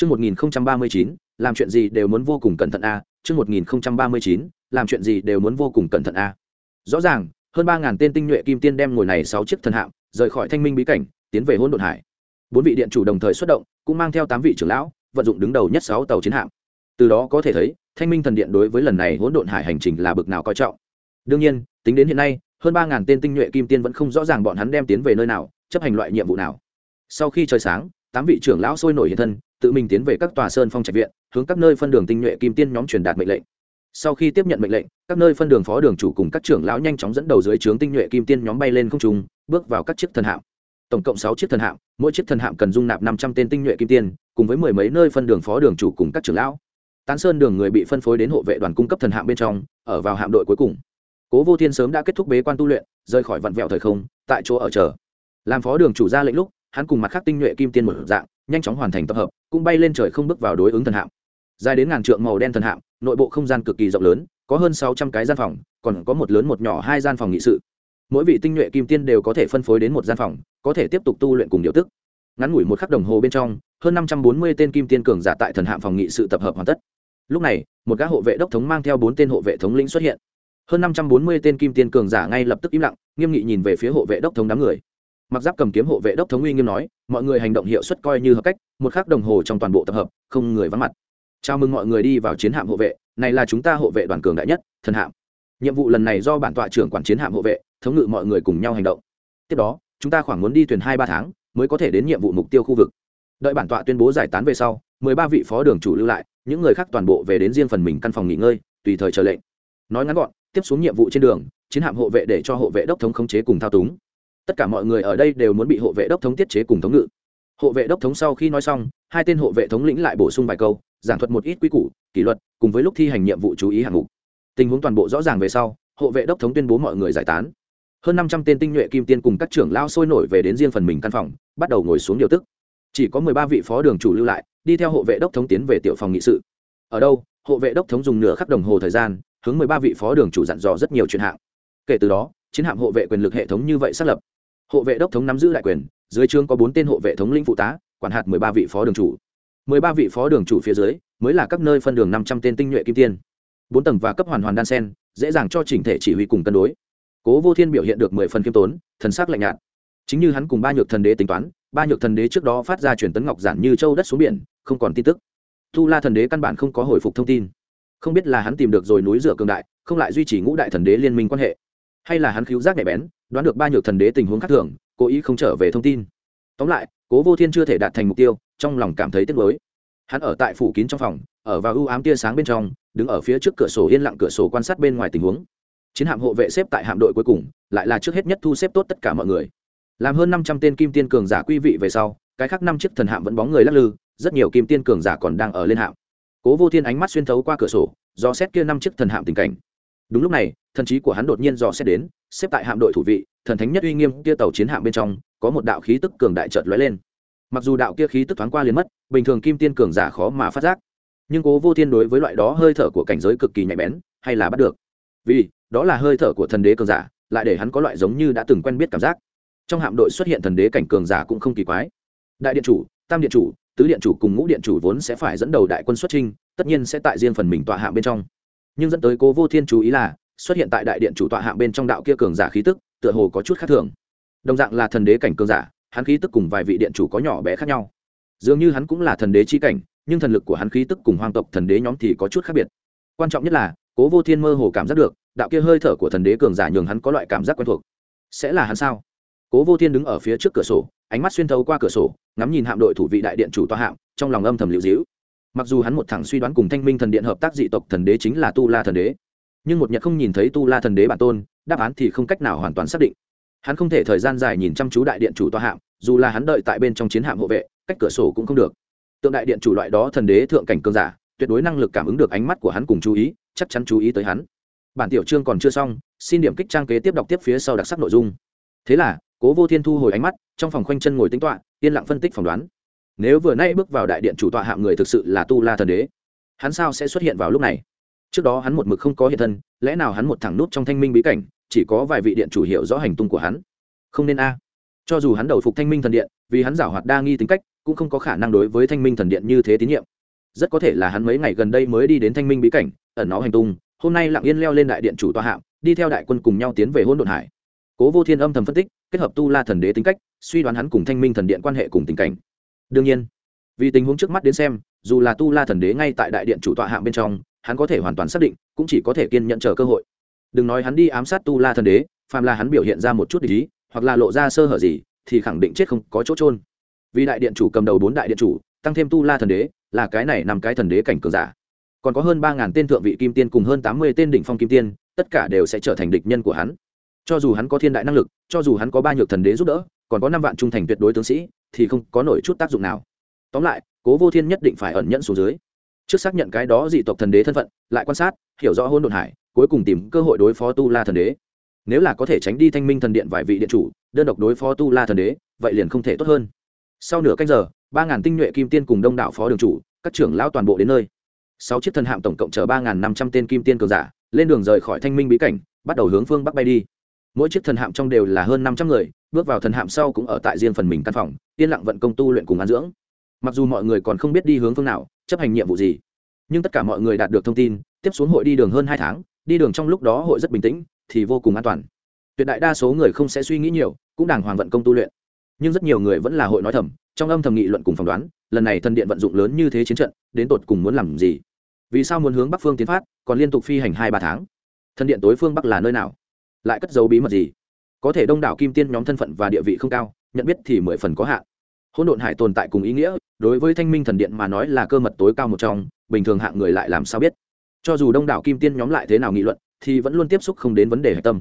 Chương 1039, làm chuyện gì đều muốn vô cùng cẩn thận a, chương 1039, làm chuyện gì đều muốn vô cùng cẩn thận a. Rõ ràng, hơn 3000 tên tinh nhuệ kim tiên đem ngồi này 6 chiếc thần hạm, rời khỏi Thanh Minh bí cảnh, tiến về Hỗn Độn Hải. Bốn vị điện chủ đồng thời xuất động, cũng mang theo 8 vị trưởng lão, vận dụng đứng đầu nhất 6 tàu chiến hạm. Từ đó có thể thấy, Thanh Minh thần điện đối với lần này Hỗn Độn Hải hành trình là bực nào coi trọng. Đương nhiên, tính đến hiện nay, hơn 3000 tên tinh nhuệ kim tiên vẫn không rõ ràng bọn hắn đem tiến về nơi nào, chấp hành loại nhiệm vụ nào. Sau khi trời sáng, tám vị trưởng lão sôi nổi hiện thân, tự mình tiến về các tòa sơn phong trạch viện, hướng các nơi phân đường tinh nhuệ kim tiên nhóm truyền đạt mệnh lệnh. Sau khi tiếp nhận mệnh lệnh, các nơi phân đường phó đường chủ cùng các trưởng lão nhanh chóng dẫn đầu dưới trướng tinh nhuệ kim tiên nhóm bay lên không trung, bước vào các chiếc thần hạm. Tổng cộng sáu chiếc thần hạm, mỗi chiếc thần hạm cần dung nạp năm trăm tên tinh nhuệ kim tiên, cùng với mười mấy nơi phân đường phó đường chủ cùng các trưởng lão. Tán sơn đường người bị phân phối đến hộ vệ đoàn cung cấp thần hạm bên trong, ở vào hạm đội cuối cùng. Cố vô thiên sớm đã kết thúc bế quan tu luyện, rời khỏi vặn vẹo thời không, tại chỗ ở chờ. Làm phó đường chủ ra lệnh lúc, hắn cùng mặt khác tinh nhuệ kim tiên một dạng nhanh chóng hoàn thành tập hợp, cũng bay lên trời không bước vào đối ứng thần hạm. Dài đến ngàn trượng màu đen thần hạm, nội bộ không gian cực kỳ rộng lớn, có hơn sáu trăm cái gian phòng, còn có một lớn một nhỏ hai gian phòng nghị sự. Mỗi vị tinh nhuệ kim tiên đều có thể phân phối đến một gian phòng, có thể tiếp tục tu luyện cùng điều tức. Ngắn ngủi một khắc đồng hồ bên trong, hơn năm trăm bốn mươi tên kim tiên cường giả tại thần hạm phòng nghị sự tập hợp hoàn tất. Lúc này, một gã hộ vệ đốc thống mang theo bốn tên hộ vệ thống lĩnh xuất hiện. Hơn năm trăm bốn mươi tên kim tiên cường giả ngay lập tức im lặng, nghiêm nghị nhìn về phía hộ vệ đốc thống đám người mặc giáp cầm kiếm hộ vệ đốc thống uy nghiêm nói, mọi người hành động hiệu suất coi như hợp cách, một khắc đồng hồ trong toàn bộ tập hợp, không người vắng mặt. Chào mừng mọi người đi vào chiến hạm hộ vệ, này là chúng ta hộ vệ đoàn cường đại nhất, thần hạm. Nhiệm vụ lần này do bản tọa trưởng quản chiến hạm hộ vệ, thống ngự mọi người cùng nhau hành động. Tiếp đó, chúng ta khoảng muốn đi thuyền hai ba tháng, mới có thể đến nhiệm vụ mục tiêu khu vực. Đợi bản tọa tuyên bố giải tán về sau, mười ba vị phó đường chủ lưu lại, những người khác toàn bộ về đến riêng phần mình căn phòng nghỉ ngơi, tùy thời chờ lệnh. Nói ngắn gọn, tiếp xuống nhiệm vụ trên đường, chiến hạm hộ vệ để cho hộ vệ đốc thống khống chế cùng thao túng tất cả mọi người ở đây đều muốn bị hộ vệ đốc thống tiết chế cùng thống ngự. Hộ vệ đốc thống sau khi nói xong, hai tên hộ vệ thống lĩnh lại bổ sung vài câu, giảng thuật một ít quy củ, kỷ luật, cùng với lúc thi hành nhiệm vụ chú ý hạng mục. Tình huống toàn bộ rõ ràng về sau, hộ vệ đốc thống tuyên bố mọi người giải tán. Hơn năm trăm tên tinh nhuệ kim tiên cùng các trưởng lao sôi nổi về đến riêng phần mình căn phòng, bắt đầu ngồi xuống điều tức. Chỉ có mười ba vị phó đường chủ lưu lại, đi theo hộ vệ đốc thống tiến về tiểu phòng nghị sự. Ở đâu, hộ vệ đốc thống dùng nửa khắc đồng hồ thời gian, hướng mười ba vị phó đường chủ dặn dò rất nhiều chuyện hạng. Kể từ đó, chiến hạm hộ vệ quyền lực hệ thống như vậy xác lập hộ vệ đốc thống nắm giữ đại quyền, dưới trương có bốn tên hộ vệ thống lĩnh phụ tá, quản hạt mười ba vị phó đường chủ. Mười ba vị phó đường chủ phía dưới, mới là các nơi phân đường năm trăm tên tinh nhuệ kim tiên. Bốn tầng và cấp hoàn hoàn đan sen, dễ dàng cho chỉnh thể chỉ huy cùng cân đối. Cố vô thiên biểu hiện được mười phần khiêm tốn, thần sắc lạnh nhạt. Chính như hắn cùng ba nhược thần đế tính toán, ba nhược thần đế trước đó phát ra truyền tấn ngọc giản như châu đất xuống biển, không còn tin tức. Tu la thần đế căn bản không có hồi phục thông tin. Không biết là hắn tìm được rồi núi rửa cường đại, không lại duy trì ngũ đại thần đế liên minh quan hệ hay là hắn cứu giác nhạy bén, đoán được ba nhược thần đế tình huống khác thường, cố ý không trở về thông tin. Tóm lại, cố vô thiên chưa thể đạt thành mục tiêu, trong lòng cảm thấy tiếc nuối. Hắn ở tại phủ kín trong phòng, ở vào ưu ám tia sáng bên trong, đứng ở phía trước cửa sổ yên lặng cửa sổ quan sát bên ngoài tình huống. Chiến hạm hộ vệ xếp tại hạm đội cuối cùng, lại là trước hết nhất thu xếp tốt tất cả mọi người. Làm hơn năm trăm tên kim tiên cường giả quy vị về sau, cái khác năm chiếc thần hạm vẫn bóng người lắc lư, rất nhiều kim tiên cường giả còn đang ở lên hạm. Cố vô thiên ánh mắt xuyên thấu qua cửa sổ, do xét kia năm chiếc thần hạm tình cảnh đúng lúc này, thần trí của hắn đột nhiên dò xét đến, xếp tại hạm đội thủ vị, thần thánh nhất uy nghiêm kia tàu chiến hạm bên trong, có một đạo khí tức cường đại chợt lóe lên. Mặc dù đạo kia khí tức thoáng qua liền mất, bình thường kim tiên cường giả khó mà phát giác. Nhưng cố vô thiên đối với loại đó hơi thở của cảnh giới cực kỳ nhạy bén, hay là bắt được. Vì, đó là hơi thở của thần đế cường giả, lại để hắn có loại giống như đã từng quen biết cảm giác. Trong hạm đội xuất hiện thần đế cảnh cường giả cũng không kỳ quái. Đại điện chủ, tam điện chủ, tứ điện chủ cùng ngũ điện chủ vốn sẽ phải dẫn đầu đại quân xuất trinh tất nhiên sẽ tại riêng phần mình tọa hạng bên trong nhưng dẫn tới cố vô thiên chú ý là xuất hiện tại đại điện chủ tọa hạng bên trong đạo kia cường giả khí tức, tựa hồ có chút khác thường. Đồng dạng là thần đế cảnh cường giả, hắn khí tức cùng vài vị điện chủ có nhỏ bé khác nhau. Dường như hắn cũng là thần đế chi cảnh, nhưng thần lực của hắn khí tức cùng hoàng tộc thần đế nhóm thì có chút khác biệt. Quan trọng nhất là, cố vô thiên mơ hồ cảm giác được, đạo kia hơi thở của thần đế cường giả nhường hắn có loại cảm giác quen thuộc. Sẽ là hắn sao? Cố vô thiên đứng ở phía trước cửa sổ, ánh mắt xuyên thấu qua cửa sổ, ngắm nhìn hạm đội thủ vị đại điện chủ tọa hạng, trong lòng âm thầm liệu dĩu mặc dù hắn một thẳng suy đoán cùng thanh minh thần điện hợp tác dị tộc thần đế chính là tu la thần đế, nhưng một nhật không nhìn thấy tu la thần đế bản tôn, đáp án thì không cách nào hoàn toàn xác định. Hắn không thể thời gian dài nhìn chăm chú đại điện chủ tòa hạm, dù là hắn đợi tại bên trong chiến hạm hộ vệ, cách cửa sổ cũng không được. Tượng đại điện chủ loại đó thần đế thượng cảnh cơn giả, tuyệt đối năng lực cảm ứng được ánh mắt của hắn cùng chú ý, chắc chắn chú ý tới hắn. Bản tiểu chương còn chưa xong, xin điểm kích trang kế tiếp đọc tiếp phía sau đặc sắc nội dung. Thế là, cố vô thiên thu hồi ánh mắt, trong phòng khoanh chân ngồi tính toạ yên lặng phân tích phỏng đoán nếu vừa nay bước vào đại điện chủ tọa hạng người thực sự là tu la thần đế, hắn sao sẽ xuất hiện vào lúc này? Trước đó hắn một mực không có hiện thân, lẽ nào hắn một thẳng nút trong thanh minh bí cảnh, chỉ có vài vị điện chủ hiểu rõ hành tung của hắn? Không nên a. Cho dù hắn đầu phục thanh minh thần điện, vì hắn giảo hoạt đa nghi tính cách, cũng không có khả năng đối với thanh minh thần điện như thế tín nhiệm. Rất có thể là hắn mấy ngày gần đây mới đi đến thanh minh bí cảnh, ẩn nó hành tung, hôm nay lặng yên leo lên đại điện chủ tọa hạng, đi theo đại quân cùng nhau tiến về hôn đồn hải. Cố vô thiên âm thầm phân tích, kết hợp tu la thần đế tính cách, suy đoán hắn cùng thanh minh thần điện quan hệ cùng tình cảnh đương nhiên, vì tình huống trước mắt đến xem, dù là tu la thần đế ngay tại đại điện chủ tọa hạng bên trong, hắn có thể hoàn toàn xác định, cũng chỉ có thể kiên nhận chờ cơ hội. Đừng nói hắn đi ám sát tu la thần đế, phàm là hắn biểu hiện ra một chút ý, hoặc là lộ ra sơ hở gì, thì khẳng định chết không có chỗ trôn vì đại điện chủ cầm đầu bốn đại điện chủ, tăng thêm tu la thần đế, là cái này nằm cái thần đế cảnh cường giả. Còn có hơn ba ngàn tên thượng vị kim tiên cùng hơn tám mươi tên đỉnh phong kim tiên, tất cả đều sẽ trở thành địch nhân của hắn. Cho dù hắn có thiên đại năng lực, cho dù hắn có ba nhược thần đế giúp đỡ còn có năm vạn trung thành tuyệt đối tướng sĩ, thì không có nổi chút tác dụng nào. Tóm lại, cố vô thiên nhất định phải ẩn nhẫn xuống dưới. Trước xác nhận cái đó dị tộc thần đế thân phận, lại quan sát, hiểu rõ hôn đồn hải, cuối cùng tìm cơ hội đối phó tu la thần đế. Nếu là có thể tránh đi thanh minh thần điện vài vị điện chủ, đơn độc đối phó tu la thần đế, vậy liền không thể tốt hơn. Sau nửa canh giờ, ba ngàn tinh nhuệ kim tiên cùng đông đảo phó đường chủ, các trưởng lão toàn bộ đến nơi. Sáu chiếc thần hạm tổng cộng chở ba ngàn năm trăm tên kim tiên cường giả, lên đường rời khỏi thanh minh bí cảnh, bắt đầu hướng phương bắc bay đi. Mỗi chiếc thần hạm trong đều là hơn năm trăm người bước vào thần hạm sau cũng ở tại riêng phần mình căn phòng, yên lặng vận công tu luyện cùng an dưỡng. Mặc dù mọi người còn không biết đi hướng phương nào, chấp hành nhiệm vụ gì, nhưng tất cả mọi người đạt được thông tin, tiếp xuống hội đi đường hơn hai tháng, đi đường trong lúc đó hội rất bình tĩnh, thì vô cùng an toàn. Tuyệt đại đa số người không sẽ suy nghĩ nhiều, cũng đàng hoàng vận công tu luyện. Nhưng rất nhiều người vẫn là hội nói thầm, trong âm thầm nghị luận cùng phỏng đoán, lần này thần điện vận dụng lớn như thế chiến trận, đến tột cùng muốn làm gì? Vì sao muốn hướng bắc phương tiến phát, còn liên tục phi hành hai ba tháng? Thần điện tối phương bắc là nơi nào? Lại cất dấu bí mật gì? Có thể đông đảo kim tiên nhóm thân phận và địa vị không cao nhận biết thì mười phần có hạn. Hỗn độn hải tồn tại cùng ý nghĩa đối với thanh minh thần điện mà nói là cơ mật tối cao một trong bình thường hạng người lại làm sao biết? Cho dù đông đảo kim tiên nhóm lại thế nào nghị luận thì vẫn luôn tiếp xúc không đến vấn đề hạch tâm.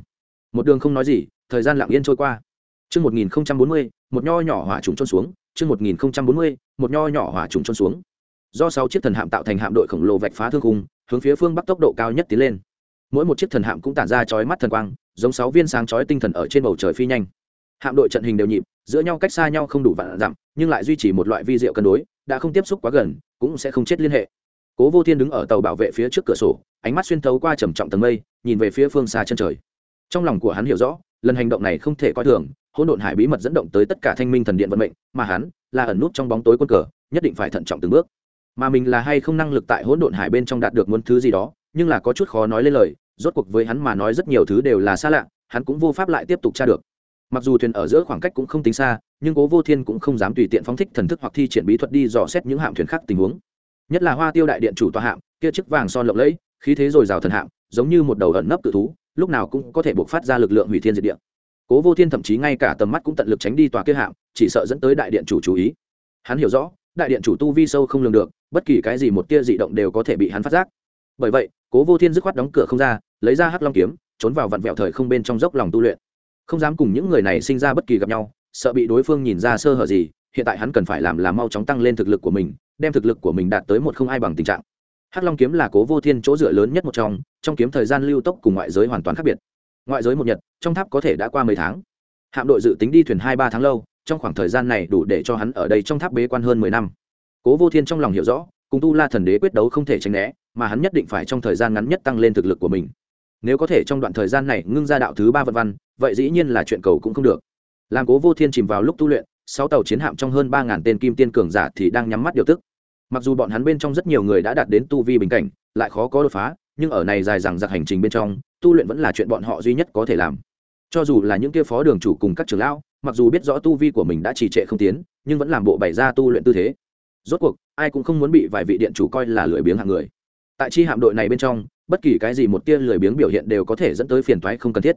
Một đường không nói gì thời gian lặng yên trôi qua. Trước 1040, một nho nhỏ hỏa trùng trôn xuống, trước 1040, một nho nhỏ hỏa trùng trôn xuống. Do sáu chiếc thần hạm tạo thành hạm đội khổng lồ vạch phá thương khung, hướng phía phương bắc tốc độ cao nhất tiến lên. Mỗi một chiếc thần hạm cũng tản ra chói mắt thần quang, giống sáu viên sáng chói tinh thần ở trên bầu trời phi nhanh. Hạm đội trận hình đều nhịp, giữa nhau cách xa nhau không đủ vạn dặm, nhưng lại duy trì một loại vi diệu cân đối, đã không tiếp xúc quá gần, cũng sẽ không chết liên hệ. Cố Vô Thiên đứng ở tàu bảo vệ phía trước cửa sổ, ánh mắt xuyên thấu qua trầm trọng tầng mây, nhìn về phía phương xa chân trời. Trong lòng của hắn hiểu rõ, lần hành động này không thể coi thường, hỗn độn hải bí mật dẫn động tới tất cả thanh minh thần điện vận mệnh mà hắn là ẩn nút trong bóng tối quân cờ nhất định phải thận trọng từng bước mà mình là hay không năng lực tại hỗn độn hải bên trong đạt được muốn thứ gì đó nhưng là có chút khó nói lên lời rốt cuộc với hắn mà nói rất nhiều thứ đều là xa lạ, hắn cũng vô pháp lại tiếp tục tra được. Mặc dù thuyền ở giữa khoảng cách cũng không tính xa, nhưng cố vô thiên cũng không dám tùy tiện phóng thích thần thức hoặc thi triển bí thuật đi dò xét những hạm thuyền khác tình huống. Nhất là hoa tiêu đại điện chủ tòa hạm, kia chiếc vàng son lộng lẫy, khí thế dồi dào thần hạm, giống như một đầu ẩn nấp tự thú, lúc nào cũng có thể buộc phát ra lực lượng hủy thiên diệt địa. Cố vô thiên thậm chí ngay cả tầm mắt cũng tận lực tránh đi tòa kia hạm, chỉ sợ dẫn tới đại điện chủ chú ý. Hắn hiểu rõ, đại điện chủ tu vi sâu không lường được, bất kỳ cái gì một tia dị động đều có thể bị hắn phát giác. Bởi vậy, cố vô thiên dứt khoát đóng cửa không ra lấy ra hắc long kiếm, trốn vào vặn vẹo thời không bên trong dốc lòng tu luyện. Không dám cùng những người này sinh ra bất kỳ gặp nhau, sợ bị đối phương nhìn ra sơ hở gì, hiện tại hắn cần phải làm là mau chóng tăng lên thực lực của mình, đem thực lực của mình đạt tới một không ai bằng tình trạng. Hắc long kiếm là cố vô thiên chỗ dựa lớn nhất một trong trong kiếm thời gian lưu tốc cùng ngoại giới hoàn toàn khác biệt. Ngoại giới một nhật, trong tháp có thể đã qua mười tháng. Hạm đội dự tính đi thuyền hai ba tháng lâu, trong khoảng thời gian này đủ để cho hắn ở đây trong tháp bế quan hơn mười năm. Cố vô thiên trong lòng hiểu rõ, cùng tu la thần đế quyết đấu không thể tránh né, mà hắn nhất định phải trong thời gian ngắn nhất tăng lên thực lực của mình nếu có thể trong đoạn thời gian này ngưng ra đạo thứ ba vật văn, vậy dĩ nhiên là chuyện cầu cũng không được. Làm cố vô thiên chìm vào lúc tu luyện, sáu tàu chiến hạm trong hơn ba ngàn tên kim tiên cường giả thì đang nhắm mắt điều tức. Mặc dù bọn hắn bên trong rất nhiều người đã đạt đến tu vi bình cảnh, lại khó có đột phá, nhưng ở này dài dằng dặc hành trình bên trong, tu luyện vẫn là chuyện bọn họ duy nhất có thể làm. Cho dù là những kia phó đường chủ cùng các trưởng lão, mặc dù biết rõ tu vi của mình đã trì trệ không tiến, nhưng vẫn làm bộ bày ra tu luyện tư thế. Rốt cuộc, ai cũng không muốn bị vài vị điện chủ coi là lười biếng hạng người. Tại chi hạm đội này bên trong bất kỳ cái gì một tia lười biếng biểu hiện đều có thể dẫn tới phiền toái không cần thiết.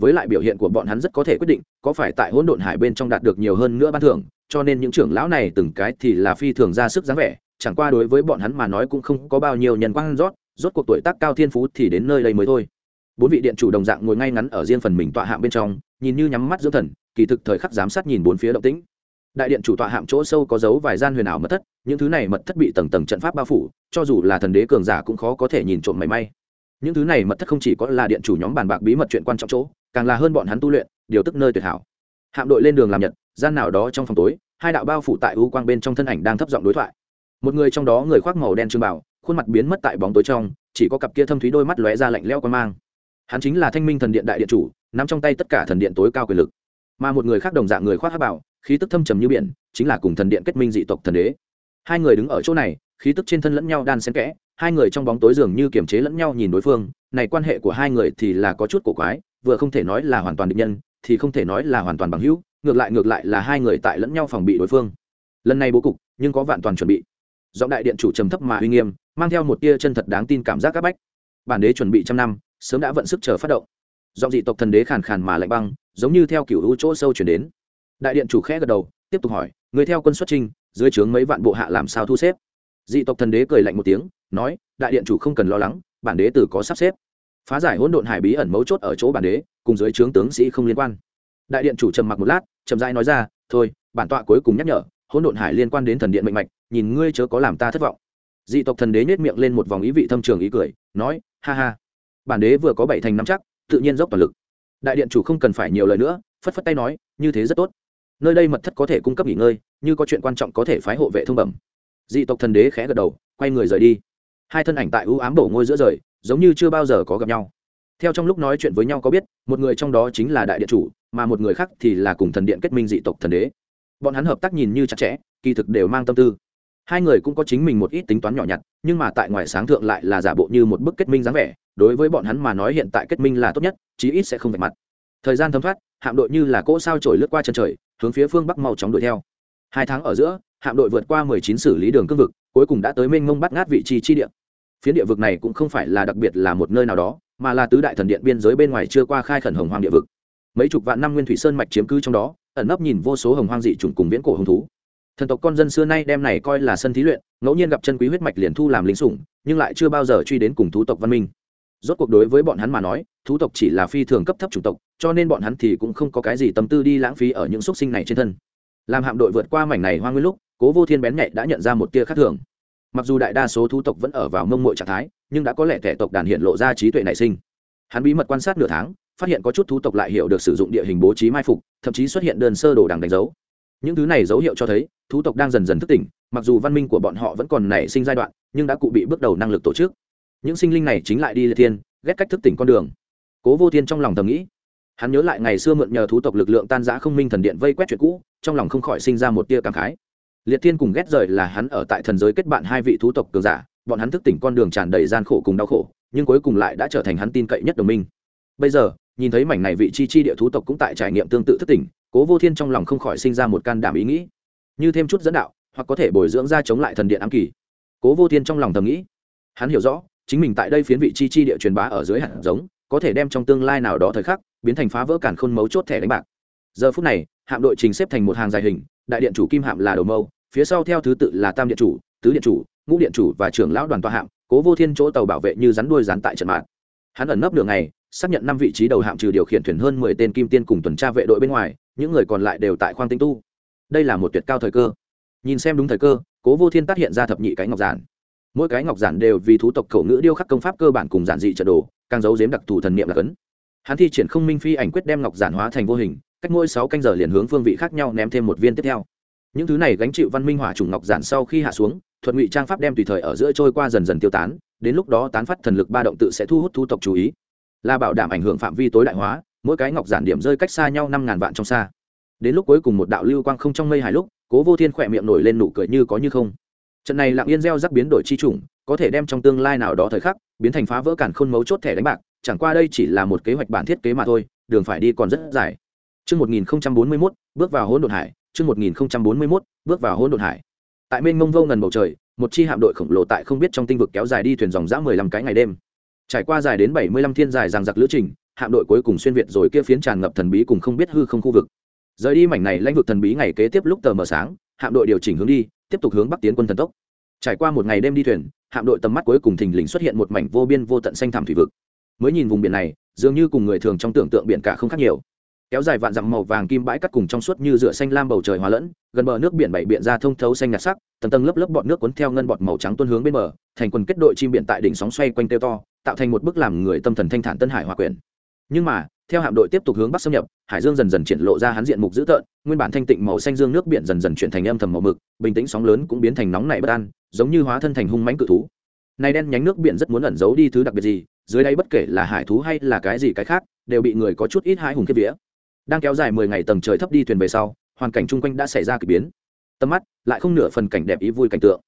Với lại biểu hiện của bọn hắn rất có thể quyết định, có phải tại hỗn độn hải bên trong đạt được nhiều hơn nữa ban thưởng, cho nên những trưởng lão này từng cái thì là phi thường ra sức dáng vẻ, chẳng qua đối với bọn hắn mà nói cũng không có bao nhiêu nhân quan rót rốt cuộc tuổi tác cao thiên phú thì đến nơi đây mới thôi. Bốn vị điện chủ đồng dạng ngồi ngay ngắn ở riêng phần mình tọa hạng bên trong, nhìn như nhắm mắt dưỡng thần, kỳ thực thời khắc giám sát nhìn bốn phía động tĩnh đại điện chủ tọa hạm chỗ sâu có dấu vài gian huyền ảo mật thất, những thứ này mật thất bị tầng tầng trận pháp bao phủ, cho dù là thần đế cường giả cũng khó có thể nhìn trộm mảy may. Những thứ này mật thất không chỉ có là điện chủ nhóm bàn bạc bí mật chuyện quan trọng chỗ, càng là hơn bọn hắn tu luyện, điều tức nơi tuyệt hảo. Hạm đội lên đường làm nhật, gian nào đó trong phòng tối, hai đạo bao phủ tại u quang bên trong thân ảnh đang thấp giọng đối thoại. Một người trong đó người khoác màu đen trương bảo, khuôn mặt biến mất tại bóng tối trong, chỉ có cặp kia thâm thúy đôi mắt lóe ra lạnh lẽo quan mang. Hắn chính là thanh minh thần điện đại điện chủ, nắm trong tay tất cả thần điện tối cao quyền lực. Mà một người khác đồng dạng người khoác hát bảo khí tức thâm trầm như biển, chính là cùng thần điện kết minh dị tộc thần đế. Hai người đứng ở chỗ này, khí tức trên thân lẫn nhau đan xen kẽ, hai người trong bóng tối dường như kiềm chế lẫn nhau nhìn đối phương, này quan hệ của hai người thì là có chút cổ quái, vừa không thể nói là hoàn toàn địch nhân, thì không thể nói là hoàn toàn bằng hữu, ngược lại ngược lại là hai người tại lẫn nhau phòng bị đối phương. Lần này bố cục, nhưng có vạn toàn chuẩn bị. Giọng đại điện chủ trầm thấp mà uy nghiêm, mang theo một tia chân thật đáng tin cảm giác các bách. Bản đế chuẩn bị trăm năm, sớm đã vận sức chờ phát động. Giọng dị tộc thần đế khàn khàn mà lạnh băng, giống như theo kiểu hữu chỗ sâu chuyển đến đại điện chủ khẽ gật đầu, tiếp tục hỏi, người theo quân xuất trinh dưới trướng mấy vạn bộ hạ làm sao thu xếp? Dị tộc thần đế cười lạnh một tiếng, nói, đại điện chủ không cần lo lắng, bản đế từ có sắp xếp. Phá giải hỗn độn hải bí ẩn mấu chốt ở chỗ bản đế, cùng dưới trướng tướng sĩ không liên quan. Đại điện chủ trầm mặc một lát, chậm rãi nói ra, thôi, bản tọa cuối cùng nhắc nhở, hỗn độn hải liên quan đến thần điện mệnh mạch, nhìn ngươi chớ có làm ta thất vọng. Dị tộc thần đế nhếch miệng lên một vòng ý vị thâm trường ý cười, nói, ha ha, bản đế vừa có bảy thành nắm chắc, tự nhiên dốc toàn lực. Đại điện chủ không cần phải nhiều lời nữa, phất phất tay nói, như thế rất tốt nơi đây mật thất có thể cung cấp nghỉ ngơi, như có chuyện quan trọng có thể phái hộ vệ thông bẩm. Dị tộc thần đế khẽ gật đầu, quay người rời đi. Hai thân ảnh tại ưu ám đổ ngôi giữa rời, giống như chưa bao giờ có gặp nhau. Theo trong lúc nói chuyện với nhau có biết, một người trong đó chính là đại điện chủ, mà một người khác thì là cùng thần điện kết minh dị tộc thần đế. Bọn hắn hợp tác nhìn như chặt chẽ, kỳ thực đều mang tâm tư. Hai người cũng có chính mình một ít tính toán nhỏ nhặt, nhưng mà tại ngoài sáng thượng lại là giả bộ như một bức kết minh dáng vẻ, đối với bọn hắn mà nói hiện tại kết minh là tốt nhất, chí ít sẽ không vạch mặt. Thời gian thấm thoát, hạm đội như là cỗ sao trổi lướt qua chân trời hướng phía phương bắc mau chóng đuổi theo. Hai tháng ở giữa, hạm đội vượt qua mười chín xử lý đường cương vực, cuối cùng đã tới mênh mông bắt ngát vị trí chi địa. Phiến địa vực này cũng không phải là đặc biệt là một nơi nào đó, mà là tứ đại thần điện biên giới bên ngoài chưa qua khai khẩn hồng hoàng địa vực. Mấy chục vạn năm nguyên thủy sơn mạch chiếm cứ trong đó, ẩn nấp nhìn vô số hồng hoang dị trùng cùng viễn cổ hồng thú. Thần tộc con dân xưa nay đem này coi là sân thí luyện, ngẫu nhiên gặp chân quý huyết mạch liền thu làm lính sủng, nhưng lại chưa bao giờ truy đến cùng thú tộc văn minh rốt cuộc đối với bọn hắn mà nói, thú tộc chỉ là phi thường cấp thấp chủng tộc, cho nên bọn hắn thì cũng không có cái gì tâm tư đi lãng phí ở những xúc sinh này trên thân. Làm hạm đội vượt qua mảnh này hoa nguyên lúc, cố vô thiên bén nhạy đã nhận ra một tia khác thường. Mặc dù đại đa số thú tộc vẫn ở vào mông mội trạng thái, nhưng đã có lẽ kẻ tộc đàn hiện lộ ra trí tuệ nảy sinh. Hắn bí mật quan sát nửa tháng, phát hiện có chút thú tộc lại hiểu được sử dụng địa hình bố trí mai phục, thậm chí xuất hiện đơn sơ đồ đằng đánh dấu. Những thứ này dấu hiệu cho thấy, thú tộc đang dần dần thức tỉnh, mặc dù văn minh của bọn họ vẫn còn nảy sinh giai đoạn, nhưng đã cụ bị bước đầu năng lực tổ chức những sinh linh này chính lại đi liệt thiên, ghét cách thức tỉnh con đường. Cố vô thiên trong lòng thầm nghĩ, hắn nhớ lại ngày xưa mượn nhờ thú tộc lực lượng tan giã không minh thần điện vây quét chuyện cũ, trong lòng không khỏi sinh ra một tia cảm khái. Liệt thiên cùng ghét rời là hắn ở tại thần giới kết bạn hai vị thú tộc cường giả, bọn hắn thức tỉnh con đường tràn đầy gian khổ cùng đau khổ, nhưng cuối cùng lại đã trở thành hắn tin cậy nhất đồng minh. Bây giờ, nhìn thấy mảnh này vị chi chi địa thú tộc cũng tại trải nghiệm tương tự thức tỉnh, cố vô thiên trong lòng không khỏi sinh ra một can đảm ý nghĩ. Như thêm chút dẫn đạo, hoặc có thể bồi dưỡng ra chống lại thần điện ám kỳ. Cố vô thiên trong lòng thầm nghĩ, hắn hiểu rõ chính mình tại đây phiến vị chi chi địa truyền bá ở dưới hạt giống, có thể đem trong tương lai nào đó thời khắc, biến thành phá vỡ cản khôn mấu chốt thẻ đánh bạc. Giờ phút này, hạm đội trình xếp thành một hàng dài hình, đại điện chủ kim hạm là đầu mâu, phía sau theo thứ tự là tam điện chủ, tứ điện chủ, ngũ điện chủ và trưởng lão đoàn tòa hạm, cố vô thiên chỗ tàu bảo vệ như rắn đuôi rắn tại trận mạng hắn ẩn nấp đường này, xác nhận năm vị trí đầu hạm trừ điều khiển thuyền hơn mười tên kim tiên cùng tuần tra vệ đội bên ngoài, những người còn lại đều tại khoang tinh tu. Đây là một tuyệt cao thời cơ. Nhìn xem đúng thời cơ, cố vô thiên tát hiện ra thập nhị cái ngọc giản mỗi cái ngọc giản đều vì thú tộc khẩu ngữ điêu khắc công pháp cơ bản cùng giản dị trận đồ, càng giấu giếm đặc thù thần niệm là cấn. Hắn thi triển không minh phi ảnh quyết đem ngọc giản hóa thành vô hình, cách mỗi sáu canh giờ liền hướng phương vị khác nhau ném thêm một viên tiếp theo. Những thứ này gánh chịu văn minh hỏa trùng ngọc giản sau khi hạ xuống thuận ngụy trang pháp đem tùy thời ở giữa trôi qua dần dần tiêu tán, đến lúc đó tán phát thần lực ba động tự sẽ thu hút thu tộc chú ý. Là bảo đảm ảnh hưởng phạm vi tối đại hóa, mỗi cái ngọc giản điểm rơi cách xa nhau năm ngàn vạn trong xa. Đến lúc cuối cùng một đạo lưu quang không trong mây hài lúc, cố vô thiên khỏe miệng nổi lên nụ cười như có như không trận này lặng yên gieo rắc biến đổi chi chủng có thể đem trong tương lai nào đó thời khắc biến thành phá vỡ cản khôn mấu chốt thẻ đánh bạc chẳng qua đây chỉ là một kế hoạch bản thiết kế mà thôi đường phải đi còn rất dài Trước 1041, bước vào hỗn độn hải, trước 1041, bước vào hỗn độn hải. Tại mênh mông vô ngần bầu trời, một chi hạm đội khổng lồ tại không biết trong tinh vực kéo dài đi thuyền dòng dã 15 cái ngày đêm. Trải qua dài đến 75 thiên dài rằng giặc lữ trình, hạm đội cuối cùng xuyên việt rồi kia phiến tràn ngập thần bí cùng không biết hư không khu vực. Rời đi mảnh này lãnh vực thần bí ngày kế tiếp lúc tờ mờ sáng, hạm đội điều chỉnh hướng đi, tiếp tục hướng bắc tiến quân thần tốc. Trải qua một ngày đêm đi thuyền, hạm đội tầm mắt cuối cùng thình lình xuất hiện một mảnh vô biên vô tận xanh thẳm thủy vực. Mới nhìn vùng biển này, dường như cùng người thường trong tưởng tượng biển cả không khác nhiều kéo dài vạn dặm màu vàng kim bãi cắt cùng trong suốt như rửa xanh lam bầu trời hòa lẫn gần bờ nước biển bảy biện ra thông thấu xanh ngạt sắc tầng tầng lớp lớp bọt nước cuốn theo ngân bọt màu trắng tuôn hướng bên bờ thành quần kết đội chim biển tại đỉnh sóng xoay quanh tiêu to tạo thành một bức làm người tâm thần thanh thản tân hải hòa quyển nhưng mà theo hạm đội tiếp tục hướng bắc xâm nhập hải dương dần dần triển lộ ra hắn diện mục dữ tợn nguyên bản thanh tịnh màu xanh dương nước biển dần dần chuyển thành âm thầm màu mực bình tĩnh sóng lớn cũng biến thành nóng nảy bất an giống như hóa thân thành hung mãnh cự thú. Này đen nhánh nước biển rất muốn ẩn giấu đi thứ đặc biệt gì dưới đây bất kể là hải thú hay là cái gì cái khác đều bị người có chút ít hãi hùng kiếp vía. Đang kéo dài mười ngày tầng trời thấp đi thuyền về sau hoàn cảnh chung quanh đã xảy ra kỳ biến. Tầm mắt lại không nửa phần cảnh đẹp ý vui cảnh tượng.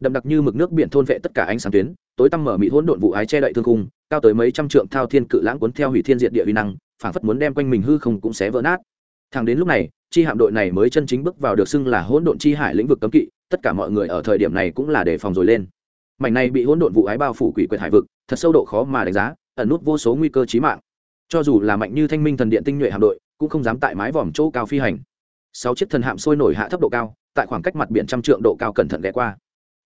Đậm đặc như mực nước biển thôn vệ tất cả ánh sáng tuyến tối tăm mở mịt hỗn độn vụ ái che đậy thương khung, cao tới mấy trăm trượng thao thiên cự lãng cuốn theo hủy thiên diện địa uy năng phảng phất muốn đem quanh mình hư không cũng sẽ vỡ nát. Thẳng đến lúc này, chi hạm đội này mới chân chính bước vào được xưng là hỗn độn chi hải lĩnh vực cấm kỵ, tất cả mọi người ở thời điểm này cũng là đề phòng rồi lên. Mảnh này bị hỗn độn vụ ái bao phủ quỷ quyệt hải vực, thật sâu độ khó mà đánh giá, ẩn nút vô số nguy cơ chí mạng. Cho dù là mạnh như thanh minh thần điện tinh nhuệ hạm đội, cũng không dám tại mái vòm chỗ cao phi hành. Sáu chiếc thần hạm sôi nổi hạ thấp độ cao, tại khoảng cách mặt biển trăm trượng độ cao cẩn thận ghé qua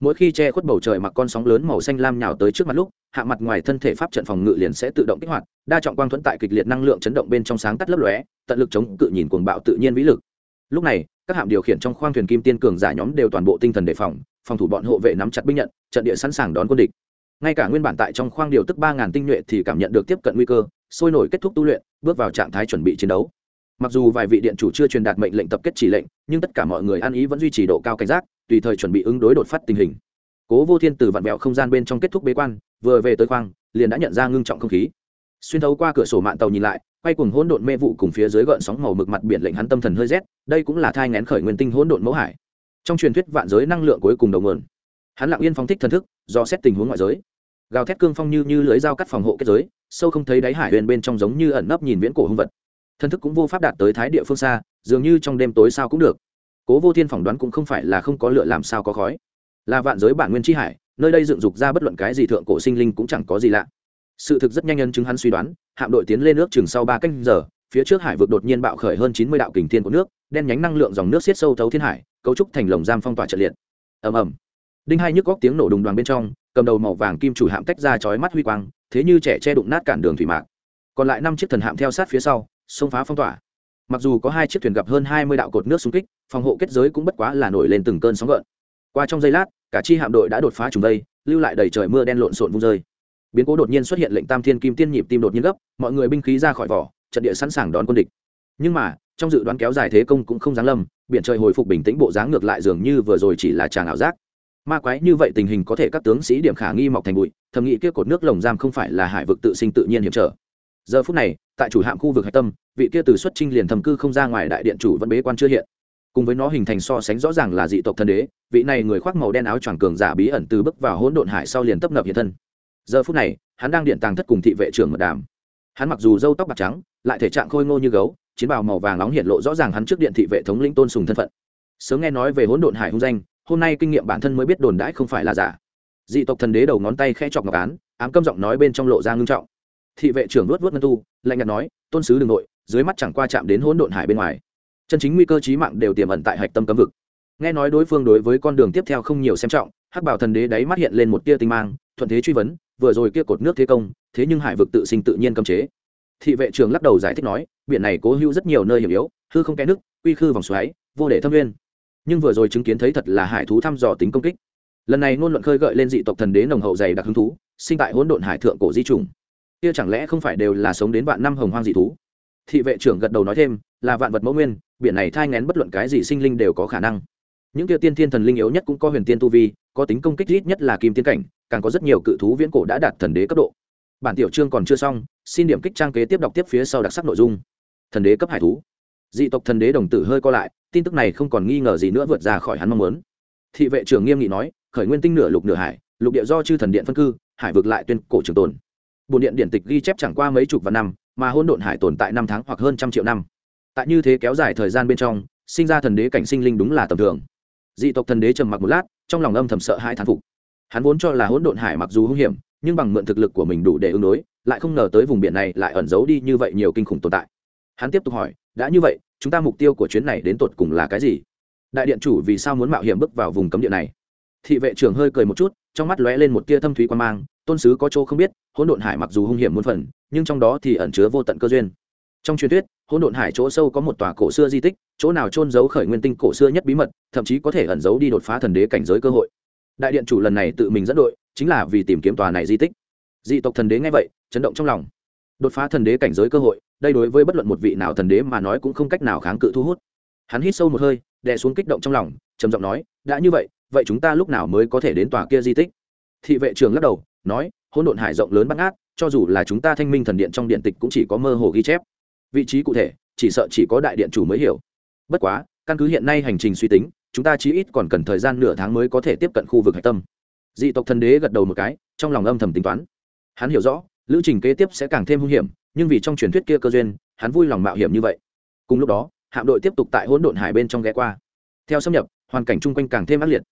mỗi khi che khuất bầu trời mặc con sóng lớn màu xanh lam nhào tới trước mặt lúc, hạ mặt ngoài thân thể pháp trận phòng ngự liền sẽ tự động kích hoạt, đa trọng quang thuẫn tại kịch liệt năng lượng chấn động bên trong sáng tắt lấp lóe, tận lực chống cự nhìn cuồng bạo tự nhiên vĩ lực. Lúc này, các hạm điều khiển trong khoang thuyền kim tiên cường giả nhóm đều toàn bộ tinh thần đề phòng phòng thủ bọn hộ vệ nắm chặt binh nhận, trận địa sẵn sàng đón quân địch. Ngay cả nguyên bản tại trong khoang điều tức ba ngàn tinh nhuệ thì cảm nhận được tiếp cận nguy cơ, sôi nổi kết thúc tu luyện, bước vào trạng thái chuẩn bị chiến đấu. Mặc dù vài vị điện chủ chưa truyền đạt mệnh lệnh tập kết chỉ lệnh, nhưng tất cả mọi người ăn ý vẫn duy trì độ cao cảnh giác tùy thời chuẩn bị ứng đối đột phát tình hình. Cố vô thiên từ vạn vẹo không gian bên trong kết thúc bế quan, vừa về tới khoang, liền đã nhận ra ngưng trọng không khí. Xuyên thấu qua cửa sổ mạng tàu nhìn lại, quay cùng hỗn độn mê vụ cùng phía dưới gợn sóng màu mực mặt biển lệnh hắn tâm thần hơi rét, đây cũng là thai ngén khởi nguyên tinh hỗn độn mẫu hải. Trong truyền thuyết vạn giới năng lượng cuối cùng đầu nguồn. Hắn lặng yên phóng thích thần thức, do xét tình huống ngoại giới. Gào thét cương phong như như lưới dao cắt phòng hộ kết giới, sâu không thấy đáy hải huyền bên trong giống như ẩn nấp nhìn viễn cổ hung vật. Thần thức cũng vô pháp đạt tới thái địa phương xa, dường như trong đêm tối sao cũng được cố vô thiên phỏng đoán cũng không phải là không có lựa làm sao có khói. Là vạn giới bản nguyên tri hải, nơi đây dựng dục ra bất luận cái gì thượng cổ sinh linh cũng chẳng có gì lạ. Sự thực rất nhanh nhân chứng hắn suy đoán, hạm đội tiến lên nước chừng sau ba canh giờ, phía trước hải vực đột nhiên bạo khởi hơn chín mươi đạo kình thiên của nước, đen nhánh năng lượng dòng nước xiết sâu thấu thiên hải, cấu trúc thành lồng giam phong tỏa trận liệt. Ầm ầm. Đinh hai nhức góc tiếng nổ đùng đoàn bên trong, cầm đầu màu vàng kim chủ hạm tách ra chói mắt huy quang, thế như trẻ che đụng nát cản đường thủy mạc. Còn lại năm chiếc thần hạm theo sát phía sau, xông phá phong tỏa mặc dù có hai chiếc thuyền gặp hơn hai mươi đạo cột nước xung kích, phòng hộ kết giới cũng bất quá là nổi lên từng cơn sóng gợn. Qua trong giây lát, cả chi hạm đội đã đột phá trùng đây, lưu lại đầy trời mưa đen lộn xộn vung rơi. Biến cố đột nhiên xuất hiện lệnh tam thiên kim tiên nhịp tim đột nhiên gấp, mọi người binh khí ra khỏi vỏ, trận địa sẵn sàng đón quân địch. Nhưng mà, trong dự đoán kéo dài thế công cũng không giáng lâm biển trời hồi phục bình tĩnh bộ dáng ngược lại dường như vừa rồi chỉ là tràng ảo giác. Ma quái như vậy tình hình có thể các tướng sĩ điểm khả nghi mọc thành bụi, thầm nghĩ kia cột nước lồng giam không phải là hải vực tự sinh tự nhiên hiểm trở. Giờ phút này tại chủ hạm khu vực hạch tâm, vị kia từ xuất trinh liền thầm cư không ra ngoài đại điện chủ vẫn bế quan chưa hiện. Cùng với nó hình thành so sánh rõ ràng là dị tộc thân đế, vị này người khoác màu đen áo choàng cường giả bí ẩn từ bước vào hỗn độn hải sau liền tấp nập hiện thân. Giờ phút này, hắn đang điện tàng thất cùng thị vệ trưởng mật đàm. Hắn mặc dù râu tóc bạc trắng, lại thể trạng khôi ngô như gấu, chiến bào màu vàng nóng hiện lộ rõ ràng hắn trước điện thị vệ thống lĩnh tôn sùng thân phận. Sớm nghe nói về hỗn độn hải hung danh, hôm nay kinh nghiệm bản thân mới biết đồn đãi không phải là giả. Dị tộc thần đế đầu ngón tay khẽ chọc ngọc án, ám câm giọng nói bên trong lộ ra ngưng trọng thị vệ trưởng luốt vớt ngân tu, lạnh nhạt nói, tôn sứ đường nội, dưới mắt chẳng qua chạm đến hỗn độn hải bên ngoài. Chân chính nguy cơ chí mạng đều tiềm ẩn tại hạch tâm cấm vực. Nghe nói đối phương đối với con đường tiếp theo không nhiều xem trọng, hắc bảo thần đế đáy mắt hiện lên một tia tinh mang, thuận thế truy vấn, vừa rồi kia cột nước thế công, thế nhưng hải vực tự sinh tự nhiên cấm chế. Thị vệ trưởng lắc đầu giải thích nói, biển này cố hữu rất nhiều nơi hiểm yếu, hư không kẽ nước, quy khư vòng xoáy, vô để thâm nguyên. Nhưng vừa rồi chứng kiến thấy thật là hải thú thăm dò tính công kích. Lần này ngôn luận khơi gợi lên dị tộc thần đế nồng hậu dày đặc hứng thú, sinh tại hỗn độn hải thượng cổ di trùng kia chẳng lẽ không phải đều là sống đến vạn năm hồng hoang dị thú? Thị vệ trưởng gật đầu nói thêm, là vạn vật mẫu nguyên, biển này thai ngén bất luận cái gì sinh linh đều có khả năng. Những kia tiên thiên thần linh yếu nhất cũng có huyền tiên tu vi, có tính công kích ít nhất là kim tiên cảnh, càng có rất nhiều cự thú viễn cổ đã đạt thần đế cấp độ. Bản tiểu chương còn chưa xong, xin điểm kích trang kế tiếp đọc tiếp phía sau đặc sắc nội dung. Thần đế cấp hải thú. Dị tộc thần đế đồng tử hơi co lại, tin tức này không còn nghi ngờ gì nữa vượt ra khỏi hắn mong muốn. Thị vệ trưởng nghiêm nghị nói, khởi nguyên tinh nửa lục nửa hải, lục địa do chư thần điện phân cư, hải vực lại tuyên cổ trường tồn bồn điện điện tịch ghi chép chẳng qua mấy chục vạn năm, mà hôn độn hải tồn tại năm tháng hoặc hơn trăm triệu năm. Tại như thế kéo dài thời gian bên trong, sinh ra thần đế cảnh sinh linh đúng là tầm thường. Dị tộc thần đế trầm mặc một lát, trong lòng âm thầm sợ hai thán phục. Hắn vốn cho là hỗn độn hải mặc dù hung hiểm, nhưng bằng mượn thực lực của mình đủ để ứng đối, lại không ngờ tới vùng biển này lại ẩn giấu đi như vậy nhiều kinh khủng tồn tại. Hắn tiếp tục hỏi, đã như vậy, chúng ta mục tiêu của chuyến này đến tột cùng là cái gì? Đại điện chủ vì sao muốn mạo hiểm bước vào vùng cấm địa này? Thị vệ trưởng hơi cười một chút, trong mắt lóe lên một tia thâm thúy quan mang tôn sứ có chỗ không biết, hỗn độn hải mặc dù hung hiểm muôn phần, nhưng trong đó thì ẩn chứa vô tận cơ duyên. Trong truyền thuyết, hỗn độn hải chỗ sâu có một tòa cổ xưa di tích, chỗ nào trôn giấu khởi nguyên tinh cổ xưa nhất bí mật, thậm chí có thể ẩn giấu đi đột phá thần đế cảnh giới cơ hội. Đại điện chủ lần này tự mình dẫn đội, chính là vì tìm kiếm tòa này di tích. Dị tộc thần đế nghe vậy, chấn động trong lòng. Đột phá thần đế cảnh giới cơ hội, đây đối với bất luận một vị nào thần đế mà nói cũng không cách nào kháng cự thu hút. Hắn hít sâu một hơi, đè xuống kích động trong lòng, trầm giọng nói, đã như vậy vậy chúng ta lúc nào mới có thể đến tòa kia di tích? Thị vệ trường lắc đầu nói, hỗn độn hải rộng lớn bắt ngát, cho dù là chúng ta thanh minh thần điện trong điện tịch cũng chỉ có mơ hồ ghi chép. Vị trí cụ thể, chỉ sợ chỉ có đại điện chủ mới hiểu. Bất quá, căn cứ hiện nay hành trình suy tính, chúng ta chí ít còn cần thời gian nửa tháng mới có thể tiếp cận khu vực hạch tâm. Dị tộc thần đế gật đầu một cái, trong lòng âm thầm tính toán. Hắn hiểu rõ, lữ trình kế tiếp sẽ càng thêm hung hiểm, nhưng vì trong truyền thuyết kia cơ duyên, hắn vui lòng mạo hiểm như vậy. Cùng lúc đó, hạm đội tiếp tục tại hỗn độn hải bên trong ghé qua. Theo xâm nhập, hoàn cảnh chung quanh càng thêm ác liệt.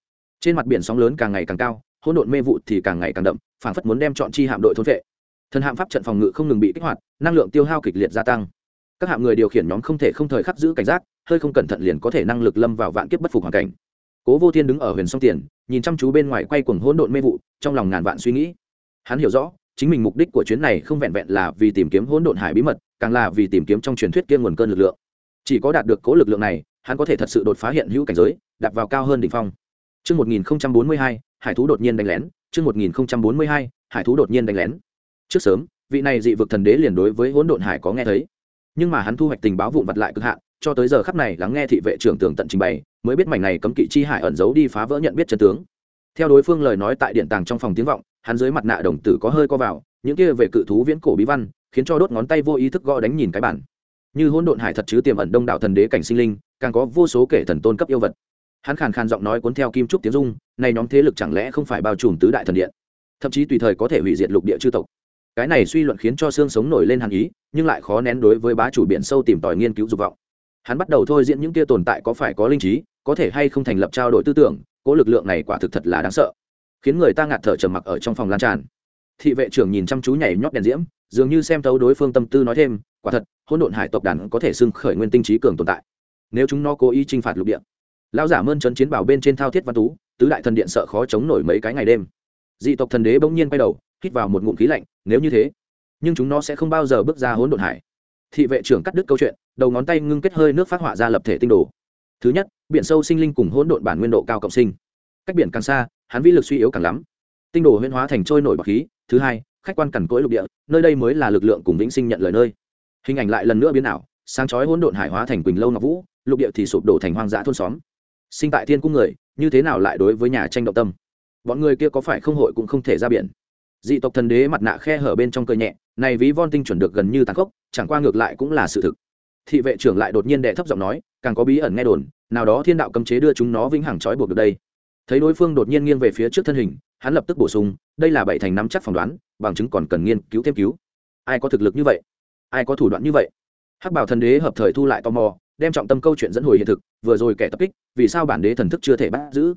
Trên mặt biển sóng lớn càng ngày càng cao hỗn độn mê vụ thì càng ngày càng đậm phản phất muốn đem chọn chi hạm đội thôn vệ. Thần hạm pháp trận phòng ngự không ngừng bị kích hoạt năng lượng tiêu hao kịch liệt gia tăng. Các hạm người điều khiển nhóm không thể không thời khắc giữ cảnh giác hơi không cẩn thận liền có thể năng lực lâm vào vạn kiếp bất phục hoàn cảnh. Cố vô thiên đứng ở huyền song tiền nhìn chăm chú bên ngoài quay cuồng hỗn độn mê vụ trong lòng ngàn vạn suy nghĩ. Hắn hiểu rõ chính mình mục đích của chuyến này không vẹn vẹn là vì tìm kiếm hỗn độn hải bí mật càng là vì tìm kiếm trong truyền thuyết kia nguồn cơn lực lượng. Chỉ có đạt được cố lực lượng này hắn có thể thật sự đột phá hiện hữu cảnh giới đặt vào cao hơn đỉnh phong. Trước 1042, hải thú đột nhiên đánh lén. Trước 1042, hải thú đột nhiên đánh lén. Trước sớm, vị này dị vực thần đế liền đối với hỗn độn hải có nghe thấy. Nhưng mà hắn thu hoạch tình báo vụn vặt lại cực hạn, cho tới giờ khắc này lắng nghe thị vệ trưởng tường tận trình bày, mới biết mảnh này cấm kỵ chi hải ẩn giấu đi phá vỡ nhận biết chân tướng. Theo đối phương lời nói tại điện tàng trong phòng tiếng vọng, hắn dưới mặt nạ đồng tử có hơi co vào, những kia về cự thú viễn cổ bí văn, khiến cho đốt ngón tay vô ý thức gõ đánh nhìn cái bản như hỗn độn hải thật chứ tiềm ẩn đông đảo thần đế cảnh sinh linh càng có vô số kể thần tôn cấp yêu vật hắn khàn khàn giọng nói cuốn theo kim trúc tiếng dung này nhóm thế lực chẳng lẽ không phải bao trùm tứ đại thần điện? Thậm chí tùy thời có thể hủy diệt lục địa chư tộc. Cái này suy luận khiến cho xương sống nổi lên hàn ý, nhưng lại khó nén đối với bá chủ biển sâu tìm tòi nghiên cứu dục vọng. Hắn bắt đầu thôi diễn những kia tồn tại có phải có linh trí, có thể hay không thành lập trao đổi tư tưởng Cỗ lực lượng này quả thực thật là đáng sợ. Khiến người ta ngạt thở trầm mặc ở trong phòng lan tràn. Thị vệ trưởng nhìn chăm chú nhảy nhót đèn diễm, dường như xem thấu đối phương tâm tư nói thêm, quả thật, hỗn độn hải tộc đàn có thể xưng khởi nguyên tinh trí cường tồn tại, nếu chúng nó cố ý chinh phạt lục địa lão giả mơn trấn chiến bảo bên trên thao thiết văn tú, tứ đại thần điện sợ khó chống nổi mấy cái ngày đêm. Dị tộc thần đế bỗng nhiên quay đầu, hít vào một ngụm khí lạnh, nếu như thế, nhưng chúng nó sẽ không bao giờ bước ra hỗn độn hải. Thị vệ trưởng cắt đứt câu chuyện, đầu ngón tay ngưng kết hơi nước phát họa ra lập thể tinh đồ. Thứ nhất, biển sâu sinh linh cùng hỗn độn bản nguyên độ cao cộng sinh. Cách biển càng xa, hắn vĩ lực suy yếu càng lắm. Tinh đồ huyễn hóa thành trôi nổi bọc khí. Thứ hai, khách quan cằn cỗi lục địa, nơi đây mới là lực lượng cùng vĩnh sinh nhận lời nơi. Hình ảnh lại lần nữa biến ảo, sáng chói hỗn độn hải hóa thành quỳnh lâu ngọc vũ, lục địa thì sụp đổ thành hoang dã thôn xóm sinh tại thiên cung người, như thế nào lại đối với nhà tranh động tâm? Bọn người kia có phải không hội cũng không thể ra biển. Dị tộc thần đế mặt nạ khe hở bên trong cơ nhẹ, này ví von tinh chuẩn được gần như tàn khốc, chẳng qua ngược lại cũng là sự thực. Thị vệ trưởng lại đột nhiên đệ thấp giọng nói, càng có bí ẩn nghe đồn, nào đó thiên đạo cấm chế đưa chúng nó vĩnh hằng trói buộc được đây. Thấy đối phương đột nhiên nghiêng về phía trước thân hình, hắn lập tức bổ sung, đây là bảy thành năm chắc phỏng đoán, bằng chứng còn cần nghiên cứu thêm cứu. Ai có thực lực như vậy? Ai có thủ đoạn như vậy? Hắc bảo thần đế hợp thời thu lại tò mò đem trọng tâm câu chuyện dẫn hồi hiện thực, vừa rồi kẻ tập kích, vì sao bản đế thần thức chưa thể bắt giữ?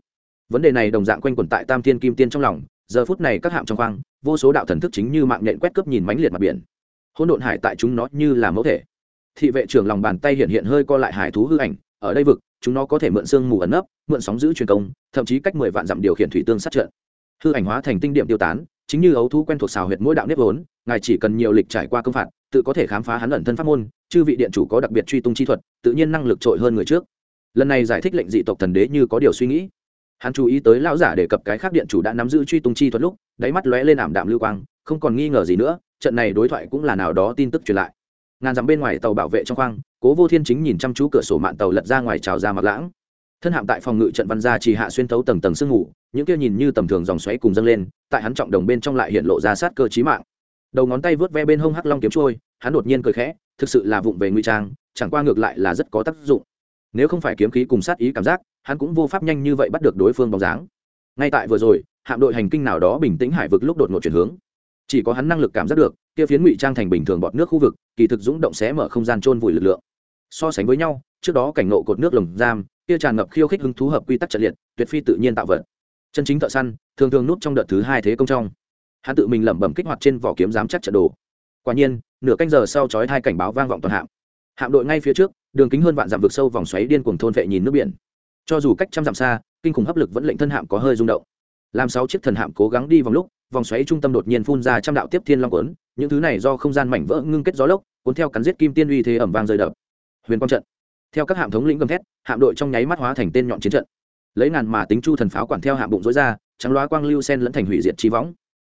Vấn đề này đồng dạng quanh quẩn tại tam thiên kim tiên trong lòng, giờ phút này các hạm trong khoang, vô số đạo thần thức chính như mạng nhện quét cướp nhìn mánh liệt mặt biển. Hỗn độn hải tại chúng nó như là mẫu thể. Thị vệ trưởng lòng bàn tay hiện hiện hơi co lại hải thú hư ảnh, ở đây vực, chúng nó có thể mượn sương mù ẩn nấp, mượn sóng giữ truyền công, thậm chí cách mười vạn dặm điều khiển thủy tương sát trận. Hư ảnh hóa thành tinh điểm tiêu tán, chính như ấu thú quen thuộc xào huyệt mỗi đạo nếp vốn, ngài chỉ cần nhiều lịch trải qua công phạt tự có thể khám phá hắn ẩn thân pháp môn, chư vị điện chủ có đặc biệt truy tung chi thuật, tự nhiên năng lực trội hơn người trước. Lần này giải thích lệnh dị tộc thần đế như có điều suy nghĩ. Hắn chú ý tới lão giả đề cập cái khác điện chủ đã nắm giữ truy tung chi thuật lúc, đáy mắt lóe lên ảm đạm lưu quang, không còn nghi ngờ gì nữa, trận này đối thoại cũng là nào đó tin tức truyền lại. Ngàn dặm bên ngoài tàu bảo vệ trong khoang, cố vô thiên chính nhìn chăm chú cửa sổ mạn tàu lật ra ngoài trào ra mặt lãng. Thân hạm tại phòng ngự trận văn gia chỉ hạ xuyên thấu tầng tầng sương ngủ những kia nhìn như tầm thường dòng xoáy cùng dâng lên, tại hắn trọng đồng bên trong lại hiện lộ ra sát cơ chí mạng đầu ngón tay vớt ve bên hông hắc long kiếm trôi, hắn đột nhiên cười khẽ, thực sự là vụng về nguy trang, chẳng qua ngược lại là rất có tác dụng. Nếu không phải kiếm khí cùng sát ý cảm giác, hắn cũng vô pháp nhanh như vậy bắt được đối phương bóng dáng. Ngay tại vừa rồi, hạm đội hành kinh nào đó bình tĩnh hải vực lúc đột ngột chuyển hướng. Chỉ có hắn năng lực cảm giác được, kia phiến ngụy trang thành bình thường bọt nước khu vực, kỳ thực dũng động xé mở không gian trôn vùi lực lượng. So sánh với nhau, trước đó cảnh nộ cột nước lồng giam, kia tràn ngập khiêu khích hứng thú hợp quy tắc trận liệt, tuyệt phi tự nhiên tạo vật. Chân chính thợ săn, thường thường nút trong đợt thứ hai thế công trong hắn tự mình lẩm bẩm kích hoạt trên vỏ kiếm giám chắc trận đồ. Quả nhiên, nửa canh giờ sau chói hai cảnh báo vang vọng toàn hạm. Hạm đội ngay phía trước, đường kính hơn vạn dặm vực sâu vòng xoáy điên cuồng thôn vệ nhìn nước biển. Cho dù cách trăm dặm xa, kinh khủng hấp lực vẫn lệnh thân hạm có hơi rung động. Làm sáu chiếc thần hạm cố gắng đi vòng lúc, vòng xoáy trung tâm đột nhiên phun ra trăm đạo tiếp thiên long quấn những thứ này do không gian mảnh vỡ ngưng kết gió lốc, cuốn theo cắn giết kim tiên uy thế ẩm vang rơi đập. Huyền quang trận. Theo các hạm thống lĩnh gầm thét, hạm đội trong nháy mắt hóa thành tên nhọn chiến trận. Lấy ngàn mà tính chu thần pháo quản theo hạm bụng dối ra, trắng loá quang lưu sen lẫn thành hủy diệt chi võng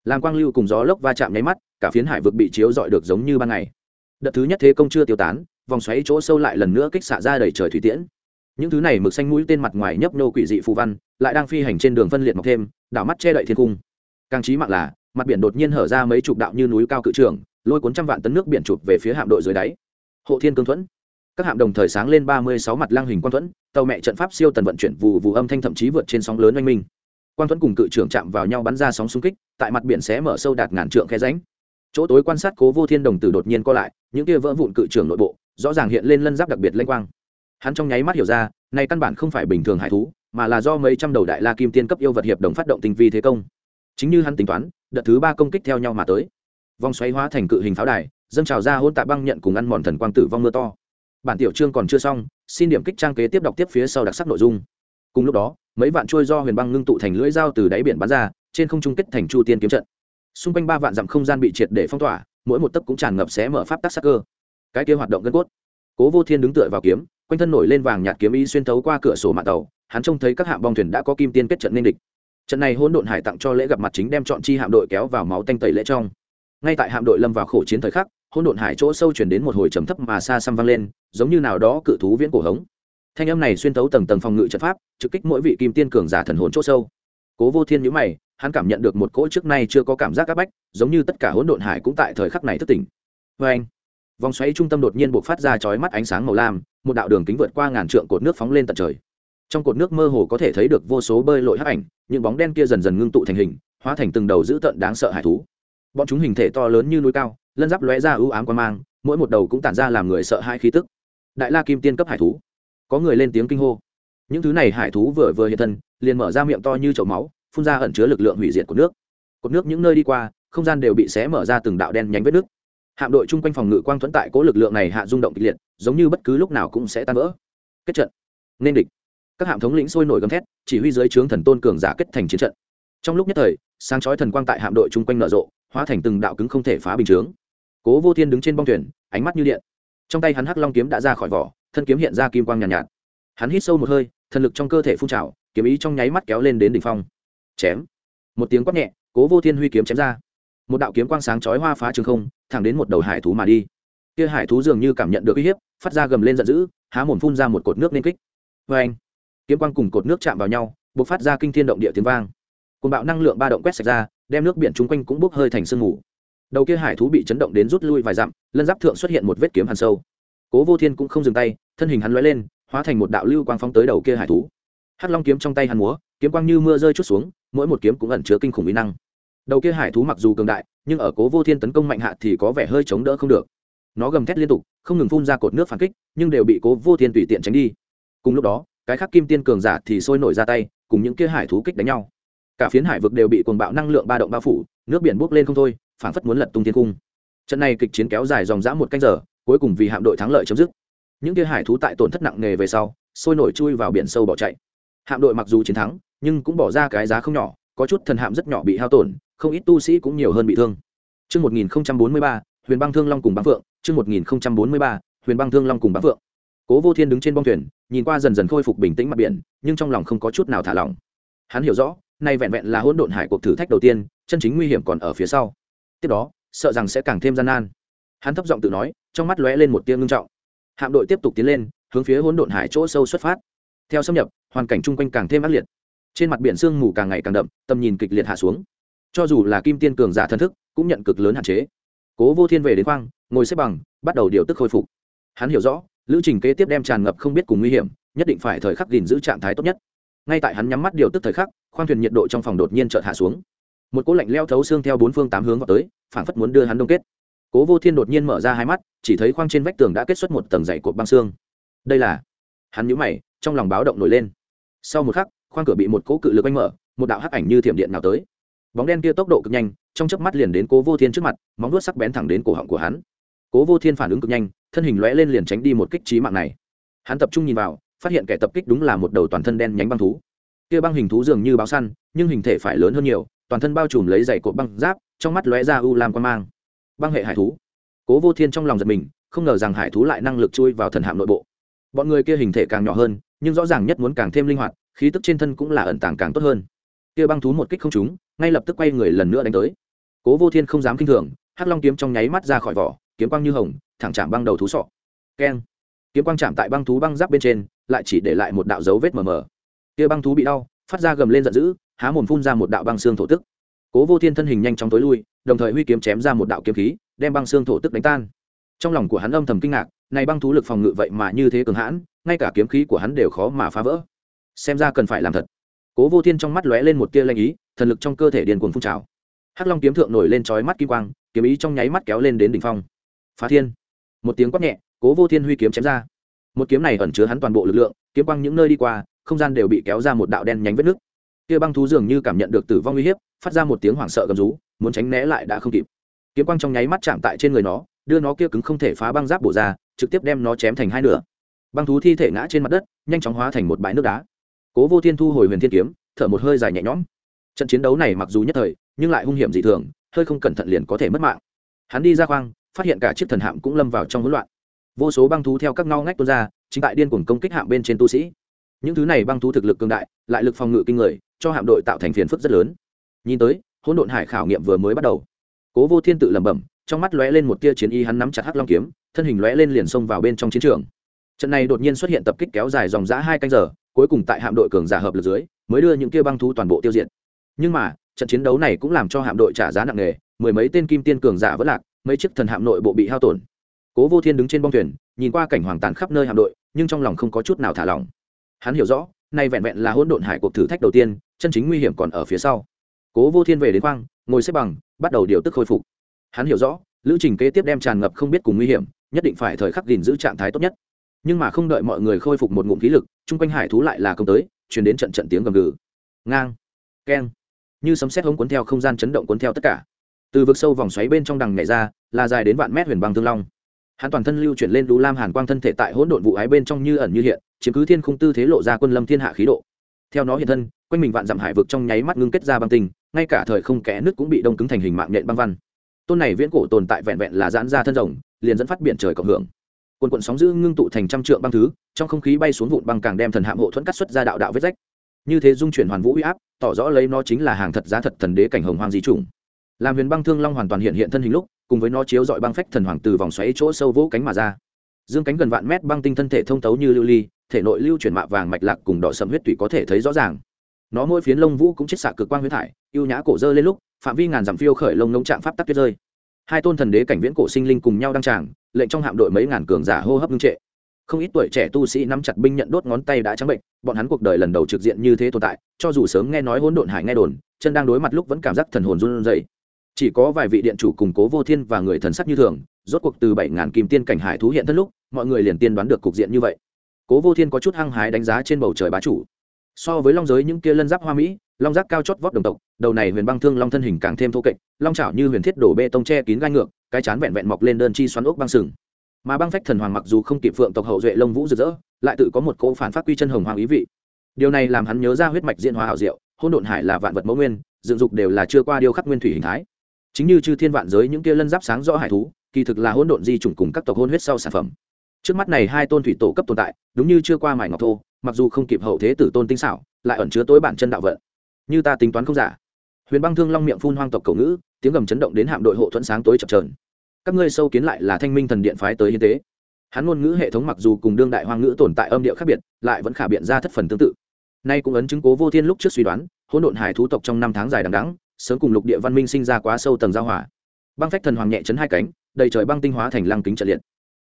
làm quang lưu cùng gió lốc va chạm nháy mắt, cả phiến hải vực bị chiếu dọi được giống như ban ngày. Đợt thứ nhất thế công chưa tiêu tán, vòng xoáy chỗ sâu lại lần nữa kích xạ ra đầy trời thủy tiễn. Những thứ này mực xanh mũi tên mặt ngoài nhấp nô quỷ dị phù văn, lại đang phi hành trên đường phân liệt mọc thêm, đảo mắt che đậy thiên cung. Càng trí mạng là, mặt biển đột nhiên hở ra mấy chục đạo như núi cao cự trường lôi cuốn trăm vạn tấn nước biển chụp về phía hạm đội dưới đáy. Hộ thiên cương thuẫn. Các hạm đồng thời sáng lên ba mươi sáu mặt lang hình quan thuẫn, tàu mẹ trận pháp siêu tần vận chuyển vụ vụ âm thanh thậm chí vượt trên sóng lớn oanh minh quan thuẫn cùng cự trưởng chạm vào nhau bắn ra sóng xung kích, tại mặt biển xé mở sâu đạt ngàn trượng khe ránh chỗ tối quan sát cố vô thiên đồng tử đột nhiên co lại, những kia vỡ vụn cự trưởng nội bộ, rõ ràng hiện lên lân giáp đặc biệt lênh quang. Hắn trong nháy mắt hiểu ra nay căn bản không phải bình thường hải thú, mà là do mấy trăm đầu đại la kim tiên cấp yêu vật hiệp đồng phát động tinh vi thế công. Chính như hắn tính toán, đợt thứ ba công kích theo nhau mà tới. Vòng xoáy hóa thành cự hình pháo đài, dâng trào ra hôn tạ băng nhận cùng ăn mòn thần quang tử vong mưa to. Bản tiểu chương còn chưa xong, xin điểm kích trang kế tiếp đọc tiếp phía sau đặc sắc nội dung cùng lúc đó, mấy vạn trôi do huyền băng ngưng tụ thành lưỡi dao từ đáy biển bắn ra, trên không trung kết thành chu tiên kiếm trận. Xung quanh ba vạn dặm không gian bị triệt để phong tỏa, mỗi một tấc cũng tràn ngập xé mở pháp tắc sắc cơ. Cái kia hoạt động gân cốt. Cố vô thiên đứng tựa vào kiếm, quanh thân nổi lên vàng nhạt kiếm ý xuyên thấu qua cửa sổ mạng tàu, hắn trông thấy các hạm bong thuyền đã có kim tiên kết trận nên địch. Trận này hỗn độn hải tặng cho lễ gặp mặt chính đem chọn chi hạm đội kéo vào máu tanh tẩy lễ trong. Ngay tại hạm đội lâm vào khổ chiến thời khắc, hỗn độn hải chỗ sâu chuyển đến một hồi trầm thấp mà xa xăm vang lên, giống như nào đó cự thú viễn cổ hống thanh âm này xuyên thấu tầng tầng phòng ngự trận pháp, trực kích mỗi vị kim tiên cường giả thần hồn chỗ sâu. Cố vô thiên nhữ mày, hắn cảm nhận được một cỗ trước nay chưa có cảm giác áp bách, giống như tất cả hỗn độn hải cũng tại thời khắc này thất tỉnh. Vê anh, vòng xoáy trung tâm đột nhiên buộc phát ra chói mắt ánh sáng màu lam, một đạo đường kính vượt qua ngàn trượng cột nước phóng lên tận trời. Trong cột nước mơ hồ có thể thấy được vô số bơi lội hắc ảnh, những bóng đen kia dần dần ngưng tụ thành hình, hóa thành từng đầu dữ tợn đáng sợ hải thú. Bọn chúng hình thể to lớn như núi cao, lân giáp lóe ra ưu ám quan mang, mỗi một đầu cũng tản ra làm người sợ hai khí tức. Đại la kim tiên cấp hải thú có người lên tiếng kinh hô. Những thứ này hải thú vừa vừa hiện thân, liền mở ra miệng to như chậu máu, phun ra ẩn chứa lực lượng hủy diệt của nước. Cột nước những nơi đi qua, không gian đều bị xé mở ra từng đạo đen nhánh vết nước. Hạm đội chung quanh phòng ngự quang thuẫn tại cố lực lượng này hạ rung động kịch liệt, giống như bất cứ lúc nào cũng sẽ tan vỡ. Kết trận. Nên địch. Các hạm thống lĩnh sôi nổi gầm thét, chỉ huy dưới trướng thần tôn cường giả kết thành chiến trận. Trong lúc nhất thời, sáng chói thần quang tại hạm đội chung quanh nở rộ, hóa thành từng đạo cứng không thể phá bình chướng. Cố vô thiên đứng trên bong thuyền, ánh mắt như điện. Trong tay hắn hắc long kiếm đã ra khỏi vỏ thân kiếm hiện ra kim quang nhàn nhạt, nhạt. Hắn hít sâu một hơi thần lực trong cơ thể phun trào kiếm ý trong nháy mắt kéo lên đến đỉnh phong. Chém. Một tiếng quát nhẹ cố vô thiên huy kiếm chém ra. Một đạo kiếm quang sáng chói hoa phá trường không thẳng đến một đầu hải thú mà đi. Kia hải thú dường như cảm nhận được uy hiếp phát ra gầm lên giận dữ há mồm phun ra một cột nước nên kích. Vê anh kiếm quang cùng cột nước chạm vào nhau b phát ra kinh thiên động địa tiếng vang. Cồn bạo năng lượng ba động quét sạch ra đem nước biển chung quanh cũng bốc hơi thành sương mù. Đầu kia hải thú bị chấn động đến rút lui vài dặm lân giáp thượng xuất hiện một vết kiếm hàn sâu cố vô thiên cũng không dừng tay, thân hình hắn lóe lên, hóa thành một đạo lưu quang phóng tới đầu kia hải thú. Hắc long kiếm trong tay hắn múa, kiếm quang như mưa rơi chút xuống, mỗi một kiếm cũng ẩn chứa kinh khủng mỹ năng. Đầu kia hải thú mặc dù cường đại, nhưng ở cố vô thiên tấn công mạnh hạ thì có vẻ hơi chống đỡ không được. Nó gầm thét liên tục, không ngừng phun ra cột nước phản kích, nhưng đều bị cố vô thiên tùy tiện tránh đi. Cùng lúc đó, cái khác kim tiên cường giả thì sôi nổi ra tay, cùng những kia hải thú kích đánh nhau. Cả phiến hải vực đều bị cuồng bạo năng lượng ba động bao phủ, nước biển bốc lên không thôi, phảng phất muốn lật tung thiên cung. Trận này kịch chiến kéo dài dòng dã một canh giờ cuối cùng vì hạm đội thắng lợi chấm dứt những kia hải thú tại tổn thất nặng nề về sau sôi nổi chui vào biển sâu bỏ chạy hạm đội mặc dù chiến thắng nhưng cũng bỏ ra cái giá không nhỏ có chút thần hạm rất nhỏ bị hao tổn không ít tu sĩ cũng nhiều hơn bị thương Trước 1043, huyền băng thương long cùng băng phượng, trước 1043, huyền băng thương long cùng băng phượng. Cố Vô Thiên đứng trên bong thuyền, nhìn qua dần dần khôi phục bình tĩnh mặt biển, nhưng trong lòng không có chút nào thả lỏng. Hắn hiểu rõ, nay vẹn vẹn là hỗn độn hải cuộc thử thách đầu tiên, chân chính nguy hiểm còn ở phía sau. Tiếp đó, sợ rằng sẽ càng thêm gian nan. Hắn thấp giọng tự nói, trong mắt lóe lên một tia ngưng trọng. Hạm đội tiếp tục tiến lên, hướng phía hỗn độn hải chỗ sâu xuất phát. Theo xâm nhập, hoàn cảnh chung quanh càng thêm ác liệt. Trên mặt biển sương mù càng ngày càng đậm, tầm nhìn kịch liệt hạ xuống. Cho dù là kim tiên cường giả thân thức, cũng nhận cực lớn hạn chế. Cố Vô Thiên về đến khoang, ngồi xếp bằng, bắt đầu điều tức khôi phục. Hắn hiểu rõ, lữ trình kế tiếp đem tràn ngập không biết cùng nguy hiểm, nhất định phải thời khắc gìn giữ trạng thái tốt nhất. Ngay tại hắn nhắm mắt điều tức thời khắc, khoang thuyền nhiệt độ trong phòng đột nhiên chợt hạ xuống. Một cỗ lạnh leo thấu xương theo bốn phương tám hướng vào tới, phảng phất muốn đưa hắn đông kết. Cố Vô Thiên đột nhiên mở ra hai mắt, chỉ thấy khoang trên vách tường đã kết xuất một tầng dày cột băng xương. Đây là? Hắn nhíu mày, trong lòng báo động nổi lên. Sau một khắc, khoang cửa bị một cỗ cự lực anh mở, một đạo hắc ảnh như thiểm điện nào tới. Bóng đen kia tốc độ cực nhanh, trong chớp mắt liền đến Cố Vô Thiên trước mặt, móng vuốt sắc bén thẳng đến cổ họng của hắn. Cố Vô Thiên phản ứng cực nhanh, thân hình lóe lên liền tránh đi một kích chí mạng này. Hắn tập trung nhìn vào, phát hiện kẻ tập kích đúng là một đầu toàn thân đen nhánh băng thú. Kia băng hình thú dường như báo săn, nhưng hình thể phải lớn hơn nhiều, toàn thân bao trùm lấy dày cột băng giáp, trong mắt lóe ra u lam quan mang. Băng hệ hải thú. Cố Vô Thiên trong lòng giật mình, không ngờ rằng hải thú lại năng lực chui vào thần hạm nội bộ. Bọn người kia hình thể càng nhỏ hơn, nhưng rõ ràng nhất muốn càng thêm linh hoạt, khí tức trên thân cũng là ẩn tàng càng tốt hơn. Kia băng thú một kích không trúng, ngay lập tức quay người lần nữa đánh tới. Cố Vô Thiên không dám kinh thường, Hắc Long kiếm trong nháy mắt ra khỏi vỏ, kiếm quang như hồng, thẳng chạm băng đầu thú sọ. Keng! Kiếm quang chạm tại băng thú băng giáp bên trên, lại chỉ để lại một đạo dấu vết mờ mờ. Kia băng thú bị đau, phát ra gầm lên giận dữ, há mồm phun ra một đạo băng xương thổ tức. Cố Vô Thiên thân hình nhanh chóng tối lui, đồng thời huy kiếm chém ra một đạo kiếm khí, đem băng xương thổ tức đánh tan. Trong lòng của hắn âm thầm kinh ngạc, này băng thú lực phòng ngự vậy mà như thế cường hãn ngay cả kiếm khí của hắn đều khó mà phá vỡ. Xem ra cần phải làm thật. Cố vô thiên trong mắt lóe lên một tia lanh ý thần lực trong cơ thể điền cuồng phun trào. Hắc long kiếm thượng nổi lên trói mắt kim quang kiếm ý trong nháy mắt kéo lên đến đỉnh phong. Phá thiên. Một tiếng quát nhẹ cố vô thiên huy kiếm chém ra. Một kiếm này ẩn chứa hắn toàn bộ lực lượng kiếm quang những nơi đi qua không gian đều bị kéo ra một đạo đen nhánh vết nứt kia băng thú dường như cảm nhận được tử vong uy hiếp, phát ra một tiếng hoảng sợ gầm rú, muốn tránh né lại đã không kịp. Kiếm quang trong nháy mắt chạm tại trên người nó, đưa nó kia cứng không thể phá băng giáp bổ ra, trực tiếp đem nó chém thành hai nửa. Băng thú thi thể ngã trên mặt đất, nhanh chóng hóa thành một bãi nước đá. Cố vô thiên thu hồi huyền thiên kiếm, thở một hơi dài nhẹ nhõm. Trận chiến đấu này mặc dù nhất thời, nhưng lại hung hiểm dị thường, hơi không cẩn thận liền có thể mất mạng. Hắn đi ra khoang, phát hiện cả chiếc thần hạm cũng lâm vào trong hỗn loạn. Vô số băng thú theo các ngao ngách tuôn ra, chính tại điên cuồng công kích hạm bên trên tu sĩ. Những thứ này băng thú thực lực cường đại, lại lực phòng ngự kinh người cho hạm đội tạo thành phiền phức rất lớn. Nhìn tới, hỗn độn hải khảo nghiệm vừa mới bắt đầu. Cố vô thiên tự lẩm bẩm, trong mắt lóe lên một tia chiến y hắn nắm chặt hắc long kiếm, thân hình lóe lên liền xông vào bên trong chiến trường. Trận này đột nhiên xuất hiện tập kích kéo dài dòng giã hai canh giờ, cuối cùng tại hạm đội cường giả hợp lực dưới, mới đưa những kia băng thú toàn bộ tiêu diệt. Nhưng mà, trận chiến đấu này cũng làm cho hạm đội trả giá nặng nề, mười mấy tên kim tiên cường giả vẫn lạc, mấy chiếc thần hạm nội bộ bị hao tổn. Cố vô thiên đứng trên bong thuyền, nhìn qua cảnh hoàng tàn khắp nơi hạm đội, nhưng trong lòng không có chút nào thả lỏng. Hắn hiểu rõ nay vẹn vẹn là hỗn độn hải cuộc thử thách đầu tiên, chân chính nguy hiểm còn ở phía sau. Cố vô thiên về đến khoang, ngồi xếp bằng, bắt đầu điều tức khôi phục. Hắn hiểu rõ, lữ trình kế tiếp đem tràn ngập không biết cùng nguy hiểm, nhất định phải thời khắc gìn giữ trạng thái tốt nhất. Nhưng mà không đợi mọi người khôi phục một ngụm khí lực, chung quanh hải thú lại là công tới chuyển đến trận trận tiếng gầm gừ. Ngang, keng. Như sấm xét hống cuốn theo không gian chấn động cuốn theo tất cả. Từ vực sâu vòng xoáy bên trong đằng nhảy ra, là dài đến vạn mét huyền băng thương long hắn toàn thân lưu chuyển lên đu lam hàn quang thân thể tại hỗn độn vụ ái bên trong như ẩn như hiện, chiếm cứ thiên khung tư thế lộ ra quân lâm thiên hạ khí độ. Theo nó hiện thân, quanh mình vạn dặm hải vực trong nháy mắt ngưng kết ra băng tinh, ngay cả thời không kẽ nước cũng bị đông cứng thành hình mạng nhện băng văn. Tôn này viễn cổ tồn tại vẹn vẹn là giãn ra thân rồng, liền dẫn phát biển trời cộng hưởng. Quần quận sóng dữ ngưng tụ thành trăm trượng băng thứ, trong không khí bay xuống vụn băng càng đem thần hạm hộ thuẫn cắt xuất ra đạo đạo vết rách. Như thế dung chuyển hoàn vũ uy áp, tỏ rõ lấy nó chính là hàng thật giá thật thần đế cảnh hồng hoang di trùng làm huyền băng thương long hoàn toàn hiện hiện thân hình lúc cùng với nó chiếu dọi băng phách thần hoàng từ vòng xoáy chỗ sâu vỗ cánh mà ra. Dương cánh gần vạn mét băng tinh thân thể thông tấu như lưu ly, thể nội lưu chuyển mạ vàng mạch lạc cùng đỏ sầm huyết tủy có thể thấy rõ ràng. Nó mỗi phiến lông vũ cũng chết xạ cực quang huyết thải, ưu nhã cổ dơ lên lúc, phạm vi ngàn dặm phiêu khởi lông ngông trạng pháp tắc tuyết rơi. Hai tôn thần đế cảnh viễn cổ sinh linh cùng nhau đăng tràng, lệnh trong hạm đội mấy ngàn cường giả hô hấp ngưng trệ. Không ít tuổi trẻ tu sĩ nắm chặt binh nhận đốt ngón tay đã trắng bệnh, bọn hắn cuộc đời lần đầu trực diện như thế tồn tại, cho dù sớm nghe nói hỗn độn hải nghe đồn, chân đang đối mặt lúc vẫn cảm giác thần hồn run rẩy chỉ có vài vị điện chủ cùng cố vô thiên và người thần sắc như thường, rốt cuộc từ bảy ngàn kim tiên cảnh hải thú hiện thân lúc, mọi người liền tiên đoán được cục diện như vậy. Cố vô thiên có chút hăng hái đánh giá trên bầu trời bá chủ. So với long giới những kia lân giáp hoa mỹ, long giáp cao chót vót đồng tộc, đầu này huyền băng thương long thân hình càng thêm thô kệch, long chảo như huyền thiết đổ bê tông che kín gai ngược, cái chán vẹn vẹn mọc lên đơn chi xoắn ốc băng sừng. Mà băng phách thần hoàng mặc dù không kịp phượng tộc hậu duệ lông vũ rực rỡ, lại tự có một cỗ phản phát quy chân hồng hoàng ý vị. Điều này làm hắn nhớ ra huyết mạch diễn hóa hảo diệu hôn độn hải là vạn vật mẫu nguyên, dựng dục đều là chưa qua điêu khắc nguyên thủy hình thái chính như chư thiên vạn giới những kia lân giáp sáng rõ hải thú, kỳ thực là hỗn độn di chủng cùng các tộc hôn huyết sau sản phẩm. Trước mắt này hai tôn thủy tổ cấp tồn tại, đúng như chưa qua mài ngọc thô, mặc dù không kịp hậu thế tử tôn tinh xảo, lại ẩn chứa tối bản chân đạo vận. Như ta tính toán không giả. Huyền băng thương long miệng phun hoang tộc cầu ngữ, tiếng gầm chấn động đến hạm đội hộ thuẫn sáng tối chập trờn các ngươi sâu kiến lại là thanh minh thần điện phái tới hiến tế. Hắn ngôn ngữ hệ thống mặc dù cùng đương đại hoang ngữ tồn tại âm điệu khác biệt, lại vẫn khả biện ra thất phần tương tự. Nay cũng ấn chứng cố vô thiên lúc trước suy đoán, hỗn độn hải thú tộc trong năm tháng dài đằng đẵng sớm cùng lục địa văn minh sinh ra quá sâu tầng giao hỏa băng phách thần hoàng nhẹ chấn hai cánh, đầy trời băng tinh hóa thành lăng kính trận liệt.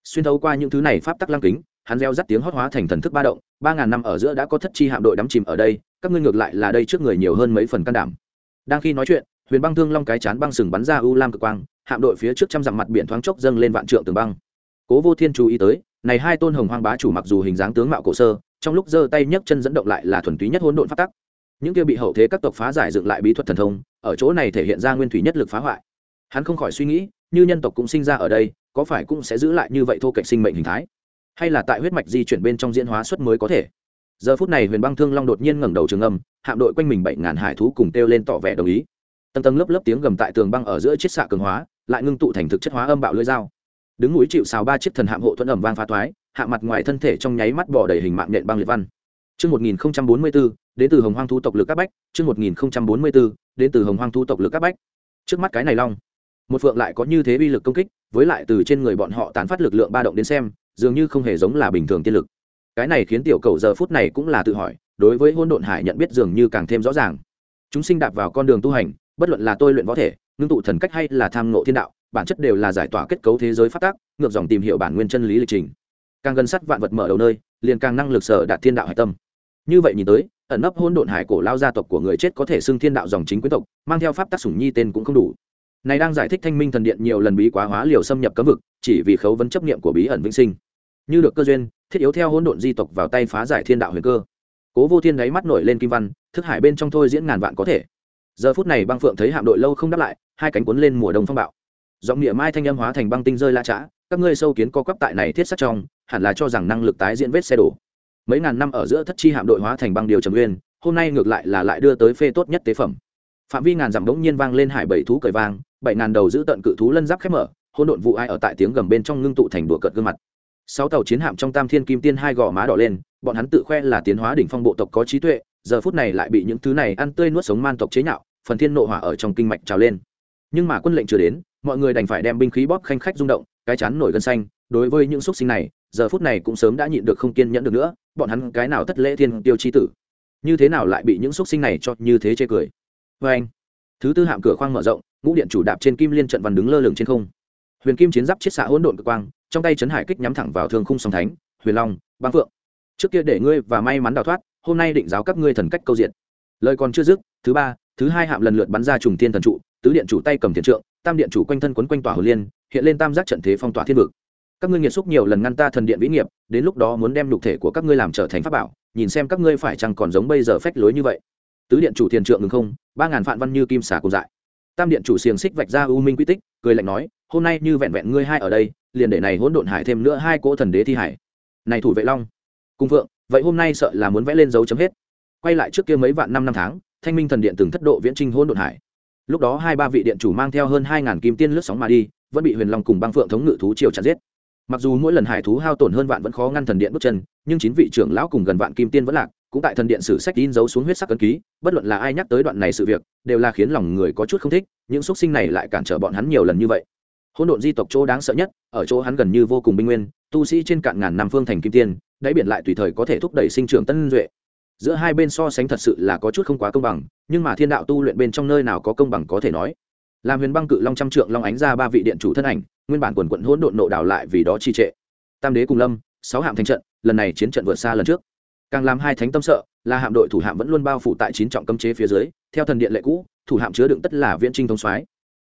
Xuyên thấu qua những thứ này pháp tắc lăng kính, hắn reo rắt tiếng hót hóa thành thần thức ba động, ba ngàn năm ở giữa đã có thất chi hạm đội đắm chìm ở đây, các ngươi ngược lại là đây trước người nhiều hơn mấy phần can đảm. Đang khi nói chuyện, huyền băng thương long cái chán băng sừng bắn ra u lam cực quang, hạm đội phía trước trăm dặm mặt biển thoáng chốc dâng lên vạn trượng tường băng. Cố vô thiên chú ý tới, này hai tôn hồng hoang bá chủ mặc dù hình dáng tướng mạo cổ sơ, trong lúc giơ tay nhấc chân dẫn động lại là thuần túy nhất hỗn độn phát tắc. Những kia bị hậu thế các tộc phá giải dựng lại bí thuật thần thông ở chỗ này thể hiện ra nguyên thủy nhất lực phá hoại. Hắn không khỏi suy nghĩ như nhân tộc cũng sinh ra ở đây có phải cũng sẽ giữ lại như vậy thô kệch sinh mệnh hình thái? Hay là tại huyết mạch di chuyển bên trong diễn hóa xuất mới có thể? Giờ phút này huyền băng thương long đột nhiên ngẩng đầu trường âm hạm đội quanh mình bảy ngàn hải thú cùng kêu lên tỏ vẻ đồng ý. Tầng tầng lớp lớp tiếng gầm tại tường băng ở giữa chiết xạ cường hóa lại ngưng tụ thành thực chất hóa âm bạo lưỡi dao. Đứng núi chịu xào ba chiếc thần hạm hộ thuẫn ẩm vang phá thoái hạ mặt ngoài thân thể trong nháy mắt bỏ đầy hình mạng nhện băng liệt văn. Chương 1044, đến từ Hồng Hoang thu tộc lực các bách, chương 1044, đến từ Hồng Hoang thu tộc lực các bách. Trước mắt cái này long, một phượng lại có như thế uy lực công kích, với lại từ trên người bọn họ tán phát lực lượng ba động đến xem, dường như không hề giống là bình thường tiên lực. Cái này khiến tiểu cầu giờ phút này cũng là tự hỏi, đối với hôn độn hải nhận biết dường như càng thêm rõ ràng. Chúng sinh đạp vào con đường tu hành, bất luận là tôi luyện võ thể, ngưng tụ thần cách hay là tham ngộ thiên đạo, bản chất đều là giải tỏa kết cấu thế giới phát tác, ngược dòng tìm hiểu bản nguyên chân lý lịch trình càng gần sát vạn vật mở đầu nơi liền càng năng lực sở đạt thiên đạo hạch tâm như vậy nhìn tới ẩn nấp hôn độn hải cổ lao gia tộc của người chết có thể xưng thiên đạo dòng chính quyến tộc, mang theo pháp tác sủng nhi tên cũng không đủ. Này đang giải thích thanh minh thần điện nhiều lần bí quá hóa liều xâm nhập cấm vực, chỉ vì khấu vấn chấp niệm của bí ẩn vĩnh sinh. Như được cơ duyên, thiết yếu theo hỗn độn di tộc vào tay phá giải thiên đạo huyền cơ. Cố vô thiên đáy mắt nổi lên kim văn, thức hải bên trong thôi diễn ngàn vạn có thể. Giờ phút này băng phượng thấy hạm đội lâu không đáp lại, hai cánh cuốn lên mùa đông phong bạo. Giọng địa mai thanh âm hóa thành băng tinh rơi la trã, các ngươi sâu kiến co quắp tại này thiết sắc trong, hẳn là cho rằng năng lực tái diễn vết xe đổ mấy ngàn năm ở giữa thất chi hạm đội hóa thành băng điều trầm nguyên, hôm nay ngược lại là lại đưa tới phê tốt nhất tế phẩm. Phạm vi ngàn dặm đống nhiên vang lên hải bảy thú cởi vang, bảy ngàn đầu giữ tận cự thú lân giáp khép mở hôn độn vụ ai ở tại tiếng gầm bên trong ngưng tụ thành đùa cợt gương mặt. Sáu tàu chiến hạm trong tam thiên kim tiên hai gò má đỏ lên, bọn hắn tự khoe là tiến hóa đỉnh phong bộ tộc có trí tuệ, giờ phút này lại bị những thứ này ăn tươi nuốt sống man tộc chế nhạo, phần thiên nộ hỏa ở trong kinh mạch trào lên. Nhưng mà quân lệnh chưa đến, mọi người đành phải đem binh khí bóp khanh khách rung động, cái chán nổi gân xanh, đối với những xúc sinh này giờ phút này cũng sớm đã nhịn được không kiên nhẫn được nữa, bọn hắn cái nào thất lễ thiên tiêu chi tử? Như thế nào lại bị những xúc sinh này cho như thế chê cười? Vê anh, thứ tư hạm cửa khoang mở rộng, ngũ điện chủ đạp trên kim liên trận văn đứng lơ lửng trên không. Huyền kim chiến giáp chiết xạ hỗn độn cực quang, trong tay trấn hải kích nhắm thẳng vào thương khung song thánh, huyền long, băng phượng. Trước kia để ngươi và may mắn đào thoát, hôm nay định giáo các ngươi thần cách câu diện. Lời còn chưa dứt, thứ ba, thứ hai hạm lần lượt bắn ra trùng thiên thần trụ, tứ điện chủ tay cầm thiền trượng, tam điện chủ quanh thân quấn quanh tòa hồ liên, hiện lên tam giác trận thế phong tỏa thiên vực các ngươi nghiệt xúc nhiều lần ngăn ta thần điện vĩ nghiệp, đến lúc đó muốn đem nhục thể của các ngươi làm trở thành pháp bảo, nhìn xem các ngươi phải chăng còn giống bây giờ phách lối như vậy. Tứ điện chủ thiền trượng ngừng không, ba ngàn phạn văn như kim xả cùng dại. Tam điện chủ xiềng xích vạch ra u minh quy tích, cười lạnh nói, hôm nay như vẹn vẹn ngươi hai ở đây, liền để này hỗn độn hải thêm nữa hai cỗ thần đế thi hải. Này thủ vệ long, cung phượng, vậy hôm nay sợ là muốn vẽ lên dấu chấm hết. Quay lại trước kia mấy vạn năm năm tháng, thanh minh thần điện từng thất độ viễn trinh hỗn độn hải. Lúc đó hai ba vị điện chủ mang theo hơn hai ngàn kim tiên lướt sóng mà đi, vẫn bị huyền long cùng băng phượng thống ngự thú triều chặt giết mặc dù mỗi lần hải thú hao tổn hơn vạn vẫn khó ngăn thần điện bước chân, nhưng chín vị trưởng lão cùng gần vạn kim tiên vẫn lạc, cũng tại thần điện sử sách in dấu xuống huyết sắc cấn ký, bất luận là ai nhắc tới đoạn này sự việc, đều là khiến lòng người có chút không thích, những xuất sinh này lại cản trở bọn hắn nhiều lần như vậy. Hỗn độn di tộc chỗ đáng sợ nhất, ở chỗ hắn gần như vô cùng binh nguyên, tu sĩ trên cạn ngàn năm phương thành kim tiên, đáy biển lại tùy thời có thể thúc đẩy sinh trưởng tân duệ. Giữa hai bên so sánh thật sự là có chút không quá công bằng, nhưng mà thiên đạo tu luyện bên trong nơi nào có công bằng có thể nói. Làm huyền băng cự long trăm trượng long ánh ra ba vị điện chủ thân ảnh nguyên bản quần quận hỗn độn nộ đảo lại vì đó trì trệ. Tam đế cùng lâm, sáu hạm thành trận, lần này chiến trận vượt xa lần trước. Càng làm hai thánh tâm sợ, là hạm đội thủ hạm vẫn luôn bao phủ tại chín trọng cấm chế phía dưới, theo thần điện lệ cũ, thủ hạm chứa đựng tất là viễn trinh thông soái.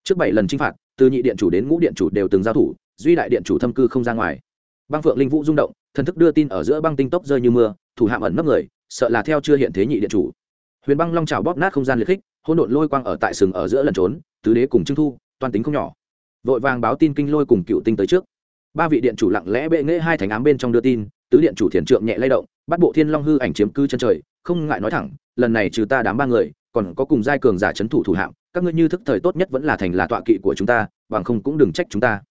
Trước bảy lần chinh phạt, từ nhị điện chủ đến ngũ điện chủ đều từng giao thủ, duy đại điện chủ thâm cư không ra ngoài. Băng phượng linh vũ rung động, thần thức đưa tin ở giữa băng tinh tốc rơi như mưa, thủ hạm ẩn nấp người, sợ là theo chưa hiện thế nhị điện chủ. Huyền băng long trào bóp nát không gian liệt khích, hỗn độn lôi quang ở tại sừng ở giữa lần trốn, tứ đế cùng trưng thu, toàn tính không nhỏ vội vàng báo tin kinh lôi cùng cựu tinh tới trước. Ba vị điện chủ lặng lẽ bệ nghễ hai thánh ám bên trong đưa tin, tứ điện chủ thiền trượng nhẹ lay động, bắt bộ thiên long hư ảnh chiếm cư chân trời, không ngại nói thẳng, lần này trừ ta đám ba người, còn có cùng giai cường giả c h ấ n thủ thủ hạng các ngươi như thức thời tốt nhất vẫn là thành là tọa kỵ của chúng ta, bằng không cũng đừng trách chúng ta.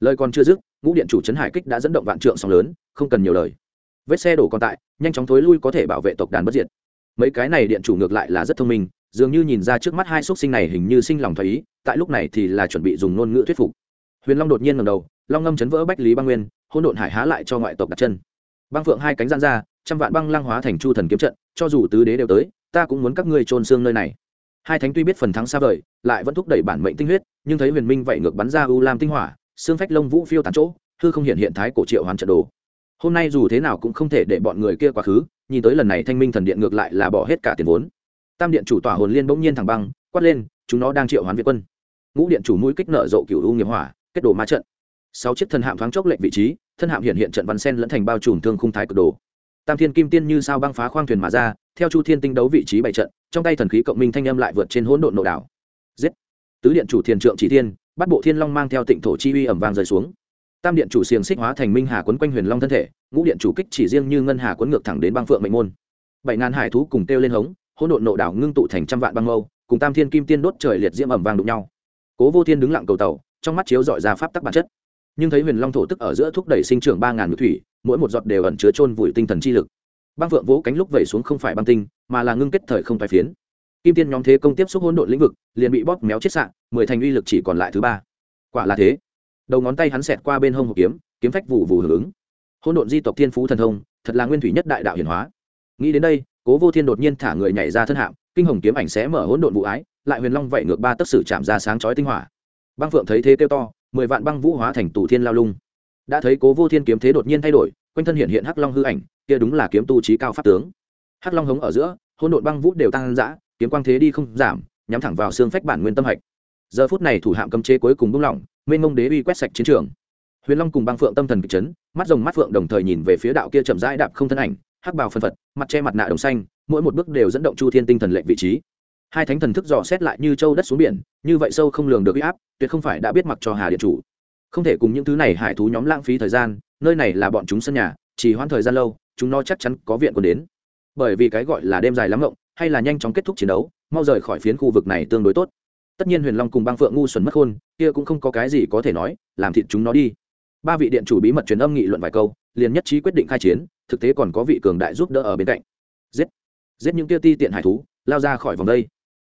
Lời còn chưa dứt, ngũ điện chủ trấn hải kích đã dẫn động vạn trượng sóng lớn, không cần nhiều lời. Vết xe đổ còn tại, nhanh chóng thối lui có thể bảo vệ tộc đàn bất diệt. Mấy cái này điện chủ ngược lại là rất thông minh, dường như nhìn ra trước mắt hai xúc sinh này hình như sinh lòng thoái ý tại lúc này thì là chuẩn bị dùng ngôn ngữ thuyết phục. Huyền long đột nhiên ngầm đầu, long ngâm chấn vỡ bách lý băng nguyên hôn độn hải há lại cho ngoại tộc đặt chân. Băng phượng hai cánh gian ra, trăm vạn băng lang hóa thành chu thần kiếm trận, cho dù tứ đế đều tới, ta cũng muốn các ngươi trôn xương nơi này. Hai thánh tuy biết phần thắng xa vời, lại vẫn thúc đẩy bản mệnh tinh huyết, nhưng thấy huyền minh vậy ngược bắn ra u lam tinh hỏa, xương phách lông vũ phiêu tán chỗ, hư không hiện hiện thái cổ triệu hoàn trận đồ. Hôm nay dù thế nào cũng không thể để bọn người kia quá khứ, nhìn tới lần này thanh minh thần điện ngược lại là bỏ hết cả tiền vốn. Tam điện chủ tỏa hồn liên bỗng nhiên thẳng băng, quát lên, chúng nó đang triệu hoán việt quân ngũ điện chủ mũi kích nợ rộ cựu u nghiệp hỏa, kết đồ ma trận. Sáu chiếc thần hạm thoáng chốc lệnh vị trí, thân hạm hiện hiện trận văn sen lẫn thành bao trùm thương khung thái cực đồ. Tam thiên kim tiên như sao băng phá khoang thuyền mà ra, theo chu thiên tinh đấu vị trí bảy trận, trong tay thần khí cộng minh thanh âm lại vượt trên hỗn độn nội đảo. Giết! Tứ điện chủ thiền trượng chỉ thiên, bắt bộ thiên long mang theo tịnh thổ chi uy ẩm vàng rơi xuống. Tam điện chủ xiềng xích hóa thành minh hà quấn quanh huyền long thân thể, ngũ điện chủ kích chỉ riêng như ngân hà quấn ngược thẳng đến băng phượng mệnh môn. Bảy ngàn hải thú cùng kêu lên hống, hỗn độn nộ đảo ngưng tụ thành trăm vạn băng mâu, cùng tam thiên kim tiên đốt trời liệt diễm ẩm vàng đụng nhau cố vô thiên đứng lặng cầu tàu, trong mắt chiếu dọi ra pháp tắc bản chất. Nhưng thấy huyền long thổ tức ở giữa thúc đẩy sinh trưởng ba ngàn ngự thủy, mỗi một giọt đều ẩn chứa trôn vùi tinh thần chi lực. Băng phượng vỗ cánh lúc vẩy xuống không phải băng tinh, mà là ngưng kết thời không tai phiến. Kim tiên nhóm thế công tiếp xúc hỗn độn lĩnh vực, liền bị bóp méo chết sạn mười thành uy lực chỉ còn lại thứ ba. Quả là thế. Đầu ngón tay hắn xẹt qua bên hông hộp kiếm kiếm phách vụ vù hưởng ứng. Hỗn độn di tộc thiên phú thần thông, thật là nguyên thủy nhất đại đạo hiển hóa. Nghĩ đến đây cố vô thiên đột nhiên thả người nhảy ra thân hạm, kinh hồng kiếm ảnh sẽ mở hỗn độn vụ ái, lại huyền long vậy ngược ba tấc sử chạm ra sáng chói tinh hỏa. Băng phượng thấy thế kêu to, mười vạn băng vũ hóa thành tù thiên lao lung. Đã thấy cố vô thiên kiếm thế đột nhiên thay đổi, quanh thân hiện hiện hắc long hư ảnh, kia đúng là kiếm tu trí cao pháp tướng. Hắc long hống ở giữa, hỗn độn băng vũ đều tăng dã kiếm quang thế đi không giảm, nhắm thẳng vào xương phách bản nguyên tâm hạch. Giờ phút này thủ hạm cấm chế cuối cùng buông lỏng, mênh mông đế uy quét sạch chiến trường. Huyền long cùng băng phượng tâm thần kịch chấn, mắt rồng mắt phượng đồng thời nhìn về phía đạo kia chậm rãi đạp không thân ảnh hắc bào phân phật, mặt che mặt nạ đồng xanh, mỗi một bước đều dẫn động chu thiên tinh thần lệnh vị trí. Hai thánh thần thức dò xét lại như châu đất xuống biển, như vậy sâu không lường được uy áp, tuyệt không phải đã biết mặc cho hà điện chủ. Không thể cùng những thứ này hải thú nhóm lãng phí thời gian, nơi này là bọn chúng sân nhà, chỉ hoãn thời gian lâu, chúng nó chắc chắn có viện còn đến. Bởi vì cái gọi là đêm dài lắm rộng hay là nhanh chóng kết thúc chiến đấu, mau rời khỏi phiến khu vực này tương đối tốt. Tất nhiên huyền long cùng băng phượng ngu xuẩn mất khôn, kia cũng không có cái gì có thể nói, làm thịt chúng nó đi. Ba vị điện chủ bí mật truyền âm nghị luận vài câu liền nhất trí quyết định khai chiến, thực tế còn có vị cường đại giúp đỡ ở bên cạnh. Giết. Giết những kia ti tiện hải thú, lao ra khỏi vòng đây.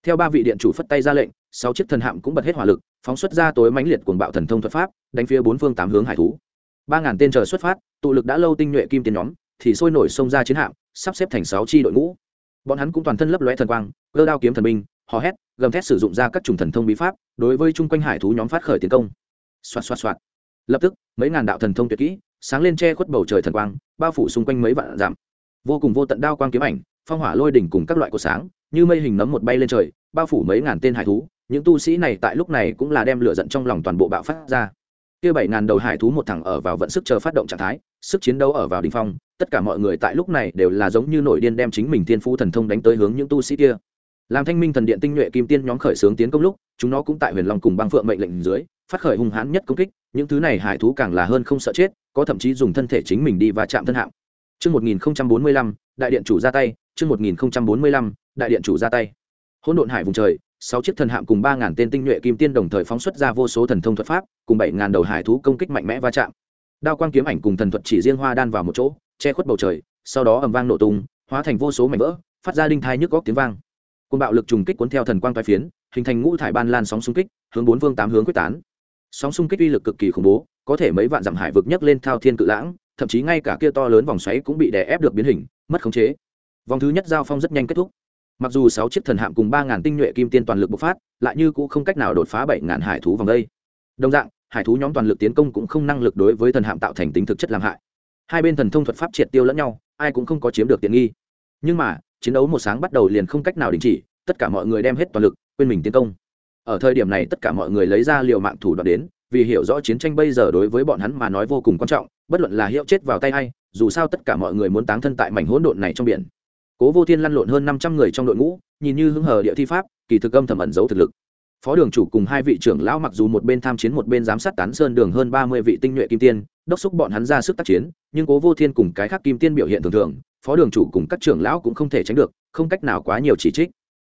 Theo ba vị điện chủ phất tay ra lệnh, sáu chiếc thần hạm cũng bật hết hỏa lực, phóng xuất ra tối mãnh liệt cuồng bạo thần thông thuật pháp, đánh phía bốn phương tám hướng hải thú. Ba ngàn tên chờ xuất phát, tụ lực đã lâu tinh nhuệ kim tiền nhóm, thì sôi nổi xông ra chiến hạm, sắp xếp thành sáu chi đội ngũ. Bọn hắn cũng toàn thân lấp lóe thần quang, cơ đao kiếm thần binh, hò hét, gầm thét sử dụng ra các chủng thần thông bí pháp, đối với chung quanh hải thú nhóm phát khởi tiến công. Xoạt xoạt xoạt. Lập tức, mấy ngàn đạo thần thông tuyệt kỹ sáng lên che khuất bầu trời thần quang, bao phủ xung quanh mấy vạn dặm. Vô cùng vô tận đao quang kiếm ảnh, phong hỏa lôi đỉnh cùng các loại cột sáng, như mây hình nấm một bay lên trời, bao phủ mấy ngàn tên hải thú. Những tu sĩ này tại lúc này cũng là đem lửa giận trong lòng toàn bộ bạo phát ra. Kia bảy ngàn đầu hải thú một thẳng ở vào vận sức chờ phát động trạng thái, sức chiến đấu ở vào đỉnh phong, tất cả mọi người tại lúc này đều là giống như nổi điên đem chính mình thiên phú thần thông đánh tới hướng những tu sĩ kia. Làm thanh minh thần điện tinh nhuệ kim tiên nhóm khởi xướng tiến công lúc, chúng nó cũng tại huyền long cùng băng phượng mệnh lệnh dưới, phát khởi hung hãn nhất công kích những thứ này hải thú càng là hơn không sợ chết có thậm chí dùng thân thể chính mình đi và chạm thân hạng Trước 1045, đại điện chủ ra tay, trước 1045, đại điện chủ ra tay. Hỗn độn hải vùng trời, sáu chiếc thần hạm cùng ba ngàn tên tinh nhuệ kim tiên đồng thời phóng xuất ra vô số thần thông thuật pháp, cùng bảy ngàn đầu hải thú công kích mạnh mẽ va chạm. Đao quang kiếm ảnh cùng thần thuật chỉ riêng hoa đan vào một chỗ, che khuất bầu trời, sau đó ầm vang nổ tung, hóa thành vô số mảnh vỡ, phát ra đinh thai nhức góc tiếng vang. Cơn bạo lực trùng kích cuốn theo thần quang toái phiến, hình thành ngũ thải ban lan sóng xung kích, hướng bốn phương tám hướng quyết tán. Sóng xung kích uy lực cực kỳ khủng bố, có thể mấy vạn dặm hải vực nhấc lên thao thiên cự lãng, thậm chí ngay cả kia to lớn vòng xoáy cũng bị đè ép được biến hình, mất khống chế. Vòng thứ nhất giao phong rất nhanh kết thúc. Mặc dù sáu chiếc thần hạm cùng ba ngàn tinh nhuệ kim tiên toàn lực bộc phát, lại như cũng không cách nào đột phá bảy ngàn hải thú vòng đây. Đồng dạng, hải thú nhóm toàn lực tiến công cũng không năng lực đối với thần hạm tạo thành tính thực chất làm hại. Hai bên thần thông thuật pháp triệt tiêu lẫn nhau, ai cũng không có chiếm được tiện nghi. Nhưng mà, chiến đấu một sáng bắt đầu liền không cách nào đình chỉ, tất cả mọi người đem hết toàn lực, quên mình tiến công. Ở thời điểm này tất cả mọi người lấy ra liều mạng thủ đoạn đến, vì hiểu rõ chiến tranh bây giờ đối với bọn hắn mà nói vô cùng quan trọng, bất luận là hiệu chết vào tay hay, dù sao tất cả mọi người muốn táng thân tại mảnh hỗn độn này trong biển. Cố Vô Thiên lăn lộn hơn năm trăm người trong đội ngũ, nhìn như hứng hờ địa thi pháp, kỳ thực âm thầm ẩn giấu thực lực. Phó đường chủ cùng hai vị trưởng lão mặc dù một bên tham chiến một bên giám sát tán sơn đường hơn ba mươi vị tinh nhuệ kim tiên, đốc xúc bọn hắn ra sức tác chiến, nhưng Cố Vô Thiên cùng cái khác kim tiên biểu hiện thường thường, phó đường chủ cùng các trưởng lão cũng không thể tránh được, không cách nào quá nhiều chỉ trích.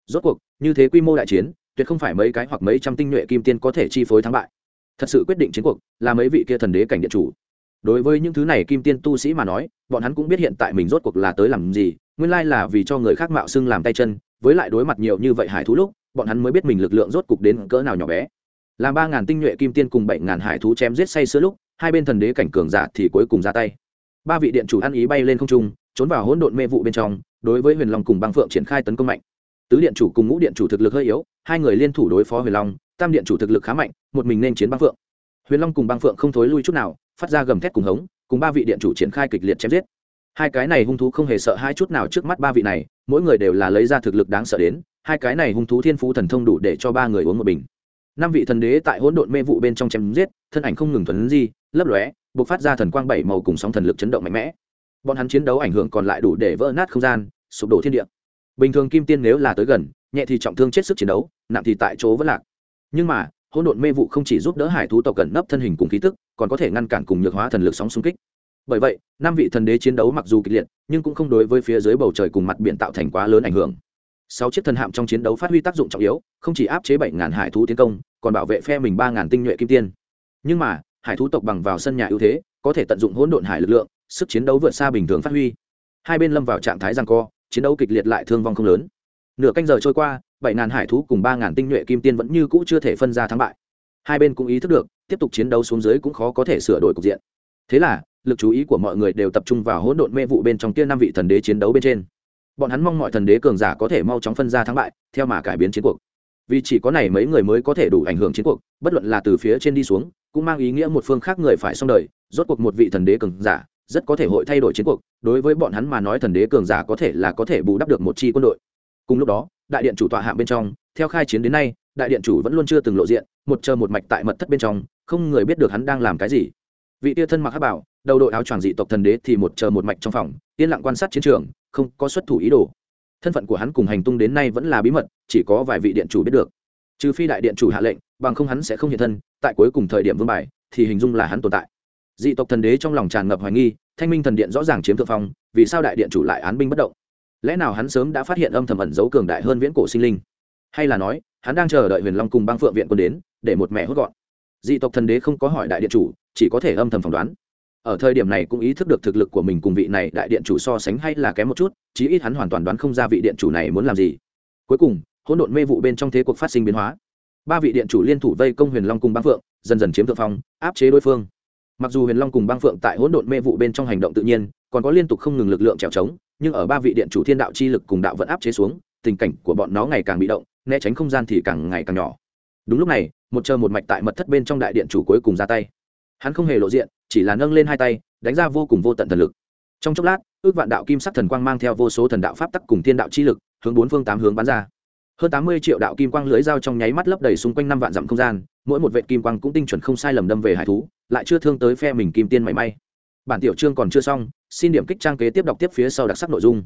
Rốt cuộc, như thế quy mô đại chiến, tuyệt không phải mấy cái hoặc mấy trăm tinh nhuệ kim tiên có thể chi phối thắng bại. Thật sự quyết định chiến cuộc là mấy vị kia thần đế cảnh điện chủ. Đối với những thứ này kim tiên tu sĩ mà nói, bọn hắn cũng biết hiện tại mình rốt cuộc là tới làm gì, nguyên lai là vì cho người khác mạo xưng làm tay chân, với lại đối mặt nhiều như vậy hải thú lúc, bọn hắn mới biết mình lực lượng rốt cục đến cỡ nào nhỏ bé. Làm ba ngàn tinh nhuệ kim tiên cùng bảy ngàn hải thú chém giết say sưa lúc, hai bên thần đế cảnh cường giả thì cuối cùng ra tay. Ba vị điện chủ ăn ý bay lên không trung, trốn vào hỗn độn mê vụ bên trong, đối với huyền long cùng băng phượng triển khai tấn công mạnh tứ điện chủ cùng ngũ điện chủ thực lực hơi yếu, hai người liên thủ đối phó huyền long, tam điện chủ thực lực khá mạnh, một mình nên chiến băng phượng. Huyền long cùng băng phượng không thối lui chút nào, phát ra gầm thét cùng hống, cùng ba vị điện chủ triển khai kịch liệt chém giết. Hai cái này hung thú không hề sợ hai chút nào trước mắt ba vị này, mỗi người đều là lấy ra thực lực đáng sợ đến, hai cái này hung thú thiên phú thần thông đủ để cho ba người uống một bình. Năm vị thần đế tại hỗn độn mê vụ bên trong chém giết, thân ảnh không ngừng thuấn di, lấp lóe buộc phát ra thần quang bảy màu cùng sóng thần lực chấn động mạnh mẽ. Bọn hắn chiến đấu ảnh hưởng còn lại đủ để vỡ nát không gian, sụp đổ thiên địa bình thường kim tiên nếu là tới gần, nhẹ thì trọng thương chết sức chiến đấu, nặng thì tại chỗ vẫn lạc. Nhưng mà, hỗn độn mê vụ không chỉ giúp đỡ hải thú tộc gần nấp thân hình cùng khí tức, còn có thể ngăn cản cùng nhược hóa thần lực sóng xung kích. Bởi vậy, năm vị thần đế chiến đấu mặc dù kịch liệt, nhưng cũng không đối với phía dưới bầu trời cùng mặt biển tạo thành quá lớn ảnh hưởng. Sáu chiếc thần hạm trong chiến đấu phát huy tác dụng trọng yếu, không chỉ áp chế bảy ngàn hải thú tiến công, còn bảo vệ phe mình ba ngàn tinh nhuệ kim tiên. Nhưng mà, hải thú tộc bằng vào sân nhà ưu thế, có thể tận dụng hỗn độn hải lực lượng, sức chiến đấu vượt xa bình thường phát huy. Hai bên lâm vào trạng thái giằng co chiến đấu kịch liệt lại thương vong không lớn. Nửa canh giờ trôi qua, bảy ngàn hải thú cùng ba ngàn tinh nhuệ kim tiên vẫn như cũ chưa thể phân ra thắng bại. Hai bên cũng ý thức được, tiếp tục chiến đấu xuống dưới cũng khó có thể sửa đổi cục diện. Thế là, lực chú ý của mọi người đều tập trung vào hỗn độn mê vụ bên trong kia năm vị thần đế chiến đấu bên trên. Bọn hắn mong mọi thần đế cường giả có thể mau chóng phân ra thắng bại, theo mà cải biến chiến cuộc. Vì chỉ có này mấy người mới có thể đủ ảnh hưởng chiến cuộc, bất luận là từ phía trên đi xuống, cũng mang ý nghĩa một phương khác người phải xong đời, rốt cuộc một vị thần đế cường giả rất có thể hội thay đổi chiến cuộc, đối với bọn hắn mà nói thần đế cường giả có thể là có thể bù đắp được một chi quân đội. Cùng lúc đó, đại điện chủ tọa hạng bên trong, theo khai chiến đến nay, đại điện chủ vẫn luôn chưa từng lộ diện, một chờ một mạch tại mật thất bên trong, không người biết được hắn đang làm cái gì. Vị tia thân mặc hát bảo, đầu đội áo choàng dị tộc thần đế thì một chờ một mạch trong phòng, yên lặng quan sát chiến trường, không có xuất thủ ý đồ. Thân phận của hắn cùng hành tung đến nay vẫn là bí mật, chỉ có vài vị điện chủ biết được. Trừ phi đại điện chủ hạ lệnh, bằng không hắn sẽ không hiện thân, tại cuối cùng thời điểm vương bài, thì hình dung là hắn tồn tại dị tộc thần đế trong lòng tràn ngập hoài nghi, thanh minh thần điện rõ ràng chiếm thượng phong, vì sao đại điện chủ lại án binh bất động? Lẽ nào hắn sớm đã phát hiện âm thầm ẩn giấu cường đại hơn viễn cổ sinh linh? Hay là nói, hắn đang chờ đợi huyền long cùng bang phượng viện quân đến, để một mẹ hốt gọn? Dị tộc thần đế không có hỏi đại điện chủ, chỉ có thể âm thầm phỏng đoán. Ở thời điểm này cũng ý thức được thực lực của mình cùng vị này đại điện chủ so sánh hay là kém một chút, chí ít hắn hoàn toàn đoán không ra vị điện chủ này muốn làm gì. Cuối cùng, hỗn độn mê vụ bên trong thế cuộc phát sinh biến hóa. Ba vị điện chủ liên thủ vây công huyền long cùng bang phượng, dần dần chiếm thượng phong, áp chế đối phương mặc dù huyền long cùng băng phượng tại hỗn độn mê vụ bên trong hành động tự nhiên, còn có liên tục không ngừng lực lượng trèo trống, nhưng ở ba vị điện chủ thiên đạo chi lực cùng đạo vẫn áp chế xuống, tình cảnh của bọn nó ngày càng bị động, né tránh không gian thì càng ngày càng nhỏ. Đúng lúc này, một chờ một mạch tại mật thất bên trong đại điện chủ cuối cùng ra tay. Hắn không hề lộ diện, chỉ là nâng lên hai tay, đánh ra vô cùng vô tận thần lực. Trong chốc lát, ước vạn đạo kim sắc thần quang mang theo vô số thần đạo pháp tắc cùng thiên đạo chi lực, hướng bốn phương tám hướng bắn ra hơn tám mươi triệu đạo kim quang lưới dao trong nháy mắt lấp đầy xung quanh năm vạn dặm không gian, mỗi một vệ kim quang cũng tinh chuẩn không sai lầm đâm về hải thú, lại chưa thương tới phe mình kim tiên mảy may. Bản tiểu chương còn chưa xong, xin điểm kích trang kế tiếp đọc tiếp phía sau đặc sắc nội dung.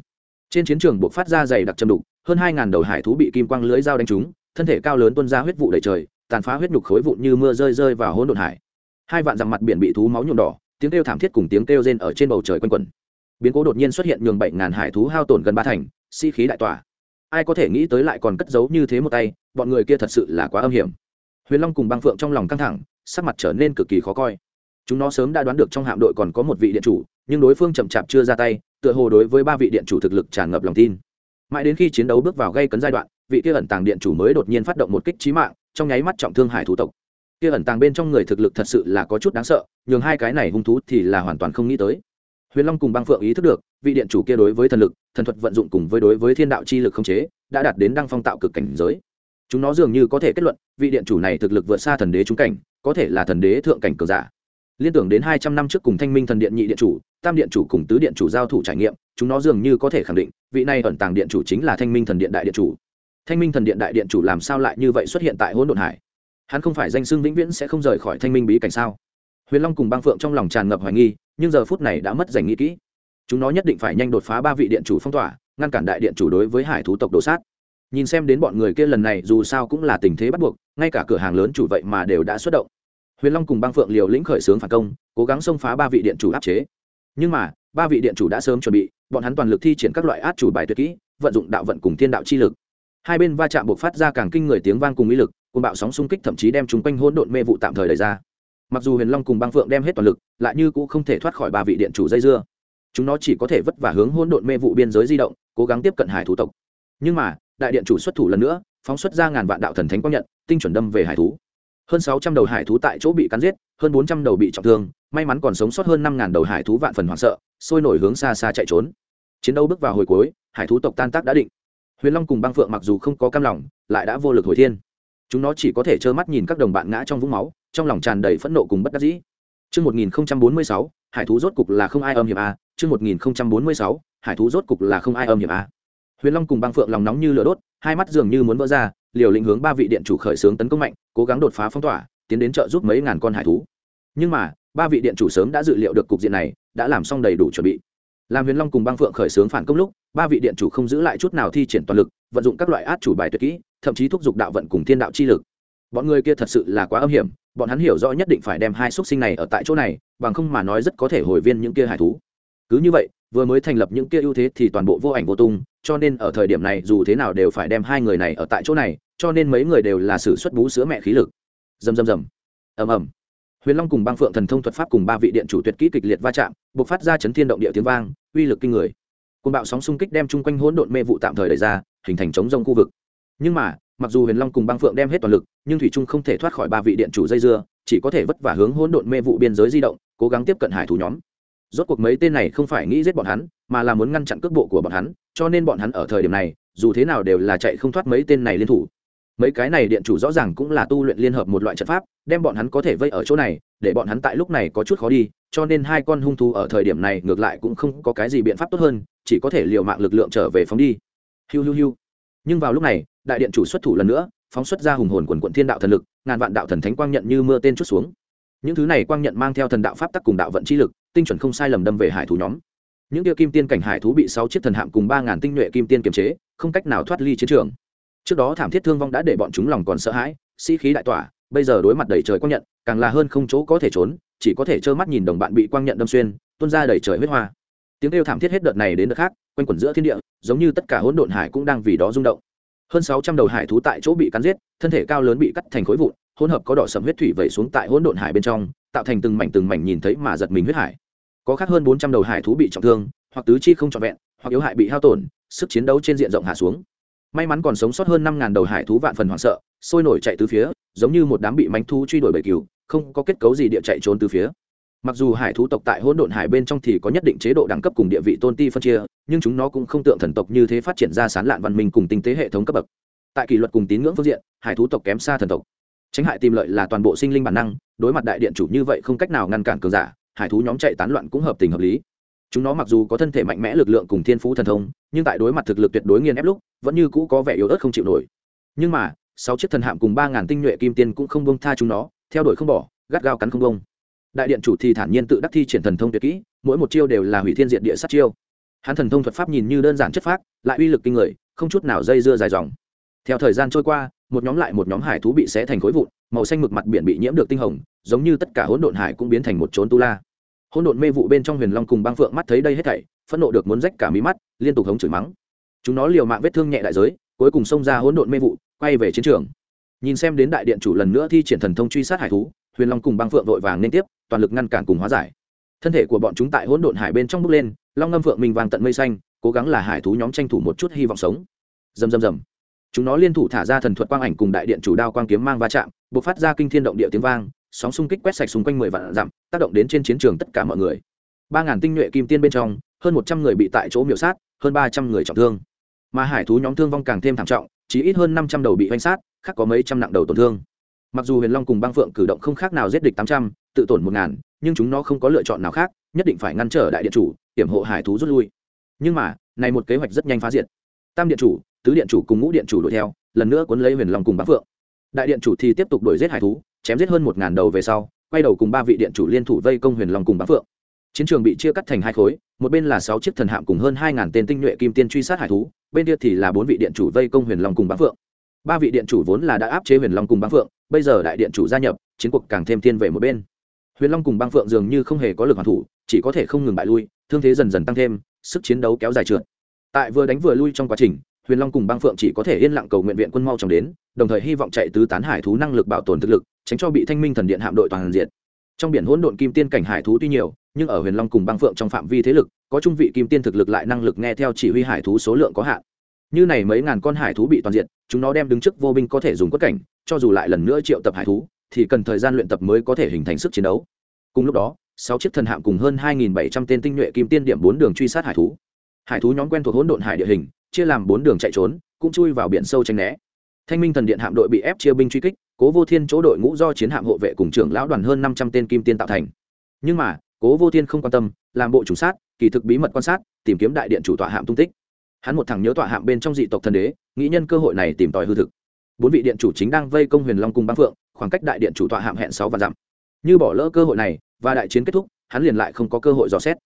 Trên chiến trường buộc phát ra dày đặc châm đục, hơn hai ngàn đầu hải thú bị kim quang lưới dao đánh trúng, thân thể cao lớn tuôn ra huyết vụ đầy trời, tàn phá huyết nhục khối vụn như mưa rơi rơi vào hỗn độn hải. Hai vạn dặm mặt biển bị thú máu nhuộm đỏ, tiếng kêu thảm thiết cùng tiếng kêu rên ở trên bầu trời quanh quẩn. Biến cố đột nhiên xuất hiện nhường bảy ngàn hải thú hao tổn gần ba thành si-khí đại tỏa ai có thể nghĩ tới lại còn cất giấu như thế một tay, bọn người kia thật sự là quá âm hiểm. Huyền long cùng băng phượng trong lòng căng thẳng, sắc mặt trở nên cực kỳ khó coi. Chúng nó sớm đã đoán được trong hạm đội còn có một vị điện chủ, nhưng đối phương chậm chạp chưa ra tay, tựa hồ đối với ba vị điện chủ thực lực tràn ngập lòng tin. Mãi đến khi chiến đấu bước vào gây cấn giai đoạn, vị kia ẩn tàng điện chủ mới đột nhiên phát động một kích trí mạng, trong nháy mắt trọng thương hải thú tộc. Kia ẩn tàng bên trong người thực lực thật sự là có chút đáng sợ, nhường hai cái này hung thú thì là hoàn toàn không nghĩ tới. Huyền long cùng băng phượng ý thức được vị điện chủ kia đối với thần lực, thần thuật vận dụng cùng với đối với thiên đạo chi lực không chế, đã đạt đến đăng phong tạo cực cảnh giới. Chúng nó dường như có thể kết luận, vị điện chủ này thực lực vượt xa thần đế trúng cảnh, có thể là thần đế thượng cảnh cờ giả. Liên tưởng đến hai trăm năm trước cùng thanh minh thần điện nhị điện chủ, tam điện chủ cùng tứ điện chủ giao thủ trải nghiệm, chúng nó dường như có thể khẳng định, vị này ẩn tàng điện chủ chính là thanh minh thần điện đại điện chủ. Thanh minh thần điện đại điện chủ làm sao lại như vậy xuất hiện tại hỗn độn hải? Hắn không phải danh xưng vĩnh viễn sẽ không rời khỏi thanh minh bí cảnh sao? Huyền long cùng Bang phượng trong lòng tràn ngập hoài nghi, nhưng giờ phút này đã mất giành nghĩ kỹ chúng nó nhất định phải nhanh đột phá ba vị điện chủ phong tỏa, ngăn cản đại điện chủ đối với hải thú tộc đồ sát. Nhìn xem đến bọn người kia lần này, dù sao cũng là tình thế bắt buộc, ngay cả cửa hàng lớn chủ vậy mà đều đã xuất động. Huyền long cùng băng phượng liều lĩnh khởi xướng phản công, cố gắng xông phá ba vị điện chủ áp chế. Nhưng mà, ba vị điện chủ đã sớm chuẩn bị, bọn hắn toàn lực thi triển các loại át chủ bài tuyệt kỹ, vận dụng đạo vận cùng thiên đạo chi lực. Hai bên va chạm buộc phát ra càng kinh người tiếng vang cùng ý lực cùng bạo sóng xung kích thậm chí đem chúng quanh hỗn độn mê vụ tạm thời đẩy ra. Mặc dù huyền long cùng băng phượng đem hết toàn lực, lại như cũng không thể thoát khỏi ba vị điện chủ dây dưa chúng nó chỉ có thể vất vả hướng hỗn độn mê vụ biên giới di động cố gắng tiếp cận hải thủ tộc. Nhưng mà đại điện chủ xuất thủ lần nữa phóng xuất ra ngàn vạn đạo thần thánh quang nhận tinh chuẩn đâm về hải thú. Hơn sáu trăm đầu hải thú tại chỗ bị cắn giết hơn bốn trăm đầu bị trọng thương may mắn còn sống sót hơn năm ngàn đầu hải thú vạn phần hoảng sợ sôi nổi hướng xa xa chạy trốn. Chiến đấu bước vào hồi cuối hải thú tộc tan tác đã định. Huyền long cùng băng phượng mặc dù không có cam lòng lại đã vô lực hồi thiên. Chúng nó chỉ có thể trơ mắt nhìn các đồng bạn ngã trong vũng máu trong lòng tràn đầy phẫn nộ cùng bất đắc dĩ. Trước 1046, hải thú rốt cục là không ai âm hiểm a chương 1046, hải thú rốt cục là không ai âm hiểm a. Huyền Long cùng băng phượng lòng nóng như lửa đốt, hai mắt dường như muốn vỡ ra, liều lĩnh hướng ba vị điện chủ khởi xướng tấn công mạnh, cố gắng đột phá phong tỏa, tiến đến trợ giúp mấy ngàn con hải thú. Nhưng mà, ba vị điện chủ sớm đã dự liệu được cục diện này, đã làm xong đầy đủ chuẩn bị. Làm Huyền Long cùng băng phượng khởi xướng phản công lúc, ba vị điện chủ không giữ lại chút nào thi triển toàn lực, vận dụng các loại át chủ bài tuyệt kỹ, thậm chí thúc giục đạo vận cùng thiên đạo chi lực bọn người kia thật sự là quá âm hiểm bọn hắn hiểu rõ nhất định phải đem hai xuất sinh này ở tại chỗ này bằng không mà nói rất có thể hồi viên những kia hải thú cứ như vậy, vừa mới thành lập những kia ưu thế thì toàn bộ vô ảnh vô tung, cho nên ở thời điểm này dù thế nào đều phải đem hai người này ở tại chỗ này, cho nên mấy người đều là sử xuất bú sữa mẹ khí lực. Dầm dầm dầm ầm ầm. Huyền long cùng băng phượng thần thông thuật pháp cùng ba vị điện chủ tuyệt kỹ kịch liệt va chạm buộc phát ra chấn thiên động địa tiếng vang, uy lực kinh người. Côn bạo sóng xung kích đem chung quanh hỗn độn mê vụ tạm thời đẩy ra, hình thành chống rông khu vực. Nhưng mà, mặc dù huyền long cùng băng phượng đem hết toàn lực, nhưng thủy trung không thể thoát khỏi ba vị điện chủ dây dưa, chỉ có thể vất vả hướng hỗn độn mê vụ biên giới di động, cố gắng tiếp cận hải thủ nhóm rốt cuộc mấy tên này không phải nghĩ giết bọn hắn, mà là muốn ngăn chặn cước bộ của bọn hắn, cho nên bọn hắn ở thời điểm này, dù thế nào đều là chạy không thoát mấy tên này liên thủ. Mấy cái này điện chủ rõ ràng cũng là tu luyện liên hợp một loại trận pháp, đem bọn hắn có thể vây ở chỗ này, để bọn hắn tại lúc này có chút khó đi, cho nên hai con hung thú ở thời điểm này ngược lại cũng không có cái gì biện pháp tốt hơn, chỉ có thể l i ề u mạng lực lượng trở về phóng đi. Hiu hiu hiu. Nhưng vào lúc này, đại điện chủ xuất thủ lần nữa, phóng xuất ra hùng hồn quần quận thiên đạo thần lực, ngàn vạn đạo thần thánh quang nhận như mưa tên chút xuống. Những thứ này quang nhận mang theo thần đạo pháp tắc cùng đạo vận chi lực tinh chuẩn không sai lầm đâm về hải thú nhóm. Những tiêu kim tiên cảnh hải thú bị sáu chiếc thần hạm cùng ba ngàn tinh nhuệ kim tiên kiềm chế, không cách nào thoát ly chiến trường. Trước đó thảm thiết thương vong đã để bọn chúng lòng còn sợ hãi, sĩ、si、khí đại tỏa, bây giờ đối mặt đầy trời quang nhận, càng là hơn không chỗ có thể trốn, chỉ có thể trơ mắt nhìn đồng bạn bị quang nhận đâm xuyên, tuôn ra đầy trời huyết hoa. Tiếng kêu thảm thiết hết đợt này đến đợt khác, quanh quẩn giữa thiên địa, giống như tất cả hỗn độn hải cũng đang vì đó rung động. Hơn sáu trăm đầu hải thú tại chỗ bị cắn giết, thân thể cao lớn bị cắt thành khối vụn hỗn hợp có đỏ sầm huyết thủy vẩy xuống tại hỗn độn hải bên trong, tạo thành từng mảnh từng mảnh nhìn thấy mà giật mình huyết hải. Có khác hơn bốn trăm đầu hải thú bị trọng thương, hoặc tứ chi không trọn vẹn, hoặc yếu hại bị hao tổn, sức chiến đấu trên diện rộng hạ xuống. May mắn còn sống sót hơn năm ngàn đầu hải thú vạn phần hoảng sợ, sôi nổi chạy từ phía, giống như một đám bị mánh thú truy đuổi bầy cừu, không có kết cấu gì địa chạy trốn từ phía. Mặc dù hải thú tộc tại hỗn độn hải bên trong thì có nhất định chế độ đẳng cấp cùng địa vị tôn ti phân chia, nhưng chúng nó cũng không tượng thần tộc như thế phát triển ra sán lạn văn minh cùng tinh tế hệ thống cấp bậc. Tại kỷ luật cùng tín ngưỡng phương diện, hải thú tộc kém xa thần tộc tránh hại tìm lợi là toàn bộ sinh linh bản năng, đối mặt đại điện chủ như vậy không cách nào ngăn cản cường giả, hải thú nhóm chạy tán loạn cũng hợp tình hợp lý. Chúng nó mặc dù có thân thể mạnh mẽ lực lượng cùng thiên phú thần thông, nhưng tại đối mặt thực lực tuyệt đối nghiền ép lúc, vẫn như cũ có vẻ yếu ớt không chịu nổi. Nhưng mà, sáu chiếc thần hạm cùng ba ngàn tinh nhuệ kim tiên cũng không bông tha chúng nó, theo đuổi không bỏ, gắt gao cắn không bông đại điện chủ thì thản nhiên tự đắc thi triển thần thông tuyệt kỹ, mỗi một chiêu đều là hủy thiên diện địa sát chiêu. Hắn thần thông thuật pháp nhìn như đơn giản chất phác, lại uy lực kinh người, không chút nào dây dưa dài dòng. Theo thời gian trôi qua một nhóm lại một nhóm hải thú bị xé thành khối vụn, màu xanh mực mặt biển bị nhiễm được tinh hồng, giống như tất cả hỗn độn hải cũng biến thành một trốn tu la. Hỗn độn mê vụ bên trong huyền long cùng băng phượng mắt thấy đây hết thảy, phẫn nộ được muốn rách cả mí mắt, liên tục hống chửi mắng. Chúng nó liều mạng vết thương nhẹ đại giới, cuối cùng xông ra hỗn độn mê vụ, quay về chiến trường. Nhìn xem đến đại điện chủ lần nữa thi triển thần thông truy sát hải thú, huyền long cùng băng phượng vội vàng liên tiếp, toàn lực ngăn cản cùng hóa giải. Thân thể của bọn chúng tại hỗn độn hải bên trong bước lên, long ngâm phượng mình vàng tận mây xanh, cố gắng là hải thú nhóm tranh thủ một chút hy vọng sống. Dầm dầm dầm chúng nó liên thủ thả ra thần thuật quang ảnh cùng đại điện chủ đao quang kiếm mang va chạm b ộ c phát ra kinh thiên động địa tiếng vang, sóng xung kích quét sạch xung quanh mười vạn dặm, tác động đến trên chiến trường tất cả mọi người. Ba ngàn tinh nhuệ kim tiên bên trong, hơn một trăm người bị tại chỗ miểu sát, hơn ba trăm người trọng thương. Mà hải thú nhóm thương vong càng thêm thảm trọng, chỉ ít hơn năm trăm đầu bị oanh sát, khác có mấy trăm nặng đầu tổn thương. Mặc dù huyền long cùng băng phượng cử động không khác nào giết địch tám trăm, tự tổn một ngàn, nhưng chúng nó không có lựa chọn nào khác, nhất định phải ngăn trở đại điện chủ, hiểm hộ hải thú rút lui. Nhưng mà, này một kế hoạch rất nhanh phá diệt. Tam điện chủ tứ điện chủ cùng ngũ điện chủ đuổi theo, lần nữa cuốn lấy huyền long cùng băng phượng. Đại điện chủ thì tiếp tục đuổi giết hải thú, chém giết hơn một ngàn đầu về sau, quay đầu cùng ba vị điện chủ liên thủ vây công huyền long cùng băng phượng. Chiến trường bị chia cắt thành hai khối, một bên là sáu chiếc thần hạm cùng hơn hai ngàn tên tinh nhuệ kim tiên truy sát hải thú, bên kia thì là bốn vị điện chủ vây công huyền long cùng băng phượng. Ba vị điện chủ vốn là đã áp chế huyền long cùng băng phượng, bây giờ đại điện chủ gia nhập, chiến cuộc càng thêm thiên về một bên. Huyền long cùng băng phượng dường như không hề có lực hoàn thủ, chỉ có thể không ngừng bại lui, thương thế dần dần tăng thêm, sức chiến đấu kéo dài trượt. Tại vừa đánh vừa lui trong quá trình huyền long cùng băng phượng chỉ có thể yên lặng cầu nguyện viện quân mau chóng đến, đồng thời hy vọng chạy tứ tán hải thú năng lực bảo tồn thực lực, tránh cho bị thanh minh thần điện hạm đội toàn diện. Trong biển hỗn độn kim tiên cảnh hải thú tuy nhiều, nhưng ở huyền long cùng băng phượng trong phạm vi thế lực, có trung vị kim tiên thực lực lại năng lực nghe theo chỉ huy hải thú số lượng có hạn. Như này mấy ngàn con hải thú bị toàn diện, chúng nó đem đứng trước vô binh có thể dùng quất cảnh, cho dù lại lần nữa triệu tập hải thú, thì cần thời gian luyện tập mới có thể hình thành sức chiến đấu. Cùng lúc đó, sáu chiếc thần hạm cùng hơn hai bảy trăm tên tinh nhuệ kim tiên điểm bốn đường truy sát hải thú. Hải thú nhóm quen thuộc hỗn độn hải địa hình chia làm bốn đường chạy trốn, cũng chui vào biển sâu tranh né. Thanh minh thần điện hạm đội bị ép chia binh truy kích, cố vô thiên chỗ đội ngũ do chiến hạm hộ vệ cùng trưởng lão đoàn hơn năm trăm tên kim tiên tạo thành. Nhưng mà, cố vô thiên không quan tâm, làm bộ chủ sát, kỳ thực bí mật quan sát, tìm kiếm đại điện chủ tọa hạm tung tích. Hắn một thằng nhớ tọa hạm bên trong dị tộc thần đế, nghĩ nhân cơ hội này tìm tòi hư thực. Bốn vị điện chủ chính đang vây công huyền long cùng băng phượng, khoảng cách đại điện chủ tọa hạm hẹn sáu và dặm. Như bỏ lỡ cơ hội này, và đại chiến kết thúc, hắn liền lại không có cơ hội dò xét.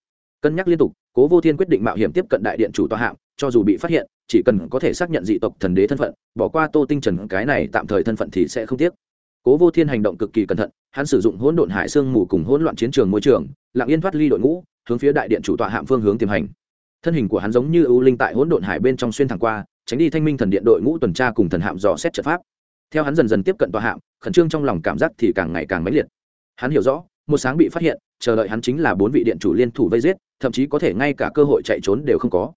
Cân nhắc liên tục, cố vô thiên quyết định mạo hiểm tiếp cận đại điện chủ tọa hạm cho dù bị phát hiện, chỉ cần có thể xác nhận dị tộc thần đế thân phận, bỏ qua tô tinh trần, cái này tạm thời thân phận thì sẽ không tiếc. Cố vô thiên hành động cực kỳ cẩn thận, hắn sử dụng hỗn độn hải sương mù cùng hỗn loạn chiến trường môi trường, lặng yên thoát ly đội ngũ, hướng phía đại điện chủ tọa hạm phương hướng tiềm hành. Thân hình của hắn giống như ưu linh tại hỗn độn hải bên trong xuyên thẳng qua, tránh đi thanh minh thần điện đội ngũ tuần tra cùng thần hạm dò xét trận pháp. Theo hắn dần dần tiếp cận tọa hạm, khẩn trương trong lòng cảm giác thì càng ngày càng mãnh liệt. Hắn hiểu rõ, một sáng bị phát hiện, chờ đợi hắn chính là bốn vị điện chủ liên thủ vây giết, thậm chí có thể ngay cả cơ hội chạy trốn đều không có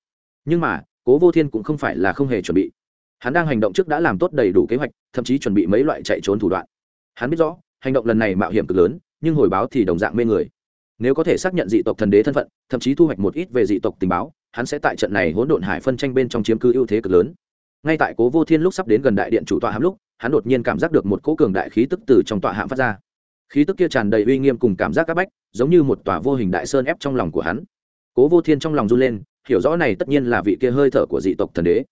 nhưng mà, cố vô thiên cũng không phải là không hề chuẩn bị. Hắn đang hành động trước đã làm tốt đầy đủ kế hoạch, thậm chí chuẩn bị mấy loại chạy trốn thủ đoạn. Hắn biết rõ, hành động lần này mạo hiểm cực lớn, nhưng hồi báo thì đồng dạng mê người. Nếu có thể xác nhận dị tộc thần đế thân phận, thậm chí thu hoạch một ít về dị tộc tình báo, hắn sẽ tại trận này hỗn độn hải phân tranh bên trong chiếm cư ưu thế cực lớn. Ngay tại cố vô thiên lúc sắp đến gần đại điện chủ tọa hãm lúc, hắn đột nhiên cảm giác được một cỗ cường đại khí tức từ trong tọa hãm phát ra. Khí tức kia tràn đầy uy nghiêm cùng cảm giác c áp bách, giống như một tòa vô hình đại sơn ép trong lòng của hắn. Cố vô thiên trong lòng run lên hiểu rõ này tất nhiên là vị kia hơi thở của dị tộc thần đế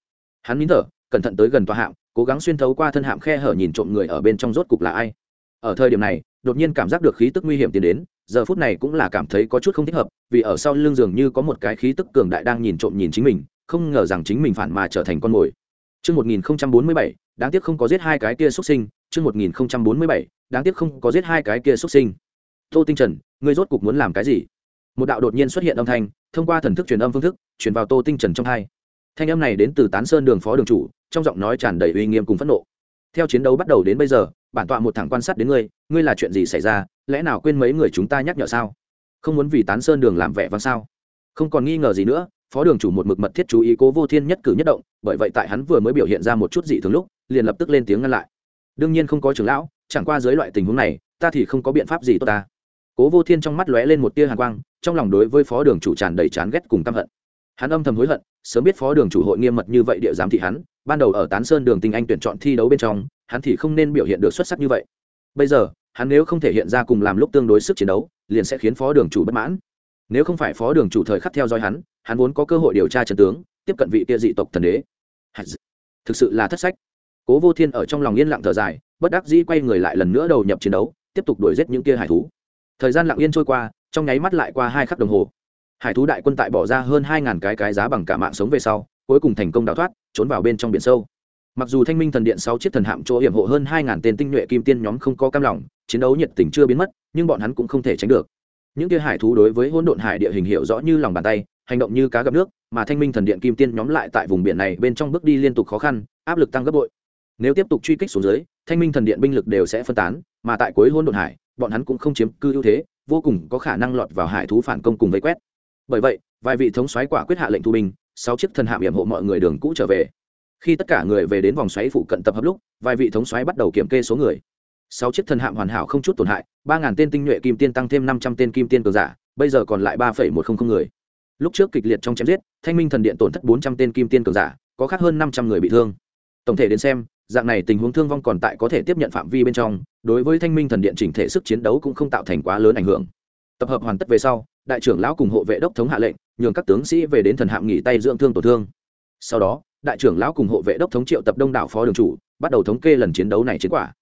hắn nín thở cẩn thận tới gần tòa hạm cố gắng xuyên thấu qua thân hạm khe hở nhìn trộm người ở bên trong rốt cục là ai ở thời điểm này đột nhiên cảm giác được khí tức nguy hiểm tiến đến giờ phút này cũng là cảm thấy có chút không thích hợp vì ở sau lưng giường như có một cái khí tức cường đại đang nhìn trộm nhìn chính mình không ngờ rằng chính mình phản mà trở thành con mồi Chương 1047, đáng tiếc không có giết hai cái kia xuất sinh, chương 1047, đáng tiếc không có giết hai cái kia xuất sinh. Tô Tinh Trần, ngươi rốt cục muốn làm cái gì? Một đạo đột nhiên xuất hiện âm thanh, thông qua thần thức truyền âm phương thức, truyền vào Tô Tinh Trần trong hai. Thanh âm này đến từ Tán Sơn Đường phó đường chủ, trong giọng nói tràn đầy uy nghiêm cùng phẫn nộ. Theo chiến đấu bắt đầu đến bây giờ, bản tọa một thẳng quan sát đến ngươi, ngươi là chuyện gì xảy ra, lẽ nào quên mấy người chúng ta nhắc nhở sao? Không muốn vì Tán Sơn Đường làm vẻ vang sao? Không còn nghi ngờ gì nữa, phó đường chủ một mực mật thiết chú ý cố vô thiên nhất cử nhất động bởi vậy tại hắn vừa mới biểu hiện ra một chút dị thường lúc liền lập tức lên tiếng ngăn lại đương nhiên không có trưởng lão chẳng qua dưới loại tình huống này ta thì không có biện pháp gì tốt ta cố vô thiên trong mắt lóe lên một tia hàn quang, trong lòng đối với phó đường chủ tràn đầy chán ghét cùng căm hận. Hắn âm thầm hối hận, sớm biết phó đường chủ hội nghiêm mật như vậy địa giám thị hắn, ban đầu ở tán sơn đường tinh anh tuyển chọn thi đấu bên trong, hắn thì không nên biểu hiện được xuất sắc như vậy. Bây giờ, hắn nếu không thể hiện ra cùng làm lúc tương đối sức chiến đấu, liền sẽ khiến phó đường chủ bất mãn. Nếu không phải phó đường chủ thời khắc theo dõi hắn hắn vốn có cơ hội điều tra trần tướng, tiếp cận vị kia dị tộc thần đế. Thực sự là thất sách. Cố vô thiên ở trong lòng yên lặng thở dài, bất đắc dĩ quay người lại lần nữa đầu nhập chiến đấu, tiếp tục đuổi giết những kia hải thú thời gian lặng yên trôi qua, trong nháy mắt lại qua hai khắc đồng hồ. Hải thú đại quân tại bỏ ra hơn hai ngàn cái cái giá bằng cả mạng sống về sau, cuối cùng thành công đào thoát, trốn vào bên trong biển sâu. Mặc dù thanh minh thần điện sáu chiếc thần hạm chỗ hiểm hộ hơn hai ngàn tên tinh nhuệ kim tiên nhóm không có cam lòng, chiến đấu nhiệt tình chưa biến mất, nhưng bọn hắn cũng không thể tránh được. Những kia hải thú đối với hỗn độn hải địa hình hiệu rõ như lòng bàn tay, hành động như cá gặp nước, mà thanh minh thần điện kim tiên nhóm lại tại vùng biển này bên trong bước đi liên tục khó khăn, áp lực tăng gấp bội. Nếu tiếp tục truy kích xuống dưới, thanh minh thần điện binh lực đều sẽ phân tán, mà tại cuối hỗn độn hải bọn hắn cũng không chiếm cư ưu thế, vô cùng có khả năng lọt vào hải thú phản công cùng vây quét. Bởi vậy, vài vị thống soái quả quyết hạ lệnh thu binh, sáu chiếc thần hạm hiểm hộ mọi người đường cũ trở về. Khi tất cả người về đến vòng xoáy phụ cận tập hợp lúc, vài vị thống soái bắt đầu kiểm kê số người. Sáu chiếc thần hạm hoàn hảo không chút tổn hại, ba ngàn tên tinh nhuệ kim tiên tăng thêm năm trăm tên kim tiên cường giả, bây giờ còn lại ba phẩy một không không người. Lúc trước kịch liệt trong chém giết, thanh minh thần điện tổn thất bốn trăm tên kim tiên cường giả, có khác hơn năm trăm người bị thương. Tổng thể đến xem dạng này tình huống thương vong còn tại có thể tiếp nhận phạm vi bên trong, đối với thanh minh thần điện chỉnh thể sức chiến đấu cũng không tạo thành quá lớn ảnh hưởng. Tập hợp hoàn tất về sau, đại trưởng lão cùng hộ vệ đốc thống hạ lệnh, nhường các tướng sĩ về đến thần hạm nghỉ tay dưỡng thương tổn thương. Sau đó, đại trưởng lão cùng hộ vệ đốc thống triệu tập đông đảo phó đường chủ, bắt đầu thống kê lần chiến đấu này chiến quả.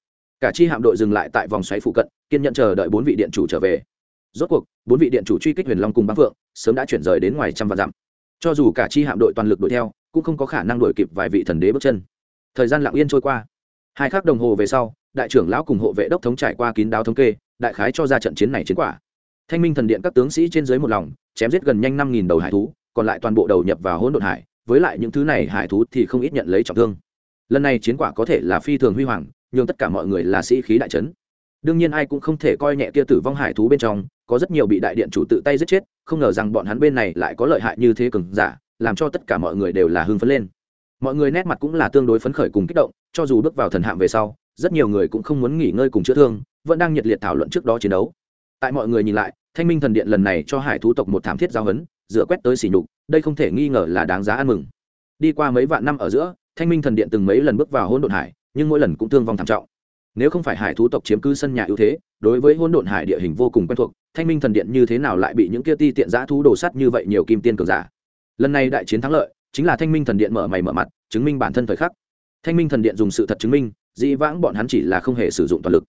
Cả chi hạm đội dừng lại tại vòng xoáy phụ cận, kiên nhận chờ đợi bốn vị điện chủ trở về. Rốt cuộc, bốn vị điện chủ truy kích huyền long cùng băng phượng, sớm đã chuyển rời đến ngoài trăm vạn dặm. Cho dù cả chi hạm đội toàn lực đuổi theo, cũng không có khả năng đuổi kịp vài vị thần đế bước chân thời gian lặng yên trôi qua. Hai khắc đồng hồ về sau, đại trưởng lão cùng hộ vệ đốc thống trải qua kín đáo thống kê, đại khái cho ra trận chiến này chiến quả. Thanh minh thần điện các tướng sĩ trên dưới một lòng, chém giết gần nhanh năm nghìn đầu hải thú, còn lại toàn bộ đầu nhập vào hỗn độn hải, với lại những thứ này hải thú thì không ít nhận lấy trọng thương. Lần này chiến quả có thể là phi thường huy hoàng nhưng tất cả mọi người là sĩ khí đại trấn đương nhiên ai cũng không thể coi nhẹ kia tử vong hải thú bên trong, có rất nhiều bị đại điện chủ tự tay giết chết, không ngờ rằng bọn hắn bên này lại có lợi hại như thế cường giả, làm cho tất cả mọi người đều là hưng phấn lên mọi người nét mặt cũng là tương đối phấn khởi cùng kích động, cho dù bước vào thần hạm về sau, rất nhiều người cũng không muốn nghỉ ngơi cùng chữa thương, vẫn đang nhiệt liệt thảo luận trước đó chiến đấu. Tại mọi người nhìn lại, thanh minh thần điện lần này cho hải thú tộc một thảm thiết giao hấn dựa quét tới xỉ nhục, đây không thể nghi ngờ là đáng giá ăn mừng. Đi qua mấy vạn năm ở giữa, thanh minh thần điện từng mấy lần bước vào hỗn độn hải, nhưng mỗi lần cũng thương vong thảm trọng. Nếu không phải hải thú tộc chiếm cứ sân nhà ưu thế, đối với hỗn độn hải địa hình vô cùng quen thuộc, thanh minh thần điện như thế nào lại bị những kia ti tiện giã thú đồ sắt như vậy nhiều kim tiên cường giả? Lần này đại chiến thắng lợi chính là thanh minh thần điện mở mày mở mặt, chứng minh bản thân thời khắc. Thanh minh thần điện dùng sự thật chứng minh, dĩ vãng bọn hắn chỉ là không hề sử dụng toàn lực.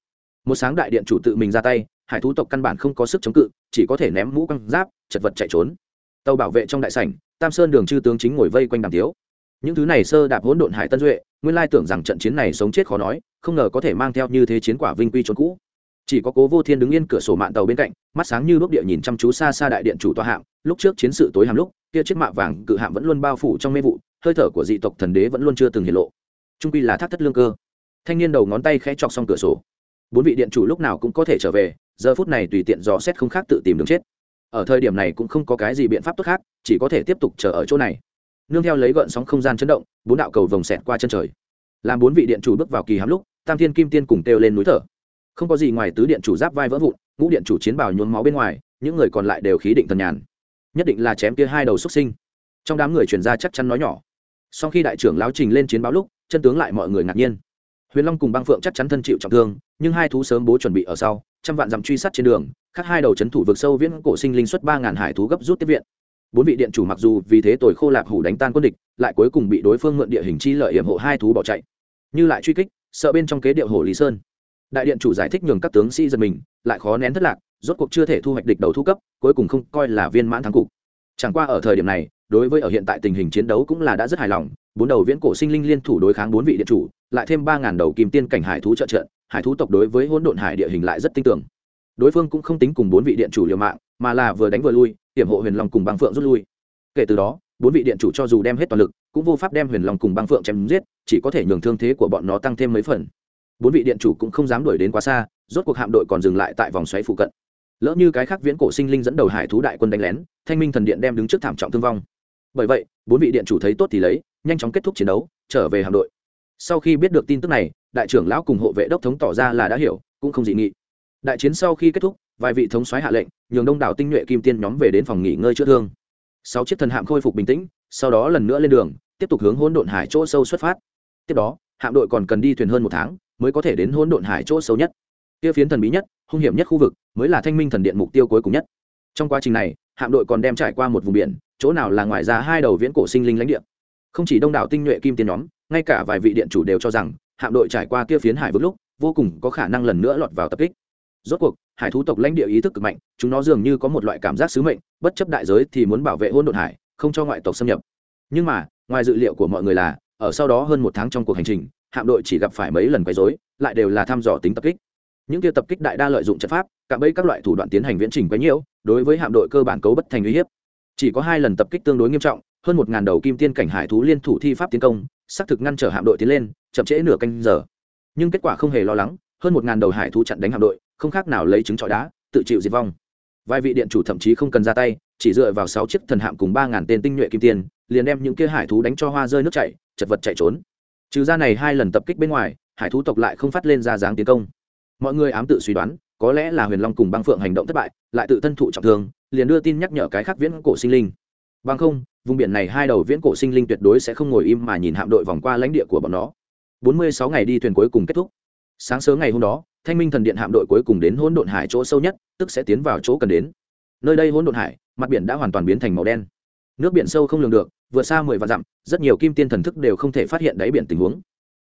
Một sáng đại điện chủ tự mình ra tay, hải thú tộc căn bản không có sức chống cự, chỉ có thể ném mũ căng giáp, chật vật chạy trốn. Tàu bảo vệ trong đại sảnh, tam sơn đường chư tướng chính ngồi vây quanh đàm tiếu. Những thứ này sơ đạp hỗn độn hải tân duệ, nguyên lai tưởng rằng trận chiến này sống chết khó nói, không ngờ có thể mang theo như thế chiến quả vinh quy trốn cũ. Chỉ có cố vô thiên đứng yên cửa sổ mạng tàu bên cạnh, mắt sáng như bước địa nhìn chăm chú xa xa đại điện chủ tòa hạng lúc trước chiến sự tối hàm lúc kia chiếc mạ vàng cự hạm vẫn luôn bao phủ trong mê vụ, hơi thở của dị tộc thần đế vẫn luôn chưa từng hiện lộ. Trung quy là thác thất lương cơ. Thanh niên đầu ngón tay khẽ chọc xong cửa sổ. Bốn vị điện chủ lúc nào cũng có thể trở về, giờ phút này tùy tiện dò xét không khác tự tìm đường chết. Ở thời điểm này cũng không có cái gì biện pháp tốt khác, chỉ có thể tiếp tục chờ ở chỗ này. Nương theo lấy gợn sóng không gian chấn động, bốn đạo cầu vồng xẹt qua chân trời. Làm bốn vị điện chủ bước vào kỳ hám lúc, tam thiên kim tiên cùng kêu lên núi thở. Không có gì ngoài tứ điện chủ giáp vai vỡ vụn, ngũ điện chủ chiến bào nhuốm máu bên ngoài, những người còn lại đều khí định thần nhàn nhất định là chém kia hai đầu xuất sinh. Trong đám người truyền ra chắc chắn nói nhỏ. Sau khi đại trưởng lão trình lên chiến báo lúc, chân tướng lại mọi người ngạc nhiên. Huyền long cùng băng phượng chắc chắn thân chịu trọng thương, nhưng hai thú sớm bố chuẩn bị ở sau, trăm vạn dặm truy sát trên đường khác hai đầu c h ấ n thủ vực sâu viễn cổ sinh linh xuất ba ngàn hải thú gấp rút tiếp viện. Bốn vị điện chủ mặc dù vì thế tội khô lạp hủ đánh tan quân địch, lại cuối cùng bị đối phương mượn địa hình chi lợi hiểm hộ hai thú bỏ chạy. Như lại truy kích, sợ bên trong kế điệu hồ lý sơn đại điện chủ giải thích nhường các tướng sĩ giật mình, lại khó nén thất lạc, rốt cuộc chưa thể thu hoạch địch đầu thu cấp, cuối cùng không coi là viên mãn thắng cục. Chẳng qua ở thời điểm này, đối với ở hiện tại tình hình chiến đấu cũng là đã rất hài lòng, bốn đầu viễn cổ sinh linh liên thủ đối kháng bốn vị điện chủ, lại thêm ba ngàn đầu kim tiên cảnh hải thú trợ trận, hải thú tộc đối với hỗn độn hải địa hình lại rất tin tưởng. Đối phương cũng không tính cùng bốn vị điện chủ liều mạng, mà là vừa đánh vừa lui, hiểm hộ huyền long cùng băng phượng rút lui. Kể từ đó, bốn vị điện chủ cho dù đem hết toàn lực, cũng vô pháp đem huyền long cùng băng phượng chém giết, chỉ có thể nhường thương thế của bọn nó tăng thêm mấy phần bốn vị điện chủ cũng không dám đuổi đến quá xa, rốt cuộc hạm đội còn dừng lại tại vòng xoáy phụ cận. Lỡ như cái khác viễn cổ sinh linh dẫn đầu hải thú đại quân đánh lén, thanh minh thần điện đem đứng trước thảm trọng thương vong. Bởi vậy, bốn vị điện chủ thấy tốt thì lấy, nhanh chóng kết thúc chiến đấu, trở về hạm đội. Sau khi biết được tin tức này, đại trưởng lão cùng hộ vệ đốc thống tỏ ra là đã hiểu, cũng không dị nghị. Đại chiến sau khi kết thúc, vài vị thống soái hạ lệnh, nhường đông đảo tinh nhuệ kim tiên nhóm về đến phòng nghỉ ngơi chữa thương. Sáu chiếc thần hạm khôi phục bình tĩnh, sau đó lần nữa lên đường, tiếp tục hướng hỗn độn hải chỗ sâu xuất phát. Tiếp đó, hạm đội còn cần đi thuyền hơn một tháng mới có thể đến hỗn độn hải chỗ sâu nhất. Kia phiến thần bí nhất, hung hiểm nhất khu vực, mới là thanh minh thần điện mục tiêu cuối cùng nhất. Trong quá trình này, hạm đội còn đem trải qua một vùng biển, chỗ nào là ngoài ra hai đầu viễn cổ sinh linh lãnh địa. Không chỉ đông đảo tinh nhuệ kim tiên nhóm, ngay cả vài vị điện chủ đều cho rằng, hạm đội trải qua kia phiến hải vực lúc, vô cùng có khả năng lần nữa lọt vào tập kích. Rốt cuộc, hải thú tộc lãnh địa ý thức cực mạnh, chúng nó dường như có một loại cảm giác sứ mệnh, bất chấp đại giới thì muốn bảo vệ hôn độn hải, không cho ngoại tộc xâm nhập. Nhưng mà, ngoài dự liệu của mọi người là, ở sau đó hơn một tháng trong cuộc hành trình hạm đội chỉ gặp phải mấy lần quấy rối, lại đều là thăm dò tính tập kích. Những kia tập kích đại đa lợi dụng trận pháp, cạm bẫy các loại thủ đoạn tiến hành viễn trình quấy nhiễu đối với hạm đội cơ bản cấu bất thành uy hiếp. Chỉ có hai lần tập kích tương đối nghiêm trọng, hơn một ngàn đầu kim tiên cảnh hải thú liên thủ thi pháp tiến công, xác thực ngăn trở hạm đội tiến lên, chậm trễ nửa canh giờ. Nhưng kết quả không hề lo lắng, hơn một ngàn đầu hải thú chặn đánh hạm đội, không khác nào lấy trứng trọi đá, tự chịu diệt vong. Vài vị điện chủ thậm chí không cần ra tay, chỉ dựa vào sáu chiếc thần hạm cùng ba ngàn tên tinh nhuệ kim tiền liền đem những kia hải thú đánh cho hoa rơi nước chảy, chật vật chạy trốn trừ ra này hai lần tập kích bên ngoài, hải thú tộc lại không phát lên ra dáng tiến công. Mọi người ám tự suy đoán, có lẽ là huyền long cùng băng phượng hành động thất bại, lại tự thân thụ trọng thương, liền đưa tin nhắc nhở cái khác viễn cổ sinh linh. Bằng không, vùng biển này hai đầu viễn cổ sinh linh tuyệt đối sẽ không ngồi im mà nhìn hạm đội vòng qua lãnh địa của bọn nó. Bốn mươi sáu ngày đi thuyền cuối cùng kết thúc. Sáng sớm ngày hôm đó, thanh minh thần điện hạm đội cuối cùng đến hỗn độn hải chỗ sâu nhất, tức sẽ tiến vào chỗ cần đến. Nơi đây hỗn độn hải, mặt biển đã hoàn toàn biến thành màu đen. Nước biển sâu không lường được vượt xa mười vạn dặm rất nhiều kim tiên thần thức đều không thể phát hiện đáy biển tình huống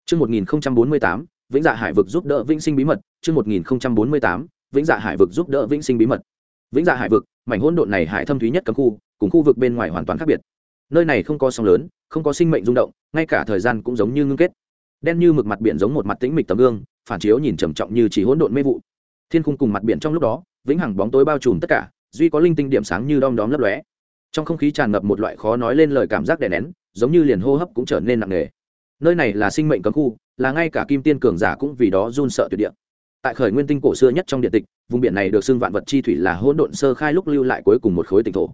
Chương 1048, Vĩnh Dạ Hải vực giúp đỡ Vĩnh Sinh bí mật, chương 1048, Vĩnh Dạ Hải vực giúp đỡ Vĩnh Sinh bí mật. Vĩnh Dạ Hải vực, mảnh hỗn độn này hải thâm thúy nhất cấm khu, cùng khu vực bên ngoài hoàn toàn khác biệt. Nơi này không có sóng lớn, không có sinh mệnh rung động, ngay cả thời gian cũng giống như ngưng kết. Đen như mực mặt biển giống một mặt tĩnh mịch tấm gương, phản chiếu nhìn trầm trọng như chỉ hỗn độn mê vụ thiên khung cùng mặt biển trong lúc đó vĩnh hằng bóng tối bao trùm tất cả duy có linh tinh điểm sáng như đom đóm lấp lóe trong không khí tràn ngập một loại khó nói lên lời cảm giác đè nén, giống như liền hô hấp cũng trở nên nặng nề. Nơi này là sinh mệnh cấm khu, là ngay cả kim tiên cường giả cũng vì đó run sợ tuyệt địa. Tại khởi nguyên tinh cổ xưa nhất trong điện tịch, vùng biển này được xưng vạn vật chi thủy là hỗn độn sơ khai lúc lưu lại cuối cùng một khối tỉnh thổ.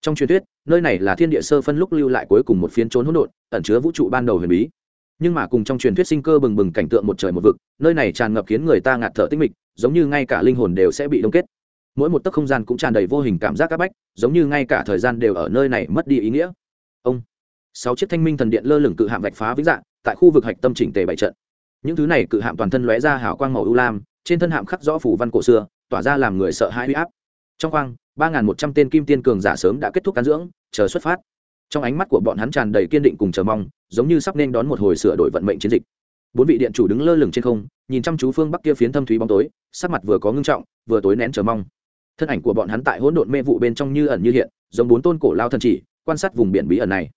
Trong truyền thuyết, nơi này là thiên địa sơ phân lúc lưu lại cuối cùng một phiến trốn hỗn độn, ẩn chứa vũ trụ ban đầu huyền bí. Nhưng mà cùng trong truyền thuyết sinh cơ bừng bừng cảnh tượng một trời một vực, nơi này tràn ngập khiến người ta ngạt thở tinh mịch, giống như ngay cả linh hồn đều sẽ bị đông kết mỗi một tấc không gian cũng tràn đầy vô hình cảm giác áp bách, giống như ngay cả thời gian đều ở nơi này mất đi ý nghĩa. Ông, sáu chiếc thanh minh thần điện lơ lửng cự hạm vạch phá vĩnh dạng, tại khu vực hạch tâm chỉnh tề bảy trận. Những thứ này cự hạm toàn thân lóe ra hào quang màu ưu lam, trên thân hạm khắc rõ phủ văn cổ xưa, tỏa ra làm người sợ hãi huy áp. Trong khoang, ba một trăm tên kim tiên cường giả sớm đã kết thúc cán dưỡng, chờ xuất phát. Trong ánh mắt của bọn hắn tràn đầy kiên định cùng chờ mong, giống như sắp nên đón một hồi sửa đổi vận mệnh chiến dịch. Bốn vị điện chủ đứng lơ lửng trên không, nhìn chăm chú phương bắc kia phiến thâm thúy bóng tối, sắc mặt vừa có ngưng trọng, vừa tối nén chờ mong thân ảnh của bọn hắn tại hỗn độn mê vụ bên trong như ẩn như hiện, giống bốn tôn cổ lao thần chỉ, quan sát vùng biển bí ẩn này.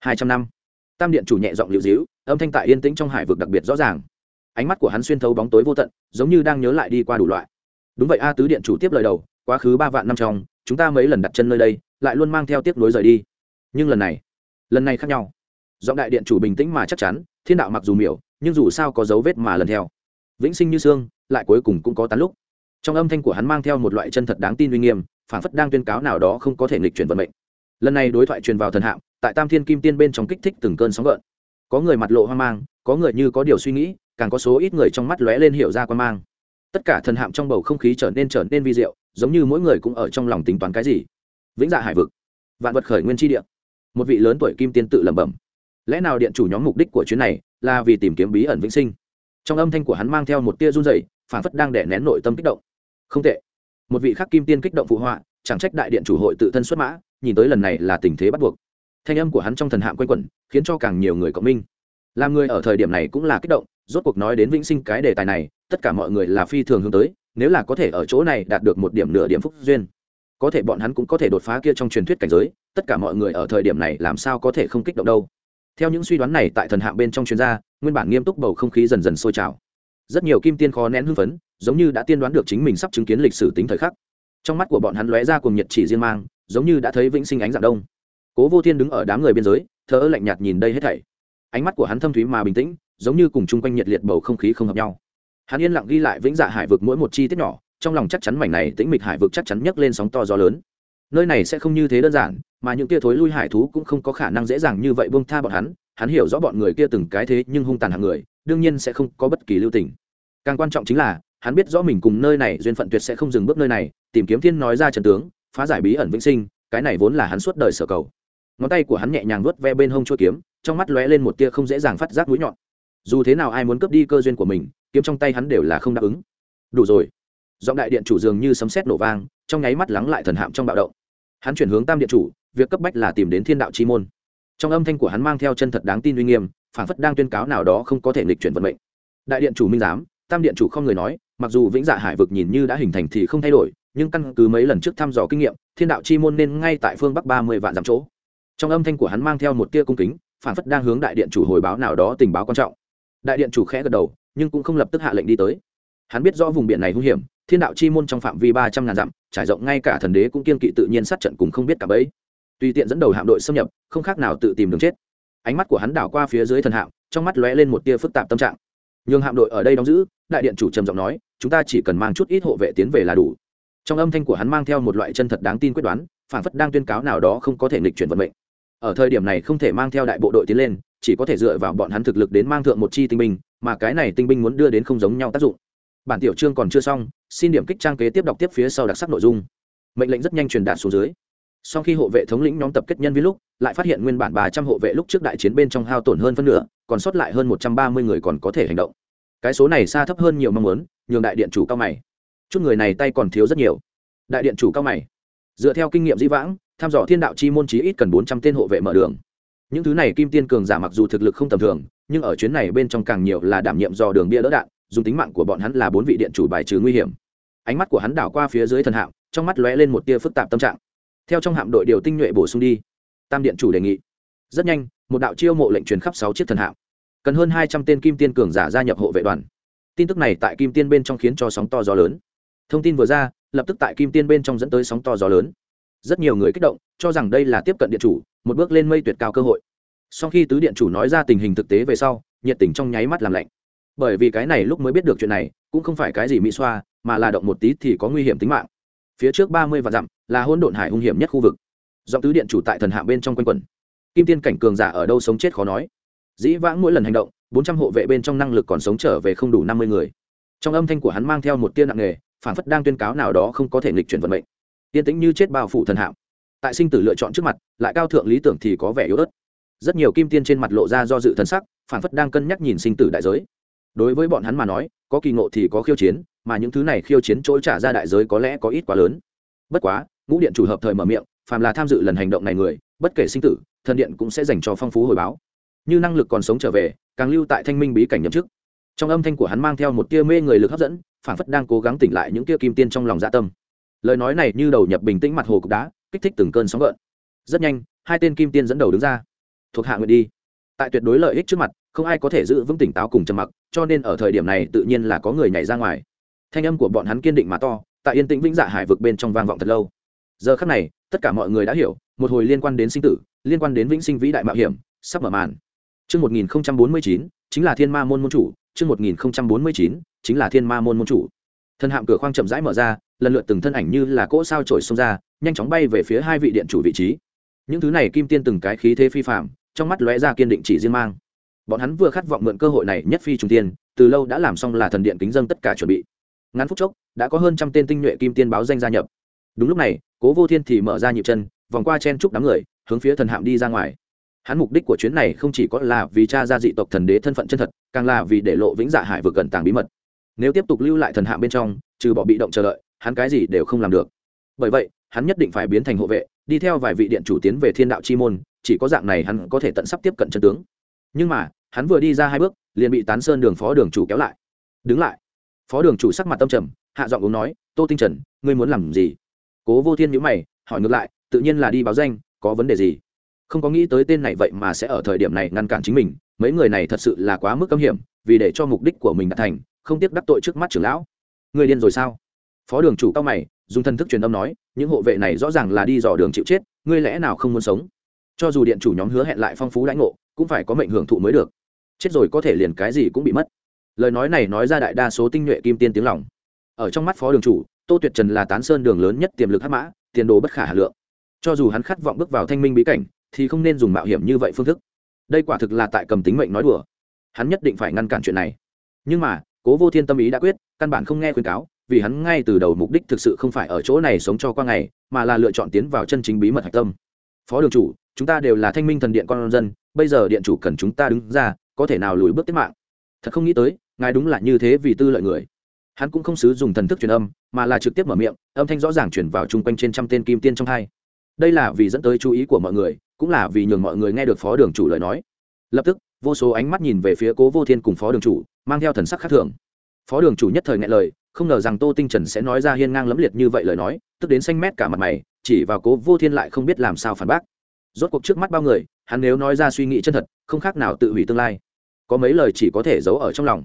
Hai trăm năm. Tam điện chủ nhẹ giọng liệu dĩu âm thanh tại yên tĩnh trong hải vực đặc biệt rõ ràng. Ánh mắt của hắn xuyên thấu bóng tối vô tận, giống như đang nhớ lại đi qua đủ loại. Đúng vậy a, tứ điện chủ tiếp lời đầu, quá khứ ba vạn năm trong, chúng ta mấy lần đặt chân nơi đây, lại luôn mang theo tiếc nối rời đi. Nhưng lần này lần này khác nhau. Giọng đại điện chủ bình tĩnh mà chắc chắn, thiên đạo mặc dù miểu, nhưng dù sao có dấu vết mà lần theo. Vĩnh sinh như xương, lại cuối cùng cũng có tán lúc trong âm thanh của hắn mang theo một loại chân thật đáng tin uy nghiêm phản phất đang tuyên cáo nào đó không có thể nghịch chuyển vận mệnh. Lần này đối thoại truyền vào thần hạm, tại tam thiên kim tiên bên trong kích thích từng cơn sóng gợn. Có người mặt lộ hoang mang, có người như có điều suy nghĩ, càng có số ít người trong mắt lóe lên hiểu ra quan mang. Tất cả thần hạm trong bầu không khí trở nên trở nên vi diệu, giống như mỗi người cũng ở trong lòng tính toán cái gì. Vĩnh dạ hải vực, vạn vật khởi nguyên tri địa. Một vị lớn tuổi kim tiên tự lẩm bẩm. Lẽ nào điện chủ nhóm mục đích của chuyến này là vì tìm kiếm bí ẩn vĩnh sinh? Trong âm thanh của hắn mang theo một tia run rẩy phản phất đang đè nén nội tâm kích động. Không tệ. Một vị khắc kim tiên kích động phụ họa, chẳng trách đại điện chủ hội tự thân xuất mã, nhìn tới lần này là tình thế bắt buộc. Thanh âm của hắn trong thần hạm quanh quẩn, khiến cho càng nhiều người cộng minh. Làm người ở thời điểm này cũng là kích động, rốt cuộc nói đến vĩnh sinh cái đề tài này, tất cả mọi người là phi thường hướng tới, nếu là có thể ở chỗ này đạt được một điểm nửa điểm phúc duyên, có thể bọn hắn cũng có thể đột phá kia trong truyền thuyết cảnh giới, tất cả mọi người ở thời điểm này làm sao có thể không kích động đâu. Theo những suy đoán này tại thần hạng bên trong chuyên gia, nguyên bản nghiêm túc bầu không khí dần dần sôi trào rất nhiều kim tiên khó nén hưng phấn, giống như đã tiên đoán được chính mình sắp chứng kiến lịch sử tính thời khắc. Trong mắt của bọn hắn lóe ra cùng nhiệt chỉ riêng mang, giống như đã thấy vĩnh sinh ánh dạng đông. Cố vô thiên đứng ở đám người biên giới thở lạnh nhạt nhìn đây hết thảy. Ánh mắt của hắn thâm thúy mà bình tĩnh, giống như cùng chung quanh nhiệt liệt bầu không khí không hợp nhau. Hắn yên lặng ghi lại vĩnh dạ hải vực mỗi một chi tiết nhỏ, trong lòng chắc chắn mảnh này tĩnh mịch hải vực chắc chắn nhấc lên sóng to gió lớn. Nơi này sẽ không như thế đơn giản, mà những tia thối lui hải thú cũng không có khả năng dễ dàng như vậy buông tha bọn hắn. Hắn hiểu rõ bọn người kia từng cái thế nhưng hung tàn hàng người đương nhiên sẽ không có bất kỳ lưu tình. Càng quan trọng chính là, hắn biết rõ mình cùng nơi này duyên phận tuyệt sẽ không dừng bước nơi này, tìm kiếm thiên nói ra trận tướng, phá giải bí ẩn vĩnh sinh, cái này vốn là hắn suốt đời sở cầu. Ngón tay của hắn nhẹ nhàng vuốt ve bên hông chuôi kiếm, trong mắt lóe lên một tia không dễ dàng phát giác mũi nhọn. Dù thế nào ai muốn cướp đi cơ duyên của mình, kiếm trong tay hắn đều là không đáp ứng. Đủ rồi. Giọng đại điện chủ dường như sấm sét nổ vang, trong nháy mắt lắng lại thần hạm trong bạo động. Hắn chuyển hướng tam điện chủ, việc cấp bách là tìm đến thiên đạo chi môn. Trong âm thanh của hắn mang theo chân thật đáng tin uy nghiêm phản phất đang tuyên cáo nào đó không có thể nghịch chuyển vận mệnh. Đại điện chủ minh giám, tam điện chủ không người nói, mặc dù vĩnh dạ hải vực nhìn như đã hình thành thì không thay đổi, nhưng căn cứ mấy lần trước thăm dò kinh nghiệm, thiên đạo chi môn nên ngay tại phương bắc ba mươi vạn dặm chỗ. Trong âm thanh của hắn mang theo một tia cung kính phản phất đang hướng đại điện chủ hồi báo nào đó tình báo quan trọng. Đại điện chủ khẽ gật đầu, nhưng cũng không lập tức hạ lệnh đi tới. Hắn biết rõ vùng biển này hung hiểm, thiên đạo chi môn trong phạm vi ba trăm ngàn dặm, trải rộng ngay cả thần đế cũng kiên kỵ tự nhiên sát trận cùng không biết cả bấy. Tùy tiện dẫn đầu hạm đội xâm nhập, không khác nào tự tìm đường chết ánh mắt của hắn đảo qua phía dưới thần hạm, trong mắt lóe lên một tia phức tạp tâm trạng. Nhường hạm đội ở đây đóng giữ, đại điện chủ trầm giọng nói, chúng ta chỉ cần mang chút ít hộ vệ tiến về là đủ. Trong âm thanh của hắn mang theo một loại chân thật đáng tin quyết đoán phản phất đang tuyên cáo nào đó không có thể nghịch chuyển vận mệnh. Ở thời điểm này không thể mang theo đại bộ đội tiến lên, chỉ có thể dựa vào bọn hắn thực lực đến mang thượng một chi tinh binh, mà cái này tinh binh muốn đưa đến không giống nhau tác dụng. Bản tiểu chương còn chưa xong, xin điểm kích trang kế tiếp đọc tiếp phía sau đặc sắc nội dung. Mệnh lệnh rất nhanh truyền đạt xuống dưới sau khi hộ vệ thống lĩnh nhóm tập kết nhân viên lúc lại phát hiện nguyên bản ba trăm hộ vệ lúc trước đại chiến bên trong hao tổn hơn phân nửa còn sót lại hơn một trăm ba mươi người còn có thể hành động. Cái số này xa thấp hơn nhiều mong muốn nhường đại điện chủ cao mày. Chút người này tay còn thiếu rất nhiều. Đại điện chủ cao mày. Dựa theo kinh nghiệm di vãng tham dò thiên đạo chi môn chí ít cần bốn trăm tên hộ vệ mở đường. Những thứ này kim tiên cường giả mặc dù thực lực không tầm thường nhưng ở chuyến này bên trong càng nhiều là đảm nhiệm do đường bia đỡ đạn dùng tính mạng của bọn hắn là bốn vị điện chủ bài trừ nguy hiểm. Ánh mắt của hắn đảo qua phía dưới thần hạo, trong mắt lóe lên một tia phức tạp tâm trạng theo trong hạm đội điều tinh nhuệ bổ sung đi, tam điện chủ đề nghị. Rất nhanh, một đạo chiêu mộ lệnh truyền khắp sáu chiếc thần hạm. Cần hơn hai trăm tên kim tiên cường giả gia nhập hộ vệ đoàn. Tin tức này tại kim tiên bên trong khiến cho sóng to gió lớn. Thông tin vừa ra, lập tức tại kim tiên bên trong dẫn tới sóng to gió lớn. Rất nhiều người kích động, cho rằng đây là tiếp cận điện chủ, một bước lên mây tuyệt cao cơ hội. Sau khi tứ điện chủ nói ra tình hình thực tế về sau, nhiệt tình trong nháy mắt làm lạnh. Bởi vì cái này lúc mới biết được chuyện này, cũng không phải cái gì mỹ xoa, mà là động một tí thì có nguy hiểm tính mạng phía trước ba mươi và dặm là hôn độn hải hung hiểm nhất khu vực. Giọng tứ điện chủ tại thần hạ bên trong quanh quần kim tiên cảnh cường giả ở đâu sống chết khó nói. Dĩ vãng mỗi lần hành động bốn trăm hộ vệ bên trong năng lực còn sống trở về không đủ năm mươi người. Trong âm thanh của hắn mang theo một tiên nặng nề, phản phất đang tuyên cáo nào đó không có thể nghịch chuyển vận mệnh. Tiên tĩnh như chết bao phủ thần hạm tại sinh tử lựa chọn trước mặt lại cao thượng lý tưởng thì có vẻ yếu ớt. Rất nhiều kim tiên trên mặt lộ ra do dự thân sắc phản phất đang cân nhắc nhìn sinh tử đại giới. Đối với bọn hắn mà nói có kỳ ngộ thì có khiêu chiến mà những thứ này khiêu chiến trỗi trả ra đại giới có lẽ có ít quá lớn. Bất quá, ngũ điện chủ hợp thời mở miệng, phàm là tham dự lần hành động này người, bất kể sinh tử, thần điện cũng sẽ dành cho phong phú hồi báo. Như năng lực còn sống trở về, càng lưu tại thanh minh bí cảnh nhậm chức. Trong âm thanh của hắn mang theo một tia mê người lực hấp dẫn phản phất đang cố gắng tỉnh lại những tia kim tiên trong lòng dạ tâm. Lời nói này như đầu nhập bình tĩnh mặt hồ cục đá, kích thích từng cơn sóng gợn. Rất nhanh, hai tên kim tiên dẫn đầu đứng ra. Thuộc hạ nguyện đi. Tại tuyệt đối lợi ích trước mặt, không ai có thể giữ vững tỉnh táo cùng trầm mặc, cho nên ở thời điểm này tự nhiên là có người nhảy ra ngoài thanh âm của bọn hắn kiên định mà to tại yên tĩnh vĩnh dạ hải vực bên trong vang vọng thật lâu giờ khắc này tất cả mọi người đã hiểu một hồi liên quan đến sinh tử liên quan đến vĩnh sinh vĩ đại mạo hiểm sắp mở màn Trước 1049, chính là thiên ma môn môn chủ, trước 1049, chính là thiên ma môn môn chủ. Thân hạm cửa khoang chậm rãi mở ra, lần lượt từng thân ảnh như là cỗ sao trổi xông ra, nhanh chóng bay về phía hai vị điện chủ vị trí. Những thứ này kim tiên từng cái khí thế phi phàm, trong mắt lóe ra kiên định chỉ riêng mang. Bọn hắn vừa khát vọng mượn cơ hội này nhất phi trùng tiên, từ lâu đã làm xong là thần điện kính dâng tất cả chuẩn bị. Ngắn phút chốc, đã có hơn trăm tên tinh nhuệ kim tiên báo danh gia nhập. Đúng lúc này, Cố Vô Thiên thì mở ra nhịp chân, vòng qua chen trúc đám người, hướng phía thần hạm đi ra ngoài. Hắn mục đích của chuyến này không chỉ có là vì cha ra dị tộc thần đế thân phận chân thật càng là vì để lộ vĩnh dạ hải vực gần tàng bí mật. Nếu tiếp tục lưu lại thần hạm bên trong trừ bỏ bị động chờ đợi hắn cái gì đều không làm được. Bởi vậy hắn nhất định phải biến thành hộ vệ đi theo vài vị điện chủ tiến về thiên đạo chi môn chỉ có dạng này hắn có thể tận sắp tiếp cận chân tướng. Nhưng mà hắn vừa đi ra hai bước liền bị tán sơn đường phó đường chủ kéo lại. Đứng lại phó đường chủ sắc mặt tâm trầm, hạ giọng uống nói, tô tinh trần, ngươi muốn làm gì? Cố vô thiên nhữ mày, hỏi ngược lại, tự nhiên là đi báo danh, có vấn đề gì? Không có nghĩ tới tên này vậy mà sẽ ở thời điểm này ngăn cản chính mình, mấy người này thật sự là quá mức âm hiểm, vì để cho mục đích của mình đạt thành, không tiếc đắc tội trước mắt trưởng lão. Người điên rồi sao? Phó đường chủ cao mày, dùng thân thức truyền âm nói, những hộ vệ này rõ ràng là đi dò đường chịu chết, ngươi lẽ nào không muốn sống? Cho dù điện chủ nhóm hứa hẹn lại phong phú lãnh ngộ, cũng phải có mệnh hưởng thụ mới được. Chết rồi có thể liền cái gì cũng bị mất lời nói này nói ra đại đa số tinh nhuệ kim tiên tiếng lòng. Ở trong mắt phó đường chủ, tô tuyệt trần là tán sơn đường lớn nhất tiềm lực hắc mã, tiền đồ bất khả hà lượng. Cho dù hắn khát vọng bước vào thanh minh bí cảnh, thì không nên dùng mạo hiểm như vậy phương thức. Đây quả thực là tại cầm tính mệnh nói đùa. Hắn nhất định phải ngăn cản chuyện này. Nhưng mà, cố vô thiên tâm ý đã quyết, căn bản không nghe khuyên cáo, vì hắn ngay từ đầu mục đích thực sự không phải ở chỗ này sống cho qua ngày, mà là lựa chọn tiến vào chân chính bí mật hạch tâm. Phó đường chủ, chúng ta đều là thanh minh thần điện con dân, bây giờ điện chủ cần chúng ta đứng ra, có thể nào lùi bước tiết mạng? Thật không nghĩ tới ngài đúng là như thế vì tư lợi người. Hắn cũng không sử dùng thần thức truyền âm, mà là trực tiếp mở miệng, âm thanh rõ ràng chuyển vào chung quanh trên trăm tên kim tiên trong hai. Đây là vì dẫn tới chú ý của mọi người, cũng là vì nhường mọi người nghe được phó đường chủ lời nói. Lập tức, vô số ánh mắt nhìn về phía cố vô thiên cùng phó đường chủ, mang theo thần sắc khác thường. Phó đường chủ nhất thời nghe lời, không ngờ rằng tô tinh trần sẽ nói ra hiên ngang lẫm liệt như vậy lời nói, tức đến xanh mét cả mặt mày, chỉ vào cố vô thiên lại không biết làm sao phản bác. Rốt cuộc trước mắt bao người, hắn nếu nói ra suy nghĩ chân thật, không khác nào tự hủy tương lai. Có mấy lời chỉ có thể giấu ở trong lòng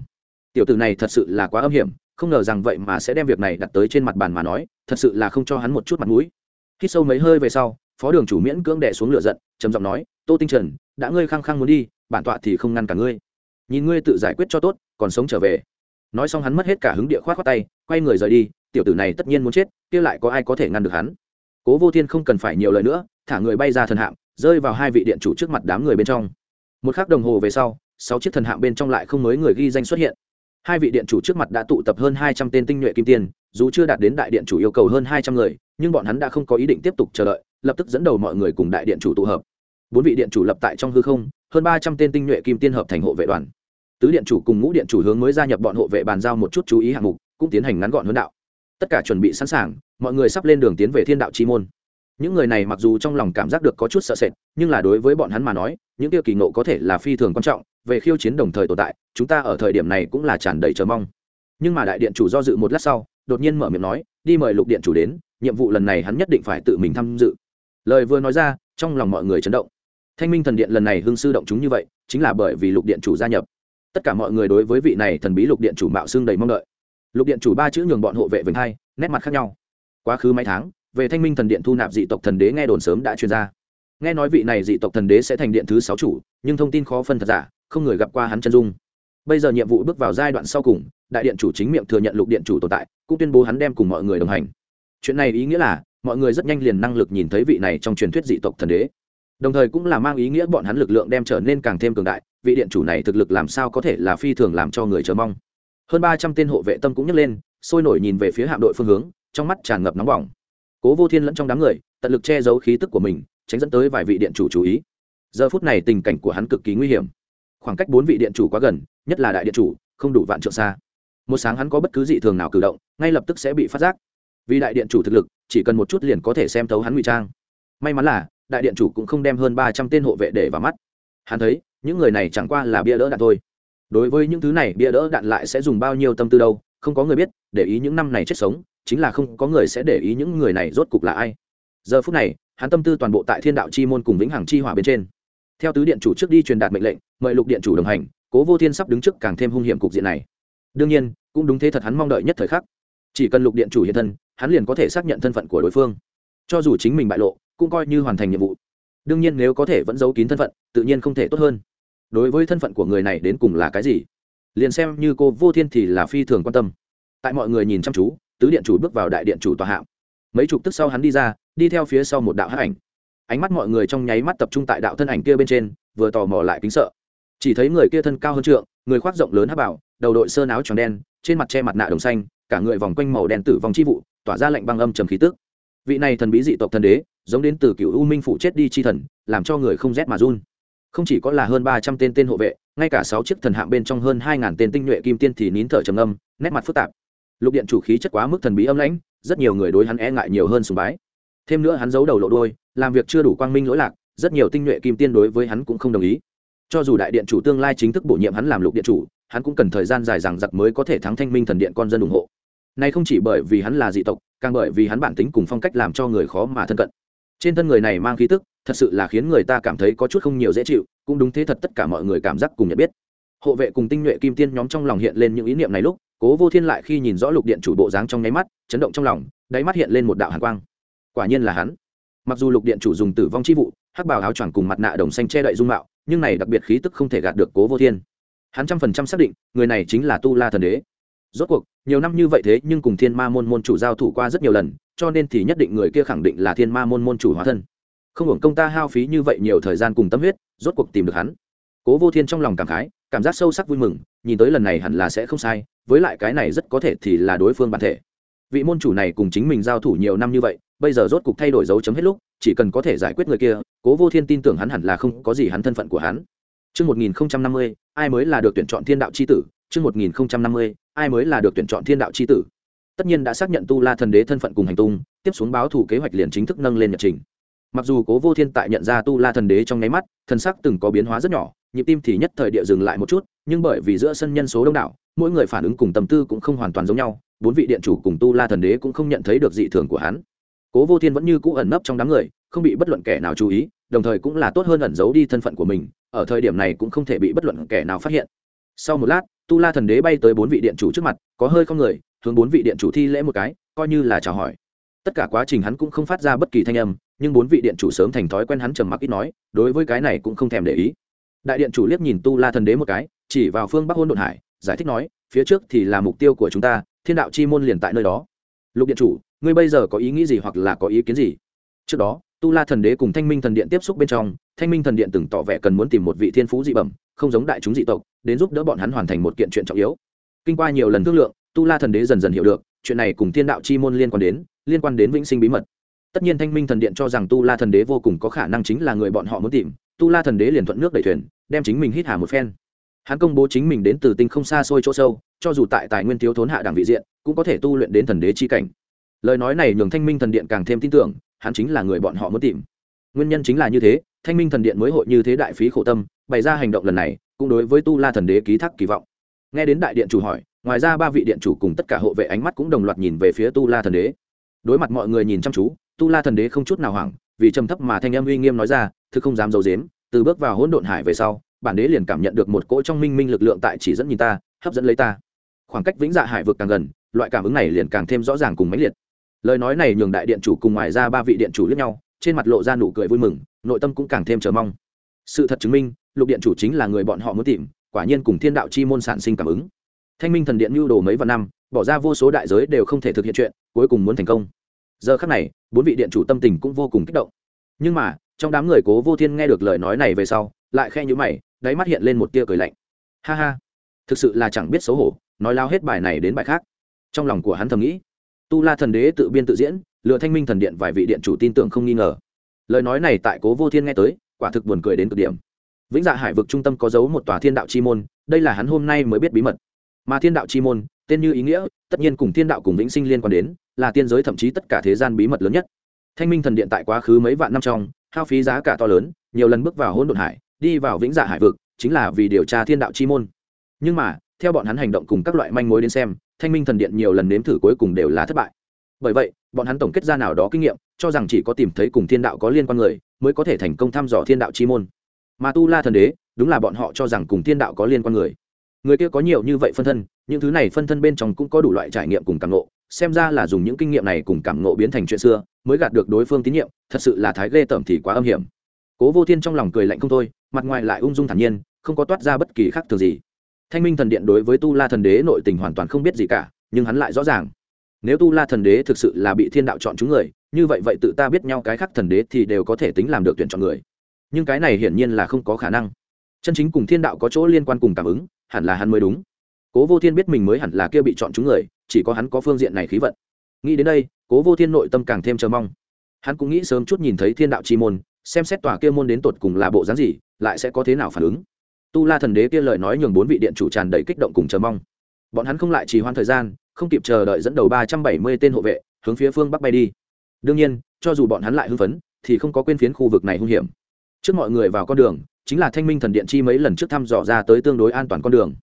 tiểu tử này thật sự là quá âm hiểm, không ngờ rằng vậy mà sẽ đem việc này đặt tới trên mặt bàn mà nói, thật sự là không cho hắn một chút mặt mũi. Khi sâu mấy hơi về sau, phó đường chủ miễn cưỡng đẻ xuống lửa giận, trầm giọng nói, tô tinh trần, đã ngươi khăng khăng muốn đi, bản tọa thì không ngăn cả ngươi. Nhìn ngươi tự giải quyết cho tốt, còn sống trở về. Nói xong hắn mất hết cả hứng địa khoát khoát tay, quay người rời đi, tiểu tử này tất nhiên muốn chết, kia lại có ai có thể ngăn được hắn? Cố vô thiên không cần phải nhiều lời nữa, thả người bay ra thần hạng rơi vào hai vị điện chủ trước mặt đám người bên trong. Một k h ắ c đồng hồ về sau, sáu chiếc thần hạng bên trong lại không mới người ghi danh xuất hiện hai vị điện chủ trước mặt đã tụ tập hơn hai trăm tên tinh nhuệ kim tiên, dù chưa đạt đến đại điện chủ yêu cầu hơn hai trăm người, nhưng bọn hắn đã không có ý định tiếp tục chờ đợi, lập tức dẫn đầu mọi người cùng đại điện chủ tụ hợp. Bốn vị điện chủ lập tại trong hư không, hơn ba trăm tên tinh nhuệ kim tiên hợp thành hộ vệ đoàn. Tứ điện chủ cùng ngũ điện chủ hướng mới gia nhập bọn hộ vệ bàn giao một chút chú ý hạng mục, cũng tiến hành ngắn gọn hướng đạo. Tất cả chuẩn bị sẵn sàng, mọi người sắp lên đường tiến về thiên đạo chi môn. Những người này mặc dù trong lòng cảm giác được có chút sợ sệt, nhưng là đối với bọn hắn mà nói, những tiêu kỳ ngộ có thể là phi thường quan trọng về khiêu chiến đồng thời tồn tại, chúng ta ở thời điểm này cũng là tràn đầy chờ mong. Nhưng mà đại điện chủ do dự một lát sau, đột nhiên mở miệng nói, đi mời lục điện chủ đến, nhiệm vụ lần này hắn nhất định phải tự mình tham dự. Lời vừa nói ra, trong lòng mọi người chấn động. Thanh minh thần điện lần này hương sư động chúng như vậy, chính là bởi vì lục điện chủ gia nhập. Tất cả mọi người đối với vị này thần bí lục điện chủ mạo xương đầy mong đợi. Lục điện chủ ba chữ nhường bọn hộ vệ vĩnh hai, nét mặt khác nhau. Quá khứ mấy tháng, về thanh minh thần điện thu nạp dị tộc thần đế nghe đồn sớm đã truyền ra. Nghe nói vị này dị tộc thần đế sẽ thành điện thứ sáu chủ, nhưng thông tin khó phân thật giả không người gặp qua hắn chân dung. Bây giờ nhiệm vụ bước vào giai đoạn sau cùng, đại điện chủ chính miệng thừa nhận lục điện chủ tồn tại, cũng tuyên bố hắn đem cùng mọi người đồng hành. Chuyện này ý nghĩa là, mọi người rất nhanh liền năng lực nhìn thấy vị này trong truyền thuyết dị tộc thần đế. Đồng thời cũng là mang ý nghĩa bọn hắn lực lượng đem trở nên càng thêm cường đại, vị điện chủ này thực lực làm sao có thể là phi thường làm cho người chờ mong. Hơn ba trăm tên hộ vệ tâm cũng nhấc lên, sôi nổi nhìn về phía hạm đội phương hướng, trong mắt tràn ngập nóng bỏng. Cố vô thiên lẫn trong đám người, tận lực che giấu khí tức của mình, tránh dẫn tới vài vị điện chủ chú ý. Giờ phút này tình cảnh của hắn cực kỳ nguy hiểm khoảng cách bốn vị điện chủ quá gần, nhất là đại điện chủ, không đủ vạn trượng xa. Một sáng hắn có bất cứ dị thường nào cử động, ngay lập tức sẽ bị phát giác. Vì đại điện chủ thực lực, chỉ cần một chút liền có thể xem thấu hắn ngụy trang. May mắn là, đại điện chủ cũng không đem hơn ba trăm tên hộ vệ để vào mắt. Hắn thấy, những người này chẳng qua là bia đỡ đạn thôi. Đối với những thứ này, bia đỡ đạn lại sẽ dùng bao nhiêu tâm tư đâu, không có người biết, để ý những năm này chết sống, chính là không có người sẽ để ý những người này rốt cục là ai. Giờ phút này, hắn tâm tư toàn bộ tại thiên đạo chi môn cùng vĩnh hằng chi hỏa bên trên theo tứ điện chủ trước đi truyền đạt mệnh lệnh, mời lục điện chủ đồng hành, cố vô thiên sắp đứng trước càng thêm hung hiểm cục diện này. Đương nhiên, cũng đúng thế thật hắn mong đợi nhất thời khắc. Chỉ cần lục điện chủ hiện thân, hắn liền có thể xác nhận thân phận của đối phương. Cho dù chính mình bại lộ, cũng coi như hoàn thành nhiệm vụ. Đương nhiên nếu có thể vẫn giấu kín thân phận, tự nhiên không thể tốt hơn. Đối với thân phận của người này đến cùng là cái gì? Liền xem như cô vô thiên thì là phi thường quan tâm. Tại mọi người nhìn chăm chú, tứ điện chủ bước vào đại điện chủ tòa hạng mấy chục tức sau hắn đi ra, đi theo phía sau một đạo hát ảnh ánh mắt mọi người trong nháy mắt tập trung tại đạo thân ảnh kia bên trên, vừa tò mò lại kính sợ. Chỉ thấy người kia thân cao hơn trượng, người khoác rộng lớn hát bảo, đầu đội sơn áo tròn đen, trên mặt che mặt nạ đồng xanh, cả người vòng quanh màu đen tử vong chi vụ, tỏa ra lệnh băng âm trầm khí tức. Vị này thần bí dị tộc thần đế, giống đến từ cựu u minh phủ chết đi chi thần, làm cho người không rét mà run. Không chỉ có là hơn ba trăm tên tên hộ vệ, ngay cả sáu chiếc thần hạng bên trong hơn hai ngàn tên tinh nhuệ kim tiên thì nín thở trầm âm nét mặt phức tạp. Lục điện chủ khí chất quá mức thần bí âm lãnh, rất nhiều người đối hắn e ngại nhiều hơn sùng bái thêm nữa hắn giấu đầu lộ đôi làm việc chưa đủ quang minh lỗi lạc, rất nhiều tinh nhuệ kim tiên đối với hắn cũng không đồng ý. Cho dù đại điện chủ tương lai chính thức bổ nhiệm hắn làm lục điện chủ, hắn cũng cần thời gian dài rằng giặc mới có thể thắng thanh minh thần điện con dân ủng hộ. Nay không chỉ bởi vì hắn là dị tộc, càng bởi vì hắn bản tính cùng phong cách làm cho người khó mà thân cận. Trên thân người này mang khí tức, thật sự là khiến người ta cảm thấy có chút không nhiều dễ chịu, cũng đúng thế thật tất cả mọi người cảm giác cùng nhận biết. Hộ vệ cùng tinh nhuệ kim tiên nhóm trong lòng hiện lên những ý niệm này lúc, cố vô thiên lại khi nhìn rõ lục điện chủ bộ dáng trong nháy mắt, chấn động trong lòng, đáy mắt hiện lên một đạo hàn quang quả nhiên là hắn. Mặc dù lục điện chủ dùng tử vong chi vụ, hắc bào áo choàng cùng mặt nạ đồng xanh che đậy dung mạo, nhưng này đặc biệt khí tức không thể gạt được cố vô thiên. Hắn trăm phần trăm xác định, người này chính là tu la thần đế. Rốt cuộc, nhiều năm như vậy thế nhưng cùng thiên ma môn môn chủ giao thủ qua rất nhiều lần, cho nên thì nhất định người kia khẳng định là thiên ma môn môn chủ hóa thân. Không hưởng công ta hao phí như vậy nhiều thời gian cùng tâm huyết, rốt cuộc tìm được hắn. Cố vô thiên trong lòng cảm khái, cảm giác sâu sắc vui mừng, nhìn tới lần này hẳn là sẽ không sai, với lại cái này rất có thể thì là đối phương bản thể. Vị môn chủ này cùng chính mình giao thủ nhiều năm như vậy bây giờ rốt cục thay đổi dấu chấm hết lúc chỉ cần có thể giải quyết người kia cố vô thiên tin tưởng hắn hẳn là không có gì hắn thân phận của hắn Trước 1050, ai mới là được tuyển chọn thiên đạo chi tử, trước 1050, ai mới là được tuyển chọn thiên đạo chi tử. Tất nhiên đã xác nhận Tu La thần đế thân phận cùng hành tung, tiếp xuống báo thủ kế hoạch liền chính thức nâng lên nhật trình. Mặc dù Cố Vô Thiên tại nhận ra Tu La thần đế trong nháy mắt, thần sắc từng có biến hóa rất nhỏ, nhịp tim thì nhất thời địa dừng lại một chút, nhưng bởi vì giữa sân nhân số đông đảo, mỗi người phản ứng cùng tâm tư cũng không hoàn toàn giống nhau, bốn vị điện chủ cùng Tu La thần đế cũng không nhận thấy được dị thường của hắn. Cố Vô Thiên vẫn như cũ ẩn nấp trong đám người, không bị bất luận kẻ nào chú ý, đồng thời cũng là tốt hơn ẩn giấu đi thân phận của mình, ở thời điểm này cũng không thể bị bất luận kẻ nào phát hiện. Sau một lát tu la thần đế bay tới bốn vị điện chủ trước mặt có hơi không người hướng bốn vị điện chủ thi lễ một cái coi như là chào hỏi. Tất cả quá trình hắn cũng không phát ra bất kỳ thanh âm nhưng bốn vị điện chủ sớm thành thói quen hắn trầm mặc ít nói đối với cái này cũng không thèm để ý. Đại điện chủ liếc nhìn tu la thần đế một cái chỉ vào phương bắc hôn đồn hải giải thích nói phía trước thì là mục tiêu của chúng ta thiên đạo chi môn liền tại nơi đó. Lục điện chủ ngươi bây giờ có ý nghĩ gì hoặc là có ý kiến gì? Trước đó, tu la thần đế cùng thanh minh thần điện tiếp xúc bên trong, thanh minh thần điện từng tỏ vẻ cần muốn tìm một vị thiên phú dị bẩm, không giống đại chúng dị tộc, đến giúp đỡ bọn hắn hoàn thành một kiện chuyện trọng yếu. Kinh qua nhiều lần thương lượng, tu la thần đế dần dần hiểu được, chuyện này cùng thiên đạo chi môn liên quan đến, liên quan đến vĩnh sinh bí mật. Tất nhiên thanh minh thần điện cho rằng tu la thần đế vô cùng có khả năng chính là người bọn họ muốn tìm, tu la thần đế liền thuận nước đẩy thuyền, đem chính mình hít hà một phen. Hắn công bố chính mình đến từ tinh không xa xôi chỗ sâu, cho dù tại tài nguyên thiếu thốn hạ đẳng vị diện, cũng có thể tu luyện đến thần đế chi cảnh lời nói này nhường thanh minh thần điện càng thêm tin tưởng, hắn chính là người bọn họ muốn tìm. Nguyên nhân chính là như thế, thanh minh thần điện mới hội như thế đại phí khổ tâm, bày ra hành động lần này, cũng đối với tu la thần đế ký thác kỳ vọng. Nghe đến đại điện chủ hỏi, ngoài ra ba vị điện chủ cùng tất cả hộ vệ ánh mắt cũng đồng loạt nhìn về phía tu la thần đế. Đối mặt mọi người nhìn chăm chú, tu la thần đế không chút nào hoảng, vì trầm thấp mà thanh âm uy nghiêm nói ra, thứ không dám d i ấ u dếm từ bước vào hỗn độn hải về sau, bản đế liền cảm nhận được một cỗ trong minh minh lực lượng tại chỉ dẫn nhìn ta, hấp dẫn lấy ta. Khoảng cách vĩnh dạ hải vực càng gần, loại cảm ứng này liền càng thêm rõ ràng cùng mãnh liệt lời nói này nhường đại điện chủ cùng ngoài ra ba vị điện chủ lẫn nhau, trên mặt lộ ra nụ cười vui mừng, nội tâm cũng càng thêm chờ mong. Sự thật chứng minh, lục điện chủ chính là người bọn họ muốn tìm, quả nhiên cùng thiên đạo chi môn sản sinh cảm ứng. Thanh minh thần điện mưu đồ mấy vạn năm, bỏ ra vô số đại giới đều không thể thực hiện chuyện, cuối cùng muốn thành công. Giờ khắc này, bốn vị điện chủ tâm tình cũng vô cùng kích động. Nhưng mà, trong đám người cố vô thiên nghe được lời nói này về sau, lại khe nhữ mày, đáy mắt hiện lên một tia cười lạnh. Ha ha, thực sự là chẳng biết xấu hổ, nói lao hết bài này đến bài khác. Trong lòng của hắn thầm nghĩ tu la thần đế tự biên tự diễn lựa thanh minh thần điện vài vị điện chủ tin tưởng không nghi ngờ. Lời nói này tại cố vô thiên nghe tới, quả thực buồn cười đến cực điểm. Vĩnh dạ hải vực trung tâm có dấu một tòa thiên đạo chi môn, đây là hắn hôm nay mới biết bí mật. Mà thiên đạo chi môn, tên như ý nghĩa, tất nhiên cùng thiên đạo cùng vĩnh sinh liên quan đến, là tiên giới thậm chí tất cả thế gian bí mật lớn nhất. Thanh minh thần điện tại quá khứ mấy vạn năm trong, hao phí giá cả to lớn, nhiều lần bước vào hôn đột hải, đi vào vĩnh dạ hải vực, chính là vì điều tra thiên đạo chi môn. Nhưng mà theo bọn hắn hành động cùng các loại manh mối đến xem, thanh minh thần điện nhiều lần nếm thử cuối cùng đều là thất bại. Bởi vậy, bọn hắn tổng kết ra nào đó kinh nghiệm, cho rằng chỉ có tìm thấy cùng thiên đạo có liên quan người, mới có thể thành công thăm dò thiên đạo chi môn. Mà tu la thần đế, đúng là bọn họ cho rằng cùng thiên đạo có liên quan người. Người kia có nhiều như vậy phân thân, những thứ này phân thân bên trong cũng có đủ loại trải nghiệm cùng cảm nộ xem ra là dùng những kinh nghiệm này cùng cảm nộ biến thành chuyện xưa, mới gạt được đối phương tín nhiệm, thật sự là thái ghê tởm thì quá âm hiểm. Cố vô thiên trong lòng cười lạnh không thôi, mặt ngoài lại ung dung thản nhiên, không có toát ra bất kỳ khác thường gì thanh minh thần điện đối với tu la thần đế nội tình hoàn toàn không biết gì cả, nhưng hắn lại rõ ràng. Nếu tu la thần đế thực sự là bị thiên đạo chọn chúng người, như vậy vậy tự ta biết nhau cái khác thần đế thì đều có thể tính làm được tuyển chọn người. Nhưng cái này hiển nhiên là không có khả năng. Chân chính cùng thiên đạo có chỗ liên quan cùng cảm ứng, hẳn là hắn mới đúng. Cố vô thiên biết mình mới hẳn là kia bị chọn chúng người, chỉ có hắn có phương diện này khí vận. Nghĩ đến đây, cố vô thiên nội tâm càng thêm chờ mong. Hắn cũng nghĩ sớm chút nhìn thấy thiên đạo chi môn, xem xét tòa kia môn đến tột cùng là bộ dáng gì, lại sẽ có thế nào phản ứng tu la thần đế kia lời nói nhường bốn vị điện chủ tràn đầy kích động cùng chờ mong. Bọn hắn không lại trì hoãn thời gian, không kịp chờ đợi dẫn đầu ba trăm bảy mươi tên hộ vệ, hướng phía phương bắc bay đi. Đương nhiên, cho dù bọn hắn lại hưng phấn, thì không có quên phiến khu vực này hung hiểm. Trước mọi người vào con đường, chính là thanh minh thần điện chi mấy lần trước thăm dò ra tới tương đối an toàn con đường.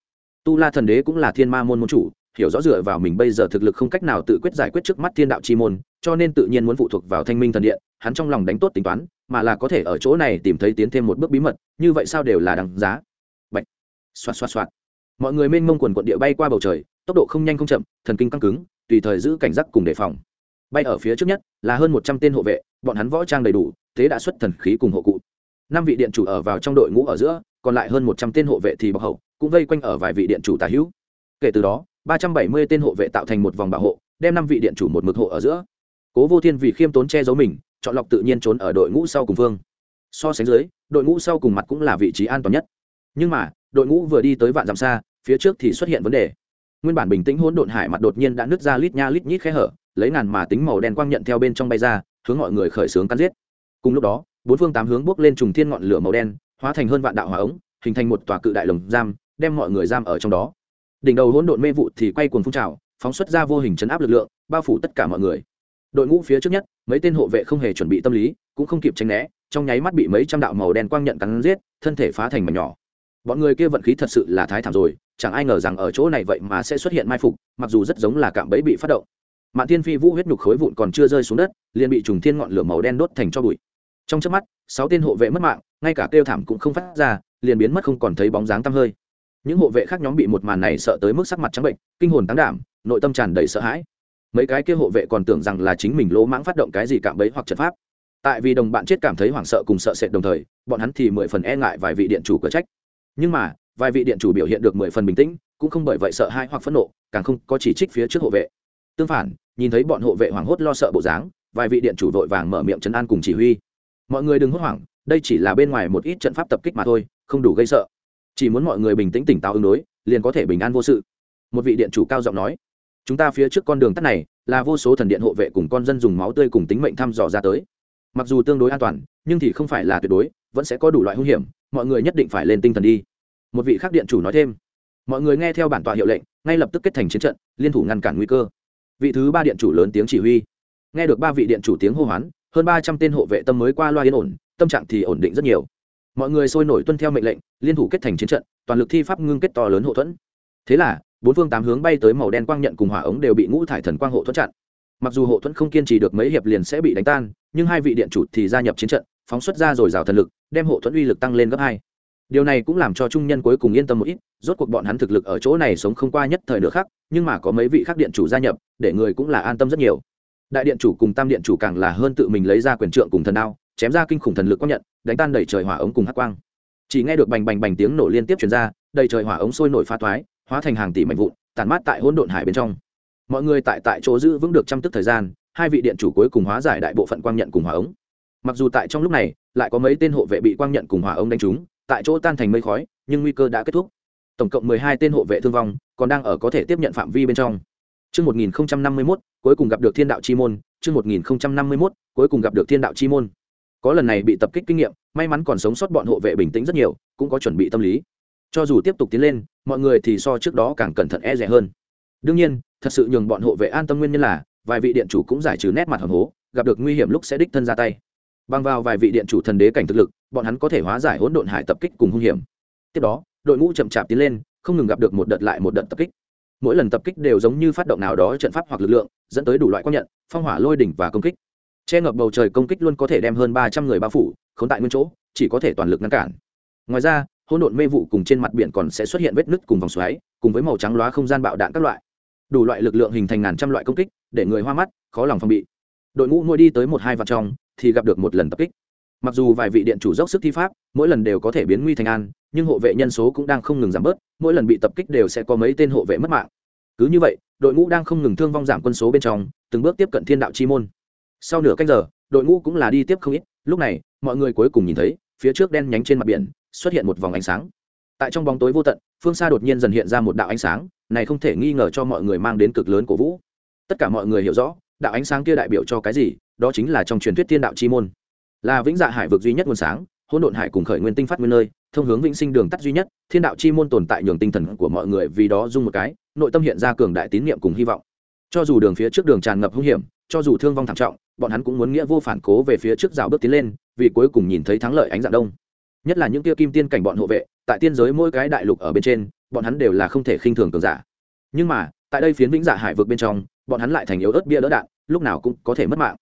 Tu la thần đế cũng là thiên ma môn môn chủ, hiểu rõ dựa vào mình bây giờ thực lực không cách nào tự quyết giải quyết trước mắt thiên đạo chi môn, cho nên tự nhiên muốn phụ thuộc vào thanh minh thần điện, hắn trong lòng đánh tốt tính toán, mà là có thể ở chỗ này tìm thấy tiến thêm một bước bí mật, như vậy sao đều là đằng giá xoạt xoạt xoạt. Mọi người mênh mông quần quận địa bay qua bầu trời, tốc độ không nhanh không chậm, thần kinh căng cứng, tùy thời giữ cảnh giác cùng đề phòng. Bay ở phía trước nhất là hơn một trăm tên hộ vệ, bọn hắn võ trang đầy đủ, thế đã xuất thần khí cùng hộ cụ. Năm vị điện chủ ở vào trong đội ngũ ở giữa, còn lại hơn một trăm tên hộ vệ thì bọc hậu, cũng vây quanh ở vài vị điện chủ tà hữu. Kể từ đó, ba trăm bảy mươi tên hộ vệ tạo thành một vòng bảo hộ, đem năm vị điện chủ một mực hộ ở giữa. Cố vô thiên vì khiêm tốn che giấu mình, chọn lọc tự nhiên trốn ở đội ngũ sau cùng phương so sánh dưới, đội ngũ sau cùng mặt cũng là vị trí an toàn nhất nhưng mà, đội ngũ vừa đi tới vạn dặm xa, phía trước thì xuất hiện vấn đề. Nguyên bản bình tĩnh hỗn độn hải mặt đột nhiên đã nứt ra lít nha lít nhít khe hở, lấy ngàn mà tính màu đen quang nhận theo bên trong bay ra, hướng mọi người khởi xướng cắn giết. Cùng lúc đó, bốn phương tám hướng bước lên trùng thiên ngọn lửa màu đen, hóa thành hơn vạn đạo hỏa ống, hình thành một tòa cự đại lồng giam, đem mọi người giam ở trong đó. Đỉnh đầu hỗn độn mê vụ thì quay cuồng phun trào, phóng xuất ra vô hình chấn áp lực lượng, bao phủ tất cả mọi người. Đội ngũ phía trước nhất, mấy tên hộ vệ không hề chuẩn bị tâm lý, cũng không kịp tránh né, trong nháy mắt bị mấy trăm đạo màu đen quang nhận cắn giết, thân thể phá thành mảnh nhỏ bọn người kia vận khí thật sự là thái thảm rồi, chẳng ai ngờ rằng ở chỗ này vậy mà sẽ xuất hiện mai phục, mặc dù rất giống là cạm bẫy bị phát động. Mạn thiên phi vũ huyết nhục khối vụn còn chưa rơi xuống đất, liền bị trùng thiên ngọn lửa màu đen đốt thành cho bụi. Trong chớp mắt, sáu tên hộ vệ mất mạng, ngay cả kêu thảm cũng không phát ra, liền biến mất không còn thấy bóng dáng tăm hơi. Những hộ vệ khác nhóm bị một màn này sợ tới mức sắc mặt trắng bệnh, kinh hồn tán đảm, nội tâm tràn đầy sợ hãi. Mấy cái kia hộ vệ còn tưởng rằng là chính mình lỗ mãng phát động cái gì cạm bẫy hoặc trận pháp. Tại vì đồng bạn chết cảm thấy hoảng sợ cùng sợ sệt đồng thời, bọn hắn thì mười phần e ngại vài vị điện chủ cửa trách nhưng mà, vài vị điện chủ biểu hiện được mười phần bình tĩnh, cũng không bởi vậy sợ hãi hoặc phẫn nộ, càng không có chỉ trích phía trước hộ vệ. Tương phản, nhìn thấy bọn hộ vệ hoảng hốt lo sợ bộ dáng, vài vị điện chủ vội vàng mở miệng chấn an cùng chỉ huy. Mọi người đừng hốt hoảng, đây chỉ là bên ngoài một ít trận pháp tập kích mà thôi, không đủ gây sợ. Chỉ muốn mọi người bình tĩnh tỉnh táo ứng đối, liền có thể bình an vô sự. Một vị điện chủ cao giọng nói, chúng ta phía trước con đường tắt này, là vô số thần điện hộ vệ cùng con dân dùng máu tươi cùng tính mệnh thăm dò ra tới. Mặc dù tương đối an toàn, nhưng thì không phải là tuyệt đối, vẫn sẽ có đủ loại hung hiểm, mọi người nhất định phải lên tinh thần đi một vị khác điện chủ nói thêm. Mọi người nghe theo bản tọa hiệu lệnh, ngay lập tức kết thành chiến trận, liên thủ ngăn cản nguy cơ. Vị thứ ba điện chủ lớn tiếng chỉ huy. Nghe được ba vị điện chủ tiếng hô hoán, hơn ba trăm tên hộ vệ tâm mới qua loa yên ổn, tâm trạng thì ổn định rất nhiều. Mọi người sôi nổi tuân theo mệnh lệnh, liên thủ kết thành chiến trận, toàn lực thi pháp ngưng kết to lớn hộ thuẫn. Thế là, bốn phương tám hướng bay tới màu đen quang nhận cùng hỏa ống đều bị ngũ thải thần quang hộ thuẫn chặn. Mặc dù hộ thuẫn không kiên trì được mấy hiệp liền sẽ bị đánh tan, nhưng hai vị điện chủ thì gia nhập chiến trận, phóng xuất ra rồi rào thần lực, đem hộ thuẫn uy lực tăng lên gấp hai điều này cũng làm cho trung nhân cuối cùng yên tâm một ít, rốt cuộc bọn hắn thực lực ở chỗ này sống không qua nhất thời nữa khác nhưng mà có mấy vị khác điện chủ gia nhập, để người cũng là an tâm rất nhiều. Đại điện chủ cùng tam điện chủ càng là hơn tự mình lấy ra quyền trượng cùng thần đao, chém ra kinh khủng thần lực quang nhận, đánh tan đầy trời hỏa ống cùng hắc quang. Chỉ nghe được bành bành bành tiếng nổ liên tiếp truyền ra, đầy trời hỏa ống sôi nổi phá thoái, hóa thành hàng tỷ mảnh vụn tàn mát tại hỗn độn hải bên trong. Mọi người tại tại chỗ giữ vững được trăm tức thời gian, hai vị điện chủ cuối cùng hóa giải đại bộ phận quang nhận cùng hỏa ống. Mặc dù tại trong lúc này, lại có mấy tên hộ vệ bị quang nhận cùng hỏa ống đánh trúng tại chỗ tan thành mây khói nhưng nguy cơ đã kết thúc tổng cộng mười hai tên hộ vệ thương vong còn đang ở có thể tiếp nhận phạm vi bên trong Trước 1051, cuối cùng gặp được thiên đạo chi môn, trước 1051, cuối cùng gặp được thiên đạo chi môn. Có lần này bị tập kích kinh nghiệm, may mắn còn sống sót bọn hộ vệ bình tĩnh rất nhiều, cũng có chuẩn bị tâm lý. Cho dù tiếp tục tiến lên, mọi người thì so trước đó càng cẩn thận e dè hơn. Đương nhiên, thật sự nhường bọn hộ vệ an tâm nguyên nhân là, vài vị điện chủ cũng giải trừ nét mặt hầm hố, gặp được nguy hiểm lúc sẽ đích thân ra tay. Bằng vào vài vị điện chủ thần đế cảnh thực lực, bọn hắn có thể hóa giải hỗn độn hải tập kích cùng hung hiểm. Tiếp đó, đội ngũ chậm chạp tiến lên, không ngừng gặp được một đợt lại một đợt tập kích. Mỗi lần tập kích đều giống như phát động nào đó trận pháp hoặc lực lượng dẫn tới đủ loại quang nhận phong hỏa lôi đỉnh và công kích. Che ngập bầu trời công kích luôn có thể đem hơn ba trăm người bao phủ k h ố n tại nguyên chỗ chỉ có thể toàn lực ngăn cản. Ngoài ra hỗn độn mê vụ cùng trên mặt biển còn sẽ xuất hiện vết nứt cùng vòng xoáy cùng với màu trắng loá không gian bạo đạn các loại. Đủ loại lực lượng hình thành ngàn trăm loại công kích để người hoa mắt khó lòng phòng bị. Đội ngũ ngôi đi tới một hai vạn trong thì gặp được một lần tập kích mặc dù vài vị điện chủ dốc sức thi pháp, mỗi lần đều có thể biến nguy thành an, nhưng hộ vệ nhân số cũng đang không ngừng giảm bớt, mỗi lần bị tập kích đều sẽ có mấy tên hộ vệ mất mạng. Cứ như vậy, đội ngũ đang không ngừng thương vong giảm quân số bên trong, từng bước tiếp cận thiên đạo chi môn. Sau nửa canh giờ, đội ngũ cũng là đi tiếp không ít, lúc này, mọi người cuối cùng nhìn thấy, phía trước đen nhánh trên mặt biển, xuất hiện một vòng ánh sáng. Tại trong bóng tối vô tận, phương xa đột nhiên dần hiện ra một đạo ánh sáng, này không thể nghi ngờ cho mọi người mang đến cực lớn cổ vũ. Tất cả mọi người hiểu rõ, đạo ánh sáng kia đại biểu cho cái gì, đó chính là trong truyền thuyết thiên đạo chi môn là vĩnh dạ hải vực duy nhất nguồn sáng, hỗn độn hải cùng khởi nguyên tinh phát nguyên nơi, thông hướng vĩnh sinh đường tắt duy nhất, thiên đạo chi môn tồn tại nhường tinh thần của mọi người vì đó dung một cái, nội tâm hiện ra cường đại tín niệm cùng hy vọng. Cho dù đường phía trước đường tràn ngập hung hiểm, cho dù thương vong thảm trọng, bọn hắn cũng muốn nghĩa vô phản cố về phía trước rào bước tiến lên, vì cuối cùng nhìn thấy thắng lợi ánh dạng đông. Nhất là những kia kim tiên cảnh bọn hộ vệ, tại tiên giới mỗi cái đại lục ở bên trên, bọn hắn đều là không thể khinh thường cường giả. Nhưng mà, tại đây phiến vĩnh dạ hải vực bên trong, bọn hắn lại thành yếu ớt bia đỡ đạn, lúc nào cũng có thể mất mạng.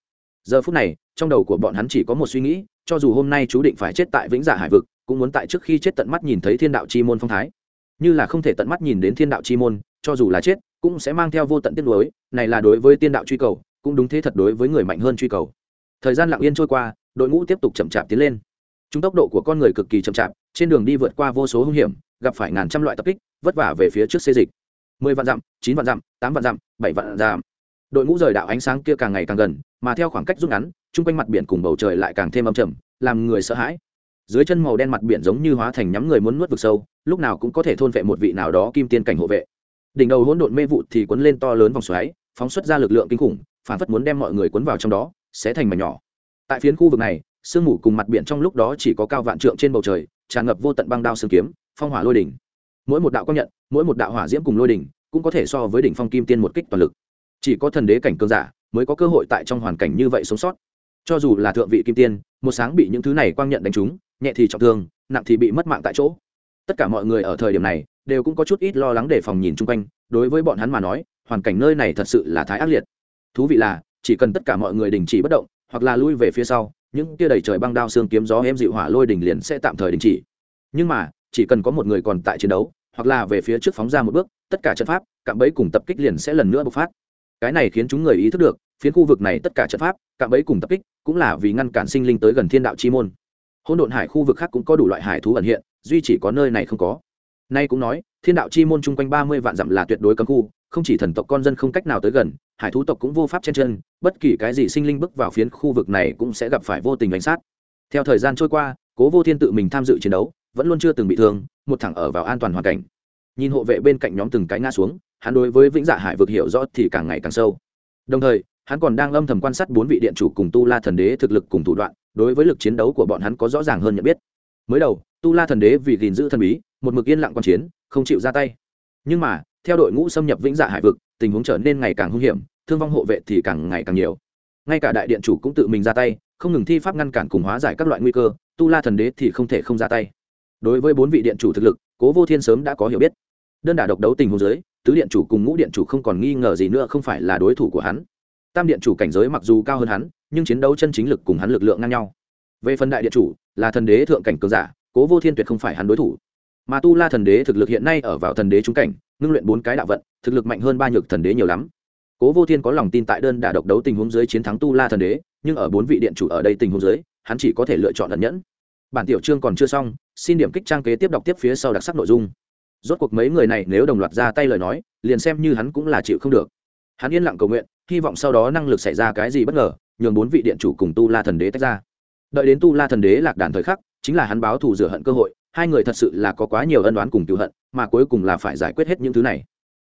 Giờ phút này trong đầu của bọn hắn chỉ có một suy nghĩ, cho dù hôm nay chú định phải chết tại vĩnh giả hải vực, cũng muốn tại trước khi chết tận mắt nhìn thấy thiên đạo chi môn phong thái. Như là không thể tận mắt nhìn đến thiên đạo chi môn, cho dù là chết, cũng sẽ mang theo vô tận tiết lối này là đối với tiên đạo truy cầu, cũng đúng thế thật đối với người mạnh hơn truy cầu. Thời gian lặng yên trôi qua, đội ngũ tiếp tục chậm chạp tiến lên. Chúng tốc độ của con người cực kỳ chậm chạp, trên đường đi vượt qua vô số hung hiểm, gặp phải ngàn trăm loại tập kích, vất vả về phía trước xê dịch. Mười vạn dặm, chín vạn dặm, tám vạn dặm, bảy vạn dặm. Đội ngũ rời đạo ánh sáng kia càng ngày càng gần, mà theo khoảng cách rút ngắn chung quanh mặt biển cùng bầu trời lại càng thêm âm trầm, làm người sợ hãi. Dưới chân màu đen mặt biển giống như hóa thành nhắm người muốn nuốt vực sâu, lúc nào cũng có thể thôn vệ một vị nào đó kim tiên cảnh hộ vệ. Đỉnh đầu hỗn độn mê vụ thì cuốn lên to lớn vòng xoáy, phóng xuất ra lực lượng kinh khủng, phản phất muốn đem mọi người cuốn vào trong đó, sẽ thành mảnh nhỏ. Tại phiến khu vực này, sương mù cùng mặt biển trong lúc đó chỉ có cao vạn trượng trên bầu trời, tràn ngập vô tận băng đao sương kiếm, phong hỏa lôi đỉnh. Mỗi một đạo công nhận, mỗi một đạo hỏa diễm cùng lôi đỉnh cũng có thể so với đỉnh phong kim tiên một kích toàn lực. Chỉ có thần đế cảnh cường giả mới có cơ hội tại trong hoàn cảnh như vậy sống sót cho dù là thượng vị kim tiên, một sáng bị những thứ này quang nhận đánh trúng, nhẹ thì trọng thương, nặng thì bị mất mạng tại chỗ. Tất cả mọi người ở thời điểm này đều cũng có chút ít lo lắng để phòng nhìn chung quanh, đối với bọn hắn mà nói, hoàn cảnh nơi này thật sự là thái ác liệt. Thú vị là, chỉ cần tất cả mọi người đình chỉ bất động, hoặc là lui về phía sau, những kia đầy trời băng đao xương kiếm gió em dịu hỏa lôi đỉnh liền sẽ tạm thời đình chỉ. Nhưng mà, chỉ cần có một người còn tại chiến đấu, hoặc là về phía trước phóng ra một bước, tất cả trận pháp, cạm bẫy cùng tập kích liền sẽ lần nữa bộc phát. Cái này khiến chúng người ý thức được, phiến khu vực này tất cả trận pháp, cạm bẫy cùng tập kích cũng là vì ngăn cản sinh linh tới gần thiên đạo chi môn. Hỗn độn hải khu vực khác cũng có đủ loại hải thú ẩn hiện, duy chỉ có nơi này không có. Nay cũng nói, thiên đạo chi môn chung quanh ba mươi vạn dặm là tuyệt đối cấm khu, không chỉ thần tộc con dân không cách nào tới gần, hải thú tộc cũng vô pháp chen chân, bất kỳ cái gì sinh linh bước vào phiến khu vực này cũng sẽ gặp phải vô tình đánh sát. Theo thời gian trôi qua, cố vô thiên tự mình tham dự chiến đấu, vẫn luôn chưa từng bị thương, một thẳng ở vào an toàn hoàn cảnh. Nhìn hộ vệ bên cạnh nhóm từng cái ngã xuống, hắn đối với vĩnh dạ hải vực hiểu rõ thì càng ngày càng sâu. Đồng thời hắn còn đang âm thầm quan sát bốn vị điện chủ cùng tu la thần đế thực lực cùng thủ đoạn, đối với lực chiến đấu của bọn hắn có rõ ràng hơn nhận biết. Mới đầu, tu la thần đế vì gìn giữ thần bí, một mực yên lặng quan chiến, không chịu ra tay. Nhưng mà, theo đội ngũ xâm nhập vĩnh dạ hải vực, tình huống trở nên ngày càng hung hiểm, thương vong hộ vệ thì càng ngày càng nhiều. Ngay cả đại điện chủ cũng tự mình ra tay, không ngừng thi pháp ngăn cản cùng hóa giải các loại nguy cơ, tu la thần đế thì không thể không ra tay. Đối với bốn vị điện chủ thực lực, cố vô thiên sớm đã có hiểu biết. Đơn đả độc đấu tình huống giới tứ điện chủ cùng ngũ điện chủ không còn nghi ngờ gì nữa không phải là đối thủ của hắn tam điện chủ cảnh giới mặc dù cao hơn hắn, nhưng chiến đấu chân chính lực cùng hắn lực lượng ngang nhau. Về phần đại điện chủ, là thần đế thượng cảnh cường giả, cố vô thiên tuyệt không phải hắn đối thủ. Mà tu la thần đế thực lực hiện nay ở vào thần đế trung cảnh, ngưng luyện bốn cái đạo vận, thực lực mạnh hơn ba nhược thần đế nhiều lắm. Cố vô thiên có lòng tin tại đơn đả độc đấu tình huống dưới chiến thắng tu la thần đế, nhưng ở bốn vị điện chủ ở đây tình huống dưới, hắn chỉ có thể lựa chọn ẩn nhẫn. Bản tiểu chương còn chưa xong, xin điểm kích trang kế tiếp đọc tiếp phía sau đặc sắc nội dung. Rốt cuộc mấy người này nếu đồng loạt ra tay lời nói, liền xem như hắn cũng là chịu không được. Hắn yên lặng cầu nguyện hy vọng sau đó năng lực xảy ra cái gì bất ngờ, nhường bốn vị điện chủ cùng tu la thần đế tách ra. Đợi đến tu la thần đế lạc đàn thời khắc, chính là hắn báo thù rửa hận cơ hội, hai người thật sự là có quá nhiều ân đoán cùng cứu hận, mà cuối cùng là phải giải quyết hết những thứ này.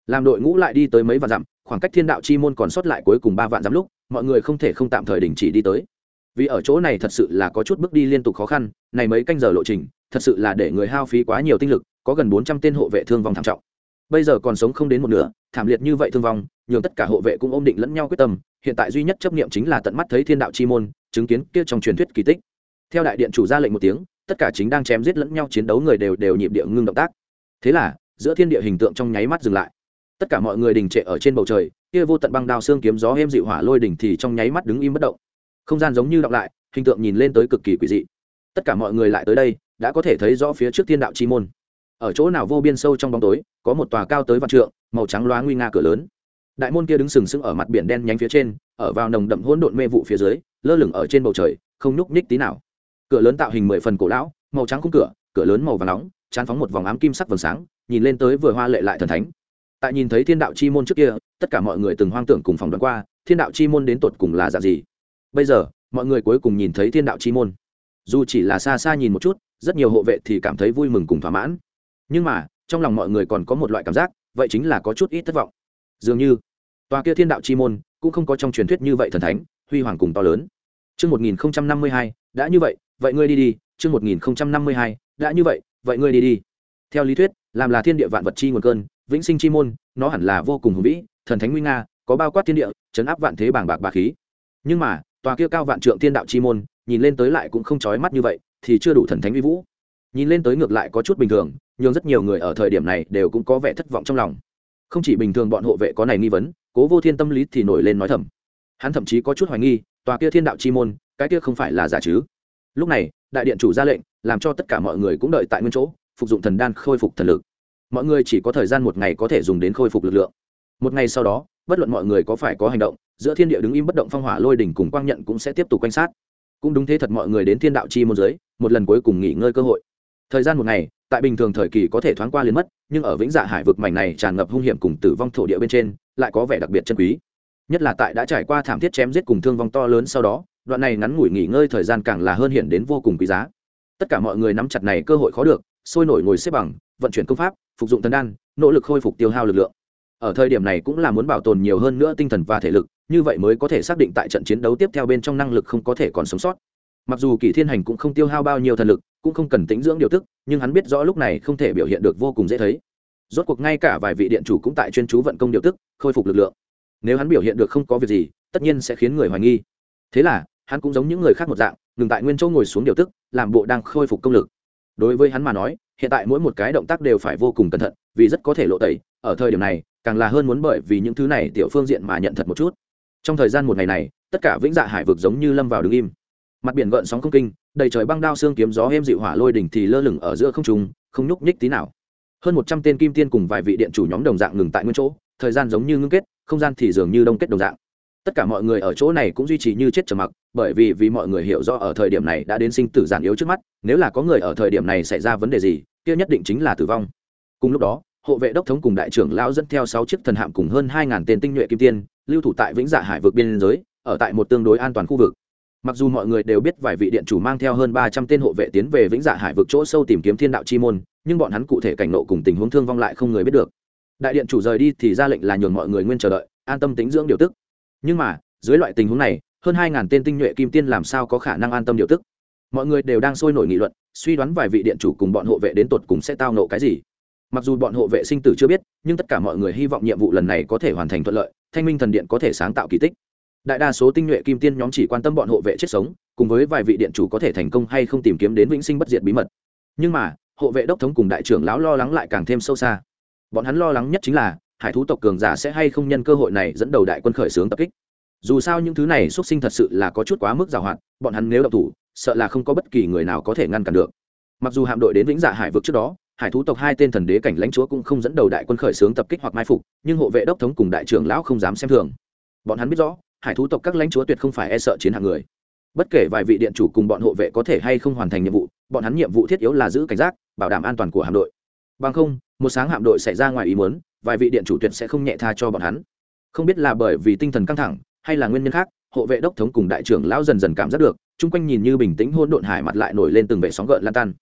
Làm đội ngũ lại đi tới mấy vạn dặm, khoảng cách thiên đạo chi môn còn sót lại cuối cùng ba vạn dặm lúc, mọi người không thể không tạm thời đình chỉ đi tới. Vì ở chỗ này thật sự là có chút bước đi liên tục khó khăn, này mấy canh giờ lộ trình, thật sự là để người hao phí quá nhiều tinh lực, có gần bốn trăm tên hộ vệ thương vong thảm trọng. Bây giờ còn sống không đến một nửa, thảm liệt như vậy thương vong nhường tất cả hộ vệ cũng ôm định lẫn nhau quyết tâm, hiện tại duy nhất chấp niệm chính là tận mắt thấy thiên đạo chi môn, chứng kiến kia trong truyền thuyết kỳ tích. Theo đại điện chủ ra lệnh một tiếng, tất cả chính đang chém giết lẫn nhau chiến đấu người đều đều nhịp địa ngưng động tác. Thế là, giữa thiên địa hình tượng trong nháy mắt dừng lại. Tất cả mọi người đình trệ ở trên bầu trời, kia vô tận băng đao xương kiếm gió êm dịu hỏa lôi đỉnh thì trong nháy mắt đứng im bất động. Không gian giống như đọng lại, hình tượng nhìn lên tới cực kỳ quỷ dị. Tất cả mọi người lại tới đây, đã có thể thấy rõ phía trước thiên đạo chi môn. Ở chỗ nào vô biên sâu trong bóng tối, có một tòa cao tới vạn trượng, màu trắng loá nguy nga cửa lớn đại môn kia đứng sừng sững ở mặt biển đen nhánh phía trên, ở vào nồng đậm hỗn độn mê vụ phía dưới, lơ lửng ở trên bầu trời, không nhúc nhích tí nào. Cửa lớn tạo hình mười phần cổ lão, màu trắng khung cửa cửa lớn màu vàng nóng, chán phóng một vòng ám kim sắc vầng sáng, nhìn lên tới vừa hoa lệ lại thần thánh. Tại nhìn thấy thiên đạo chi môn trước kia, tất cả mọi người từng hoang tưởng cùng phòng đoán qua, thiên đạo chi môn đến tột cùng là dạng gì. Bây giờ, mọi người cuối cùng nhìn thấy thiên đạo chi môn. Dù chỉ là xa xa nhìn một chút, rất nhiều hộ vệ thì cảm thấy vui mừng cùng thỏa mãn. Nhưng mà, trong lòng mọi người còn có một loại cảm giác, vậy chính là có chút ít thất vọng. Dường như tòa kia thiên đạo chi môn cũng không có trong truyền thuyết như vậy thần thánh huy hoàng cùng to lớn. Trước 1052, đã như vậy, vậy ngươi đi đi, chương một nghìn năm mươi hai đã như vậy vậy ngươi đi đi. Theo lý thuyết làm là thiên địa vạn vật chi nguồn cơn vĩnh sinh chi môn nó hẳn là vô cùng hùng vĩ thần thánh nguy nga có bao quát thiên địa chấn áp vạn thế bảng bạc bà khí. Nhưng mà tòa kia cao vạn trượng thiên đạo chi môn nhìn lên tới lại cũng không chói mắt như vậy thì chưa đủ thần thánh uy vũ. Nhìn lên tới ngược lại có chút bình thường nhưng rất nhiều người ở thời điểm này đều cũng có vẻ thất vọng trong lòng. Không chỉ bình thường bọn hộ vệ có này nghi vấn cố vô thiên tâm lý thì nổi lên nói thầm. Hắn thậm chí có chút hoài nghi, tòa kia thiên đạo chi môn, cái kia không phải là giả chứ? Lúc này, đại điện chủ ra lệnh, làm cho tất cả mọi người cũng đợi tại nguyên chỗ, phục dụng thần đan khôi phục thần lực. Mọi người chỉ có thời gian một ngày có thể dùng đến khôi phục lực lượng. Một ngày sau đó, bất luận mọi người có phải có hành động, giữa thiên địa đứng im bất động phong hỏa lôi đỉnh cùng quang nhận cũng sẽ tiếp tục quan sát. Cũng đúng thế thật mọi người đến thiên đạo chi môn giới một lần cuối cùng nghỉ ngơi cơ hội. Thời gian một ngày, tại bình thường thời kỳ có thể thoáng qua liền mất, nhưng ở vĩnh dạ hải vực mảnh này tràn ngập hung hiểm cùng tử vong thổ địa bên trên lại có vẻ đặc biệt chân quý. Nhất là tại đã trải qua thảm thiết chém giết cùng thương vong to lớn sau đó, đoạn này ngắn ngủi nghỉ ngơi thời gian càng là hơn hiện đến vô cùng quý giá. Tất cả mọi người nắm chặt này cơ hội khó được, sôi nổi ngồi xếp bằng, vận chuyển công pháp, phục dụng tân đan, nỗ lực khôi phục tiêu hao lực lượng. Ở thời điểm này cũng là muốn bảo tồn nhiều hơn nữa tinh thần và thể lực, như vậy mới có thể xác định tại trận chiến đấu tiếp theo bên trong năng lực không có thể còn sống sót. Mặc dù kỳ thiên hành cũng không tiêu hao bao nhiêu thần lực, cũng không cần tính dưỡng điều tức, nhưng hắn biết rõ lúc này không thể biểu hiện được vô cùng dễ thấy rốt cuộc ngay cả vài vị điện chủ cũng tại chuyên chú vận công điều tức, khôi phục lực lượng. Nếu hắn biểu hiện được không có việc gì, tất nhiên sẽ khiến người hoài nghi. Thế là, hắn cũng giống những người khác một dạng, ngừng tại nguyên chỗ ngồi xuống điều tức, làm bộ đang khôi phục công lực. Đối với hắn mà nói, hiện tại mỗi một cái động tác đều phải vô cùng cẩn thận, vì rất có thể lộ tẩy, ở thời điểm này, càng là hơn muốn bởi vì những thứ này tiểu phương diện mà nhận thật một chút. Trong thời gian một ngày này, tất cả vĩnh dạ hải vực giống như lâm vào đứng im. Mặt biển gợn sóng không kinh, đầy trời băng đao xương kiếm gió êm dịu hỏa lôi đỉnh thì lơ lửng ở giữa không trung, không nhúc nhích tí nào hơn một trăm tên kim tiên cùng vài vị điện chủ nhóm đồng dạng ngừng tại nguyên chỗ, thời gian giống như ngưng kết, không gian thì dường như đông kết đồng dạng. Tất cả mọi người ở chỗ này cũng duy trì như chết trầm mặc, bởi vì vì mọi người hiểu rõ ở thời điểm này đã đến sinh tử giản yếu trước mắt, nếu là có người ở thời điểm này xảy ra vấn đề gì, kia nhất định chính là tử vong. Cùng lúc đó, hộ vệ đốc thống cùng đại trưởng lão dẫn theo sáu chiếc thần hạm cùng hơn hai ngàn tên tinh nhuệ kim tiên, lưu thủ tại vĩnh dạ hải vực biên giới, ở tại một tương đối an toàn khu vực. Mặc dù mọi người đều biết vài vị điện chủ mang theo hơn ba trăm tên hộ vệ tiến về vĩnh dạ hải vực chỗ sâu tìm kiếm thiên đạo chi môn nhưng bọn hắn cụ thể cảnh nộ cùng tình huống thương vong lại không người biết được. Đại điện chủ rời đi thì ra lệnh là nhường mọi người nguyên chờ đợi, an tâm tính dưỡng điều tức. Nhưng mà, dưới loại tình huống này, hơn hai ngàn tên tinh nhuệ kim tiên làm sao có khả năng an tâm điều tức? Mọi người đều đang sôi nổi nghị luận, suy đoán vài vị điện chủ cùng bọn hộ vệ đến tột cùng sẽ tao nộ cái gì. Mặc dù bọn hộ vệ sinh tử chưa biết, nhưng tất cả mọi người hy vọng nhiệm vụ lần này có thể hoàn thành thuận lợi, thanh minh thần điện có thể sáng tạo kỳ tích. Đại đa số tinh nhuệ kim tiên nhóm chỉ quan tâm bọn hộ vệ chết sống, cùng với vài vị điện chủ có thể thành công hay không tìm kiếm đến vĩnh sinh bất diệt bí mật. Nhưng mà hộ vệ đốc thống cùng đại trưởng lão lo lắng lại càng thêm sâu xa. Bọn hắn lo lắng nhất chính là, hải thú tộc cường giả sẽ hay không nhân cơ hội này dẫn đầu đại quân khởi xướng tập kích. Dù sao những thứ này xuất sinh thật sự là có chút quá mức giàu hạn, bọn hắn nếu độc thủ, sợ là không có bất kỳ người nào có thể ngăn cản được. Mặc dù hạm đội đến vĩnh dạ hải vực trước đó, hải thú tộc hai tên thần đế cảnh lãnh chúa cũng không dẫn đầu đại quân khởi xướng tập kích hoặc mai phục, nhưng hộ vệ đốc thống cùng đại trưởng lão không dám xem thường. Bọn hắn biết rõ, hải thú tộc các lãnh chúa tuyệt không phải e sợ chiến hạng người. Bất kể vài vị điện chủ cùng bọn hộ vệ có thể hay không hoàn thành nhiệm vụ bọn hắn nhiệm vụ thiết yếu là giữ cảnh giác, bảo đảm an toàn của hạm đội. Bằng không, một sáng hạm đội xảy ra ngoài ý muốn, vài vị điện chủ tuyệt sẽ không nhẹ tha cho bọn hắn. Không biết là bởi vì tinh thần căng thẳng, hay là nguyên nhân khác, hộ vệ đốc thống cùng đại trưởng lão dần dần cảm giác được, chung quanh nhìn như bình tĩnh hôn độn hải mặt lại nổi lên từng vệ sóng gợn lan tan.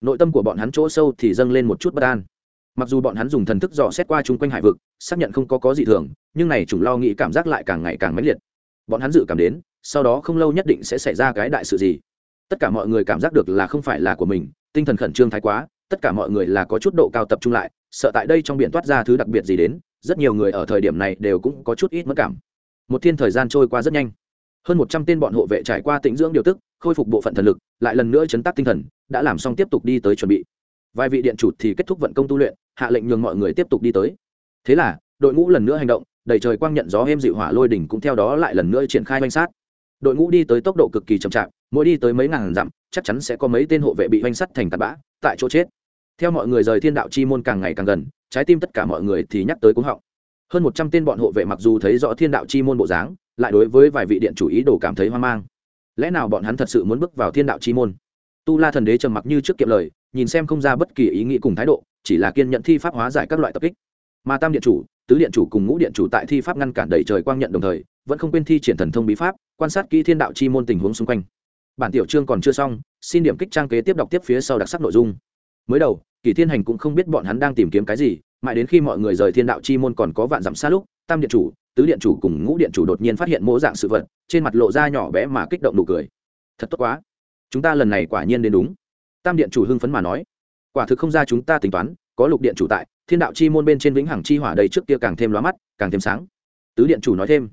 Nội tâm của bọn hắn chỗ sâu thì dâng lên một chút bất an. Mặc dù bọn hắn dùng thần thức dò xét qua chung quanh hải vực, xác nhận không có có gì thường, nhưng này chủng lo nghĩ cảm giác lại càng ngày càng mãnh liệt. Bọn hắn dự cảm đến, sau đó không lâu nhất định sẽ xảy ra cái đại sự gì tất cả mọi người cảm giác được là không phải là của mình, tinh thần khẩn trương thái quá, tất cả mọi người là có chút độ cao tập trung lại, sợ tại đây trong biển toát ra thứ đặc biệt gì đến, rất nhiều người ở thời điểm này đều cũng có chút ít mất cảm. Một thiên thời gian trôi qua rất nhanh. Hơn một trăm tên bọn hộ vệ trải qua tĩnh dưỡng điều tức, khôi phục bộ phận thần lực, lại lần nữa chấn tác tinh thần, đã làm xong tiếp tục đi tới chuẩn bị. Vài vị điện chủ thì kết thúc vận công tu luyện, hạ lệnh nhường mọi người tiếp tục đi tới. Thế là, đội ngũ lần nữa hành động, đầy trời quang nhận gió êm dịu hỏa lôi đỉnh cũng theo đó lại lần nữa triển khai oanh sát. Đội ngũ đi tới tốc độ cực kỳ chậm chạp mỗi đi tới mấy ngàn dặm, chắc chắn sẽ có mấy tên hộ vệ bị oanh sắt thành tạt bã, tại chỗ chết. Theo mọi người rời thiên đạo chi môn càng ngày càng gần, trái tim tất cả mọi người thì nhắc tới cúng họng. Hơn một trăm tên bọn hộ vệ mặc dù thấy rõ thiên đạo chi môn bộ dáng, lại đối với vài vị điện chủ ý đồ cảm thấy hoang mang. Lẽ nào bọn hắn thật sự muốn bước vào thiên đạo chi môn? Tu la thần đế trầm mặc như trước kiệm lời, nhìn xem không ra bất kỳ ý nghĩ cùng thái độ, chỉ là kiên nhận thi pháp hóa giải các loại tập kích. Mà tam điện chủ, tứ điện chủ cùng ngũ điện chủ tại thi pháp ngăn cản đẩy trời quang nhận đồng thời, vẫn không quên thi triển thần thông bí pháp, quan sát kỹ thiên đạo chi môn tình huống xung quanh bản tiểu chương còn chưa xong, xin điểm kích trang kế tiếp đọc tiếp phía sau đặc sắc nội dung. Mới đầu, kỳ thiên hành cũng không biết bọn hắn đang tìm kiếm cái gì, mãi đến khi mọi người rời thiên đạo chi môn còn có vạn dặm xa lúc, tam điện chủ, tứ điện chủ cùng ngũ điện chủ đột nhiên phát hiện mỗ dạng sự vật, trên mặt lộ ra nhỏ bé mà kích động nụ cười. Thật tốt quá. Chúng ta lần này quả nhiên đến đúng. Tam điện chủ hưng phấn mà nói. Quả thực không ra chúng ta tính toán, có lục điện chủ tại, thiên đạo chi môn bên trên vĩnh hằng chi hỏa đây trước kia càng thêm lóa mắt, càng thêm sáng. Tứ điện chủ nói thêm.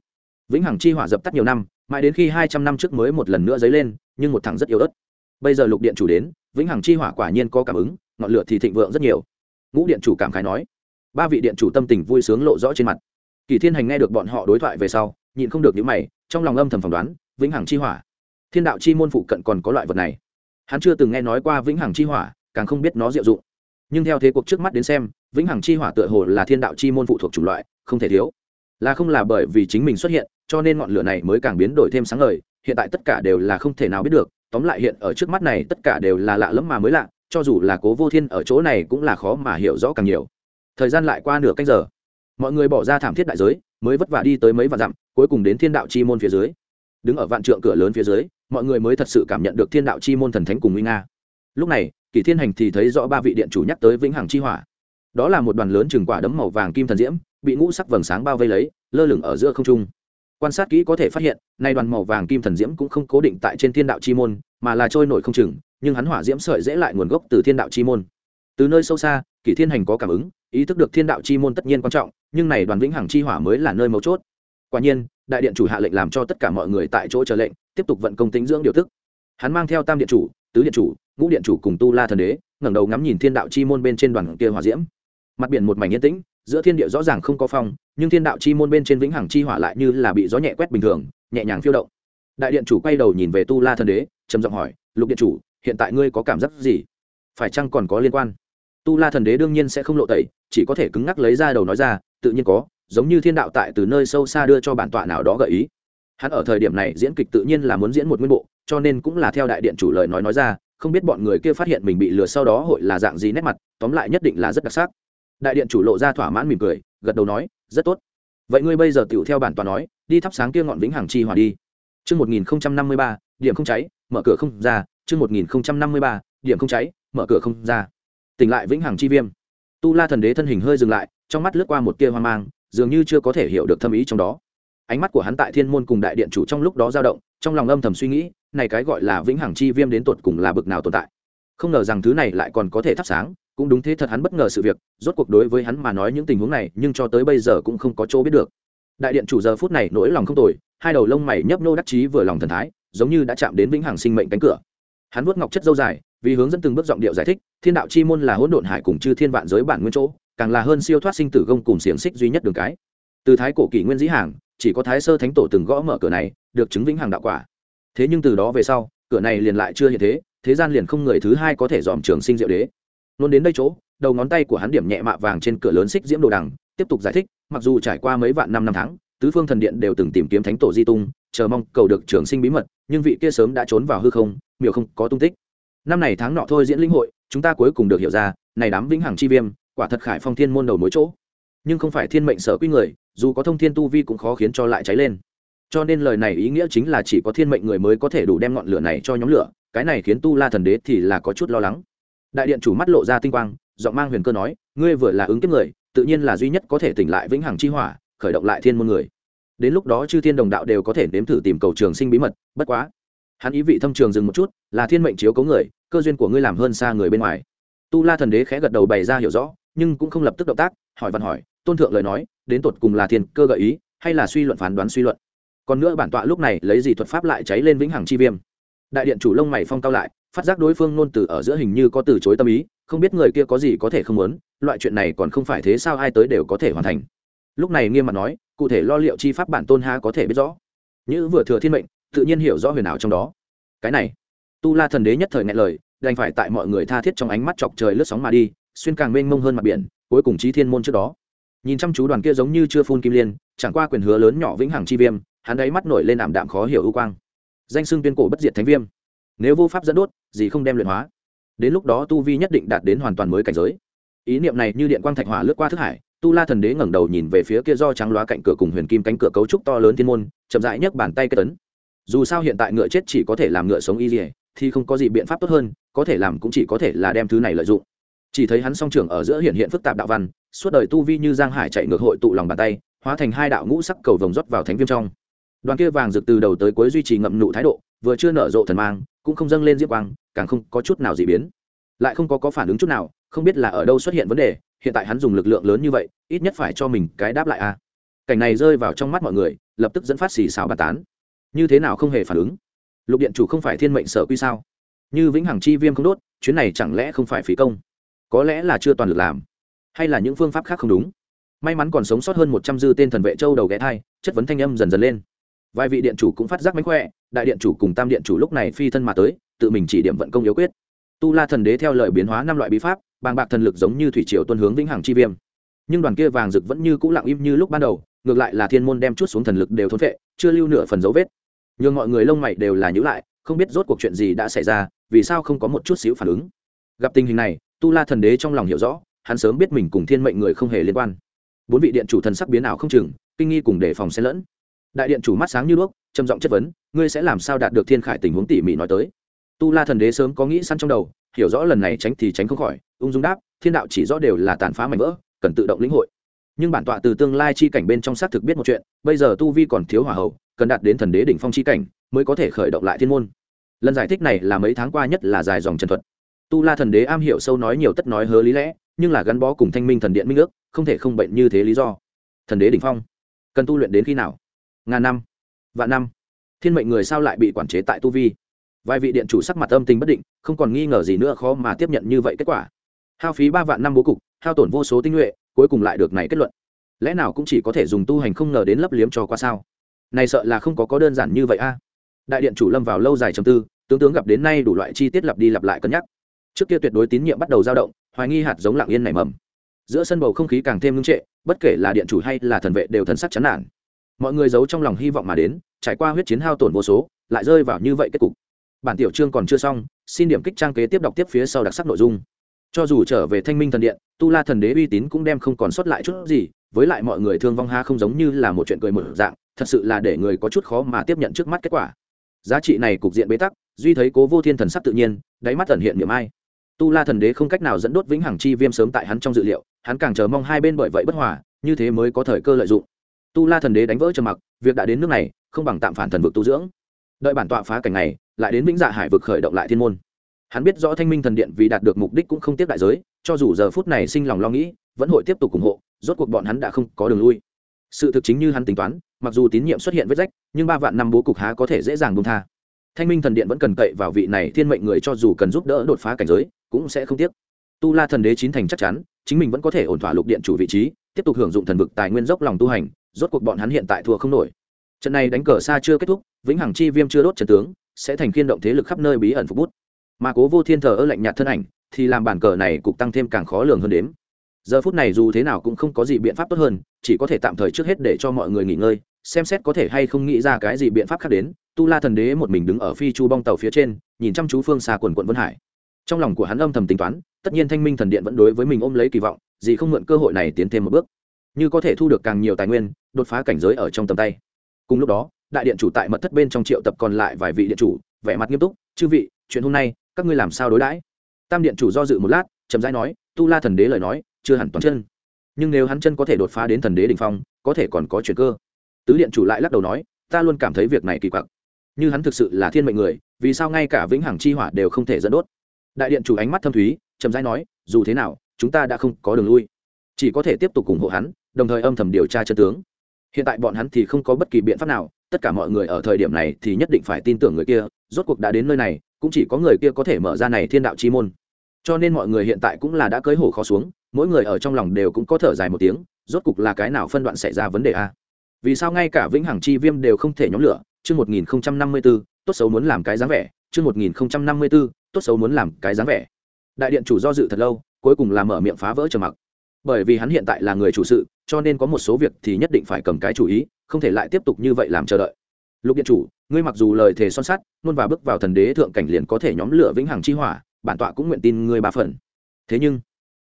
Vĩnh hằng chi hỏa dập tắt nhiều năm mãi đến khi hai trăm năm trước mới một lần nữa dấy lên, nhưng một thằng rất yếu ớt. Bây giờ lục điện chủ đến, vĩnh hằng chi hỏa quả nhiên có cảm ứng, ngọn lửa thì thịnh vượng rất nhiều. Ngũ điện chủ cảm khái nói. Ba vị điện chủ tâm tình vui sướng lộ rõ trên mặt. Kỳ thiên hành nghe được bọn họ đối thoại về sau, nhịn không được những mày, trong lòng âm thầm phỏng đoán, vĩnh hằng chi hỏa. Thiên đạo chi môn phụ cận còn có loại vật này. Hắn chưa từng nghe nói qua vĩnh hằng chi hỏa, càng không biết nó diệu dụng. Nhưng theo thế cuộc trước mắt đến xem, vĩnh hằng chi hỏa tựa hồ là thiên đạo chi môn phụ thuộc chủng loại, không thể thiếu là không là bởi vì chính mình xuất hiện, cho nên ngọn lửa này mới càng biến đổi thêm sáng ngời, hiện tại tất cả đều là không thể nào biết được, tóm lại hiện ở trước mắt này tất cả đều là lạ lẫm mà mới lạ, cho dù là cố vô thiên ở chỗ này cũng là khó mà hiểu rõ càng nhiều. Thời gian lại qua nửa canh giờ. Mọi người bỏ ra thảm thiết đại giới, mới vất vả đi tới mấy vạn dặm, cuối cùng đến thiên đạo chi môn phía dưới. Đứng ở vạn trượng cửa lớn phía dưới, mọi người mới thật sự cảm nhận được thiên đạo chi môn thần thánh cùng nguy nga. Lúc này, kỷ thiên hành thì thấy rõ ba vị điện chủ nhắc tới vĩnh hằng chi hỏa. Đó là một đoàn lớn chừng quả đấm màu vàng kim thần diễm bị ngũ sắc vầng sáng bao vây lấy, lơ lửng ở giữa không trung. Quan sát kỹ có thể phát hiện, nay đoàn màu vàng kim thần diễm cũng không cố định tại trên thiên đạo chi môn, mà là trôi nổi không chừng, nhưng hắn hỏa diễm sợi dễ lại nguồn gốc từ thiên đạo chi môn. Từ nơi sâu xa, kỷ thiên hành có cảm ứng, ý thức được thiên đạo chi môn tất nhiên quan trọng, nhưng này đoàn vĩnh hằng chi hỏa mới là nơi mấu chốt. Quả nhiên, đại điện chủ hạ lệnh làm cho tất cả mọi người tại chỗ chờ lệnh, tiếp tục vận công tính dưỡng điều tức hắn mang theo tam điện chủ, tứ điện chủ, ngũ điện chủ cùng tu la thần đế, ngẩng đầu ngắm nhìn thiên đạo chi môn bên trên đoàn kia hỏa diễm. Mặt biển một mảnh yên tĩnh giữa thiên địa rõ ràng không có phong, nhưng thiên đạo chi môn bên trên vĩnh hằng chi hỏa lại như là bị gió nhẹ quét bình thường, nhẹ nhàng phiêu động. Đại điện chủ quay đầu nhìn về tu la thần đế, trầm giọng hỏi, lục điện chủ, hiện tại ngươi có cảm giác gì? Phải chăng còn có liên quan? Tu la thần đế đương nhiên sẽ không lộ tẩy, chỉ có thể cứng ngắc lấy ra đầu nói ra, tự nhiên có, giống như thiên đạo tại từ nơi sâu xa đưa cho bản tọa nào đó gợi ý. Hắn ở thời điểm này diễn kịch tự nhiên là muốn diễn một nguyên bộ, cho nên cũng là theo đại điện chủ lời nói nói ra, không biết bọn người kia phát hiện mình bị lừa sau đó hội là dạng gì nét mặt, tóm lại nhất định là rất đặc sắc đại điện chủ lộ ra thỏa mãn mỉm cười gật đầu nói rất tốt vậy ngươi bây giờ tựu theo bản tòa nói đi thắp sáng kia ngọn vĩnh hằng chi hỏa đi Trước 1053, điểm không cháy, mở cửa không ra, trước 1053, điểm không cháy, mở cửa không ra. Tỉnh lại vĩnh hằng chi viêm. Tu La thần đế thân hình hơi dừng lại, trong mắt lướt qua một tia hoang mang, dường như chưa có thể hiểu được thâm ý trong đó. Ánh mắt của hắn tại Thiên môn cùng đại điện chủ trong lúc đó dao động, trong lòng âm thầm suy nghĩ, này cái gọi là vĩnh hằng chi viêm đến tột cùng là bực nào tồn tại. Không ngờ rằng thứ này lại còn có thể thắp sáng, cũng đúng thế thật hắn bất ngờ sự việc, rốt cuộc đối với hắn mà nói những tình huống này, nhưng cho tới bây giờ cũng không có chỗ biết được. Đại điện chủ giờ phút này nỗi lòng không tồi, hai đầu lông mày nhấp nô đắc chí vừa lòng thần thái, giống như đã chạm đến vĩnh hằng sinh mệnh cánh cửa. Hắn vuốt ngọc chất dâu dài, vì hướng dẫn từng bước giọng điệu giải thích, thiên đạo chi môn là hỗn độn hải cùng chư thiên vạn giới bản nguyên chỗ, càng là hơn siêu thoát sinh tử gông cùng xiềng xích duy nhất đường cái. Từ thái cổ kỷ nguyên dĩ hàng, chỉ có thái sơ thánh tổ từng gõ mở cửa này, được chứng vĩnh hằng đạo quả. Thế nhưng từ đó về sau, cửa này liền lại chưa hiện thế thế gian liền không người thứ hai có thể dòm trường sinh diệu đế luôn đến đây chỗ, đầu ngón tay của hắn điểm nhẹ mạ vàng trên cửa lớn xích diễm đồ đằng, tiếp tục giải thích, mặc dù trải qua mấy vạn năm năm tháng, tứ phương thần điện đều từng tìm kiếm thánh tổ di tung, chờ mong cầu được trường sinh bí mật, nhưng vị kia sớm đã trốn vào hư không, miểu không có tung tích. Năm này tháng nọ thôi diễn linh hội, chúng ta cuối cùng được hiểu ra, này đám vĩnh hằng chi viêm, quả thật khải phong thiên môn đầu mối chỗ. Nhưng không phải thiên mệnh sở quy người, dù có thông thiên tu vi cũng khó khiến cho lại cháy lên. Cho nên lời này ý nghĩa chính là chỉ có thiên mệnh người mới có thể đủ đem ngọn lửa này cho nhóm lửa, cái này khiến tu la thần đế thì là có chút lo lắng đại điện chủ mắt lộ ra tinh quang, giọng mang huyền cơ nói, ngươi vừa là ứng kiếp người, tự nhiên là duy nhất có thể tỉnh lại vĩnh hằng chi hỏa, khởi động lại thiên môn người. Đến lúc đó chư thiên đồng đạo đều có thể nếm thử tìm cầu trường sinh bí mật, bất quá, hắn ý vị thâm trường dừng một chút, là thiên mệnh chiếu cấu người, cơ duyên của ngươi làm hơn xa người bên ngoài. Tu la thần đế khẽ gật đầu bày ra hiểu rõ, nhưng cũng không lập tức động tác, hỏi văn hỏi, tôn thượng lời nói, đến tột cùng là thiên cơ gợi ý, hay là suy luận phán đoán suy luận? Còn nữa bản tọa lúc này lấy gì thuật pháp lại cháy lên vĩnh hằng chi viêm? Đại điện chủ lông mày phong cao lại phát giác đối phương nôn từ ở giữa hình như có từ chối tâm ý, không biết người kia có gì có thể không muốn, loại chuyện này còn không phải thế sao ai tới đều có thể hoàn thành. Lúc này nghiêm mặt nói, cụ thể lo liệu chi pháp bản tôn ha có thể biết rõ. Như vừa thừa thiên mệnh, tự nhiên hiểu rõ huyền ảo trong đó. Cái này, tu la thần đế nhất thời ngại lời, đành phải tại mọi người tha thiết trong ánh mắt chọc trời lướt sóng mà đi, xuyên càng mênh mông hơn mặt biển, cuối cùng trí thiên môn trước đó. Nhìn chăm chú đoàn kia giống như chưa phun kim liên, chẳng qua quyền hứa lớn nhỏ vĩnh hằng chi viêm, hắn ấy mắt nổi lên ảm đạm khó hiểu ưu quang. Danh xưng tuyên cổ bất diệt thánh viêm nếu vô pháp dẫn đốt, gì không đem luyện hóa? Đến lúc đó tu vi nhất định đạt đến hoàn toàn mới cảnh giới. Ý niệm này như điện quang thạch hỏa lướt qua thức hải, tu la thần đế ngẩng đầu nhìn về phía kia do trắng loá cạnh cửa cùng huyền kim cánh cửa cấu trúc to lớn thiên môn, chậm rãi nhấc bàn tay cây tấn. Dù sao hiện tại ngựa chết chỉ có thể làm ngựa sống y dỉa thì không có gì biện pháp tốt hơn, có thể làm cũng chỉ có thể là đem thứ này lợi dụng. Chỉ thấy hắn song trưởng ở giữa hiện hiện phức tạp đạo văn, suốt đời tu vi như giang hải chạy ngược hội tụ lòng bàn tay, hóa thành hai đạo ngũ sắc cầu vồng rót vào thánh viêm trong. Đoàn kia vàng rực từ đầu tới cuối duy trì ngậm nụ thái độ vừa chưa nở rộ thần mang, cũng không dâng lên diễm quang, càng không có chút nào dị biến. Lại không có có phản ứng chút nào, không biết là ở đâu xuất hiện vấn đề, hiện tại hắn dùng lực lượng lớn như vậy, ít nhất phải cho mình cái đáp lại a cảnh này rơi vào trong mắt mọi người, lập tức dẫn phát xì xào bàn tán. Như thế nào không hề phản ứng? Lục điện chủ không phải thiên mệnh sở quy sao? Như vĩnh hằng chi viêm không đốt, chuyến này chẳng lẽ không phải phí công? Có lẽ là chưa toàn lực làm. Hay là những phương pháp khác không đúng? May mắn còn sống sót hơn một trăm dư tên thần vệ châu đầu ghé thai, chất vấn thanh âm dần dần lên vài vị điện chủ cũng phát giác mánh khỏe, đại điện chủ cùng tam điện chủ lúc này phi thân mà tới, tự mình chỉ điểm vận công yếu quyết. Tu la thần đế theo lời biến hóa năm loại bí pháp, bàng bạc thần lực giống như thủy triều tuân hướng vĩnh hằng chi viêm. Nhưng đoàn kia vàng rực vẫn như cũ lặng im như lúc ban đầu, ngược lại là thiên môn đem chút xuống thần lực đều thốn vệ chưa lưu nửa phần dấu vết. Nhưng mọi người lông mày đều là nhữ lại, không biết rốt cuộc chuyện gì đã xảy ra, vì sao không có một chút xíu phản ứng. Gặp tình hình này, tu la thần đế trong lòng hiểu rõ, hắn sớm biết mình cùng thiên mệnh người không hề liên quan. Bốn vị điện chủ thần sắc biến ảo không chừng, kinh nghi cùng đề phòng xen lẫn đại điện chủ mắt sáng như đuốc, trầm giọng chất vấn, ngươi sẽ làm sao đạt được thiên khải tình huống tỉ mỉ nói tới? Tu la thần đế sớm có nghĩ săn trong đầu, hiểu rõ lần này tránh thì tránh không khỏi, ung dung đáp, thiên đạo chỉ rõ đều là tàn phá mảnh vỡ, cần tự động lĩnh hội. Nhưng bản tọa từ tương lai chi cảnh bên trong xác thực biết một chuyện, bây giờ tu vi còn thiếu hỏa hậu, cần đạt đến thần đế đỉnh phong chi cảnh mới có thể khởi động lại thiên môn. Lần giải thích này là mấy tháng qua nhất là dài dòng trần thuật. Tu la thần đế am hiểu sâu nói nhiều tất nói hớ lý lẽ, nhưng là gắn bó cùng thanh minh thần điện minh ước, không thể không bệnh như thế lý do. Thần đế đỉnh phong, cần tu luyện đến khi nào? Ngàn năm, vạn năm. Thiên mệnh người sao lại bị quản chế tại tu vi? Vài vị điện chủ sắc mặt âm tình bất định, không còn nghi ngờ gì nữa khó mà tiếp nhận như vậy kết quả. Hao phí ba vạn năm bố cục, hao tổn vô số tinh nhuệ, cuối cùng lại được này kết luận. Lẽ nào cũng chỉ có thể dùng tu hành không ngờ đến lấp liếm cho qua sao? Này sợ là không có có đơn giản như vậy a. Đại điện chủ lâm vào lâu dài trầm tư, tướng tướng gặp đến nay đủ loại chi tiết lặp đi lặp lại cân nhắc. Trước kia tuyệt đối tín nhiệm bắt đầu dao động, hoài nghi hạt giống lặng yên nảy mầm. Giữa sân bầu không khí càng thêm ngưng trệ, bất kể là điện chủ hay là thần vệ đều thần sắc chán nản mọi người giấu trong lòng hy vọng mà đến, trải qua huyết chiến hao tổn vô số, lại rơi vào như vậy kết cục. Bản tiểu chương còn chưa xong, xin điểm kích trang kế tiếp đọc tiếp phía sau đặc sắc nội dung. Cho dù trở về thanh minh thần điện, tu la thần đế uy tín cũng đem không còn sót lại chút gì, với lại mọi người thương vong ha không giống như là một chuyện cười một dạng, thật sự là để người có chút khó mà tiếp nhận trước mắt kết quả. Giá trị này cục diện bế tắc, duy thấy cố vô thiên thần sắc tự nhiên, đáy mắt thần hiện niệm ai. Tu la thần đế không cách nào dẫn đốt vĩnh hằng chi viêm sớm tại hắn trong dự liệu, hắn càng chờ mong hai bên bởi vậy bất hòa, như thế mới có thời cơ lợi dụng tu la thần đế đánh vỡ trầm mặc, việc đã đến nước này, không bằng tạm phản thần vực tu dưỡng. Đợi bản tọa phá cảnh này, lại đến vĩnh dạ hải vực khởi động lại thiên môn. Hắn biết rõ thanh minh thần điện vì đạt được mục đích cũng không tiếp đại giới, cho dù giờ phút này sinh lòng lo nghĩ, vẫn hội tiếp tục ủng hộ, rốt cuộc bọn hắn đã không có đường lui. Sự thực chính như hắn tính toán, mặc dù tín nhiệm xuất hiện vết rách, nhưng ba vạn năm bố cục há có thể dễ dàng buông tha. Thanh minh thần điện vẫn cần cậy vào vị này thiên mệnh người cho dù cần giúp đỡ đột phá cảnh giới, cũng sẽ không tiếc. Tu la thần đế chín thành chắc chắn, chính mình vẫn có thể ổn thỏa lục điện chủ vị trí, tiếp tục hưởng dụng thần vực tài nguyên dốc lòng tu hành rốt cuộc bọn hắn hiện tại thua không nổi. Trận này đánh cờ xa chưa kết thúc, vĩnh hằng chi viêm chưa đốt trần tướng, sẽ thành khiên động thế lực khắp nơi bí ẩn phục bút. Mà cố vô thiên thờ ơ lạnh nhạt thân ảnh, thì làm bản cờ này cục tăng thêm càng khó lường hơn đếm. Giờ phút này dù thế nào cũng không có gì biện pháp tốt hơn, chỉ có thể tạm thời trước hết để cho mọi người nghỉ ngơi, xem xét có thể hay không nghĩ ra cái gì biện pháp khác đến. Tu la thần đế một mình đứng ở phi chu bong tàu phía trên, nhìn chăm chú phương xa quần quận vân hải. Trong lòng của hắn âm thầm tính toán, tất nhiên thanh minh thần điện vẫn đối với mình ôm lấy kỳ vọng, gì không mượn cơ hội này tiến thêm một bước. Như có thể thu được càng nhiều tài nguyên đột phá cảnh giới ở trong tầm tay. Cùng lúc đó, đại điện chủ tại mật thất bên trong triệu tập còn lại vài vị điện chủ, vẻ mặt nghiêm túc, chư vị, chuyện hôm nay, các ngươi làm sao đối đãi? Tam điện chủ do dự một lát, chậm rãi nói, tu la thần đế lời nói, chưa hẳn toàn chân. Nhưng nếu hắn chân có thể đột phá đến thần đế đ phong, có thể còn có chuyện cơ. Tứ điện chủ lại lắc đầu nói, ta luôn cảm thấy việc này kỳ quặc. Như hắn thực sự là thiên mệnh người, vì sao ngay cả vĩnh hằng chi hỏa đều không thể dẫn đốt? Đại điện chủ ánh mắt thâm thúy, chậm rãi nói, dù thế nào, chúng ta đã không có đường lui. Chỉ có thể tiếp tục ủng hộ hắn, đồng thời âm thầm điều tra chân tướng hiện tại bọn hắn thì không có bất kỳ biện pháp nào, tất cả mọi người ở thời điểm này thì nhất định phải tin tưởng người kia, rốt cuộc đã đến nơi này, cũng chỉ có người kia có thể mở ra này thiên đạo chi môn. Cho nên mọi người hiện tại cũng là đã cưới hổ khó xuống, mỗi người ở trong lòng đều cũng có thở dài một tiếng, rốt cục là cái nào phân đoạn xảy ra vấn đề a? Vì sao ngay cả vĩnh hằng chi viêm đều không thể nhóm lửa? Chương một nghìn năm mươi b ố tốt xấu muốn làm cái dáng vẻ. Chương một nghìn năm mươi b ố tốt xấu muốn làm cái dáng vẻ. Đại điện chủ do dự thật lâu, cuối cùng là mở miệng phá vỡ trầm mặc. Bởi vì hắn hiện tại là người chủ sự cho nên có một số việc thì nhất định phải cầm cái chủ ý, không thể lại tiếp tục như vậy làm chờ đợi. Lục điện chủ, ngươi mặc dù lời thề son sắt, luôn và bước vào thần đế thượng cảnh liền có thể nhóm lửa vĩnh hằng chi hỏa, bản tọa cũng nguyện tin ngươi ba phần. Thế nhưng,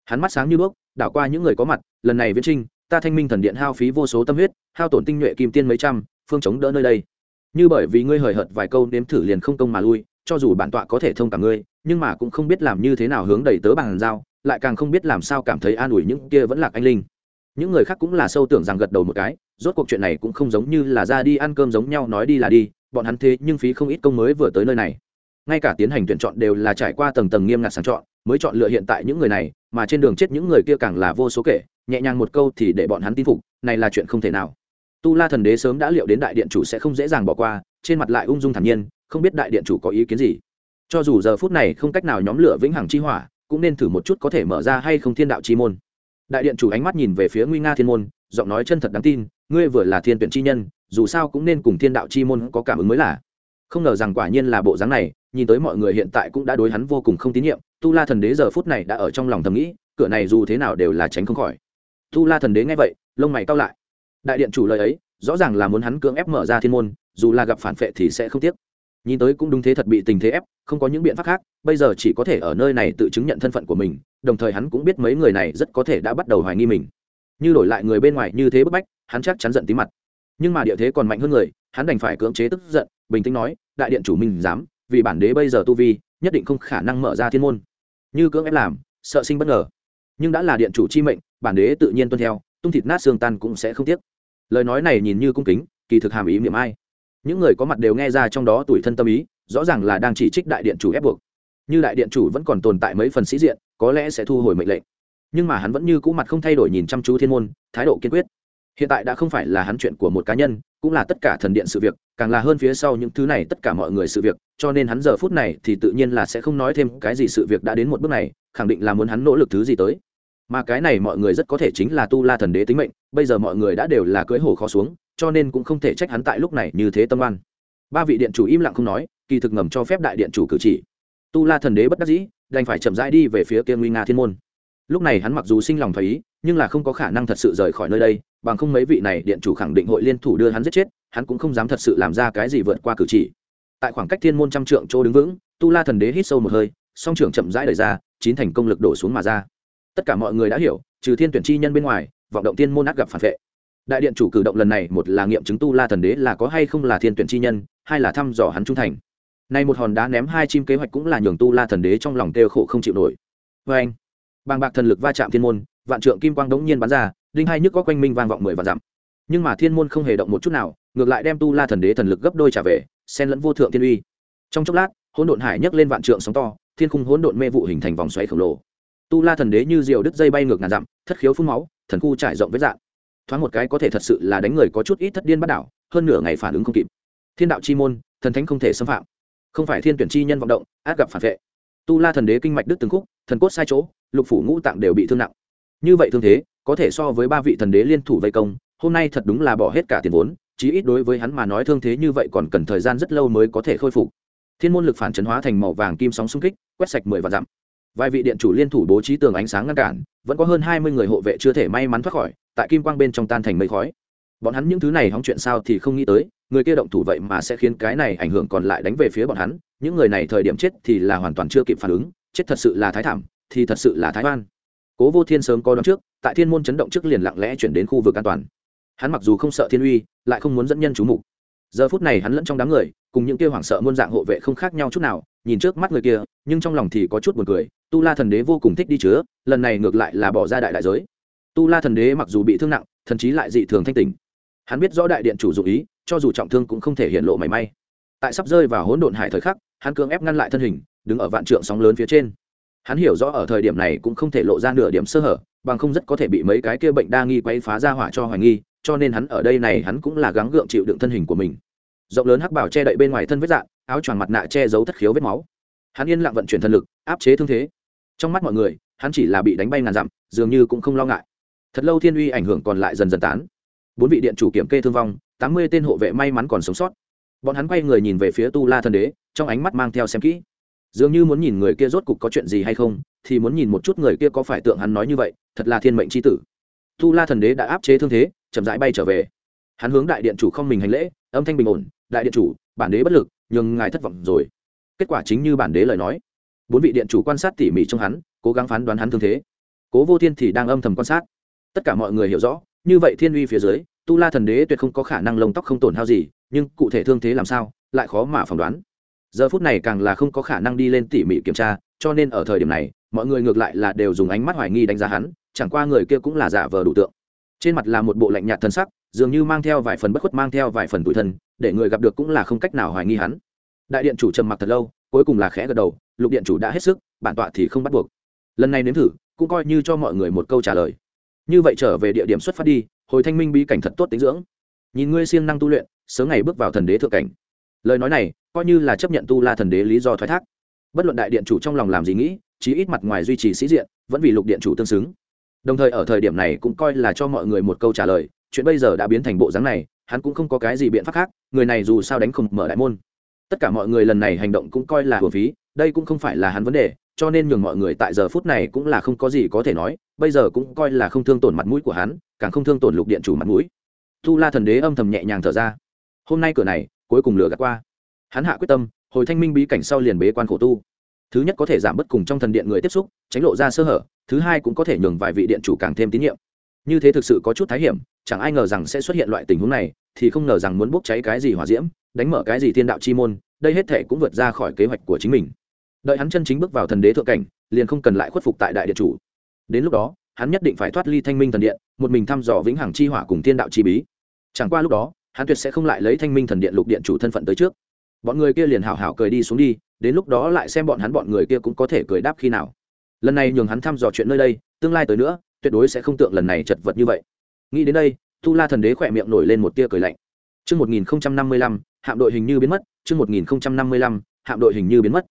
hắn mắt sáng như bước đảo qua những người có mặt, lần này viễn trinh, ta thanh minh thần điện hao phí vô số tâm huyết, hao tổn tinh nhuệ kim tiên mấy trăm, phương chống đỡ nơi đây. Như bởi vì ngươi hời hợt vài câu nếm thử liền không công mà lui, cho dù bản tọa có thể thông cảm ngươi, nhưng mà cũng không biết làm như thế nào hướng đẩy tớ bằng giao, lại càng không biết làm sao cảm thấy an ủi những kia vẫn là anh linh những người khác cũng là sâu tưởng rằng gật đầu một cái, rốt cuộc chuyện này cũng không giống như là ra đi ăn cơm giống nhau nói đi là đi, bọn hắn thế nhưng phí không ít công mới vừa tới nơi này. Ngay cả tiến hành tuyển chọn đều là trải qua tầng tầng nghiêm ngặt sàng chọn, mới chọn lựa hiện tại những người này, mà trên đường chết những người kia càng là vô số kể, nhẹ nhàng một câu thì để bọn hắn tin phục, này là chuyện không thể nào. Tu la thần đế sớm đã liệu đến đại điện chủ sẽ không dễ dàng bỏ qua, trên mặt lại ung dung thản nhiên, không biết đại điện chủ có ý kiến gì. Cho dù giờ phút này không cách nào nhóm lửa vĩnh hằng chi hỏa, cũng nên thử một chút có thể mở ra hay không thiên đạo chi môn đại điện chủ ánh mắt nhìn về phía nguy nga thiên môn, giọng nói chân thật đáng tin, ngươi vừa là thiên tuyển chi nhân, dù sao cũng nên cùng thiên đạo chi môn có cảm ứng mới là. Không ngờ rằng quả nhiên là bộ dáng này, nhìn tới mọi người hiện tại cũng đã đối hắn vô cùng không tín nhiệm, tu la thần đế giờ phút này đã ở trong lòng thầm nghĩ, cửa này dù thế nào đều là tránh không khỏi. Tu la thần đế nghe vậy, lông mày cao lại. Đại điện chủ lời ấy, rõ ràng là muốn hắn cưỡng ép mở ra thiên môn, dù là gặp phản phệ thì sẽ không tiếc. Nhìn tới cũng đúng thế thật bị tình thế ép, không có những biện pháp khác, bây giờ chỉ có thể ở nơi này tự chứng nhận thân phận của mình đồng thời hắn cũng biết mấy người này rất có thể đã bắt đầu hoài nghi mình. Như đổi lại người bên ngoài như thế bức bách, hắn chắc chắn giận tí mặt. Nhưng mà địa thế còn mạnh hơn người, hắn đành phải cưỡng chế tức giận, bình tĩnh nói, đại điện chủ mình dám, vì bản đế bây giờ tu vi, nhất định không khả năng mở ra thiên môn. Như cưỡng ép làm, sợ sinh bất ngờ. Nhưng đã là điện chủ chi mệnh, bản đế tự nhiên tuân theo, tung thịt nát xương tan cũng sẽ không tiếc. Lời nói này nhìn như cung kính, kỳ thực hàm ý miệng ai. Những người có mặt đều nghe ra trong đó tuổi thân tâm ý, rõ ràng là đang chỉ trích đại điện chủ ép buộc. Như đại điện chủ vẫn còn tồn tại mấy phần sĩ diện có lẽ sẽ thu hồi mệnh lệnh. Nhưng mà hắn vẫn như cũ mặt không thay đổi nhìn chăm chú thiên môn, thái độ kiên quyết. Hiện tại đã không phải là hắn chuyện của một cá nhân, cũng là tất cả thần điện sự việc, càng là hơn phía sau những thứ này tất cả mọi người sự việc, cho nên hắn giờ phút này thì tự nhiên là sẽ không nói thêm cái gì sự việc đã đến một bước này, khẳng định là muốn hắn nỗ lực thứ gì tới. Mà cái này mọi người rất có thể chính là tu la thần đế tính mệnh, bây giờ mọi người đã đều là cưỡi hồ khó xuống, cho nên cũng không thể trách hắn tại lúc này như thế tâm oan. Ba vị điện chủ im lặng không nói, kỳ thực ngầm cho phép đại điện chủ cử chỉ. Tu la thần đế bất đắc dĩ đành phải chậm rãi đi về phía kia nguy nga thiên môn. Lúc này hắn mặc dù sinh lòng thấy nhưng là không có khả năng thật sự rời khỏi nơi đây, bằng không mấy vị này điện chủ khẳng định hội liên thủ đưa hắn giết chết, hắn cũng không dám thật sự làm ra cái gì vượt qua cử chỉ. Tại khoảng cách thiên môn trăm trượng chỗ đứng vững, tu la thần đế hít sâu một hơi, song trưởng chậm rãi đẩy ra, chín thành công lực đổ xuống mà ra. Tất cả mọi người đã hiểu, trừ thiên tuyển chi nhân bên ngoài, vọng động Thiên môn ác gặp phản vệ. Đại điện chủ cử động lần này, một là nghiệm chứng tu la thần đế là có hay không là thiên tuyển chi nhân, hai là thăm dò hắn trung thành nay một hòn đá ném hai chim kế hoạch cũng là nhường tu la thần đế trong lòng tê khổ không chịu nổi. Oeng! anh, bàng bạc thần lực va chạm thiên môn, vạn trượng kim quang đống nhiên bắn ra linh hai nhức có quanh minh vang vọng mười vạn dặm. Nhưng mà thiên môn không hề động một chút nào, ngược lại đem tu la thần đế thần lực gấp đôi trả về, xen lẫn vô thượng thiên uy. Trong chốc lát, hỗn độn hải nhấc lên vạn trượng sóng to, thiên khung hỗn độn mê vụ hình thành vòng xoáy khổng lồ. Tu la thần đế như diều đứt dây bay ngược ngàn dặm, thất khiếu phun máu, thần khu trải rộng vết dạng thoáng một cái có thể thật sự là đánh người có chút ít thất điên bắt đảo, hơn nửa ngày phản ứng không kịp. Thiên đạo chi môn, thần thánh không thể xâm phạm không phải thiên tuyển chi nhân vọng động, át gặp phản vệ. Tu la thần đế kinh mạch đứt từng khúc, thần cốt sai chỗ, lục phủ ngũ tạng đều bị thương nặng. Như vậy thương thế, có thể so với ba vị thần đế liên thủ vây công, hôm nay thật đúng là bỏ hết cả tiền vốn, chí ít đối với hắn mà nói thương thế như vậy còn cần thời gian rất lâu mới có thể khôi phục. Thiên môn lực phản chấn hóa thành màu vàng kim sóng xung kích, quét sạch mười vạn dặm. Vài vị điện chủ liên thủ bố trí tường ánh sáng ngăn cản, vẫn có hơn hai mươi người hộ vệ chưa thể may mắn thoát khỏi, tại kim quang bên trong tan thành mây khói. Bọn hắn những thứ này hóng chuyện sao thì không nghĩ tới người kia động thủ vậy mà sẽ khiến cái này ảnh hưởng còn lại đánh về phía bọn hắn, những người này thời điểm chết thì là hoàn toàn chưa kịp phản ứng, chết thật sự là thái thảm, thì thật sự là thái oan. Cố vô thiên sớm có đón trước, tại thiên môn chấn động trước liền lặng lẽ chuyển đến khu vực an toàn. Hắn mặc dù không sợ thiên uy, lại không muốn dẫn nhân chú mục. Giờ phút này hắn lẫn trong đám người, cùng những kia hoảng sợ muôn dạng hộ vệ không khác nhau chút nào, nhìn trước mắt người kia, nhưng trong lòng thì có chút buồn cười, tu la thần đế vô cùng thích đi chứa, lần này ngược lại là bỏ ra đại đại giới. Tu la thần đế mặc dù bị thương nặng, thần chí lại dị thường thanh tình hắn biết rõ đại điện chủ dụ ý cho dù trọng thương cũng không thể hiện lộ mảy may. Tại sắp rơi vào hỗn độn hải thời khắc hắn cưỡng ép ngăn lại thân hình đứng ở vạn trượng sóng lớn phía trên. Hắn hiểu rõ ở thời điểm này cũng không thể lộ ra nửa điểm sơ hở bằng không rất có thể bị mấy cái kia bệnh đa nghi quay phá ra hỏa cho hoài nghi cho nên hắn ở đây này hắn cũng là gắng gượng chịu đựng thân hình của mình. Rộng lớn hắc bảo che đậy bên ngoài thân vết dạ, áo choàng mặt nạ che giấu thất khiếu vết máu. Hắn yên lặng vận chuyển thần lực áp chế thương thế. Trong mắt mọi người hắn chỉ là bị đánh bay ngàn dặm dường như cũng không lo ngại. Thật lâu thiên uy ảnh hưởng còn lại dần dần tán bốn vị điện chủ kiểm kê thương vong, tám mươi tên hộ vệ may mắn còn sống sót. Bọn hắn quay người nhìn về phía tu la thần đế, trong ánh mắt mang theo xem kỹ. Dường như muốn nhìn người kia rốt cục có chuyện gì hay không, thì muốn nhìn một chút người kia có phải tượng hắn nói như vậy, thật là thiên mệnh c h i tử. Tu la thần đế đã áp chế thương thế, chậm rãi bay trở về. Hắn hướng đại điện chủ không mình hành lễ, âm thanh bình ổn, đại điện chủ, bản đế bất lực nhưng ngài thất vọng rồi. Kết quả chính như bản đế lời nói. Bốn vị điện chủ quan sát tỉ mỉ trong hắn, cố gắng phán đoán hắn thương thế. Cố vô thiên thì đang âm thầm quan sát. Tất cả mọi người hiểu rõ như vậy thiên uy phía dưới, tu la thần đế tuyệt không có khả năng lông tóc không tổn hao gì, nhưng cụ thể thương thế làm sao, lại khó mà phỏng đoán. Giờ phút này càng là không có khả năng đi lên tỉ mỉ kiểm tra, cho nên ở thời điểm này, mọi người ngược lại là đều dùng ánh mắt hoài nghi đánh giá hắn, chẳng qua người kia cũng là giả vờ đủ tượng. Trên mặt là một bộ lạnh nhạt thân sắc, dường như mang theo vài phần bất khuất mang theo vài phần tủi thân, để người gặp được cũng là không cách nào hoài nghi hắn. Đại điện chủ trầm mặc thật lâu, cuối cùng là khẽ gật đầu, lục điện chủ đã hết sức, bản tọa thì không bắt buộc. Lần này nếm thử, cũng coi như cho mọi người một câu trả lời như vậy trở về địa điểm xuất phát đi, hồi thanh minh bí cảnh thật tốt tính dưỡng. Nhìn ngươi siêng năng tu luyện, sớm ngày bước vào thần đế thượng cảnh. Lời nói này, coi như là chấp nhận tu la thần đế lý do thoái thác. Bất luận đại điện chủ trong lòng làm gì nghĩ, chí ít mặt ngoài duy trì sĩ diện, vẫn vì lục điện chủ tương xứng. Đồng thời ở thời điểm này cũng coi là cho mọi người một câu trả lời, chuyện bây giờ đã biến thành bộ dáng này, hắn cũng không có cái gì biện pháp khác, người này dù sao đánh không mở đại môn. Tất cả mọi người lần này hành động cũng coi là hồn phí, đây cũng không phải là hắn vấn đề cho nên nhường mọi người tại giờ phút này cũng là không có gì có thể nói, bây giờ cũng coi là không thương tổn mặt mũi của hắn, càng không thương tổn lục điện chủ mặt mũi. Tu la thần đế âm thầm nhẹ nhàng thở ra. Hôm nay cửa này, cuối cùng lửa gạt qua. Hắn hạ quyết tâm, hồi thanh minh bí cảnh sau liền bế quan khổ tu. Thứ nhất có thể giảm bất cùng trong thần điện người tiếp xúc, tránh lộ ra sơ hở, thứ hai cũng có thể nhường vài vị điện chủ càng thêm tín nhiệm. Như thế thực sự có chút thái hiểm, chẳng ai ngờ rằng sẽ xuất hiện loại tình huống này, thì không ngờ rằng muốn bốc cháy cái gì hỏa diễm, đánh mở cái gì thiên đạo chi môn, đây hết thể cũng vượt ra khỏi kế hoạch của chính mình đợi hắn chân chính bước vào thần đế thượng cảnh liền không cần lại khuất phục tại đại điện chủ. Đến lúc đó hắn nhất định phải thoát ly thanh minh thần điện một mình thăm dò vĩnh hằng chi hỏa cùng thiên đạo chi bí. Chẳng qua lúc đó hắn tuyệt sẽ không lại lấy thanh minh thần điện lục điện chủ thân phận tới trước. Bọn người kia liền hào hào cười đi xuống đi đến lúc đó lại xem bọn hắn bọn người kia cũng có thể cười đáp khi nào. Lần này nhường hắn thăm dò chuyện nơi đây tương lai tới nữa tuyệt đối sẽ không tượng lần này chật vật như vậy. Nghĩ đến đây tu la thần đế khỏe miệng nổi lên một tia cười lạnh. Trước 1055, hạm đội hình như biến mất, trước 1055, hạm đội hình như biến mất.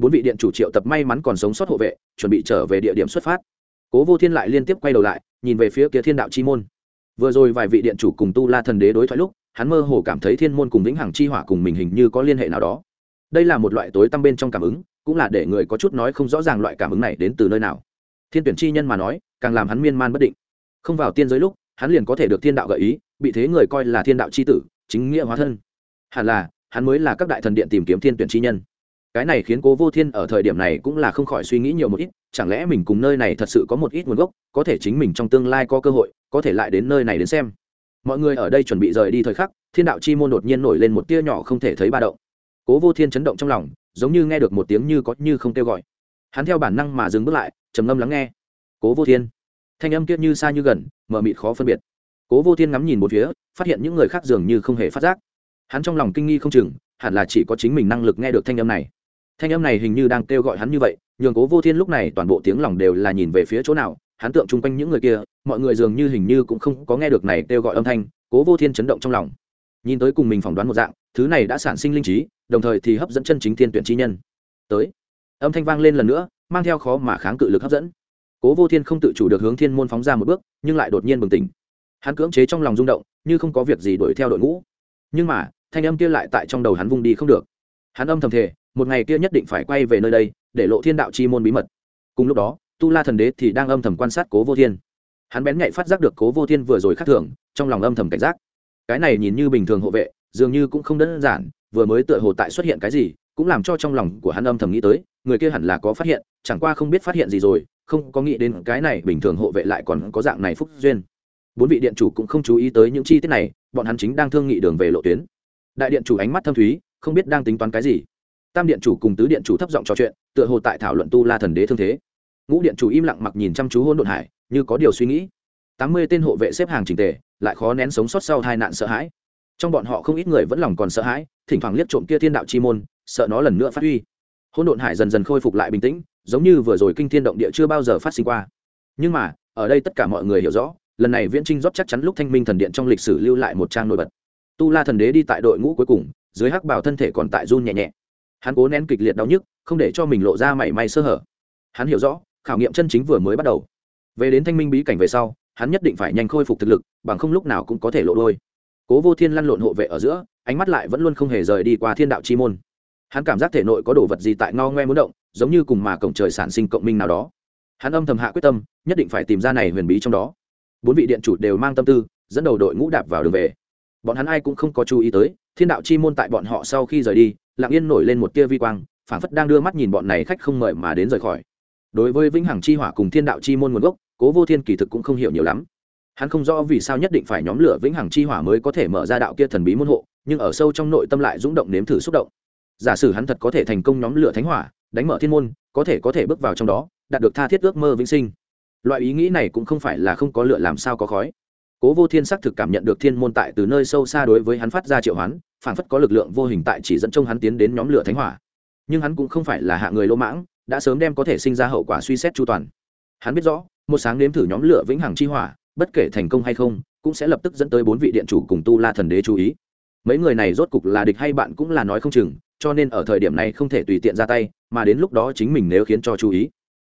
Bốn vị điện chủ triệu tập may mắn còn sống sót hộ vệ, chuẩn bị trở về địa điểm xuất phát. Cố Vô Thiên lại liên tiếp quay đầu lại, nhìn về phía kia Thiên Đạo chi môn. Vừa rồi vài vị điện chủ cùng Tu La thần đế đối thoại lúc, hắn mơ hồ cảm thấy Thiên môn cùng Vĩnh Hằng chi hỏa cùng mình hình như có liên hệ nào đó. Đây là một loại tối tăm bên trong cảm ứng, cũng là để người có chút nói không rõ ràng loại cảm ứng này đến từ nơi nào. Thiên tuyển chi nhân mà nói, càng làm hắn miên man bất định. Không vào tiên giới lúc, hắn liền có thể được thiên đạo gợi ý, bị thế người coi là thiên đạo chi tử, chính nghĩa hóa thân hẳn là hắn mới là các đại thần điện tìm kiếm thiên tuyển chi nhân cái này khiến cố vô thiên ở thời điểm này cũng là không khỏi suy nghĩ nhiều một ít, chẳng lẽ mình cùng nơi này thật sự có một ít nguồn gốc, có thể chính mình trong tương lai có cơ hội, có thể lại đến nơi này đến xem. Mọi người ở đây chuẩn bị rời đi thời khắc, thiên đạo chi môn đột nhiên nổi lên một tia nhỏ không thể thấy ba động. Cố vô thiên chấn động trong lòng, giống như nghe được một tiếng như có như không kêu gọi. Hắn theo bản năng mà dừng bước lại, trầm ngâm lắng nghe. Cố vô thiên. Thanh âm kiết như xa như gần mờ mịt khó phân biệt. Cố vô thiên ngắm nhìn một phía, phát hiện những người khác dường như không hề phát giác. Hắn trong lòng kinh nghi không chừng, hẳn là chỉ có chính mình năng lực nghe được thanh âm này thanh âm này hình như đang kêu gọi hắn như vậy, nhường cố vô thiên lúc này toàn bộ tiếng lòng đều là nhìn về phía chỗ nào, hắn tượng chung quanh những người kia, mọi người dường như hình như cũng không có nghe được này kêu gọi âm thanh, cố vô thiên chấn động trong lòng. Nhìn tới cùng mình phỏng đoán một dạng, thứ này đã sản sinh linh trí, đồng thời thì hấp dẫn chân chính thiên tuyển chi nhân. Tới, âm thanh vang lên lần nữa, mang theo khó mà kháng cự lực hấp dẫn. Cố vô thiên không tự chủ được hướng thiên môn phóng ra một bước, nhưng lại đột nhiên bừng tỉnh. Hắn cưỡng chế trong lòng rung động, như không có việc gì đuổi theo đội ngũ. Nhưng mà, thanh âm kia lại tại trong đầu hắn vung đi không được hắn âm thầm thể một ngày kia nhất định phải quay về nơi đây, để lộ thiên đạo chi môn bí mật. Cùng lúc đó, tu la thần đế thì đang âm thầm quan sát cố vô thiên. Hắn bén nhạy phát giác được cố vô thiên vừa rồi khác thường, trong lòng âm thầm cảnh giác. Cái này nhìn như bình thường hộ vệ, dường như cũng không đơn giản, vừa mới tựa hồ tại xuất hiện cái gì, cũng làm cho trong lòng của hắn âm thầm nghĩ tới, người kia hẳn là có phát hiện, chẳng qua không biết phát hiện gì rồi, không có nghĩ đến cái này bình thường hộ vệ lại còn có dạng này phúc duyên. Bốn vị điện chủ cũng không chú ý tới những chi tiết này, bọn hắn chính đang thương nghị đường về lộ tuyến. Đại điện chủ ánh mắt thâm thúy không biết đang tính toán cái gì. Tam điện chủ cùng tứ điện chủ thấp giọng trò chuyện, tựa hồ tại thảo luận tu la thần đế thương thế. Ngũ điện chủ im lặng mặc nhìn chăm chú hôn đột hải, như có điều suy nghĩ. Tám mươi tên hộ vệ xếp hàng trình tề, lại khó nén sống sót sau hai nạn sợ hãi. Trong bọn họ không ít người vẫn lòng còn sợ hãi, thỉnh thoảng liếc trộm kia thiên đạo chi môn, sợ nó lần nữa phát huy. Hôn đột hải dần dần khôi phục lại bình tĩnh, giống như vừa rồi kinh thiên động địa chưa bao giờ phát sinh qua. Nhưng mà, ở đây tất cả mọi người hiểu rõ, lần này viễn trinh rót chắc chắn lúc thanh minh thần điện trong lịch sử lưu lại một trang nổi bật. Tu la thần đế đi tại đội ngũ cuối cùng dưới hắc bảo thân thể còn tại run nhẹ nhẹ. Hắn cố nén kịch liệt đau nhức, không để cho mình lộ ra mảy may sơ hở. Hắn hiểu rõ, khảo nghiệm chân chính vừa mới bắt đầu. Về đến thanh minh bí cảnh về sau, hắn nhất định phải nhanh khôi phục thực lực, bằng không lúc nào cũng có thể lộ đôi. Cố vô thiên lăn lộn hộ vệ ở giữa, ánh mắt lại vẫn luôn không hề rời đi qua thiên đạo chi môn. Hắn cảm giác thể nội có đồ vật gì tại ngao ngoe muốn động, giống như cùng mà cổng trời sản sinh cộng minh nào đó. Hắn âm thầm hạ quyết tâm, nhất định phải tìm ra này huyền bí trong đó. Bốn vị điện chủ đều mang tâm tư, dẫn đầu đội ngũ đạp vào đường về bọn hắn ai cũng không có chú ý tới, thiên đạo chi môn tại bọn họ sau khi rời đi, lặng yên nổi lên một tia vi quang, phảng phất đang đưa mắt nhìn bọn này khách không mời mà đến rời khỏi. Đối với vĩnh hằng chi hỏa cùng thiên đạo chi môn nguồn gốc, cố vô thiên kỳ thực cũng không hiểu nhiều lắm. Hắn không rõ vì sao nhất định phải nhóm lửa vĩnh hằng chi hỏa mới có thể mở ra đạo kia thần bí môn hộ, nhưng ở sâu trong nội tâm lại rung động nếm thử xúc động. Giả sử hắn thật có thể thành công nhóm lửa thánh hỏa, đánh mở thiên môn, có thể có thể bước vào trong đó, đạt được tha thiết ước mơ vĩnh sinh. Loại ý nghĩ này cũng không phải là không có lửa làm sao có khói cố vô thiên xác thực cảm nhận được thiên môn tại từ nơi sâu xa đối với hắn phát ra triệu hoán phản phất có lực lượng vô hình tại chỉ dẫn trông hắn tiến đến nhóm lửa thánh hỏa. Nhưng hắn cũng không phải là hạ người lỗ mãng, đã sớm đem có thể sinh ra hậu quả suy xét chu toàn. Hắn biết rõ, một sáng nếm thử nhóm lửa vĩnh hằng chi hỏa, bất kể thành công hay không, cũng sẽ lập tức dẫn tới bốn vị điện chủ cùng tu la thần đế chú ý. Mấy người này rốt cục là địch hay bạn cũng là nói không chừng, cho nên ở thời điểm này không thể tùy tiện ra tay, mà đến lúc đó chính mình nếu khiến cho chú ý.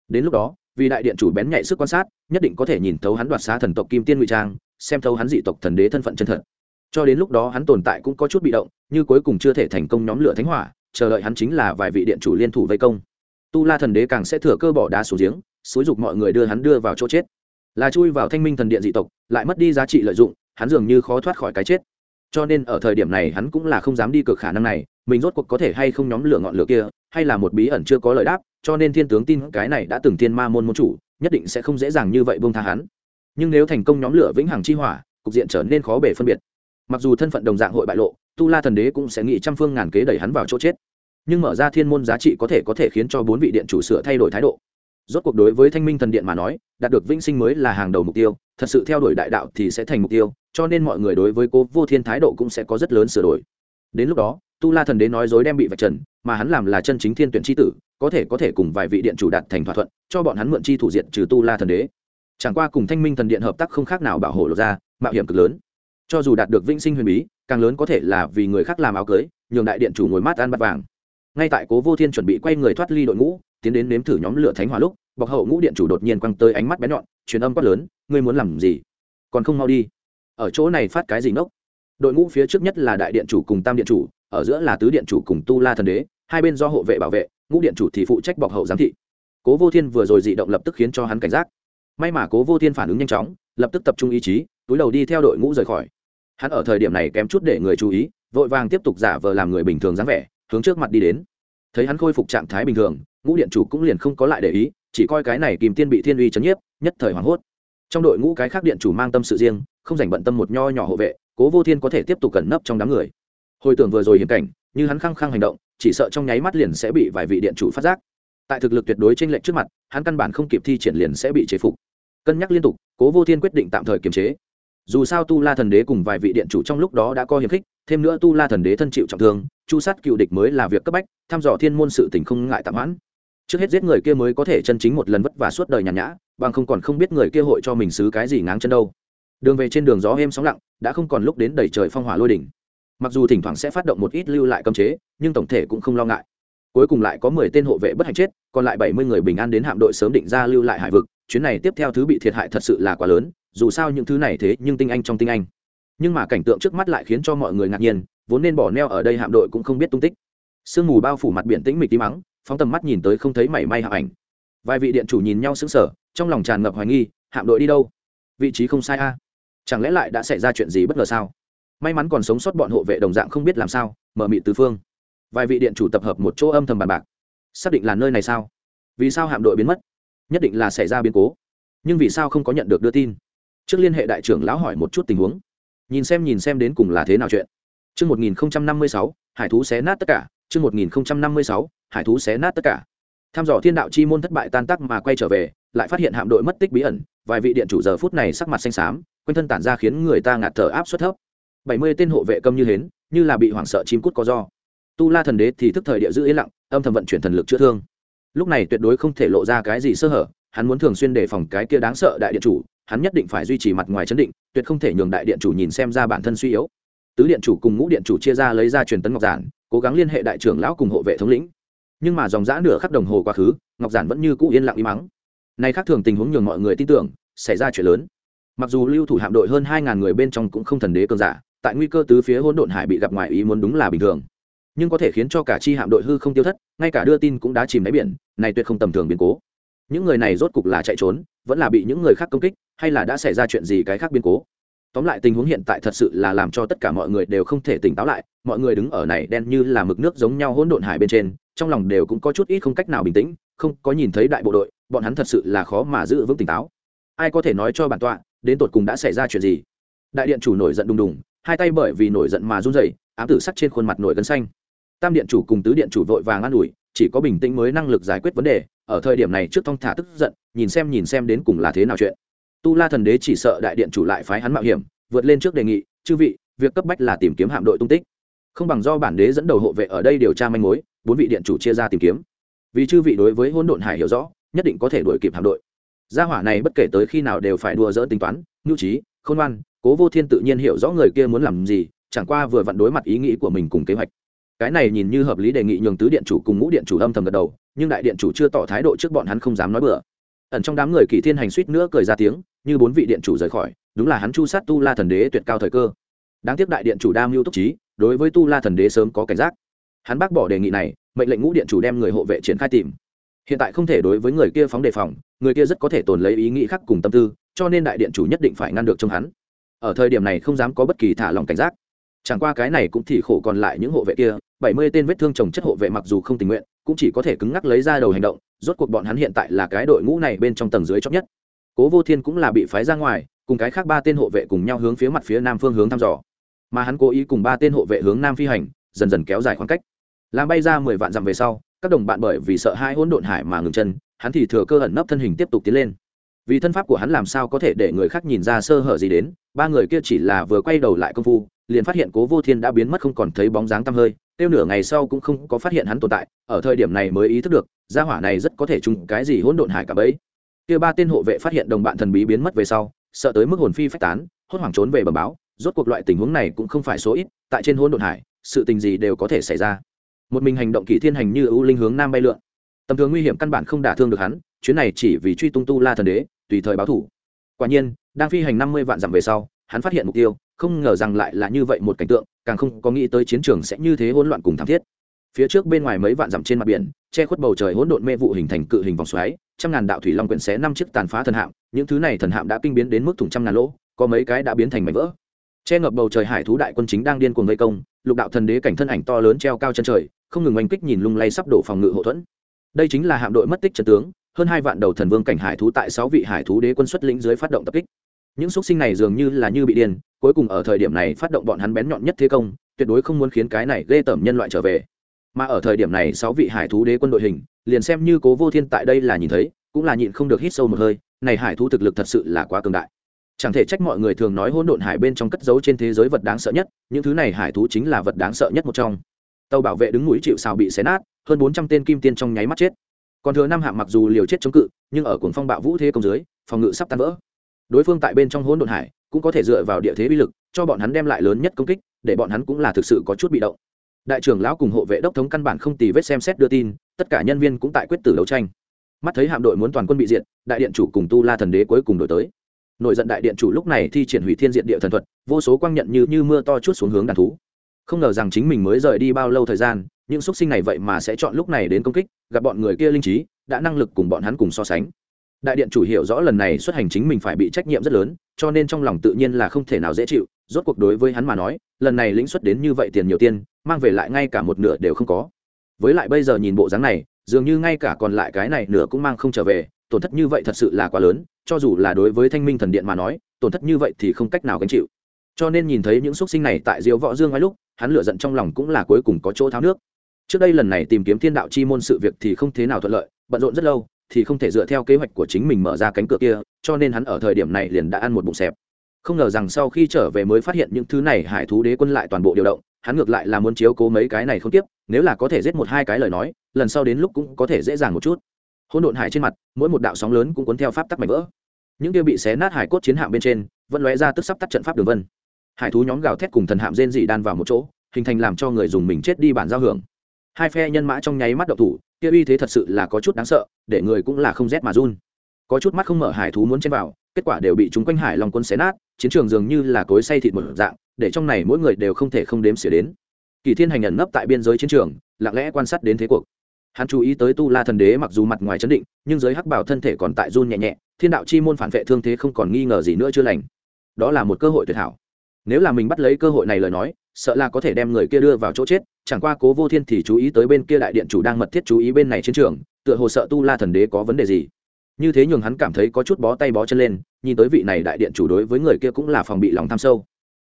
Đến lúc đó, vì đại điện chủ bén nhạy sức quan sát, nhất định có thể nhìn thấu hắn đoạt xá thần tộc kim tiên ngụy trang xem thấu hắn dị tộc thần đế thân phận chân thật. Cho đến lúc đó hắn tồn tại cũng có chút bị động, như cuối cùng chưa thể thành công nhóm lửa thánh hỏa, chờ đợi hắn chính là vài vị điện chủ liên thủ vây công. Tu la thần đế càng sẽ thừa cơ bỏ đá xuống giếng, xúi dục mọi người đưa hắn đưa vào chỗ chết. Là chui vào thanh minh thần điện dị tộc, lại mất đi giá trị lợi dụng, hắn dường như khó thoát khỏi cái chết. Cho nên ở thời điểm này hắn cũng là không dám đi cực khả năng này, mình rốt cuộc có thể hay không nhóm lửa ngọn lửa kia, hay là một bí ẩn chưa có lời đáp, cho nên thiên tướng tin cái này đã từng thiên ma môn môn chủ, nhất định sẽ không dễ dàng như vậy buông tha hắn nhưng nếu thành công nhóm lửa vĩnh hằng chi hỏa, cục diện trở nên khó bể phân biệt. Mặc dù thân phận đồng dạng hội bại lộ, tu la thần đế cũng sẽ nghĩ trăm phương ngàn kế đẩy hắn vào chỗ chết. Nhưng mở ra thiên môn giá trị có thể có thể khiến cho bốn vị điện chủ sửa thay đổi thái độ. Rốt cuộc đối với thanh minh thần điện mà nói, đạt được vĩnh sinh mới là hàng đầu mục tiêu, thật sự theo đuổi đại đạo thì sẽ thành mục tiêu, cho nên mọi người đối với cố vô thiên thái độ cũng sẽ có rất lớn sửa đổi. Đến lúc đó, tu la thần đế nói dối đem bị vạch trần, mà hắn làm là chân chính thiên tuyển tri tử, có thể có thể cùng vài vị điện chủ đạt thành thỏa thuận, cho bọn hắn mượn chi thủ diện trừ tu la thần đế chẳng qua cùng thanh minh thần điện hợp tác không khác nào bảo hộ lộ ra, mạo hiểm cực lớn. Cho dù đạt được vĩnh sinh huyền bí, càng lớn có thể là vì người khác làm áo cưới, nhường đại điện chủ ngồi mát ăn bát vàng. Ngay tại cố vô thiên chuẩn bị quay người thoát ly đội ngũ, tiến đến nếm thử nhóm lửa thánh hỏa lúc bọc hậu ngũ điện chủ đột nhiên quăng tới ánh mắt bén nhọn, truyền âm quát lớn, ngươi muốn làm gì? Còn không mau đi. Ở chỗ này phát cái gì nốc đội ngũ phía trước nhất là đại điện chủ cùng tam điện chủ, ở giữa là tứ điện chủ cùng tu la thần đế, hai bên do hộ vệ bảo vệ, ngũ điện chủ thì phụ trách bọc hậu giám thị. Cố vô thiên vừa rồi dị động lập tức khiến cho hắn cảnh giác may mà cố vô thiên phản ứng nhanh chóng, lập tức tập trung ý chí, túi đầu đi theo đội ngũ rời khỏi. Hắn ở thời điểm này kém chút để người chú ý, vội vàng tiếp tục giả vờ làm người bình thường dáng vẻ, hướng trước mặt đi đến. Thấy hắn khôi phục trạng thái bình thường, ngũ điện chủ cũng liền không có lại để ý, chỉ coi cái này kìm tiên bị thiên uy chấn nhiếp, nhất thời hoảng hốt. Trong đội ngũ cái khác điện chủ mang tâm sự riêng, không dành bận tâm một nho nhỏ hộ vệ, cố vô thiên có thể tiếp tục cẩn nấp trong đám người. Hồi tưởng vừa rồi hiểm cảnh, như hắn khăng khăng hành động, chỉ sợ trong nháy mắt liền sẽ bị vài vị điện chủ phát giác. Tại thực lực tuyệt đối trên lệch trước mặt, hắn căn bản không kịp thi triển liền sẽ bị chế phục cân nhắc liên tục, cố vô thiên quyết định tạm thời kiềm chế. Dù sao tu la thần đế cùng vài vị điện chủ trong lúc đó đã có hiềm khích, thêm nữa tu la thần đế thân chịu trọng thương, chu sát cựu địch mới là việc cấp bách thăm dò thiên môn sự tình không ngại tạm hoãn. Trước hết giết người kia mới có thể chân chính một lần vất vả suốt đời nhàn nhã, bằng không còn không biết người kia hội cho mình xứ cái gì ngáng chân đâu. Đường về trên đường gió êm sóng lặng, đã không còn lúc đến đầy trời phong hỏa lôi đỉnh. Mặc dù thỉnh thoảng sẽ phát động một ít lưu lại cấm chế, nhưng tổng thể cũng không lo ngại. Cuối cùng lại có mười tên hộ vệ bất hạnh chết, còn lại bảy mươi người bình an đến hạm đội sớm định ra lưu lại hải vực chuyến này tiếp theo thứ bị thiệt hại thật sự là quá lớn, dù sao những thứ này thế nhưng tinh anh trong tinh anh. Nhưng mà cảnh tượng trước mắt lại khiến cho mọi người ngạc nhiên, vốn nên bỏ neo ở đây hạm đội cũng không biết tung tích. Sương mù bao phủ mặt biển tĩnh mịch tí mắng phóng tầm mắt nhìn tới không thấy mảy may hạ ảnh. Vài vị điện chủ nhìn nhau sững sờ, trong lòng tràn ngập hoài nghi, hạm đội đi đâu? Vị trí không sai a. Chẳng lẽ lại đã xảy ra chuyện gì bất ngờ sao? May mắn còn sống sót bọn hộ vệ đồng dạng không biết làm sao, mở mị tứ phương. Vài vị điện chủ tập hợp một chỗ âm thầm bàn bạc. Xác định là nơi này sao? Vì sao hạm đội biến mất? Nhất định là xảy ra biến cố nhưng vì sao không có nhận được đưa tin trước liên hệ đại trưởng lão hỏi một chút tình huống nhìn xem nhìn xem đến cùng là thế nào chuyện chương một nghìn năm mươi sáu hải thú xé nát tất cả. chương một nghìn năm mươi sáu hải thú xé nát tất cả. Tham dò thiên đạo chi môn thất bại tan tác mà quay trở về, lại phát hiện hạm đội mất tích bí ẩn, vài vị điện chủ giờ phút này sắc mặt xanh xám, quanh thân tản ra khiến người ta ngạt thở áp suất thấp. 70 tên hộ vệ câm như hến, như là bị hoảng sợ chim cút có do. Tu La thần đế thì thức thời địa giữ yên lặng, âm thầm vận chuyển thần lực chữa thương. Lúc này tuyệt đối không thể lộ ra cái gì sơ hở, hắn muốn thường xuyên đề phòng cái kia đáng sợ đại điện chủ, hắn nhất định phải duy trì mặt ngoài chấn định tuyệt không thể nhường đại điện chủ nhìn xem ra bản thân suy yếu. Tứ điện chủ cùng ngũ điện chủ chia ra lấy ra truyền tấn ngọc giản cố gắng liên hệ đại trưởng lão cùng hộ vệ thống lĩnh. Nhưng mà dòng giã nửa khắc đồng hồ quá khứ ngọc giản vẫn như cũ yên lặng im mắng nay khác thường tình huống nhường mọi người tin tưởng xảy ra chuyện lớn. Mặc dù lưu thủ hạm đội hơn hai ngàn người bên trong cũng không thần đế cơn giả tại nguy cơ tứ phía hỗn độn hải bị gặp ngoài ý muốn đúng là bình thường nhưng có thể khiến cho cả chi hạm đội hư không tiêu thất, ngay cả đưa tin cũng đã chìm đáy biển, này tuyệt không tầm thường biến cố. Những người này rốt cục là chạy trốn, vẫn là bị những người khác công kích, hay là đã xảy ra chuyện gì cái khác biến cố? Tóm lại tình huống hiện tại thật sự là làm cho tất cả mọi người đều không thể tỉnh táo lại, mọi người đứng ở này đen như là mực nước giống nhau hỗn độn hải bên trên, trong lòng đều cũng có chút ít không cách nào bình tĩnh, không có nhìn thấy đại bộ đội, bọn hắn thật sự là khó mà giữ vững tỉnh táo. Ai có thể nói cho bản tọa, đến tột cùng đã xảy ra chuyện gì? Đại điện chủ nổi giận đùng đùng, hai tay bởi vì nổi giận mà run rẩy, ám tử sắc trên khuôn mặt nổi gân xanh tam điện chủ cùng tứ điện chủ vội vàng an ủi, chỉ có bình tĩnh mới năng lực giải quyết vấn đề, ở thời điểm này trước thong thả tức giận, nhìn xem nhìn xem đến cùng là thế nào chuyện. Tu la thần đế chỉ sợ đại điện chủ lại phái hắn mạo hiểm, vượt lên trước đề nghị, chư vị, việc cấp bách là tìm kiếm hạm đội tung tích. Không bằng do bản đế dẫn đầu hộ vệ ở đây điều tra manh mối, bốn vị điện chủ chia ra tìm kiếm. Vì chư vị đối với hôn độn hải hiểu rõ, nhất định có thể đuổi kịp hạm đội. Gia hỏa này bất kể tới khi nào đều phải đùa dỡ tính toán, nhu trí, khôn ngoan, cố vô thiên tự nhiên hiểu rõ người kia muốn làm gì, chẳng qua vừa vặn đối mặt ý nghĩ của mình cùng kế hoạch cái này nhìn như hợp lý đề nghị nhường tứ điện chủ cùng ngũ điện chủ âm thầm gật đầu, nhưng đại điện chủ chưa tỏ thái độ trước bọn hắn không dám nói bừa. Ẩn trong đám người kỳ thiên hành suýt nữa cười ra tiếng, như bốn vị điện chủ rời khỏi, đúng là hắn chu sát tu la thần đế tuyệt cao thời cơ. Đáng tiếc đại điện chủ đa mưu túc trí, đối với tu la thần đế sớm có cảnh giác. Hắn bác bỏ đề nghị này, mệnh lệnh ngũ điện chủ đem người hộ vệ triển khai tìm. Hiện tại không thể đối với người kia phóng đề phòng, người kia rất có thể tồn lấy ý nghĩ khác cùng tâm tư, cho nên đại điện chủ nhất định phải ngăn được trong hắn. Ở thời điểm này không dám có bất kỳ thả lòng cảnh giác chẳng qua cái này cũng thì khổ còn lại những hộ vệ kia, bảy mươi tên vết thương trồng chất hộ vệ mặc dù không tình nguyện, cũng chỉ có thể cứng ngắc lấy ra đầu hành động, rốt cuộc bọn hắn hiện tại là cái đội ngũ này bên trong tầng dưới chót nhất. Cố vô thiên cũng là bị phái ra ngoài, cùng cái khác ba tên hộ vệ cùng nhau hướng phía mặt phía nam phương hướng thăm dò. Mà hắn cố ý cùng ba tên hộ vệ hướng nam phi hành, dần dần kéo dài khoảng cách. Làm bay ra mười vạn dặm về sau, các đồng bạn bởi vì sợ hai hỗn độn hải mà ngừng chân, hắn thì thừa cơ ẩn nấp thân hình tiếp tục tiến lên. Vì thân pháp của hắn làm sao có thể để người khác nhìn ra sơ hở gì đến, ba người kia chỉ là vừa quay đầu lại công phu liền phát hiện cố vô thiên đã biến mất không còn thấy bóng dáng tăm hơi, tiêu nửa ngày sau cũng không có phát hiện hắn tồn tại, ở thời điểm này mới ý thức được, gia hỏa này rất có thể trùng cái gì hỗn độn hải cả bấy kia ba tên hộ vệ phát hiện đồng bạn thần bí biến mất về sau, sợ tới mức hồn phi phách tán, hốt hoảng trốn về bờ báo, rốt cuộc loại tình huống này cũng không phải số ít, tại trên hỗn độn hải, sự tình gì đều có thể xảy ra. Một mình hành động kỳ thiên hành như ưu linh hướng nam bay lượn. Tầm thường nguy hiểm căn bản không đả thương được hắn, chuyến này chỉ vì truy tung tu la thần đế, tùy thời báo thủ. Quả nhiên, đang phi hành năm mươi vạn dặm về sau hắn phát hiện mục tiêu, không ngờ rằng lại là như vậy một cảnh tượng, càng không có nghĩ tới chiến trường sẽ như thế hỗn loạn cùng thảm thiết. Phía trước bên ngoài mấy vạn dặm trên mặt biển, che khuất bầu trời hỗn độn mê vụ hình thành cự hình vòng xoáy, trăm ngàn đạo thủy long quyển xé năm chiếc tàn phá thần hạm, những thứ này thần hạm đã kinh biến đến mức thủng trăm ngàn lỗ, có mấy cái đã biến thành mảnh vỡ. Che ngập bầu trời hải thú đại quân chính đang điên cuồng vây công, lục đạo thần đế cảnh thân ảnh to lớn treo cao chân trời, không ngừng oanh kích nhìn lung lay sắp đổ phòng ngự hậu thuẫn. Đây chính là hạm đội mất tích trần tướng, hơn hai vạn đầu thần vương cảnh hải thú tại sáu vị hải thú đế quân xuất lĩnh dưới phát động tập kích những xúc sinh này dường như là như bị điên, cuối cùng ở thời điểm này phát động bọn hắn bén nhọn nhất thế công, tuyệt đối không muốn khiến cái này ghê tởm nhân loại trở về. Mà ở thời điểm này sáu vị hải thú đế quân đội hình, liền xem như cố vô thiên tại đây là nhìn thấy, cũng là nhịn không được hít sâu một hơi, này hải thú thực lực thật sự là quá cường đại. Chẳng thể trách mọi người thường nói hỗn độn hải bên trong cất giấu trên thế giới vật đáng sợ nhất, những thứ này hải thú chính là vật đáng sợ nhất một trong. Tàu bảo vệ đứng mũi chịu xào bị xé nát, hơn bốn trăm tên kim tiên trong nháy mắt chết. Còn thừa năm hạng mặc dù liều chết chống cự, nhưng ở cuồng phong bạo vũ thế công dưới, phòng ngự sắp tan vỡ đối phương tại bên trong hỗn độn hải cũng có thể dựa vào địa thế uy lực cho bọn hắn đem lại lớn nhất công kích, để bọn hắn cũng là thực sự có chút bị động. Đại trưởng lão cùng hộ vệ đốc thống căn bản không tì vết xem xét đưa tin, tất cả nhân viên cũng tại quyết tử đấu tranh. Mắt thấy hạm đội muốn toàn quân bị diệt, đại điện chủ cùng tu la thần đế cuối cùng đổi tới. Nội giận đại điện chủ lúc này thi triển hủy thiên diện địa thần thuật, vô số quang nhận như như mưa to chút xuống hướng đàn thú. Không ngờ rằng chính mình mới rời đi bao lâu thời gian, những x sinh này vậy mà sẽ chọn lúc này đến công kích, gặp bọn người kia linh trí, đã năng lực cùng bọn hắn cùng so sánh đại điện chủ hiểu rõ lần này xuất hành chính mình phải bị trách nhiệm rất lớn, cho nên trong lòng tự nhiên là không thể nào dễ chịu. Rốt cuộc đối với hắn mà nói, lần này lĩnh xuất đến như vậy tiền nhiều tiền, mang về lại ngay cả một nửa đều không có. Với lại bây giờ nhìn bộ dáng này, dường như ngay cả còn lại cái này nửa cũng mang không trở về, tổn thất như vậy thật sự là quá lớn, cho dù là đối với thanh minh thần điện mà nói, tổn thất như vậy thì không cách nào gánh chịu. Cho nên nhìn thấy những x u ấ t sinh này tại diếu võ dương ngay lúc, hắn lựa giận trong lòng cũng là cuối cùng có chỗ tháo nước. Trước đây lần này tìm kiếm thiên đạo chi môn sự việc thì không thế nào thuận lợi, bận rộn rất lâu thì không thể dựa theo kế hoạch của chính mình mở ra cánh cửa kia, cho nên hắn ở thời điểm này liền đã ăn một bụng xẹp. Không ngờ rằng sau khi trở về mới phát hiện những thứ này hải thú đế quân lại toàn bộ điều động, hắn ngược lại là muốn chiếu cố mấy cái này không tiếp, nếu là có thể giết một hai cái lời nói, lần sau đến lúc cũng có thể dễ dàng một chút. Hỗn độn hải trên mặt, mỗi một đạo sóng lớn cũng cuốn theo pháp tắc mạnh vỡ. Những kia bị xé nát hải cốt chiến hạm bên trên, vẫn lóe ra tức sắp tắt trận pháp đường vân. Hải thú nhóm gào thét cùng thần hạm rên dị đan vào một chỗ, hình thành làm cho người dùng mình chết đi bản giao hưởng. Hai phe nhân mã trong nháy mắt đậu thủ kia uy thế thật sự là có chút đáng sợ, để người cũng là không rét mà run. Có chút mắt không mở hải thú muốn chen vào, kết quả đều bị chúng quanh hải long quân xé nát, chiến trường dường như là cối say thịt một dạng, để trong này mỗi người đều không thể không đếm xỉa đến. Kỳ thiên hành ẩn nấp tại biên giới chiến trường, lặng lẽ quan sát đến thế cuộc. Hắn chú ý tới tu la thần đế mặc dù mặt ngoài chấn định, nhưng giới hắc bảo thân thể còn tại run nhẹ nhẹ, thiên đạo chi môn phản vệ thương thế không còn nghi ngờ gì nữa chưa lành. Đó là một cơ hội tuyệt hảo. Nếu là mình bắt lấy cơ hội này lời nói sợ là có thể đem người kia đưa vào chỗ chết, chẳng qua cố vô thiên thì chú ý tới bên kia đại điện chủ đang mật thiết chú ý bên này chiến trường, tựa hồ sợ tu la thần đế có vấn đề gì. Như thế nhường hắn cảm thấy có chút bó tay bó chân lên, nhìn tới vị này đại điện chủ đối với người kia cũng là phòng bị lòng tham sâu.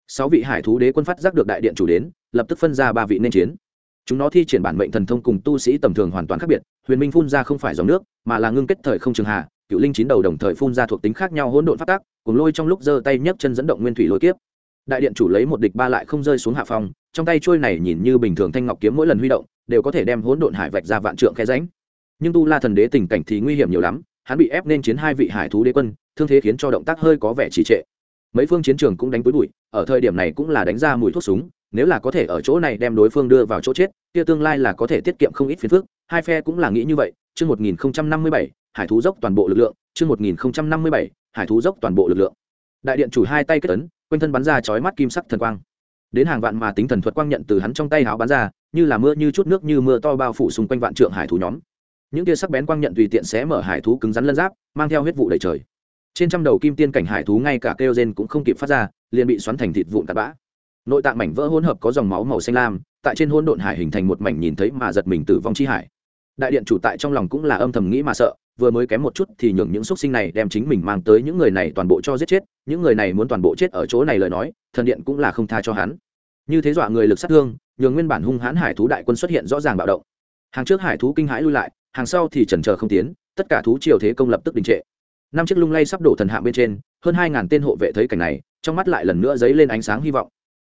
Sáu vị hải thú đế quân phát giác được đại điện chủ đến, lập tức phân ra ba vị nên chiến. Chúng nó thi triển bản mệnh thần thông cùng tu sĩ tầm thường hoàn toàn khác biệt, huyền minh phun ra không phải dòng nước, mà là ngưng kết thời không trường hạ, cựu linh chín đầu đồng thời phun ra thuộc tính khác nhau hỗn độn phát tác cùng lôi trong lúc giơ tay nhấc chân dẫn động nguyên thủy lôi kiếp đại điện chủ lấy một địch ba lại không rơi xuống hạ phòng trong tay trôi này nhìn như bình thường thanh ngọc kiếm mỗi lần huy động, đều có thể đem hỗn độn hải vạch ra vạn trượng khe ránh nhưng tu la thần đế tình cảnh thì nguy hiểm nhiều lắm, hắn bị ép nên chiến hai vị hải thú đế quân, thương thế khiến cho động tác hơi có vẻ trì trệ. Mấy phương chiến trường cũng đánh với bụi, ở thời điểm này cũng là đánh ra mùi thuốc súng, nếu là có thể ở chỗ này đem đối phương đưa vào chỗ chết, kia tương lai là có thể tiết kiệm không ít phiền phức, hai phe cũng là nghĩ như vậy. Chương một nghìn năm mươi bảy, hải thú dốc toàn bộ lực lượng, chương một nghìn năm mươi bảy, hải thú dốc toàn bộ lực lượng. Đại điện chủ hai tay kết tấn quanh thân bắn ra chói mắt kim sắc thần quang. Đến hàng vạn mà tính thần thuật quang nhận từ hắn trong tay háo bắn ra, như là mưa như chút nước như mưa to bao phủ xung quanh vạn trượng hải thú nhóm. Những tia sắc bén quang nhận tùy tiện xé mở hải thú cứng rắn lân giáp, mang theo huyết vụ đầy trời. Trên trăm đầu kim tiên cảnh hải thú ngay cả kêu gen cũng không kịp phát ra, liền bị xoắn thành thịt vụn tạt bã. Nội tạng mảnh vỡ hỗn hợp có dòng máu màu xanh lam, tại trên hỗn độn hải hình thành một mảnh nhìn thấy mà giật mình tử vong chi hải. Đại điện chủ tại trong lòng cũng là âm thầm nghĩ mà sợ vừa mới kém một chút thì nhường những x u ấ t sinh này đem chính mình mang tới những người này toàn bộ cho giết chết, những người này muốn toàn bộ chết ở chỗ này lời nói, thần điện cũng là không tha cho hắn. Như thế dọa người lực sát thương, nhường nguyên bản hung hãn hải thú đại quân xuất hiện rõ ràng bạo động. Hàng trước hải thú kinh hãi lui lại, hàng sau thì chần chờ không tiến, tất cả thú triều thế công lập tức đình trệ. Năm chiếc lung lay sắp đổ thần hạ bên trên, hơn hai ngàn tên hộ vệ thấy cảnh này, trong mắt lại lần nữa dấy lên ánh sáng hy vọng.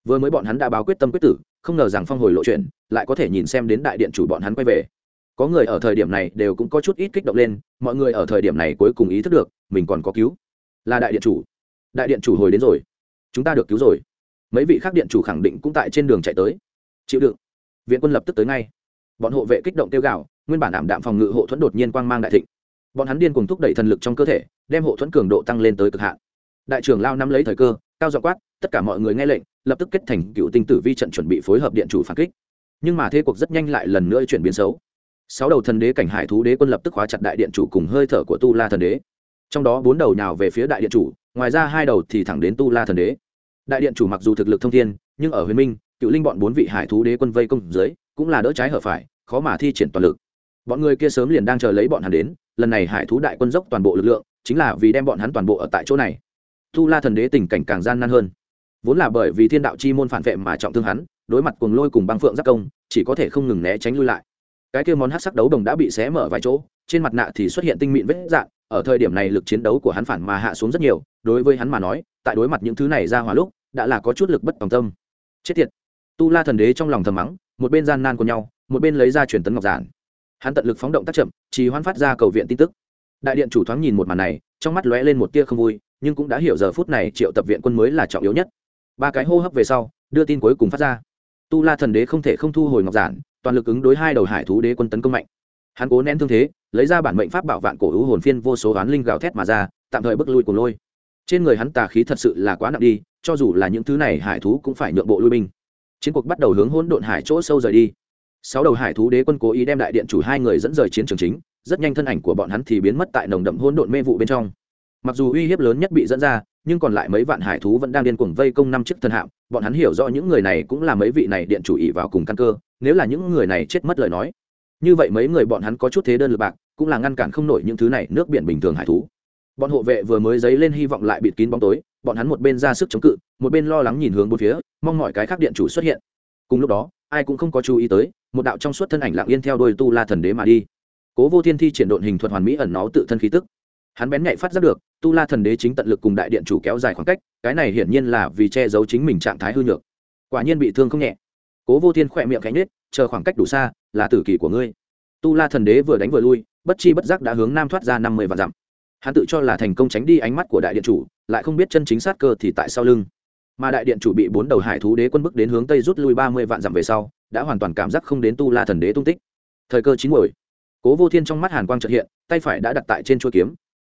Vừa mới bọn hắn đã báo quyết tâm quyết tử, không ngờ rằng phong hồi lộ chuyện, lại có thể nhìn xem đến đại điện chủ bọn hắn quay về có người ở thời điểm này đều cũng có chút ít kích động lên, mọi người ở thời điểm này cuối cùng ý thức được, mình còn có cứu. Là đại điện chủ. Đại điện chủ hồi đến rồi. Chúng ta được cứu rồi. Mấy vị khác điện chủ khẳng định cũng tại trên đường chạy tới. Chịu đựng. Viện quân lập tức tới ngay. Bọn hộ vệ kích động tiêu gạo nguyên bản ảm đạm phòng ngự hộ thuẫn đột nhiên quang mang đại thịnh. Bọn hắn điên cùng thúc đẩy thần lực trong cơ thể, đem hộ thuẫn cường độ tăng lên tới cực hạn. Đại trưởng lao nắm lấy thời cơ, cao dọ quát, tất cả mọi người nghe lệnh, lập tức kết thành cựu tinh tử vi trận chuẩn bị phối hợp điện chủ phản kích. Nhưng mà thế cuộc rất nhanh lại lần nữa chuyển biến xấu sáu đầu thần đế cảnh hải thú đế quân lập tức khóa chặt đại điện chủ cùng hơi thở của tu la thần đế. Trong đó bốn đầu nào về phía đại điện chủ, ngoài ra hai đầu thì thẳng đến tu la thần đế. Đại điện chủ mặc dù thực lực thông thiên, nhưng ở huyền minh, cựu linh bọn bốn vị hải thú đế quân vây công dưới, cũng là đỡ trái hở phải, khó mà thi triển toàn lực. Bọn người kia sớm liền đang chờ lấy bọn hắn đến, lần này hải thú đại quân dốc toàn bộ lực lượng, chính là vì đem bọn hắn toàn bộ ở tại chỗ này. Tu la thần đế tình cảnh càng gian nan hơn. Vốn là bởi vì thiên đạo chi môn phản vệ mà trọng thương hắn, đối mặt cuồng lôi cùng băng phượng giác công, chỉ có thể không ngừng né tránh lui lại cái kia món hát sắc đấu đồng đã bị xé mở vài chỗ, trên mặt nạ thì xuất hiện tinh mịn vết dạn ở thời điểm này lực chiến đấu của hắn phản mà hạ xuống rất nhiều, đối với hắn mà nói, tại đối mặt những thứ này ra hỏa lúc, đã là có chút lực bất tòng tâm. Chết tiệt! Tu la thần đế trong lòng thầm mắng, một bên gian nan của nhau, một bên lấy ra truyền tấn ngọc giản. Hắn tận lực phóng động tác chậm chỉ hoãn phát ra cầu viện tin tức. Đại điện chủ thoáng nhìn một màn này, trong mắt lóe lên một tia không vui, nhưng cũng đã hiểu giờ phút này triệu tập viện quân mới là trọng yếu nhất. Ba cái hô hấp về sau, đưa tin cuối cùng phát ra. Tu la thần đế không thể không thu hồi ngọc giản toàn lực ứng đối hai đầu hải thú đế quân tấn công mạnh. Hắn cố nén thương thế, lấy ra bản mệnh pháp bảo vạn cổ hữu hồn phiên vô số oán linh gào thét mà ra, tạm thời bước lui cùng lôi. Trên người hắn tà khí thật sự là quá nặng đi, cho dù là những thứ này hải thú cũng phải nhượng bộ lui binh. Chiến cuộc bắt đầu hướng hỗn độn hải chỗ sâu rời đi. Sáu đầu hải thú đế quân cố ý đem đại điện chủ hai người dẫn rời chiến trường chính, rất nhanh thân ảnh của bọn hắn thì biến mất tại nồng đậm hỗn độn mê vụ bên trong. Mặc dù uy hiếp lớn nhất bị dẫn ra, nhưng còn lại mấy vạn hải thú vẫn đang điên cuồng vây công năm chiếc thân hạm bọn hắn hiểu rõ những người này cũng là mấy vị này điện chủ ý vào cùng căn cơ, nếu là những người này chết mất lời nói, như vậy mấy người bọn hắn có chút thế đơn lực bạc, cũng là ngăn cản không nổi những thứ này nước biển bình thường hải thú. Bọn hộ vệ vừa mới dấy lên hy vọng lại bịt kín bóng tối, bọn hắn một bên ra sức chống cự, một bên lo lắng nhìn hướng bốn phía, mong mọi cái khác điện chủ xuất hiện. Cùng lúc đó, ai cũng không có chú ý tới, một đạo trong suốt thân ảnh lặng yên theo đôi tu la thần đế mà đi. Cố vô thiên thi triển độn hình thuật hoàn mỹ ẩn nó tự thân khí tức. Hắn bén nhạy phát giác được tu la thần đế chính tận lực cùng đại điện chủ kéo dài khoảng cách, cái này hiển nhiên là vì che giấu chính mình trạng thái hư nhược. Quả nhiên bị thương không nhẹ. Cố vô thiên khỏe miệng cánh nết chờ khoảng cách đủ xa, là tử kỳ của ngươi. Tu la thần đế vừa đánh vừa lui, bất chi bất giác đã hướng nam thoát ra năm mươi vạn dặm. Hắn tự cho là thành công tránh đi ánh mắt của đại điện chủ, lại không biết chân chính sát cơ thì tại sau lưng. Mà đại điện chủ bị bốn đầu hải thú đế quân bức đến hướng tây rút lui ba mươi vạn dặm về sau, đã hoàn toàn cảm giác không đến tu la thần đế tung tích. Thời cơ chín muồi, cố vô thiên trong mắt hàn quang trợ hiện, tay phải đã đặt tại trên chuôi kiếm.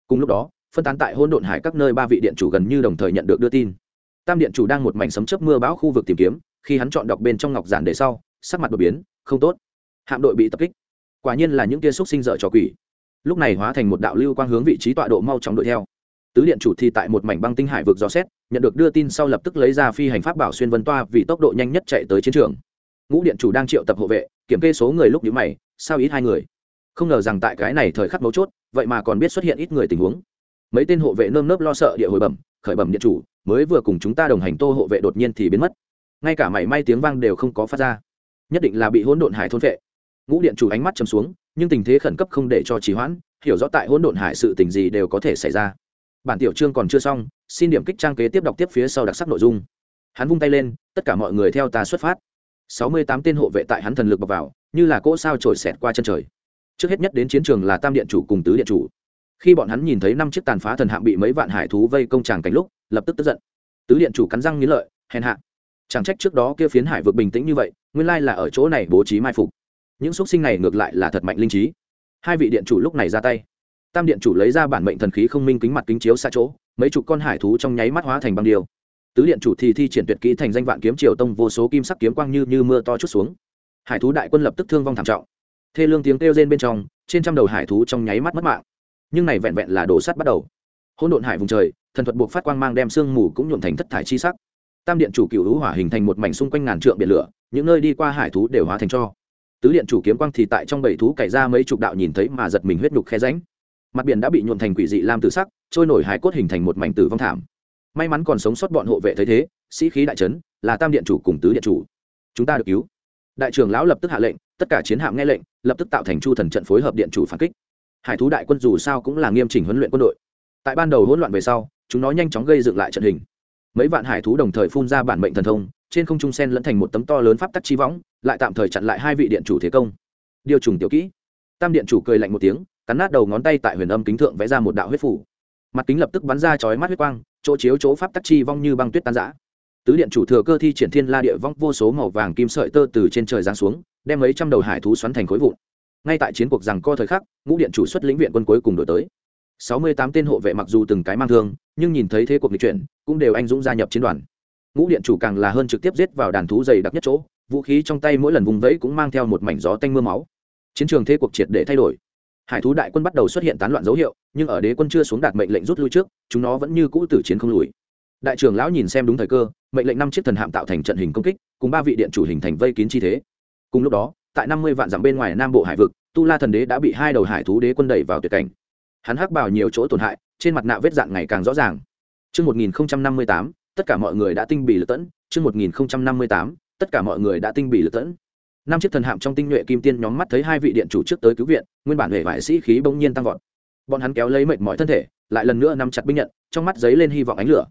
Cùng lúc đó phân tán tại hôn độn hải các nơi ba vị điện chủ gần như đồng thời nhận được đưa tin. Tam điện chủ đang một mảnh sấm chớp mưa bão khu vực tìm kiếm, khi hắn chọn đọc bên trong ngọc giản để sau, sắc mặt đột biến, không tốt. Hạm đội bị tập kích. Quả nhiên là những tia xúc sinh dở trò quỷ. Lúc này hóa thành một đạo lưu quang hướng vị trí tọa độ mau chóng đuổi theo. Tứ điện chủ thì tại một mảnh băng tinh hải vực dò xét, nhận được đưa tin sau lập tức lấy ra phi hành pháp bảo xuyên vân toa vì tốc độ nhanh nhất chạy tới chiến trường. Ngũ điện chủ đang triệu tập hộ vệ, kiểm kê số người lúc nhữ mày, sao ít hai người? Không ngờ rằng tại cái này thời khắc mấu chốt, vậy mà còn biết xuất hiện ít người tình huống mấy tên hộ vệ nơm nớp lo sợ địa hồi bẩm, khởi bẩm điện chủ, mới vừa cùng chúng ta đồng hành tô hộ vệ đột nhiên thì biến mất. Ngay cả mảy may tiếng vang đều không có phát ra. Nhất định là bị hỗn độn hải thôn vệ. Ngũ điện chủ ánh mắt chầm xuống, nhưng tình thế khẩn cấp không để cho trì hoãn, hiểu rõ tại hỗn độn hải sự tình gì đều có thể xảy ra. Bản tiểu chương còn chưa xong, xin điểm kích trang kế tiếp đọc tiếp phía sau đặc sắc nội dung. Hắn vung tay lên, tất cả mọi người theo ta xuất phát. Sáu mươi tám tên hộ vệ tại hắn thần lực bọc vào, như là cỗ sao trổi xẹt qua chân trời. Trước hết nhất đến chiến trường là tam điện chủ cùng tứ điện chủ khi bọn hắn nhìn thấy năm chiếc tàn phá thần hạng bị mấy vạn hải thú vây công tràng cảnh lúc, lập tức tức giận. Tứ điện chủ cắn răng nghĩ lợi, hèn hạ. Chẳng trách trước đó kia phiến hải vực bình tĩnh như vậy, nguyên lai là ở chỗ này bố trí mai phục. Những xúc sinh này ngược lại là thật mạnh linh trí. Hai vị điện chủ lúc này ra tay. Tam điện chủ lấy ra bản mệnh thần khí không minh kính mặt kính chiếu xa chỗ, mấy chục con hải thú trong nháy mắt hóa thành băng điều. tứ điện chủ thì thi triển tuyệt kỹ thành danh vạn kiếm triều tông vô số kim sắc kiếm quang như như mưa to chút xuống. Hải thú đại quân lập tức thương vong thảm trọng. Thê lương tiếng kêu rên bên trong, trên trăm đầu hải thú trong nháy mắt mất mạng nhưng này vẹn vẹn là đổ sắt bắt đầu. Hỗn độn hải vùng trời, thần thuật buộc phát quang mang đem sương mù cũng nhuộm thành thất thải chi sắc. Tam điện chủ cựu hữu hỏa hình thành một mảnh xung quanh ngàn trượng biển lửa, những nơi đi qua hải thú đều hóa thành cho. Tứ điện chủ kiếm quang thì tại trong bảy thú cày ra mấy chục đạo nhìn thấy mà giật mình huyết nhục khe ránh mặt biển đã bị nhuộm thành quỷ dị lam tử sắc, trôi nổi hải cốt hình thành một mảnh tử vong thảm. May mắn còn sống sót bọn hộ vệ thấy thế, sĩ khí đại trấn là tam điện chủ cùng tứ điện chủ. Chúng ta được cứu. Đại trưởng lão lập tức hạ lệnh, tất cả chiến hạm nghe lệnh, lập tức tạo thành chu thần trận phối hợp điện chủ phản kích hải thú đại quân dù sao cũng là nghiêm chỉnh huấn luyện quân đội. Tại ban đầu hỗn loạn về sau, chúng nó nhanh chóng gây dựng lại trận hình. Mấy vạn hải thú đồng thời phun ra bản mệnh thần thông, trên không trung sen lẫn thành một tấm to lớn pháp tắc chi võng, lại tạm thời chặn lại hai vị điện chủ thế công. Điều trùng tiểu kỹ. Tam điện chủ cười lạnh một tiếng, cắn nát đầu ngón tay tại huyền âm kính thượng vẽ ra một đạo huyết phủ. Mặt kính lập tức bắn ra chói mắt huyết quang, chỗ chiếu chỗ pháp tắc chi vong như băng tuyết tan giã tứ điện chủ thừa cơ thi triển thiên la địa vong vô số màu vàng kim sợi tơ từ trên trời giáng xuống, đem mấy trăm đầu hải thú xoắn thành khối vụn ngay tại chiến cuộc rằng co thời khắc, ngũ điện chủ xuất lĩnh viện quân cuối cùng đổi tới. Sáu mươi tám tên hộ vệ mặc dù từng cái mang thương, nhưng nhìn thấy thế cuộc nghịch chuyển, cũng đều anh dũng gia nhập chiến đoàn. Ngũ điện chủ càng là hơn trực tiếp giết vào đàn thú dày đặc nhất chỗ, vũ khí trong tay mỗi lần vùng vẫy cũng mang theo một mảnh gió tanh mưa máu. Chiến trường thế cuộc triệt để thay đổi. Hải thú đại quân bắt đầu xuất hiện tán loạn dấu hiệu, nhưng ở đế quân chưa xuống đạt mệnh lệnh rút lui trước, chúng nó vẫn như cũ tử chiến không lùi. Đại trưởng lão nhìn xem đúng thời cơ, mệnh lệnh năm chiếc thần hạm tạo thành trận hình công kích, cùng ba vị điện chủ hình thành vây kín chi thế. Cùng lúc đó tại năm mươi vạn dặm bên ngoài nam bộ hải vực tu la thần đế đã bị hai đầu hải thú đế quân đẩy vào tuyệt cảnh hắn hắc bảo nhiều chỗ tổn hại trên mặt nạ vết dạng ngày càng rõ ràng Trước 1058, tất cả mọi người đã tinh bị lực tẫn. Trước 1058, tất cả mọi người đã tinh bị lực tẫn. Năm chiếc thần hạm trong tinh nhuệ kim tiên nhóm mắt thấy hai vị điện chủ trước tới cứu viện, nguyên bản hệ vải sĩ khí bỗng nhiên tăng vọt. Bọn hắn kéo lấy mệt mỏi thân thể, lại lần nữa nắm chặt binh nhận, trong mắt giấy lên hy vọng ánh lửa.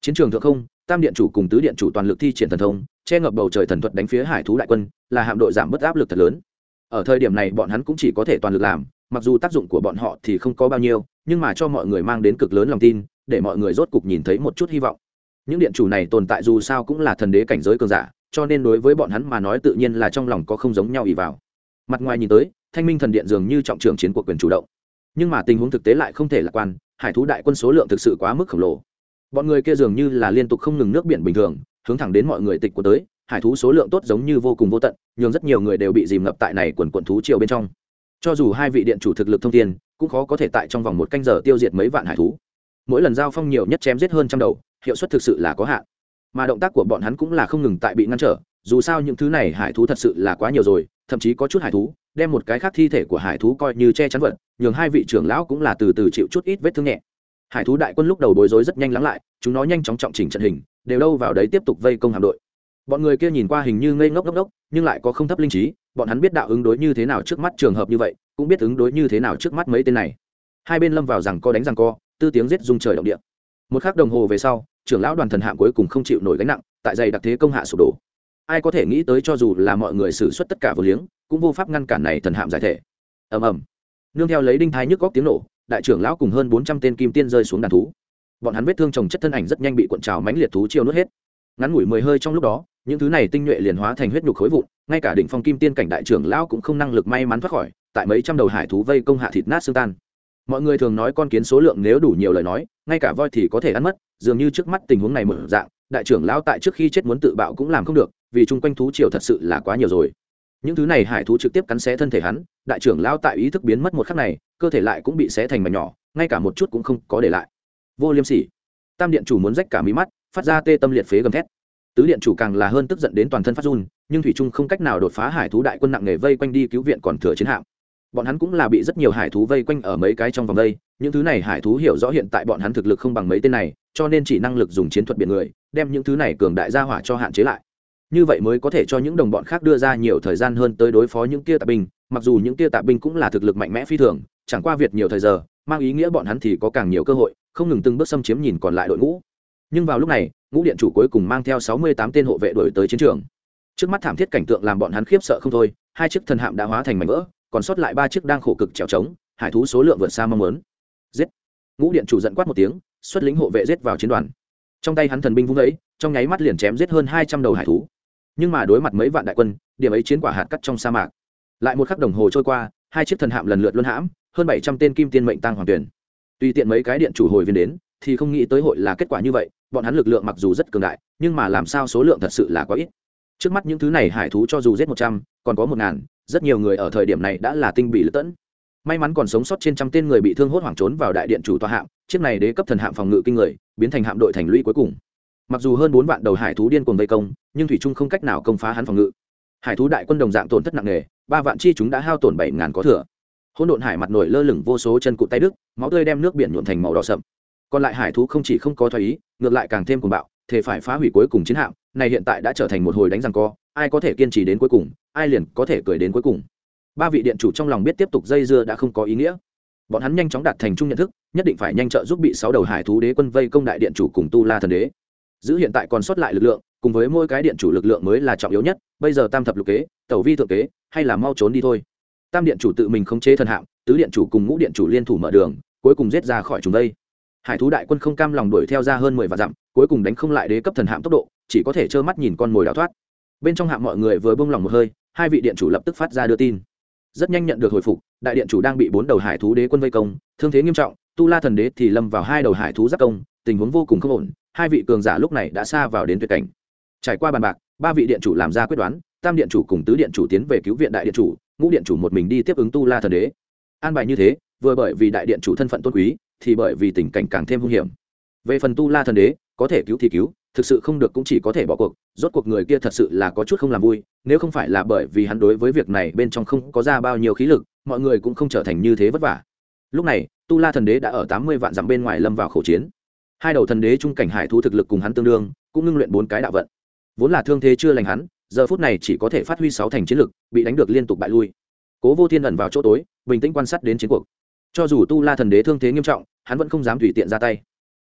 Chiến trường thượng không, tam điện chủ cùng tứ điện chủ toàn lực thi triển thần thông, che ngập bầu trời thần thuật đánh phía hải thú đại quân, là hạm đội giảm bớt áp lực thật lớn. Ở thời điểm này bọn hắn cũng chỉ có thể toàn lực làm, mặc dù tác dụng của bọn họ thì không có bao nhiêu nhưng mà cho mọi người mang đến cực lớn lòng tin để mọi người rốt cục nhìn thấy một chút hy vọng. Những điện chủ này tồn tại dù sao cũng là thần đế cảnh giới cường giả cho nên đối với bọn hắn mà nói tự nhiên là trong lòng có không giống nhau ỉ vào. Mặt ngoài nhìn tới thanh minh thần điện dường như trọng trường chiến cuộc quyền chủ động. Nhưng mà tình huống thực tế lại không thể lạc quan hải thú đại quân số lượng thực sự quá mức khổng lồ bọn người kia dường như là liên tục không ngừng nước biển bình thường, hướng thẳng đến mọi người tịch của tới, hải thú số lượng tốt giống như vô cùng vô tận nhường rất nhiều người đều bị dìm ngập tại này quần quần thú triều bên trong. Cho dù hai vị điện chủ thực lực thông thiên, cũng khó có thể tại trong vòng một canh giờ tiêu diệt mấy vạn hải thú. Mỗi lần giao phong nhiều nhất chém giết hơn trăm đầu, hiệu suất thực sự là có hạn. Mà động tác của bọn hắn cũng là không ngừng tại bị ngăn trở, dù sao những thứ này hải thú thật sự là quá nhiều rồi, thậm chí có chút hải thú, đem một cái khác thi thể của hải thú coi như che chắn vật, nhường hai vị trưởng lão cũng là từ từ chịu chút ít vết thương nhẹ hải thú đại quân lúc đầu bối rối rất nhanh lắng lại, chúng nó nhanh chóng trọng chỉnh trận hình, đều đâu vào đấy tiếp tục vây công hạm đội. Bọn người kia nhìn qua hình như ngây ngốc ngốc ngốc, nhưng lại có không thấp linh trí, bọn hắn biết đạo ứng đối như thế nào trước mắt trường hợp như vậy, cũng biết ứng đối như thế nào trước mắt mấy tên này. Hai bên lâm vào rằng co đánh rằng co, tư tiếng giết dung trời động địa. Một khắc đồng hồ về sau, trưởng lão đoàn thần hạng cuối cùng không chịu nổi gánh nặng, tại dày đặc thế công hạ sụp đổ. Ai có thể nghĩ tới cho dù là mọi người xử suất tất cả vô liếng, cũng vô pháp ngăn cản này thần hạm giải thể. Ầm ầm. Nương theo lấy đinh thái nhức góc tiếng nổ đại trưởng lão cùng hơn bốn trăm tên kim tiên rơi xuống đàn thú. Bọn hắn vết thương trồng chất thân ảnh rất nhanh bị cuộn trào mãnh liệt thú chiêu nuốt hết. Ngắn ngủi mười hơi trong lúc đó, những thứ này tinh nhuệ liền hóa thành huyết nhục khối vụn, ngay cả đỉnh phong kim tiên cảnh đại trưởng lão cũng không năng lực may mắn thoát khỏi, tại mấy trăm đầu hải thú vây công hạ thịt nát xương tan. Mọi người thường nói con kiến số lượng nếu đủ nhiều lời nói, ngay cả voi thì có thể ăn mất, dường như trước mắt tình huống này mở dạng, đại trưởng lão tại trước khi chết muốn tự bạo cũng làm không được, vì chung quanh thú triều thật sự là quá nhiều rồi. Những thứ này hải thú trực tiếp cắn xé thân thể hắn, đại trưởng lão tại ý thức biến mất một khắc này cơ thể lại cũng bị xé thành mảnh nhỏ, ngay cả một chút cũng không có để lại. Vô liêm sỉ. Tam điện chủ muốn rách cả mí mắt, phát ra tê tâm liệt phế gầm thét. Tứ điện chủ càng là hơn tức giận đến toàn thân phát run, nhưng thủy trung không cách nào đột phá hải thú đại quân nặng nề vây quanh đi cứu viện còn thừa chiến hạm. Bọn hắn cũng là bị rất nhiều hải thú vây quanh ở mấy cái trong vòng đây, những thứ này hải thú hiểu rõ hiện tại bọn hắn thực lực không bằng mấy tên này, cho nên chỉ năng lực dùng chiến thuật biển người, đem những thứ này cường đại gia hỏa cho hạn chế lại. Như vậy mới có thể cho những đồng bọn khác đưa ra nhiều thời gian hơn tới đối phó những kia tạ binh, mặc dù những kia tạ binh cũng là thực lực mạnh mẽ phi thường chẳng qua việc nhiều thời giờ, mang ý nghĩa bọn hắn thì có càng nhiều cơ hội, không ngừng từng bước xâm chiếm nhìn còn lại đội ngũ. Nhưng vào lúc này, ngũ điện chủ cuối cùng mang theo sáu mươi tám tên hộ vệ đổi tới chiến trường. Trước mắt thảm thiết cảnh tượng làm bọn hắn khiếp sợ không thôi, hai chiếc thần hạm đã hóa thành mảnh vỡ, còn sót lại ba chiếc đang khổ cực trèo trống, hải thú số lượng vượt xa mong muốn. Giết! Ngũ điện chủ giận quát một tiếng, xuất lính hộ vệ giết vào chiến đoàn. Trong tay hắn thần binh vung ấy trong nháy mắt liền chém giết hơn hai trăm đầu hải thú. Nhưng mà đối mặt mấy vạn đại quân, điểm ấy chiến quả hạt cắt trong sa mạc. Lại một khắc đồng hồ trôi qua, hai chiếc thần hạm lần lượt luân hãm hơn bảy trăm tên kim tiên mệnh tăng hoàng tuyển. Tùy tiện mấy cái điện chủ hồi viên đến, thì không nghĩ tới hội là kết quả như vậy, bọn hắn lực lượng mặc dù rất cường đại, nhưng mà làm sao số lượng thật sự là quá ít. Trước mắt những thứ này hải thú cho dù giết một trăm, còn có một ngàn, rất nhiều người ở thời điểm này đã là tinh bị lữ tẫn. May mắn còn sống sót trên trăm tên người bị thương hốt hoảng trốn vào đại điện chủ tòa hạm, chiếc này đế cấp thần hạm phòng ngự kinh người, biến thành hạm đội thành lũy cuối cùng. Mặc dù hơn bốn vạn đầu hải thú điên cuồng vây công, nhưng thủy trung không cách nào công phá hắn phòng ngự. Hải thú đại quân đồng dạng tổn thất nặng nề, ba vạn chi chúng đã hao tổn bảy ngàn có thừa hỗn độn hải mặt nổi lơ lửng vô số chân cụt tay đức máu tươi đem nước biển nhuộn thành màu đỏ sậm. Còn lại hải thú không chỉ không có thoái ý, ngược lại càng thêm cuồng bạo thể phải phá hủy cuối cùng chiến hạm, này hiện tại đã trở thành một hồi đánh răng co, ai có thể kiên trì đến cuối cùng, ai liền có thể cười đến cuối cùng. Ba vị điện chủ trong lòng biết tiếp tục dây dưa đã không có ý nghĩa. Bọn hắn nhanh chóng đạt thành chung nhận thức, nhất định phải nhanh trợ giúp bị sáu đầu hải thú đế quân vây công đại điện chủ cùng tu la thần đế. Giữ hiện tại còn sót lại lực lượng, cùng với mỗi cái điện chủ lực lượng mới là trọng yếu nhất, bây giờ tam thập lục kế, tẩu vi thượng kế, hay là mau trốn đi thôi tam điện chủ tự mình khống chế thần hạng tứ điện chủ cùng ngũ điện chủ liên thủ mở đường, cuối cùng giết ra khỏi chúng đây. Hải thú đại quân không cam lòng đuổi theo ra hơn mười vạn dặm, cuối cùng đánh không lại đế cấp thần hạm tốc độ, chỉ có thể trơ mắt nhìn con mồi đào thoát. Bên trong hạm mọi người vừa bông lòng một hơi, hai vị điện chủ lập tức phát ra đưa tin. Rất nhanh nhận được hồi phục, đại điện chủ đang bị bốn đầu hải thú đế quân vây công, thương thế nghiêm trọng, tu la thần đế thì lâm vào hai đầu hải thú giáp công, tình huống vô cùng không ổn, hai vị cường giả lúc này đã xa vào đến tuyệt cảnh. Trải qua bàn bạc, ba vị điện chủ làm ra quyết đoán, tam điện chủ cùng tứ điện chủ tiến về cứu viện đại điện chủ ngũ điện chủ một mình đi tiếp ứng tu la thần đế. An bài như thế, vừa bởi vì đại điện chủ thân phận tôn quý, thì bởi vì tình cảnh càng thêm hung hiểm. Về phần tu la thần đế, có thể cứu thì cứu, thực sự không được cũng chỉ có thể bỏ cuộc, rốt cuộc người kia thật sự là có chút không làm vui, nếu không phải là bởi vì hắn đối với việc này bên trong không có ra bao nhiêu khí lực, mọi người cũng không trở thành như thế vất vả. Lúc này, tu la thần đế đã ở tám mươi vạn dặm bên ngoài lâm vào khẩu chiến. Hai đầu thần đế trung cảnh hải thu thực lực cùng hắn tương đương, cũng ngưng luyện bốn cái đạo vận. Vốn là thương thế chưa lành hắn giờ phút này chỉ có thể phát huy sáu thành chiến lực, bị đánh được liên tục bại lui. Cố vô thiên ẩn vào chỗ tối, bình tĩnh quan sát đến chiến cuộc. Cho dù tu la thần đế thương thế nghiêm trọng, hắn vẫn không dám tùy tiện ra tay.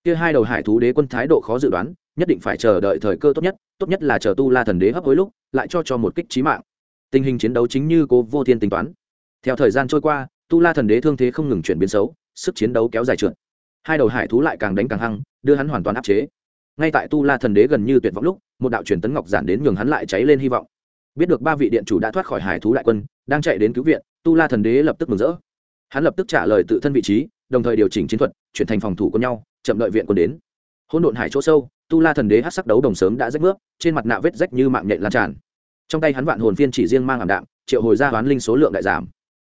Kia hai đầu hải thú đế quân thái độ khó dự đoán, nhất định phải chờ đợi thời cơ tốt nhất tốt nhất là chờ tu la thần đế hấp hối lúc, lại cho cho một kích trí mạng. Tình hình chiến đấu chính như cố vô thiên tính toán. Theo thời gian trôi qua, tu la thần đế thương thế không ngừng chuyển biến xấu, sức chiến đấu kéo dài trượt. Hai đầu hải thú lại càng đánh càng hăng, đưa hắn hoàn toàn áp chế. Ngay tại tu la thần đế gần như tuyệt vọng lúc một đạo truyền tấn ngọc giản đến nhường hắn lại cháy lên hy vọng. Biết được ba vị điện chủ đã thoát khỏi hải thú đại quân, đang chạy đến cứu viện, tu la thần đế lập tức mừng rỡ. Hắn lập tức trả lời tự thân vị trí, đồng thời điều chỉnh chiến thuật, chuyển thành phòng thủ của nhau, chậm đợi viện quân đến. Hỗn độn hải chỗ sâu, tu la thần đế hát sắc đấu đồng sớm đã rách nước, trên mặt nạ vết rách như mạng nhện lan tràn. Trong tay hắn vạn hồn phiên chỉ riêng mang ảm đạm, triệu hồi ra hoán linh số lượng đại giảm.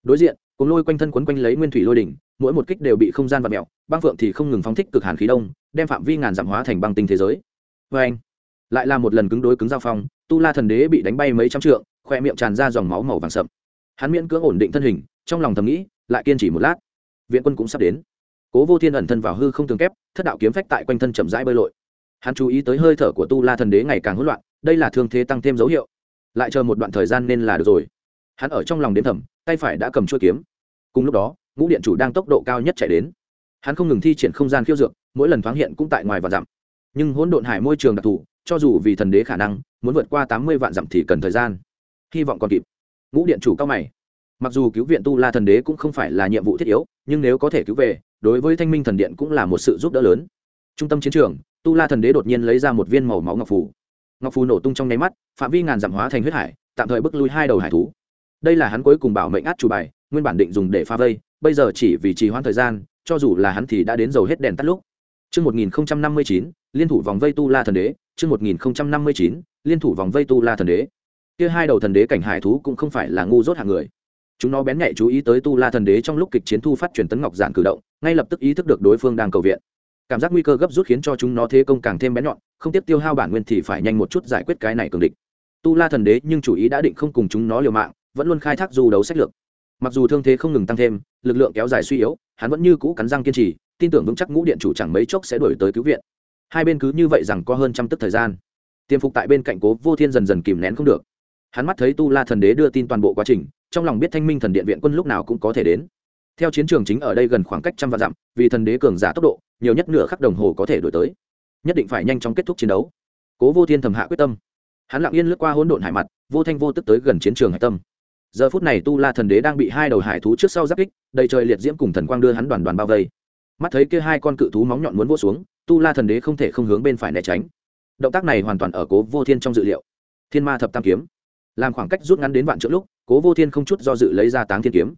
Đối diện, cùng lôi quanh thân quấn quanh lấy nguyên thủy lôi đỉnh, mỗi một kích đều bị không gian và mẹo băng phượng thì không ngừng phóng thích cực hàn khí đông, đem phạm vi ngàn giảm hóa thành băng tinh thế giới. Vê anh lại là một lần cứng đối cứng giao phong, tu la thần đế bị đánh bay mấy trăm trượng, khoe miệng tràn ra dòng máu màu vàng sậm. Hắn miễn cưỡng ổn định thân hình, trong lòng thầm nghĩ, lại kiên trì một lát. Viện quân cũng sắp đến. Cố vô thiên ẩn thân vào hư không tường kép, thất đạo kiếm phách tại quanh thân chậm rãi bơi lội. Hắn chú ý tới hơi thở của tu la thần đế ngày càng hỗn loạn, đây là thương thế tăng thêm dấu hiệu. Lại chờ một đoạn thời gian nên là được rồi. Hắn ở trong lòng đến thầm, tay phải đã cầm chuôi kiếm. Cùng lúc đó, ngũ điện chủ đang tốc độ cao nhất chạy đến. Hắn không ngừng thi triển không gian khiêu dược, mỗi lần thoáng hiện cũng tại ngoài và dặm. Nhưng hỗn độn hải môi trường đặc thù cho dù vì thần đế khả năng muốn vượt qua tám mươi vạn dặm thì cần thời gian. Hy vọng còn kịp. Ngũ điện chủ cao mày. Mặc dù cứu viện tu la thần đế cũng không phải là nhiệm vụ thiết yếu nhưng nếu có thể cứu về đối với thanh minh thần điện cũng là một sự giúp đỡ lớn. Trung tâm chiến trường tu la thần đế đột nhiên lấy ra một viên màu máu ngọc phù. Ngọc phù nổ tung trong nháy mắt phạm vi ngàn dặm hóa thành huyết hải tạm thời bước lui hai đầu hải thú. Đây là hắn cuối cùng bảo mệnh át chủ bài nguyên bản định dùng để pha vây bây giờ chỉ vì trì hoãn thời gian cho dù là hắn thì đã đến dầu hết đèn tắt lúc. Trước 1059, liên thủ vòng vây tu la thần đế, trước 1059, liên thủ vòng vây tu la thần đế. Kia hai đầu thần đế cảnh hải thú cũng không phải là ngu dốt hạng người. Chúng nó bén nhạy chú ý tới tu la thần đế trong lúc kịch chiến thu phát truyền tấn ngọc giản cử động, ngay lập tức ý thức được đối phương đang cầu viện. Cảm giác nguy cơ gấp rút khiến cho chúng nó thế công càng thêm bén nhọn, không tiếp tiêu hao bản nguyên thì phải nhanh một chút giải quyết cái này cường địch. Tu la thần đế nhưng chủ ý đã định không cùng chúng nó liều mạng, vẫn luôn khai thác du đấu sách lược mặc dù thương thế không ngừng tăng thêm lực lượng kéo dài suy yếu hắn vẫn như cũ cắn răng kiên trì tin tưởng vững chắc ngũ điện chủ chẳng mấy chốc sẽ đuổi tới cứu viện hai bên cứ như vậy rằng có hơn trăm tức thời gian. Tiêm phục tại bên cạnh cố vô thiên dần dần kìm nén không được. Hắn mắt thấy tu la thần đế đưa tin toàn bộ quá trình, trong lòng biết thanh minh thần điện viện quân lúc nào cũng có thể đến. Theo chiến trường chính ở đây gần khoảng cách trăm vạn dặm, vì thần đế cường giả tốc độ, nhiều nhất nửa khắc đồng hồ có thể đổi tới. Nhất định phải nhanh chóng kết thúc chiến đấu. Cố vô thiên thầm hạ quyết tâm. Hắn lặng yên lướt qua hỗn độn hải mặt, vô thanh vô tức tới gần chiến trường hải tâm. Giờ phút này tu la thần đế đang bị hai đầu hải thú trước sau giáp kích, đầy trời liệt diễm cùng thần quang đưa hắn đoàn đoàn bao vây mắt thấy kia hai con cự thú móng nhọn muốn vỗ xuống, tu la thần đế không thể không hướng bên phải né tránh. Động tác này hoàn toàn ở cố vô thiên trong dự liệu. Thiên ma thập tam kiếm. Làm khoảng cách rút ngắn đến vạn trượng lúc, cố vô thiên không chút do dự lấy ra táng thiên kiếm.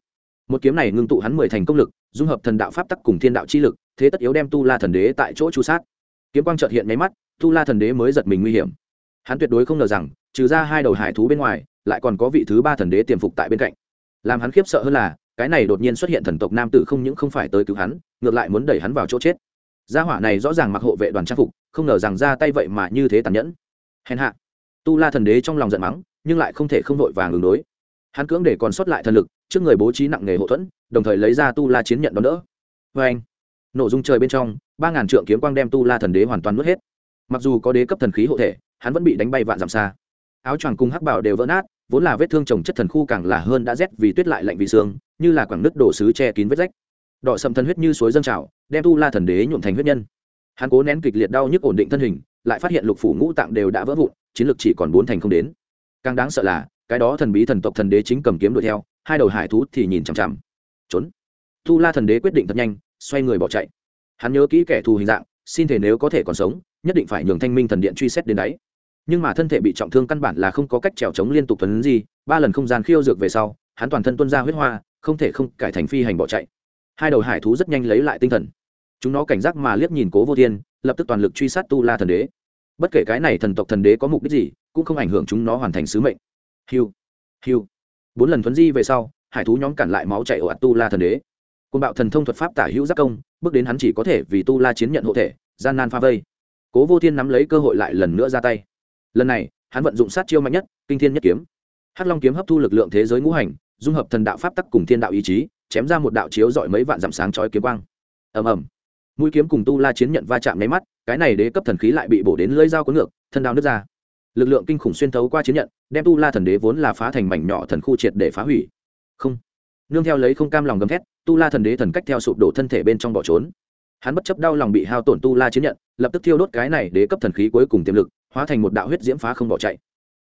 Một kiếm này ngưng tụ hắn mười thành công lực, dung hợp thần đạo pháp tắc cùng thiên đạo chi lực, thế tất yếu đem tu la thần đế tại chỗ chu sát. Kiếm quang trợt hiện nháy mắt, tu la thần đế mới giật mình nguy hiểm. Hắn tuyệt đối không ngờ rằng, trừ ra hai đầu hải thú bên ngoài, lại còn có vị thứ ba thần đế tiềm phục tại bên cạnh. Làm hắn khiếp sợ hơn là cái này đột nhiên xuất hiện thần tộc nam tử không những không phải tới cứu hắn, ngược lại muốn đẩy hắn vào chỗ chết. Gia hỏa này rõ ràng mặc hộ vệ đoàn trang phục, không ngờ rằng ra tay vậy mà như thế tàn nhẫn. Hèn hạ. Tu la thần đế trong lòng giận mắng, nhưng lại không thể không vội vàng ứng đối. Hắn cưỡng để còn sót lại thần lực, trước người bố trí nặng nghề hậu thuẫn, đồng thời lấy ra tu la chiến nhận đón đỡ. Vê anh nổ dung trời bên trong, ba ngàn trượng kiếm quang đem tu la thần đế hoàn toàn nuốt hết. Mặc dù có đế cấp thần khí hộ thể, hắn vẫn bị đánh bay vạn dặm xa. Áo choàng cùng hắc bảo đều vỡ nát, vốn là vết thương trồng chất thần khu càng là hơn đã rét vì tuyết lại lạnh vì xương như là quảng nứt đổ sứ che kín vết rách. Đỏ sầm thần huyết như suối dâng trào, đem tu la thần đế nhuộm thành huyết nhân. Hắn cố nén kịch liệt đau nhức ổn định thân hình, lại phát hiện lục phủ ngũ tạng đều đã vỡ vụn, chiến lược chỉ còn bốn thành không đến. Càng đáng sợ là, cái đó thần bí thần tộc thần đế chính cầm kiếm đuổi theo, hai đầu hải thú thì nhìn chằm chằm. Trốn. Tu la thần đế quyết định thật nhanh, xoay người bỏ chạy. Hắn nhớ kỹ kẻ thù hình dạng, xin thể nếu có thể còn sống, nhất định phải nhường thanh minh thần điện truy xét đến đáy. Nhưng mà thân thể bị trọng thương căn bản là không có cách trèo trống liên tục tuấn gì ba lần không gian khiêu dược về sau, hắn toàn thân tuân ra huyết hoa không thể không cải thành phi hành bỏ chạy. Hai đầu hải thú rất nhanh lấy lại tinh thần. Chúng nó cảnh giác mà liếc nhìn cố vô thiên, lập tức toàn lực truy sát tu la thần đế. Bất kể cái này thần tộc thần đế có mục đích gì, cũng không ảnh hưởng chúng nó hoàn thành sứ mệnh. Hiu hiu. Bốn lần thuấn di về sau, hải thú nhóm cản lại máu chạy ồ ạt tu la thần đế. Côn bạo thần thông thuật pháp tả hữu giác công, bước đến hắn chỉ có thể vì tu la chiến nhận hộ thể, gian nan pha vây. Cố vô thiên nắm lấy cơ hội lại lần nữa ra tay. Lần này, hắn vận dụng sát chiêu mạnh nhất, kinh thiên nhất kiếm. Hắc long kiếm hấp thu lực lượng thế giới ngũ hành dung hợp thần đạo pháp tắc cùng thiên đạo ý chí, chém ra một đạo chiếu dọi mấy vạn dặm sáng chói kiếm quang. Ầm ầm. Mũi kiếm cùng tu la chiến nhận va chạm nháy mắt, cái này đế cấp thần khí lại bị bổ đến lưỡi dao cuốn ngược, thân đao nứt ra. Lực lượng kinh khủng xuyên thấu qua chiến nhận, đem tu la thần đế vốn là phá thành mảnh nhỏ thần khu triệt để phá hủy. Không. Nương theo lấy không cam lòng gầm thét, tu la thần đế thần cách theo sụp đổ thân thể bên trong bỏ trốn. Hắn bất chấp đau lòng bị hao tổn tu la chiến nhận, lập tức thiêu đốt cái này đế cấp thần khí cuối cùng tiềm lực, hóa thành một đạo huyết diễm phá không bỏ chạy.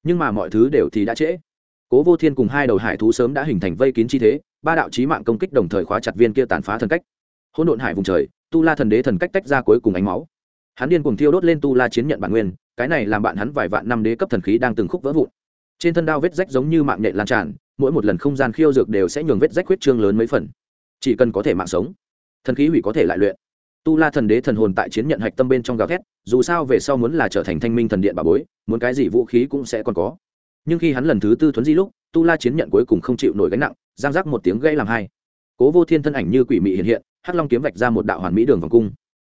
Nhưng mà mọi thứ đều thì đã trễ cố vô thiên cùng hai đầu hải thú sớm đã hình thành vây kín chi thế, ba đạo chí mạng công kích đồng thời khóa chặt viên kia tàn phá thần cách. Hỗn độn hải vùng trời, tu la thần đế thần cách tách ra cuối cùng ánh máu. Hắn điên cùng thiêu đốt lên tu la chiến nhận bản nguyên, cái này làm bạn hắn vài vạn năm đế cấp thần khí đang từng khúc vỡ vụn. Trên thân đao vết rách giống như mạng nhện lan tràn, mỗi một lần không gian khiêu dược đều sẽ nhường vết rách huyết trương lớn mấy phần. Chỉ cần có thể mạng sống, thần khí hủy có thể lại luyện. Tu la thần đế thần hồn tại chiến nhận hạch tâm bên trong gào thét, dù sao về sau muốn là trở thành thanh minh thần điện bà bối, muốn cái gì vũ khí cũng sẽ còn có nhưng khi hắn lần thứ tư thuấn di lúc, tu la chiến nhận cuối cùng không chịu nổi gánh nặng, giang giác một tiếng gây làm hai. Cố vô thiên thân ảnh như quỷ mị hiện hiện, hắc long kiếm vạch ra một đạo hoàn mỹ đường vòng cung.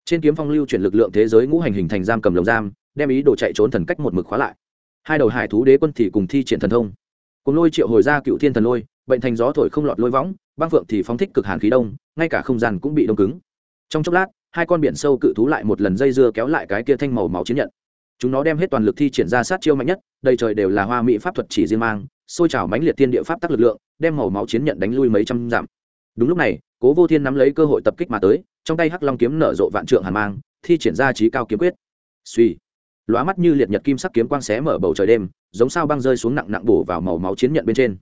Trên kiếm phong lưu chuyển lực lượng thế giới ngũ hành hình thành giam cầm lồng giam, đem ý đồ chạy trốn thần cách một mực khóa lại. Hai đầu hải thú đế quân thì cùng thi triển thần thông. Cùng lôi triệu hồi ra cựu thiên thần lôi, bệnh thành gió thổi không lọt lôi võng, băng phượng thì phóng thích cực hàn khí đông, ngay cả không gian cũng bị đông cứng. Trong chốc lát, hai con biển sâu cự thú lại một lần dây dưa kéo lại cái kia thanh màu máu chiến nhận chúng nó đem hết toàn lực thi triển ra sát chiêu mạnh nhất, đầy trời đều là hoa mỹ pháp thuật chỉ riêng mang xôi trào mãnh liệt thiên địa pháp tắc lực lượng, đem màu máu chiến nhận đánh lui mấy trăm dặm. Đúng lúc này, cố vô thiên nắm lấy cơ hội tập kích mà tới, trong tay hắc long kiếm nở rộ vạn trượng hàn mang, thi triển ra trí cao kiếm quyết. Suy lóa mắt như liệt nhật kim sắc kiếm quang xé mở bầu trời đêm, giống sao băng rơi xuống nặng nặng bổ vào màu máu chiến nhận bên trên.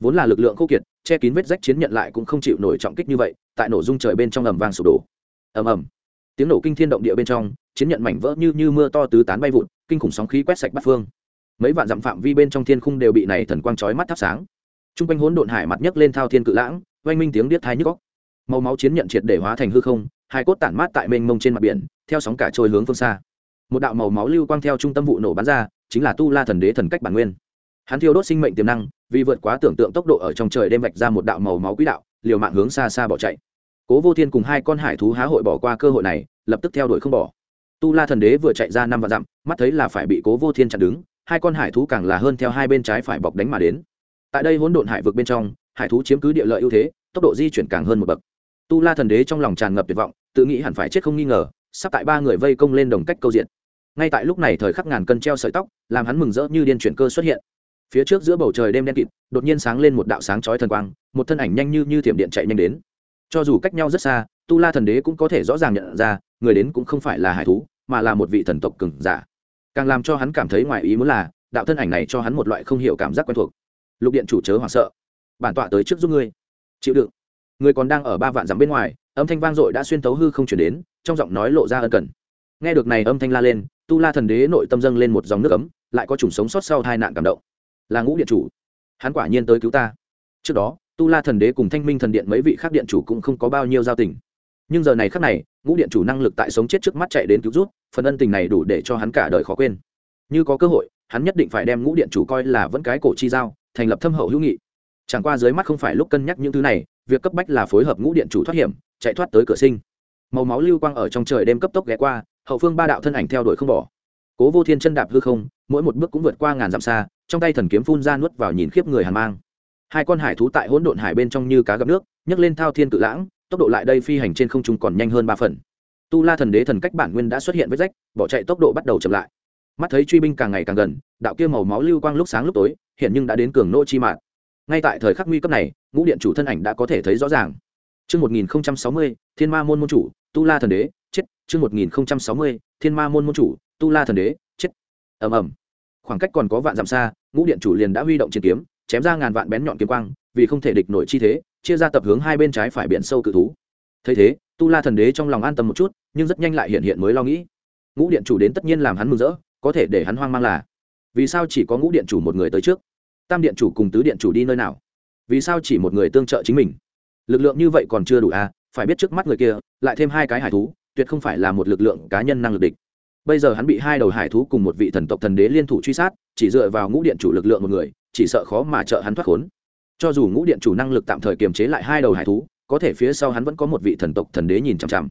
Vốn là lực lượng khô kiệt, che kín vết rách chiến nhận lại cũng không chịu nổi trọng kích như vậy, tại nổ dung trời bên trong ầm vang sụp đổ. Ầm ầm. Tiếng nổ kinh thiên động địa bên trong chiến nhận mảnh vỡ như như mưa to tứ tán bay vụt, kinh khủng sóng khí quét sạch bắt phương. Mấy vạn dặm phạm vi bên trong thiên khung đều bị này thần quang chói mắt thắp sáng. T r u n g quanh hỗn độn hải mặt nhấc lên thao thiên cự lãng, oanh minh tiếng điếc tai nhức góc màu máu chiến nhận triệt để hóa thành hư không, hai cốt tản mát tại mênh mông trên mặt biển, theo sóng cả trôi hướng phương xa. Một đạo màu máu lưu quang theo trung tâm vụ nổ bắn ra, chính là tu la thần đế thần cách bản nguyên. Hắn thiêu đốt sinh mệnh tiềm năng, vì vượt quá tưởng tượng tốc độ ở trong trời đêm vạch ra một đạo màu máu quỹ đạo, liều mạng hướng xa xa bỏ chạy. Cố vô thiên cùng hai con hải thú há hội bỏ qua cơ hội này, lập tức theo đuổi không bỏ tu la thần đế vừa chạy ra năm vạn dặm, mắt thấy là phải bị cố vô thiên chặn đứng, hai con hải thú càng là hơn theo hai bên trái phải bọc đánh mà đến. Tại đây hỗn độn hải vực bên trong, hải thú chiếm cứ địa lợi ưu thế, tốc độ di chuyển càng hơn một bậc. Tu la thần đế trong lòng tràn ngập tuyệt vọng, tự nghĩ hẳn phải chết không nghi ngờ, sắp tại ba người vây công lên đồng cách câu diện. Ngay tại lúc này thời khắc ngàn cân treo sợi tóc, làm hắn mừng rỡ như điên chuyển cơ xuất hiện. Phía trước giữa bầu trời đêm đen kịt, đột nhiên sáng lên một đạo sáng chói thần quang, một thân ảnh nhanh như như thiểm điện chạy nhanh đến. Cho dù cách nhau rất xa, tu la thần đế cũng có thể rõ ràng nhận ra người đến cũng không phải là hải thú, mà là một vị thần tộc cừng giả. Càng làm cho hắn cảm thấy ngoài ý muốn là, đạo thân ảnh này cho hắn một loại không hiểu cảm giác quen thuộc. Lục điện chủ chớ hoảng sợ. Bản tọa tới trước giúp ngươi. Chịu đựng. Người còn đang ở ba vạn dặm bên ngoài, âm thanh vang dội đã xuyên tấu hư không chuyển đến, trong giọng nói lộ ra ân cần. Nghe được này âm thanh la lên, tu la thần đế nội tâm dâng lên một dòng nước ấm, lại có chủng sống sót sau hai nạn cảm động. Là ngũ điện chủ. Hắn quả nhiên tới cứu ta. Trước đó, tu la thần đế cùng thanh minh thần điện mấy vị khác điện chủ cũng không có bao nhiêu giao tình nhưng giờ này khắc này, ngũ điện chủ năng lực tại sống chết trước mắt chạy đến cứu rút phần ân tình này đủ để cho hắn cả đời khó quên. Như có cơ hội, hắn nhất định phải đem ngũ điện chủ coi là vẫn cái cổ chi giao, thành lập thâm hậu hữu nghị. Chẳng qua dưới mắt không phải lúc cân nhắc những thứ này, việc cấp bách là phối hợp ngũ điện chủ thoát hiểm, chạy thoát tới cửa sinh. Màu máu lưu quang ở trong trời đêm cấp tốc ghé qua, hậu phương ba đạo thân ảnh theo đuổi không bỏ. Cố vô thiên chân đạp hư không, mỗi một bước cũng vượt qua ngàn dặm xa, trong tay thần kiếm phun ra nuốt vào nhìn khiếp người hàn mang. Hai con hải thú tại hỗn độn hải bên trong như cá gặp nước, nhấc lên thao thiên cự lãng tốc độ lại đây phi hành trên không trung còn nhanh hơn ba phần tu la thần đế thần cách bản nguyên đã xuất hiện với rách bỏ chạy tốc độ bắt đầu chậm lại mắt thấy truy binh càng ngày càng gần đạo kia màu máu lưu quang lúc sáng lúc tối hiện nhưng đã đến cường nô chi mạng ngay tại thời khắc nguy cấp này ngũ điện chủ thân ảnh đã có thể thấy rõ ràng Trước 1060, Thiên Ma môn môn chủ, Tu La thần đế, chết. Trước 1060, Thiên Ma môn môn chủ, Tu La thần đế, chết. Ầm ầm. Khoảng cách còn có vạn dặm xa, ngũ điện chủ liền đã huy động chiến kiếm, chém ra ngàn vạn bén nhọn kiếm quang, vì không thể địch nổi chi thế, chia ra tập hướng hai bên trái phải biển sâu cự thú. Thấy thế, Tu La thần đế trong lòng an tâm một chút, nhưng rất nhanh lại hiện hiện mới lo nghĩ. Ngũ điện chủ đến tất nhiên làm hắn mừng rỡ, có thể để hắn hoang mang là, vì sao chỉ có ngũ điện chủ một người tới trước? Tam điện chủ cùng tứ điện chủ đi nơi nào? Vì sao chỉ một người tương trợ chính mình? lực lượng như vậy còn chưa đủ à phải biết trước mắt người kia lại thêm hai cái hải thú tuyệt không phải là một lực lượng cá nhân năng lực địch bây giờ hắn bị hai đầu hải thú cùng một vị thần tộc thần đế liên thủ truy sát chỉ dựa vào ngũ điện chủ lực lượng một người chỉ sợ khó mà trợ hắn thoát khốn cho dù ngũ điện chủ năng lực tạm thời kiềm chế lại hai đầu hải thú, có thể phía sau hắn vẫn có một vị thần tộc thần đế nhìn chằm chằm.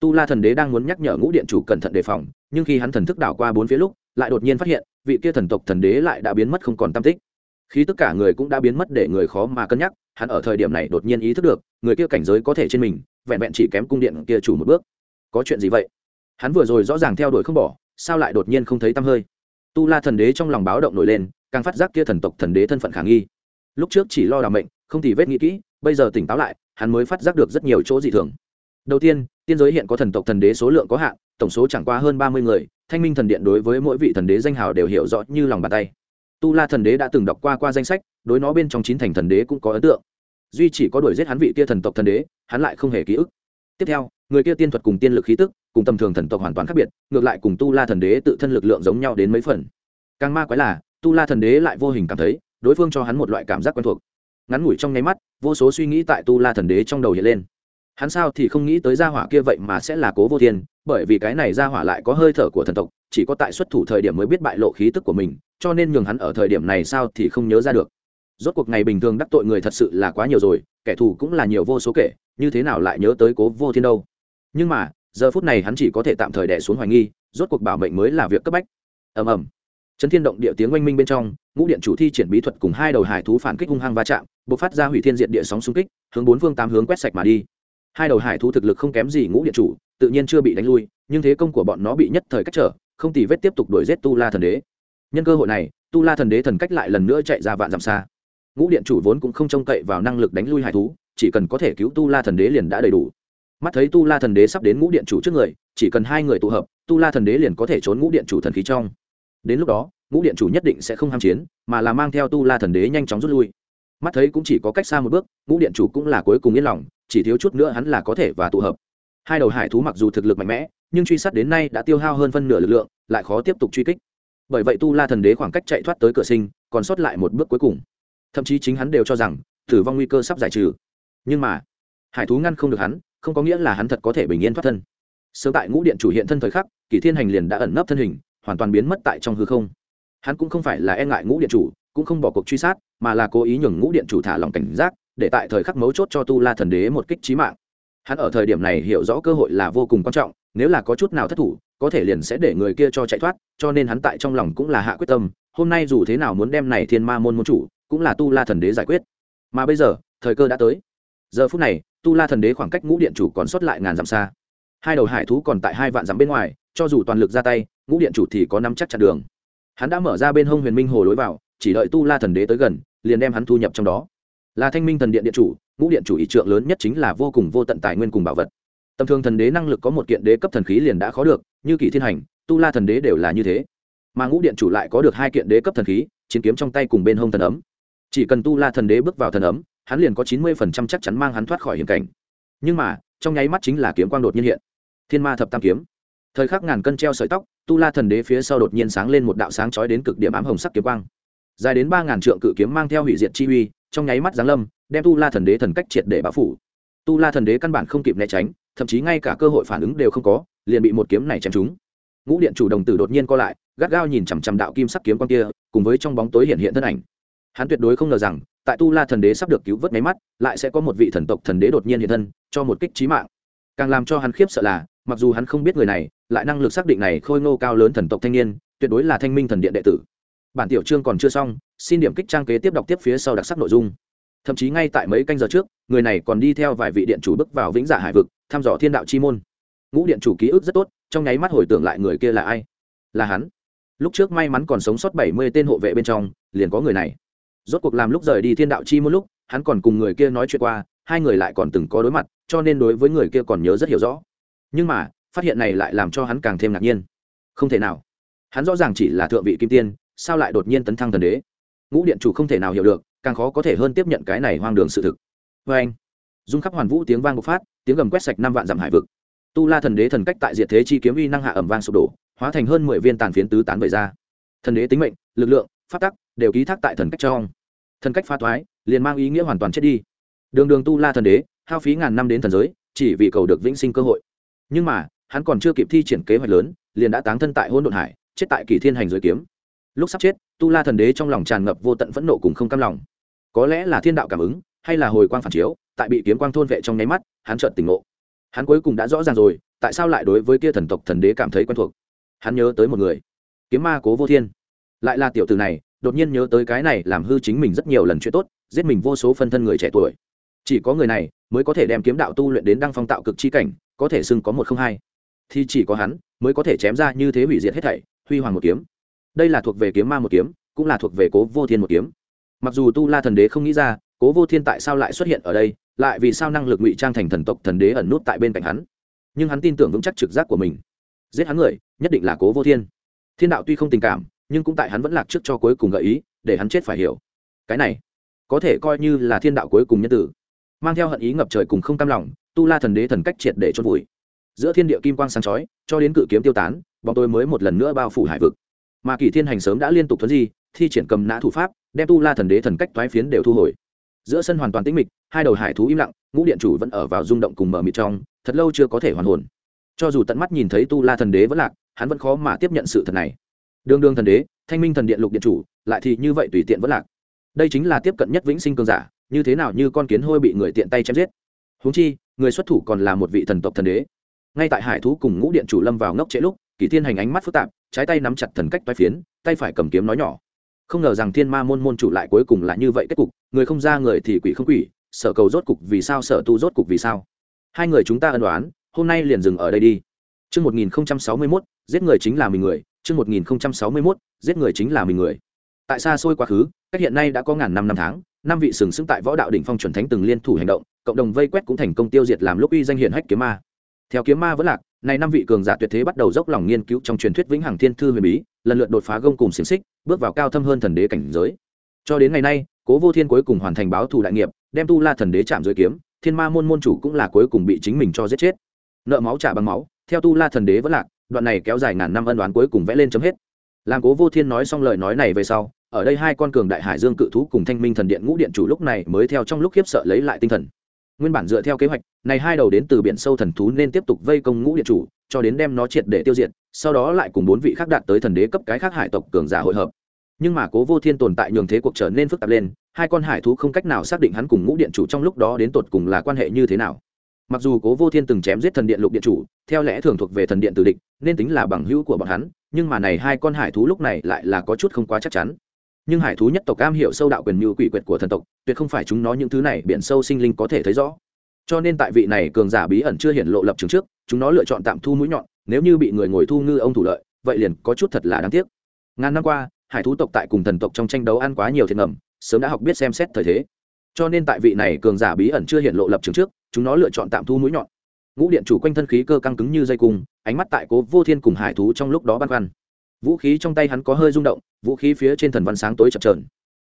Tu la thần đế đang muốn nhắc nhở ngũ điện chủ cẩn thận đề phòng, nhưng khi hắn thần thức đảo qua bốn phía lúc, lại đột nhiên phát hiện, vị kia thần tộc thần đế lại đã biến mất không còn tam tích. Khi tất cả người cũng đã biến mất để người khó mà cân nhắc, hắn ở thời điểm này đột nhiên ý thức được, người kia cảnh giới có thể trên mình, vẹn vẹn chỉ kém cung điện kia chủ một bước. Có chuyện gì vậy? Hắn vừa rồi rõ ràng theo đuổi không bỏ, sao lại đột nhiên không thấy tăm hơi? Tu la thần đế trong lòng báo động nổi lên, càng phát giác kia thần tộc thần đế thân phận khả nghi lúc trước chỉ lo đảm mệnh, không thì vết nghĩ kỹ, bây giờ tỉnh táo lại, hắn mới phát giác được rất nhiều chỗ dị thường. Đầu tiên tiên giới hiện có thần tộc thần đế số lượng có hạn, tổng số chẳng qua hơn ba mươi người, thanh minh thần điện đối với mỗi vị thần đế danh hào đều hiểu rõ như lòng bàn tay. Tu la thần đế đã từng đọc qua qua danh sách, đối nó bên trong chín thành thần đế cũng có ấn tượng. Duy chỉ có đuổi giết hắn vị kia thần tộc thần đế, hắn lại không hề ký ức. Tiếp theo, người kia tiên thuật cùng tiên lực khí tức, cùng tầm thường thần tộc hoàn toàn khác biệt, ngược lại cùng tu la thần đế tự thân lực lượng giống nhau đến mấy phần. Càng ma quái là, tu la thần đế lại vô hình cảm thấy đối phương cho hắn một loại cảm giác quen thuộc. Ngắn ngủi trong nháy mắt, vô số suy nghĩ tại tu la thần đế trong đầu hiện lên. Hắn sao thì không nghĩ tới gia hỏa kia vậy mà sẽ là cố vô thiên, bởi vì cái này gia hỏa lại có hơi thở của thần tộc, chỉ có tại xuất thủ thời điểm mới biết bại lộ khí tức của mình, cho nên nhường hắn ở thời điểm này sao thì không nhớ ra được. Rốt cuộc ngày bình thường đắc tội người thật sự là quá nhiều rồi, kẻ thù cũng là nhiều vô số kể, như thế nào lại nhớ tới cố vô thiên đâu? Nhưng mà, giờ phút này hắn chỉ có thể tạm thời đẻ xuống hoài nghi, rốt cuộc bảo mệnh mới là việc cấp bách. Ầm ầm. Chấn thiên động địa tiếng oanh minh bên trong ngũ điện chủ thi triển bí thuật cùng hai đầu hải thú phản kích hung hăng va chạm b ộ c phát ra hủy thiên diện địa sóng xung kích, hướng bốn phương tám hướng quét sạch mà đi. Hai đầu hải thú thực lực không kém gì ngũ điện chủ, tự nhiên chưa bị đánh lui, nhưng thế công của bọn nó bị nhất thời cách trở, không tì vết tiếp tục đuổi giết tu la thần đế. Nhân cơ hội này, tu la thần đế thần cách lại lần nữa chạy ra vạn dặm xa. Ngũ điện chủ vốn cũng không trông cậy vào năng lực đánh lui hải thú, chỉ cần có thể cứu tu la thần đế liền đã đầy đủ. Mắt thấy tu la thần đế sắp đến ngũ điện chủ trước người, chỉ cần hai người tụ hợp, tu la thần đế liền có thể trốn ngũ điện chủ thần khí trong. Đến lúc đó ngũ điện chủ nhất định sẽ không ham chiến, mà là mang theo tu la thần đế nhanh chóng rút lui. Mắt thấy cũng chỉ có cách xa một bước, ngũ điện chủ cũng là cuối cùng yên lòng, chỉ thiếu chút nữa hắn là có thể và tụ hợp. Hai đầu hải thú mặc dù thực lực mạnh mẽ, nhưng truy sát đến nay đã tiêu hao hơn phân nửa lực lượng, lại khó tiếp tục truy kích. Bởi vậy tu la thần đế khoảng cách chạy thoát tới cửa sinh, còn sót lại một bước cuối cùng. Thậm chí chính hắn đều cho rằng, tử vong nguy cơ sắp giải trừ. Nhưng mà, hải thú ngăn không được hắn, không có nghĩa là hắn thật có thể bình yên thoát thân. Sớm tại ngũ điện chủ hiện thân thời khắc kỷ thiên hành liền đã ẩn nấp thân hình, hoàn toàn biến mất tại trong hư không hắn cũng không phải là e ngại ngũ điện chủ, cũng không bỏ cuộc truy sát, mà là cố ý nhường ngũ điện chủ thả lòng cảnh giác, để tại thời khắc mấu chốt cho tu la thần đế một kích trí mạng. Hắn ở thời điểm này hiểu rõ cơ hội là vô cùng quan trọng, nếu là có chút nào thất thủ, có thể liền sẽ để người kia cho chạy thoát, cho nên hắn tại trong lòng cũng là hạ quyết tâm, hôm nay dù thế nào muốn đem này thiên ma môn môn chủ, cũng là tu la thần đế giải quyết. Mà bây giờ, thời cơ đã tới. Giờ phút này, tu la thần đế khoảng cách ngũ điện chủ còn sót lại ngàn dặm xa. Hai đầu hải thú còn tại hai vạn dặm bên ngoài, cho dù toàn lực ra tay, ngũ điện chủ thì có năm chắc chặt đường hắn đã mở ra bên hông huyền minh hồ lối vào, chỉ đợi tu la thần đế tới gần, liền đem hắn thu nhập trong đó. Là thanh minh thần điện điện chủ, ngũ điện chủ ý trượng lớn nhất chính là vô cùng vô tận tài nguyên cùng bảo vật. Tầm thường thần đế năng lực có một kiện đế cấp thần khí liền đã khó được, như kỷ thiên hành, tu la thần đế đều là như thế. Mà ngũ điện chủ lại có được hai kiện đế cấp thần khí, chiến kiếm trong tay cùng bên hông thần ấm. Chỉ cần tu la thần đế bước vào thần ấm, hắn liền có chín mươi phần trăm chắc chắn mang hắn thoát khỏi hiểm cảnh. Nhưng mà, trong nháy mắt chính là kiếm quang đột nhiên hiện. Thiên ma thập tam kiếm thời khắc ngàn cân treo sợi tóc, tu la thần đế phía sau đột nhiên sáng lên một đạo sáng chói đến cực điểm ám hồng sắc kiếm quang. Dài đến ba ngàn trượng cự kiếm mang theo hủy diệt chi uy, trong nháy mắt giáng lâm, đem tu la thần đế thần cách triệt để bão phủ. Tu la thần đế căn bản không kịp né tránh, thậm chí ngay cả cơ hội phản ứng đều không có, liền bị một kiếm này chém trúng. Ngũ điện chủ đồng tử đột nhiên co lại, gắt gao nhìn chằm chằm đạo kim sắc kiếm quang kia, cùng với trong bóng tối hiện hiện thân ảnh. Hắn tuyệt đối không ngờ rằng, tại tu la thần đế sắp được cứu vớt máy mắt, lại sẽ có một vị thần tộc thần đế đột nhiên hiện thân, cho một kích trí mạng. Càng làm cho hắn khiếp sợ là, mặc dù hắn không biết người này lại năng lực xác định này khôi ngô cao lớn thần tộc thanh niên, tuyệt đối là thanh minh thần điện đệ tử. Bản tiểu chương còn chưa xong, xin điểm kích trang kế tiếp đọc tiếp phía sau đặc sắc nội dung. Thậm chí ngay tại mấy canh giờ trước, người này còn đi theo vài vị điện chủ bước vào vĩnh dạ hải vực, thăm dò thiên đạo chi môn. Ngũ điện chủ ký ức rất tốt, trong nháy mắt hồi tưởng lại người kia là ai? Là hắn. Lúc trước may mắn còn sống sót bảy mươi tên hộ vệ bên trong, liền có người này. Rốt cuộc làm lúc rời đi thiên đạo chi một lúc, hắn còn cùng người kia nói chuyện qua, hai người lại còn từng có đối mặt, cho nên đối với người kia còn nhớ rất hiểu rõ. Nhưng mà phát hiện này lại làm cho hắn càng thêm ngạc nhiên. Không thể nào. Hắn rõ ràng chỉ là thượng vị kim tiên, sao lại đột nhiên tấn thăng thần đế? Ngũ điện chủ không thể nào hiểu được, càng khó có thể hơn tiếp nhận cái này hoang đường sự thực. Vê anh dung khắp hoàn vũ tiếng vang bộc phát, tiếng gầm quét sạch năm vạn dặm hải vực. Tu la thần đế thần cách tại diệt thế chi kiếm uy năng hạ ẩm vang sụp đổ, hóa thành hơn mười viên tàn phiến tứ tán về ra. Thần đế tính mệnh, lực lượng phát tắc đều ký thác tại thần cách trong thần cách pha thoái, liền mang ý nghĩa hoàn toàn chết đi. Đường đường tu la thần đế, hao phí ngàn năm đến thần giới, chỉ vì cầu được vĩnh sinh cơ hội. Nhưng mà hắn còn chưa kịp thi triển kế hoạch lớn, liền đã táng thân tại hôn độn hải, chết tại kỳ thiên hành Dưới kiếm. Lúc sắp chết, tu la thần đế trong lòng tràn ngập vô tận phẫn nộ cùng không cam lòng. Có lẽ là thiên đạo cảm ứng, hay là hồi quang phản chiếu, tại bị kiếm quang thôn vệ trong nháy mắt, hắn chợt tỉnh ngộ. Hắn cuối cùng đã rõ ràng rồi, tại sao lại đối với kia thần tộc thần đế cảm thấy quen thuộc? Hắn nhớ tới một người, kiếm ma cố vô thiên. Lại là tiểu tử này, đột nhiên nhớ tới cái này làm hư chính mình rất nhiều lần chuyện tốt, giết mình vô số phân thân người trẻ tuổi. Chỉ có người này, mới có thể đem kiếm đạo tu luyện đến đăng phong tạo cực chi cảnh, có thể xưng có một không hai thì chỉ có hắn mới có thể chém ra như thế hủy diệt hết thảy, huy hoàng một kiếm. Đây là thuộc về kiếm ma một kiếm, cũng là thuộc về cố vô thiên một kiếm. Mặc dù tu la thần đế không nghĩ ra, cố vô thiên tại sao lại xuất hiện ở đây, lại vì sao năng lực ngụy trang thành thần tộc thần đế ẩn nút tại bên cạnh hắn. Nhưng hắn tin tưởng vững chắc trực giác của mình. Giết hắn người, nhất định là cố vô thiên. Thiên đạo tuy không tình cảm, nhưng cũng tại hắn vẫn lạc trước cho cuối cùng gợi ý, để hắn chết phải hiểu. Cái này, có thể coi như là thiên đạo cuối cùng nhân tử. Mang theo hận ý ngập trời cùng không cam lòng, tu la thần đế thần cách triệt để chôn vùi giữa thiên địa kim quang sáng chói, cho đến cự kiếm tiêu tán, bóng tôi mới một lần nữa bao phủ hải vực. Mà kỷ thiên hành sớm đã liên tục thuấn di, thi triển cầm nã thủ pháp, đem tu la thần đế thần cách thoái phiến đều thu hồi. Giữa sân hoàn toàn tĩnh mịch, hai đầu hải thú im lặng, ngũ điện chủ vẫn ở vào rung động cùng mở mịt trong, thật lâu chưa có thể hoàn hồn. Cho dù tận mắt nhìn thấy tu la thần đế vẫn lạc, hắn vẫn khó mà tiếp nhận sự thật này. Đương đương thần đế, thanh minh thần điện lục điện chủ, lại thì như vậy tùy tiện vẫn lạc. Đây chính là tiếp cận nhất vĩnh sinh cường giả, như thế nào như con kiến hôi bị người tiện tay chém giết. Huống chi, người xuất thủ còn là một vị thần tộc thần đế ngay tại hải thú cùng ngũ điện chủ lâm vào ngốc trễ lúc kỷ thiên hành ánh mắt phức tạp trái tay nắm chặt thần cách toái phiến tay phải cầm kiếm nói nhỏ không ngờ rằng thiên ma môn môn chủ lại cuối cùng là như vậy kết cục người không ra người thì quỷ không quỷ sở cầu rốt cục vì sao sở tu rốt cục vì sao hai người chúng ta ân đoán hôm nay liền dừng ở đây đi Trước 1061, giết người chính là mình người, trước 1061, giết người chính là mình người. Tại xa xôi quá khứ, cách hiện nay đã có ngàn năm năm tháng, năm vị sừng sững tại võ đạo đỉnh phong chuẩn thánh từng liên thủ hành động, cộng đồng vây quét cũng thành công tiêu diệt làm lúc uy danh hiển hách kiếm ma. Theo kiếm ma vẫn lạc, này năm vị cường giả tuyệt thế bắt đầu dốc lòng nghiên cứu trong truyền thuyết vĩnh hằng thiên thư huyền bí, lần lượt đột phá gông cùng xiềng xích, bước vào cao thâm hơn thần đế cảnh giới. Cho đến ngày nay, Cố Vô Thiên cuối cùng hoàn thành báo thù đại nghiệp, đem tu La thần đế chạm dưới kiếm, Thiên Ma môn môn chủ cũng là cuối cùng bị chính mình cho giết chết. Nợ máu trả bằng máu, theo tu La thần đế vẫn lạc, đoạn này kéo dài ngàn năm ân oán cuối cùng vẽ lên chấm hết. Làm Cố Vô Thiên nói xong lời nói này về sau, ở đây hai con cường đại hải dương cự thú cùng Thanh Minh thần điện ngũ điện chủ lúc này mới theo trong lúc khiếp sợ lấy lại tinh thần nguyên bản dựa theo kế hoạch, này hai đầu đến từ biển sâu thần thú nên tiếp tục vây công ngũ điện chủ, cho đến đem nó triệt để tiêu diệt, sau đó lại cùng bốn vị khác đạt tới thần đế cấp cái khác hải tộc cường giả hội hợp. Nhưng mà cố vô thiên tồn tại nhường thế cuộc trở nên phức tạp lên, hai con hải thú không cách nào xác định hắn cùng ngũ điện chủ trong lúc đó đến tột cùng là quan hệ như thế nào. Mặc dù cố vô thiên từng chém giết thần điện lục điện chủ, theo lẽ thường thuộc về thần điện tử địch, nên tính là bằng hữu của bọn hắn, nhưng mà này hai con hải thú lúc này lại là có chút không quá chắc chắn nhưng hải thú nhất tộc cam hiểu sâu đạo quyền như quỷ quyệt của thần tộc, tuyệt không phải chúng nó những thứ này biển sâu sinh linh có thể thấy rõ. Cho nên tại vị này cường giả bí ẩn chưa hiện lộ lập trường trước, chúng nó lựa chọn tạm thu mũi nhọn, nếu như bị người ngồi thu ngư ông thủ lợi, vậy liền có chút thật là đáng tiếc. Ngàn năm qua, hải thú tộc tại cùng thần tộc trong tranh đấu ăn quá nhiều thiệt ngầm, sớm đã học biết xem xét thời thế. Cho nên tại vị này cường giả bí ẩn chưa hiện lộ lập trường trước, chúng nó lựa chọn tạm thu mũi nhọn. Ngũ điện chủ quanh thân khí cơ căng cứng như dây cung, ánh mắt tại cố vô thiên cùng hải thú trong lúc đó băn khoăn vũ khí trong tay hắn có hơi rung động, vũ khí phía trên thần văn sáng tối chập trờn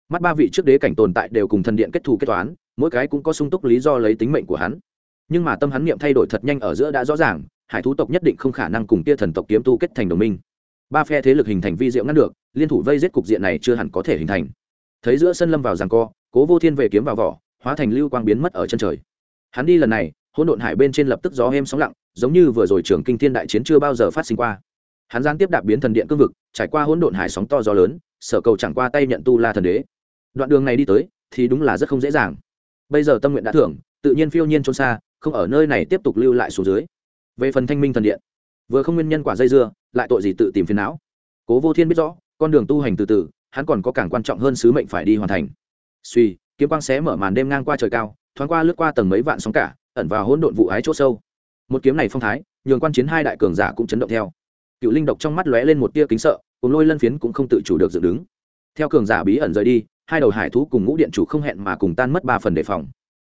mắt ba vị trước đế cảnh tồn tại đều cùng thần điện kết thù kết toán, mỗi cái cũng có sung túc lý do lấy tính mệnh của hắn. Nhưng mà tâm hắn niệm thay đổi thật nhanh ở giữa đã rõ ràng, hải thú tộc nhất định không khả năng cùng kia thần tộc kiếm tu kết thành đồng minh. Ba phe thế lực hình thành vi diệu ngăn được, liên thủ vây giết cục diện này chưa hẳn có thể hình thành. Thấy giữa sân lâm vào ràng co, cố vô thiên về kiếm vào vỏ, hóa thành lưu quang biến mất ở chân trời. Hắn đi lần này, hỗn độn hải bên trên lập tức gió êm sóng lặng, giống như vừa rồi trường kinh thiên đại chiến chưa bao giờ phát sinh qua hắn gián tiếp đạp biến thần điện cương vực, trải qua hỗn độn hải sóng to gió lớn, sở cầu chẳng qua tay nhận tu la thần đế. Đoạn đường này đi tới, thì đúng là rất không dễ dàng. Bây giờ tâm nguyện đã thưởng, tự nhiên phiêu nhiên trốn xa, không ở nơi này tiếp tục lưu lại xuống dưới. Về phần thanh minh thần điện, vừa không nguyên nhân quả dây dưa, lại tội gì tự tìm phiền não. Cố vô thiên biết rõ, con đường tu hành từ từ, hắn còn có càng quan trọng hơn sứ mệnh phải đi hoàn thành. Suy kiếm quang xé mở màn đêm ngang qua trời cao, thoáng qua lướt qua tầng mấy vạn sóng cả, ẩn vào hỗn độn vụ ái chỗ sâu. Một kiếm này phong thái, nhường quan chiến hai đại cường giả cũng chấn động theo cựu linh độc trong mắt lóe lên một tia kính sợ, cùng lôi lân phiến cũng không tự chủ được dựng đứng. Theo cường giả bí ẩn rời đi, hai đầu hải thú cùng ngũ điện chủ không hẹn mà cùng tan mất ba phần đề phòng.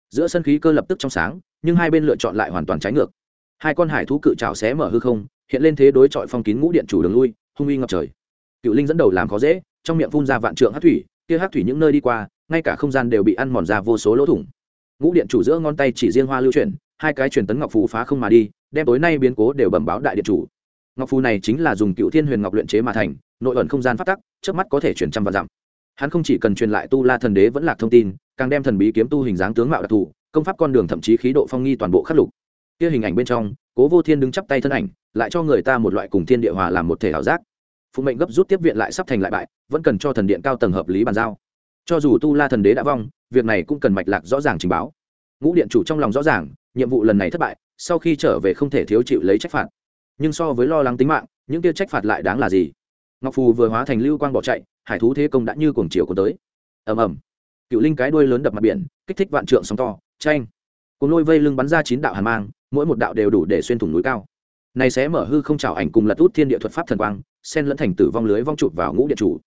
Giữa sân khí cơ lập tức trong sáng, nhưng hai bên lựa chọn lại hoàn toàn trái ngược. Hai con hải thú cự trào xé mở hư không, hiện lên thế đối chọi phong kín ngũ điện chủ đường lui, hung uy ngập trời. Cựu linh dẫn đầu làm khó dễ, trong miệng phun ra vạn trượng hát thủy, kia hát thủy những nơi đi qua, ngay cả không gian đều bị ăn mòn ra vô số lỗ thủng. Ngũ điện chủ giữa ngón tay chỉ riêng hoa lưu chuyển, hai cái truyền tấn ngọc phù phá không mà đi, đem tối nay biến cố đều bẩm báo đại điện chủ ngọc phù này chính là dùng cựu thiên huyền ngọc luyện chế mà thành, nội ẩn không gian phát tắc trước mắt có thể chuyển trăm và dặm. Hắn không chỉ cần truyền lại tu la thần đế vẫn là thông tin, càng đem thần bí kiếm tu hình dáng tướng mạo đặc thù, công pháp con đường thậm chí khí độ phong nghi toàn bộ khắc lục. Kia hình ảnh bên trong, cố vô thiên đứng chắp tay thân ảnh, lại cho người ta một loại cùng thiên địa hòa làm một thể ảo giác. Phụ mệnh gấp rút tiếp viện lại sắp thành lại bại, vẫn cần cho thần điện cao tầng hợp lý bàn giao. Cho dù tu la thần đế đã vong, việc này cũng cần mạch lạc rõ ràng trình báo. Ngũ điện chủ trong lòng rõ ràng, nhiệm vụ lần này thất bại, sau khi trở về không thể thiếu chịu lấy trách phạt nhưng so với lo lắng tính mạng, những kia trách phạt lại đáng là gì? Ngọc phù vừa hóa thành lưu quang bỏ chạy, hải thú thế công đã như cuồng chiều của tới. Ầm ầm. Cựu linh cái đuôi lớn đập mặt biển, kích thích vạn trượng sóng to tranh cùng lôi vây lưng bắn ra chín đạo hàn mang, mỗi một đạo đều đủ để xuyên thủng núi cao. Này sẽ mở hư không trào ảnh cùng lật út thiên địa thuật pháp thần quang sen lẫn thành tử vong lưới vong chụp vào ngũ điện chủ.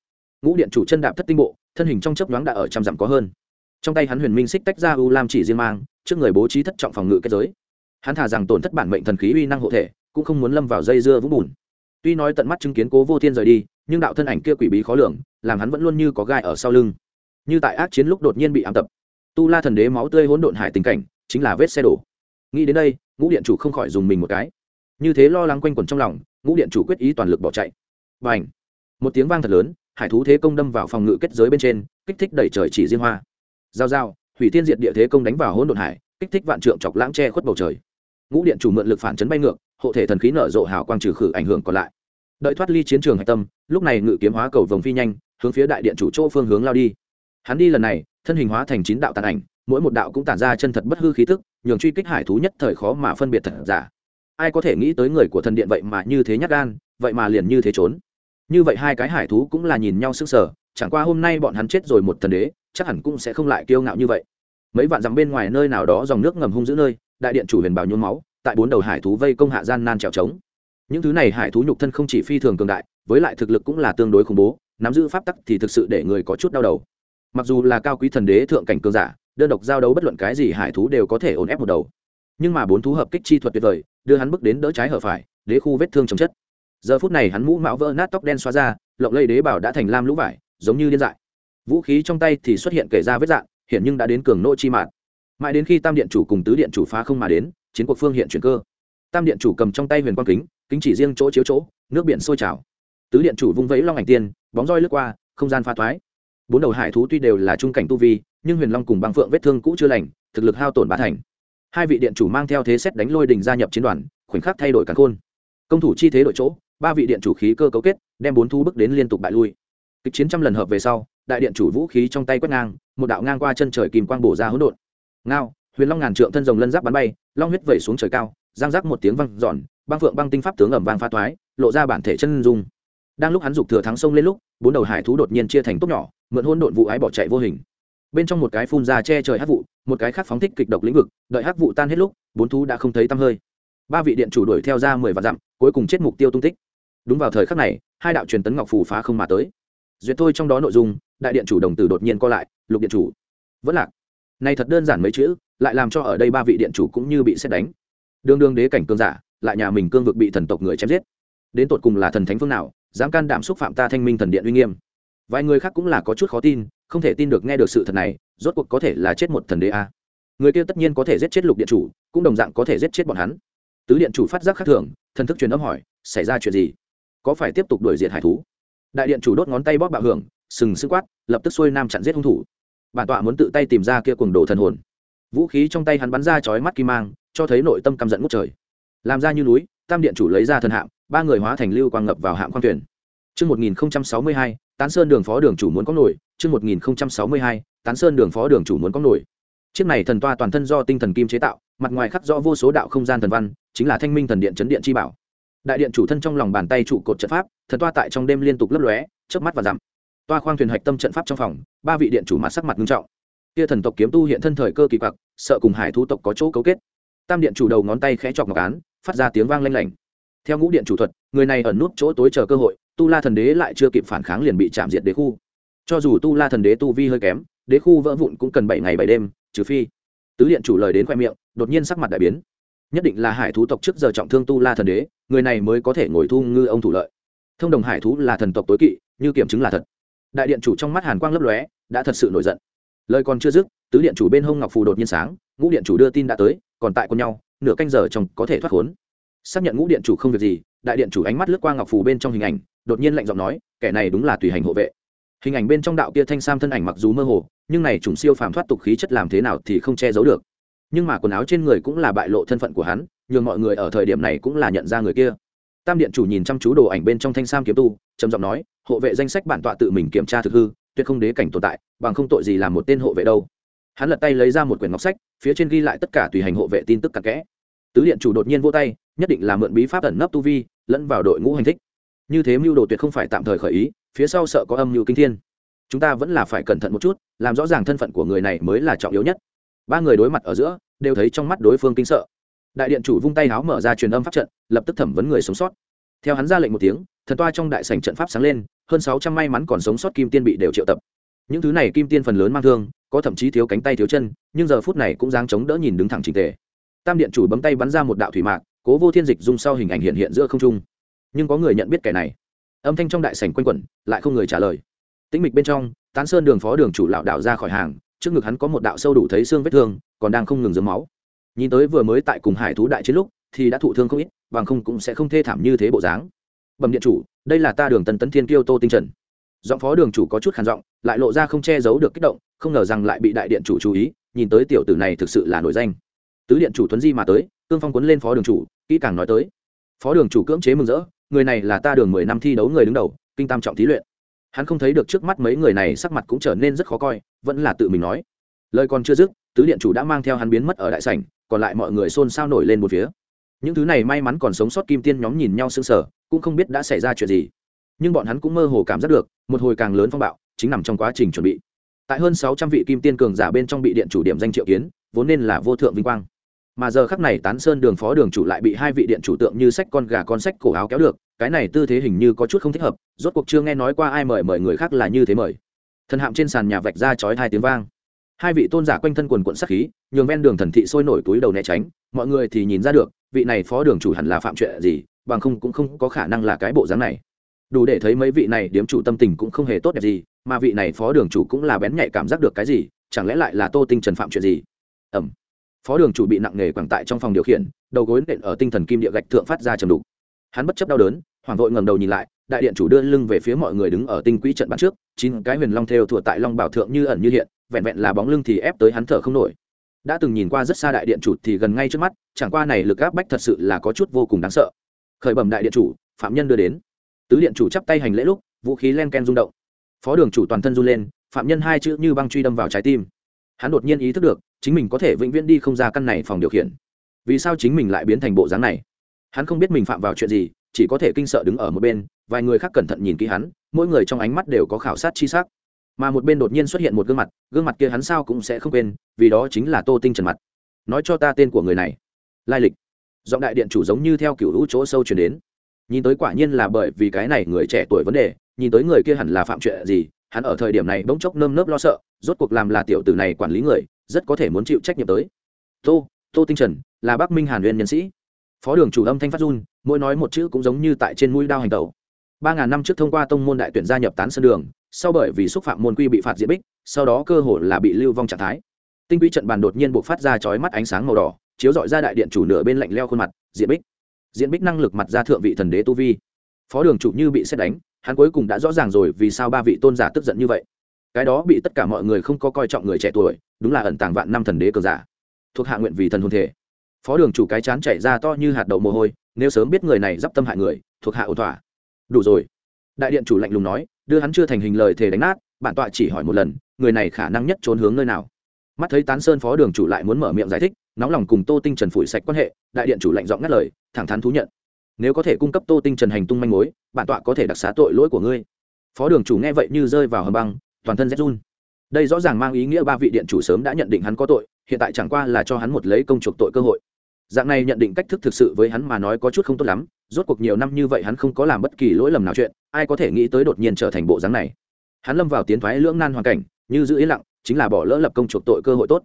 Ngũ điện chủ chân đạp thất tinh bộ, thân hình trong chớp nhoáng đã ở trăm dặm có hơn. Trong tay hắn huyền minh xích tách ra u lam chỉ riêng mang, trước người bố trí thất trọng phòng ngự kết giới. Hắn thả rằng tổn thất bản mệnh thần khí uy năng hộ thể cũng không muốn lâm vào dây dưa vũng bùn. Tuy nói tận mắt chứng kiến cố vô thiên rời đi, nhưng đạo thân ảnh kia quỷ bí khó lường, làm hắn vẫn luôn như có gai ở sau lưng. Như tại ác chiến lúc đột nhiên bị ám tập. Tu la thần đế máu tươi hỗn độn hải tình cảnh, chính là vết xe đổ. Nghĩ đến đây, ngũ điện chủ không khỏi dùng mình một cái. Như thế lo lắng quanh quẩn trong lòng, ngũ điện chủ quyết ý toàn lực bỏ chạy. B à n h một tiếng vang thật lớn, hải thú thế công đâm vào phòng ngự kết giới bên trên, kích thích đẩy trời chỉ riêng hoa. Giao giao, hủy tiên diệt địa thế công đánh vào hỗn độn hải, kích thích vạn trượng chọc lãng che khuất bầu trời ngũ điện chủ mượn lực phản chấn bay ngược, hộ thể thần khí nở rộ hào quang trừ khử ảnh hưởng còn lại. Đợi thoát ly chiến trường hạch tâm, lúc này ngự kiếm hóa cầu vồng phi nhanh, hướng phía đại điện chủ chỗ phương hướng lao đi. Hắn đi lần này, thân hình hóa thành chín đạo tàn ảnh, mỗi một đạo cũng tản ra chân thật bất hư khí tức, nhường truy kích hải thú nhất thời khó mà phân biệt thật giả. Ai có thể nghĩ tới người của thần điện vậy mà như thế nhát gan, vậy mà liền như thế trốn. Như vậy hai cái hải thú cũng là nhìn nhau sức sở chẳng qua hôm nay bọn hắn chết rồi một thần đế, chắc hẳn cũng sẽ không lại kiêu ngạo như vậy. Mấy vạn dặm bên ngoài nơi nào đó dòng nước ngầm hung giữ nơi đại điện chủ huyền bảo nhuốm máu, tại bốn đầu hải thú vây công hạ gian nan trèo trống. Những thứ này hải thú nhục thân không chỉ phi thường cường đại, với lại thực lực cũng là tương đối khủng bố, nắm giữ pháp tắc thì thực sự để người có chút đau đầu. Mặc dù là cao quý thần đế thượng cảnh cường giả, đơn độc giao đấu bất luận cái gì hải thú đều có thể ổn ép một đầu. Nhưng mà bốn thú hợp kích chi thuật tuyệt vời, đưa hắn bước đến đỡ trái hở phải, đế khu vết thương chồng chất. Giờ phút này hắn mũ mão vỡ nát tóc đen xóa ra, lộng lây đế bảo đã thành lam lũ vải, giống như điên dại. Vũ khí trong tay thì xuất hiện kể ra vết dạng hiện nhưng đã đến cường nỗ chi mạn mãi đến khi tam điện chủ cùng tứ điện chủ phá không mà đến, chiến cuộc phương hiện chuyển cơ. Tam điện chủ cầm trong tay huyền quang kính kính chỉ riêng chỗ chiếu chỗ, nước biển sôi trào. Tứ điện chủ vung vẫy long ảnh tiên, bóng roi lướt qua, không gian pha thoái. Bốn đầu hải thú tuy đều là trung cảnh tu vi, nhưng huyền long cùng băng phượng vết thương cũ chưa lành, thực lực hao tổn bá thành. Hai vị điện chủ mang theo thế xét đánh lôi đình gia nhập chiến đoàn, khoảnh khắc thay đổi cả khôn. Công thủ chi thế đội chỗ, ba vị điện chủ khí cơ cấu kết, đem bốn thu bước đến liên tục bại lui. Kịch chiến trăm lần hợp về sau, đại điện chủ vũ khí trong tay quét ngang, một đạo ngang qua chân trời kìm quang bổ ra hỗn độn ngao, huyền long ngàn trượng thân rồng lân giáp bắn bay, long huyết vẩy xuống trời cao, giang rác một tiếng văng giòn băng phượng băng tinh pháp tướng ẩm vang pha thoái lộ ra bản thể chân dung. Đang lúc hắn dục thừa thắng sông lên lúc, bốn đầu hải thú đột nhiên chia thành tốt nhỏ, mượn hôn độn vụ ái bỏ chạy vô hình. Bên trong một cái phun ra che trời hát vụ, một cái khác phóng thích kịch độc lĩnh vực, đợi hát vụ tan hết lúc, bốn thú đã không thấy tăm hơi. Ba vị điện chủ đuổi theo ra mười vạn dặm, cuối cùng chết mục tiêu tung tích. Đúng vào thời khắc này, hai đạo truyền tấn ngọc phù phá không mà tới. Duyệt thôi trong đó nội dung, đại điện chủ đồng tử đột nhiên co lại, lục điện chủ. Vẫn lạc này thật đơn giản mấy chữ, lại làm cho ở đây ba vị điện chủ cũng như bị xét đánh. Đường đương đế cảnh cương giả, lại nhà mình cương vực bị thần tộc người chém giết. Đến tột cùng là thần thánh phương nào, dám can đảm xúc phạm ta thanh minh thần điện uy nghiêm. Vài người khác cũng là có chút khó tin, không thể tin được nghe được sự thật này, rốt cuộc có thể là chết một thần đế a. Người kia tất nhiên có thể giết chết lục điện chủ, cũng đồng dạng có thể giết chết bọn hắn. Tứ điện chủ phát giác khác thường, thần thức truyền âm hỏi, xảy ra chuyện gì? Có phải tiếp tục đuổi diệt hải thú? Đại điện chủ đốt ngón tay bóp bạo hưởng, sừng sững quát, lập tức xuôi nam chặn giết hung thủ bản tọa muốn tự tay tìm ra kia cuồng đồ thần hồn vũ khí trong tay hắn bắn ra chói mắt kim mang cho thấy nội tâm căm giận ngút trời làm ra như núi tam điện chủ lấy ra thần hạm ba người hóa thành lưu quang ngập vào hạm khoang thuyền Trước 1062, Tán Sơn đường phó đường chủ muốn có nổi, trước 1062, Tán Sơn đường phó đường chủ muốn có nổi. Chiếc này thần toa toàn thân do tinh thần kim chế tạo, mặt ngoài khắc rõ vô số đạo không gian thần văn, chính là Thanh Minh thần điện chấn điện chi bảo. Đại điện chủ thân trong lòng bàn tay trụ cột trận pháp, thần toa tại trong đêm liên tục lấp lóe, chớp mắt và giảm. Toa khoang thuyền hạch tâm trận pháp trong phòng, ba vị điện chủ mặt sắc mặt nghiêm trọng. Kia thần tộc kiếm tu hiện thân thời cơ kỳ quặc, sợ cùng hải thú tộc có chỗ cấu kết. Tam điện chủ đầu ngón tay khẽ chọc ngọc án, phát ra tiếng vang lanh lảnh. Theo ngũ điện chủ thuật người này ẩn nút chỗ tối chờ cơ hội tu la thần đế lại chưa kịp phản kháng liền bị chạm diệt đế khu. Cho dù tu la thần đế tu vi hơi kém đế khu vỡ vụn cũng cần bảy ngày bảy đêm trừ phi. Tứ điện chủ lời đến khoe miệng đột nhiên sắc mặt đại biến. Nhất định là hải thú tộc trước giờ trọng thương tu la thần đế người này mới có thể ngồi thu ngư ông thủ lợi. Thông đồng hải thú là thần tộc tối kỵ như kiểm chứng là thật đại điện chủ trong mắt hàn quang lấp lóe, đã thật sự nổi giận. Lời còn chưa dứt, tứ điện chủ bên hông ngọc phù đột nhiên sáng, ngũ điện chủ đưa tin đã tới, còn tại con nhau, nửa canh giờ chồng có thể thoát khốn. Xác nhận ngũ điện chủ không việc gì, đại điện chủ ánh mắt lướt qua ngọc phù bên trong hình ảnh, đột nhiên lạnh giọng nói, kẻ này đúng là tùy hành hộ vệ. Hình ảnh bên trong đạo kia thanh sam thân ảnh mặc dù mơ hồ, nhưng này trùng siêu phàm thoát tục khí chất làm thế nào thì không che giấu được. Nhưng mà quần áo trên người cũng là bại lộ thân phận của hắn, nhường mọi người ở thời điểm này cũng là nhận ra người kia tam điện chủ nhìn chăm chú đồ ảnh bên trong thanh sam kiếm tu, trầm giọng nói, hộ vệ danh sách bản tọa tự mình kiểm tra thực hư, tuyệt không đế cảnh tồn tại, bằng không tội gì làm một tên hộ vệ đâu. Hắn lật tay lấy ra một quyển ngọc sách, phía trên ghi lại tất cả tùy hành hộ vệ tin tức cặn kẽ. Tứ điện chủ đột nhiên vô tay, nhất định là mượn bí pháp ẩn nấp tu vi, lẫn vào đội ngũ hành thích. Như thế mưu đồ tuyệt không phải tạm thời khởi ý, phía sau sợ có âm mưu kinh thiên. Chúng ta vẫn là phải cẩn thận một chút, làm rõ ràng thân phận của người này mới là trọng yếu nhất. Ba người đối mặt ở giữa, đều thấy trong mắt đối phương kinh sợ đại điện chủ vung tay háo mở ra truyền âm pháp trận, lập tức thẩm vấn người sống sót. Theo hắn ra lệnh một tiếng, thần toa trong đại sảnh trận pháp sáng lên, hơn sáu trăm may mắn còn sống sót kim tiên bị đều triệu tập. Những thứ này kim tiên phần lớn mang thương, có thậm chí thiếu cánh tay thiếu chân, nhưng giờ phút này cũng dáng chống đỡ nhìn đứng thẳng trình tề. Tam điện chủ bấm tay bắn ra một đạo thủy mạc, cố vô thiên dịch dùng sau hình ảnh hiện hiện giữa không trung. Nhưng có người nhận biết kẻ này. Âm thanh trong đại sảnh quanh quẩn, lại không người trả lời. Tĩnh mịch bên trong, tán sơn đường phó đường chủ lão đạo ra khỏi hàng, trước ngực hắn có một đạo sâu đủ thấy xương vết thương, còn đang không ngừng dấm máu nhìn tới vừa mới tại cùng hải thú đại chiến lúc, thì đã thụ thương không ít, bằng không cũng sẽ không thê thảm như thế bộ dáng. Bẩm điện chủ, đây là ta đường tần tấn thiên kiêu tô tinh trần. Giọng phó đường chủ có chút khản giọng, lại lộ ra không che giấu được kích động, không ngờ rằng lại bị đại điện chủ chú ý, nhìn tới tiểu tử này thực sự là nổi danh. Tứ điện chủ tuấn di mà tới, cương phong quấn lên phó đường chủ, kỹ càng nói tới. Phó đường chủ cưỡng chế mừng rỡ, người này là ta đường mười năm thi đấu người đứng đầu, kinh tam trọng thí luyện. Hắn không thấy được trước mắt mấy người này sắc mặt cũng trở nên rất khó coi, vẫn là tự mình nói. Lời còn chưa dứt, tứ điện chủ đã mang theo hắn biến mất ở đại sảnh còn lại mọi người xôn xao nổi lên một phía. Những thứ này may mắn còn sống sót kim tiên nhóm nhìn nhau sững sờ, cũng không biết đã xảy ra chuyện gì. Nhưng bọn hắn cũng mơ hồ cảm giác được, một hồi càng lớn phong bạo chính nằm trong quá trình chuẩn bị. Tại hơn sáu trăm vị kim tiên cường giả bên trong bị điện chủ điểm danh triệu kiến, vốn nên là vô thượng vinh quang. Mà giờ khắc này tán sơn đường phó đường chủ lại bị hai vị điện chủ tượng như sách con gà con sách cổ áo kéo được, cái này tư thế hình như có chút không thích hợp, rốt cuộc chưa nghe nói qua ai mời mời người khác là như thế mời. Thần hạm trên sàn nhà vạch ra chói hai tiếng vang hai vị tôn giả quanh thân quần quận sắc khí, nhường ven đường thần thị sôi nổi túi đầu né tránh, mọi người thì nhìn ra được, vị này phó đường chủ hẳn là phạm chuyện gì, bằng không cũng không có khả năng là cái bộ dáng này. Đủ để thấy mấy vị này điếm chủ tâm tình cũng không hề tốt đẹp gì, mà vị này phó đường chủ cũng là bén nhạy cảm giác được cái gì, chẳng lẽ lại là tô tinh trần phạm chuyện gì? Ẩm phó đường chủ bị nặng nề quẳng tại trong phòng điều khiển, đầu gối nện ở tinh thần kim địa gạch thượng phát ra trầm đục. Hắn bất chấp đau đớn hoàng vội ngầm đầu nhìn lại, đại điện chủ đưa lưng về phía mọi người đứng ở tinh quỹ trận bắn trước, chín cái huyền long theo thuộc tại long bảo thượng như ẩn như hiện vẹn vẹn là bóng lưng thì ép tới hắn thở không nổi. Đã từng nhìn qua rất xa đại điện chủ thì gần ngay trước mắt, chẳng qua này lực áp bách thật sự là có chút vô cùng đáng sợ. Khởi bẩm đại điện chủ, phạm nhân đưa đến. Tứ điện chủ chắp tay hành lễ lúc, vũ khí len ken rung động. Phó đường chủ toàn thân run lên, phạm nhân hai chữ như băng truy đâm vào trái tim. Hắn đột nhiên ý thức được, chính mình có thể vĩnh viễn đi không ra căn này phòng điều khiển. Vì sao chính mình lại biến thành bộ dáng này? Hắn không biết mình phạm vào chuyện gì, chỉ có thể kinh sợ đứng ở một bên, vài người khác cẩn thận nhìn kỹ hắn, mỗi người trong ánh mắt đều có khảo sát chi s ắ c mà một bên đột nhiên xuất hiện một gương mặt gương mặt kia hắn sao cũng sẽ không quên, vì đó chính là tô tinh trần mặt. Nói cho ta tên của người này. Lai lịch. Giọng đại điện chủ giống như theo kiểu hữu chỗ sâu chuyển đến. Nhìn tới quả nhiên là bởi vì cái này người trẻ tuổi vấn đề, nhìn tới người kia hẳn là phạm chuyện gì, hắn ở thời điểm này bỗng chốc nơm nớp lo sợ, rốt cuộc làm là tiểu tử này quản lý người, rất có thể muốn chịu trách nhiệm tới. Tô tô tinh trần, là bắc minh hàn huyền nhân sĩ. Phó đường chủ âm thanh phát run, mỗi nói một chữ cũng giống như tại trên mũi đao hành tẩu ba ngàn năm trước thông qua tông môn đại tuyển gia nhập tán sơn đường, sau bởi vì xúc phạm môn quy bị phạt diện bích, sau đó cơ hội là bị lưu vong trạng thái. Tinh quỹ trận bàn đột nhiên buộc phát ra chói mắt ánh sáng màu đỏ, chiếu dọi ra đại điện chủ nửa bên lạnh leo khuôn mặt, diện bích. Diện bích năng lực mặt ra thượng vị thần đế tu vi. Phó đường chủ như bị xét đánh, hắn cuối cùng đã rõ ràng rồi vì sao ba vị tôn giả tức giận như vậy. Cái đó bị tất cả mọi người không có coi trọng người trẻ tuổi, đúng là ẩn tàng vạn năm thần đế cường giả. Thuộc hạ nguyện vì thần hôn thể. Phó đường chủ cái chán chảy ra to như hạt đậu mồ hôi, nếu sớm biết người này d i p tâm hại người, thuộc hạ ổn thỏa đủ rồi. Đại điện chủ lạnh lùng nói, đưa hắn chưa thành hình lời thề đánh nát, bản tọa chỉ hỏi một lần, người này khả năng nhất trốn hướng nơi nào? Mắt thấy tán sơn phó đường chủ lại muốn mở miệng giải thích, nóng lòng cùng tô tinh trần phủi sạch quan hệ, đại điện chủ lạnh giọng ngắt lời, thẳng thắn thú nhận. Nếu có thể cung cấp tô tinh trần hành tung manh mối, bản tọa có thể đặc xá tội lỗi của ngươi. Phó đường chủ nghe vậy như rơi vào hầm băng, toàn thân rét run. Đây rõ ràng mang ý nghĩa ba vị điện chủ sớm đã nhận định hắn có tội, hiện tại chẳng qua là cho hắn một lấy công chuộc tội cơ hội dạng này nhận định cách thức thực sự với hắn mà nói có chút không tốt lắm, rốt cuộc nhiều năm như vậy hắn không có làm bất kỳ lỗi lầm nào chuyện, ai có thể nghĩ tới đột nhiên trở thành bộ dáng này. Hắn lâm vào tiến thoái lưỡng nan hoàn cảnh, như giữ ý lặng, chính là bỏ lỡ lập công chuộc tội cơ hội tốt.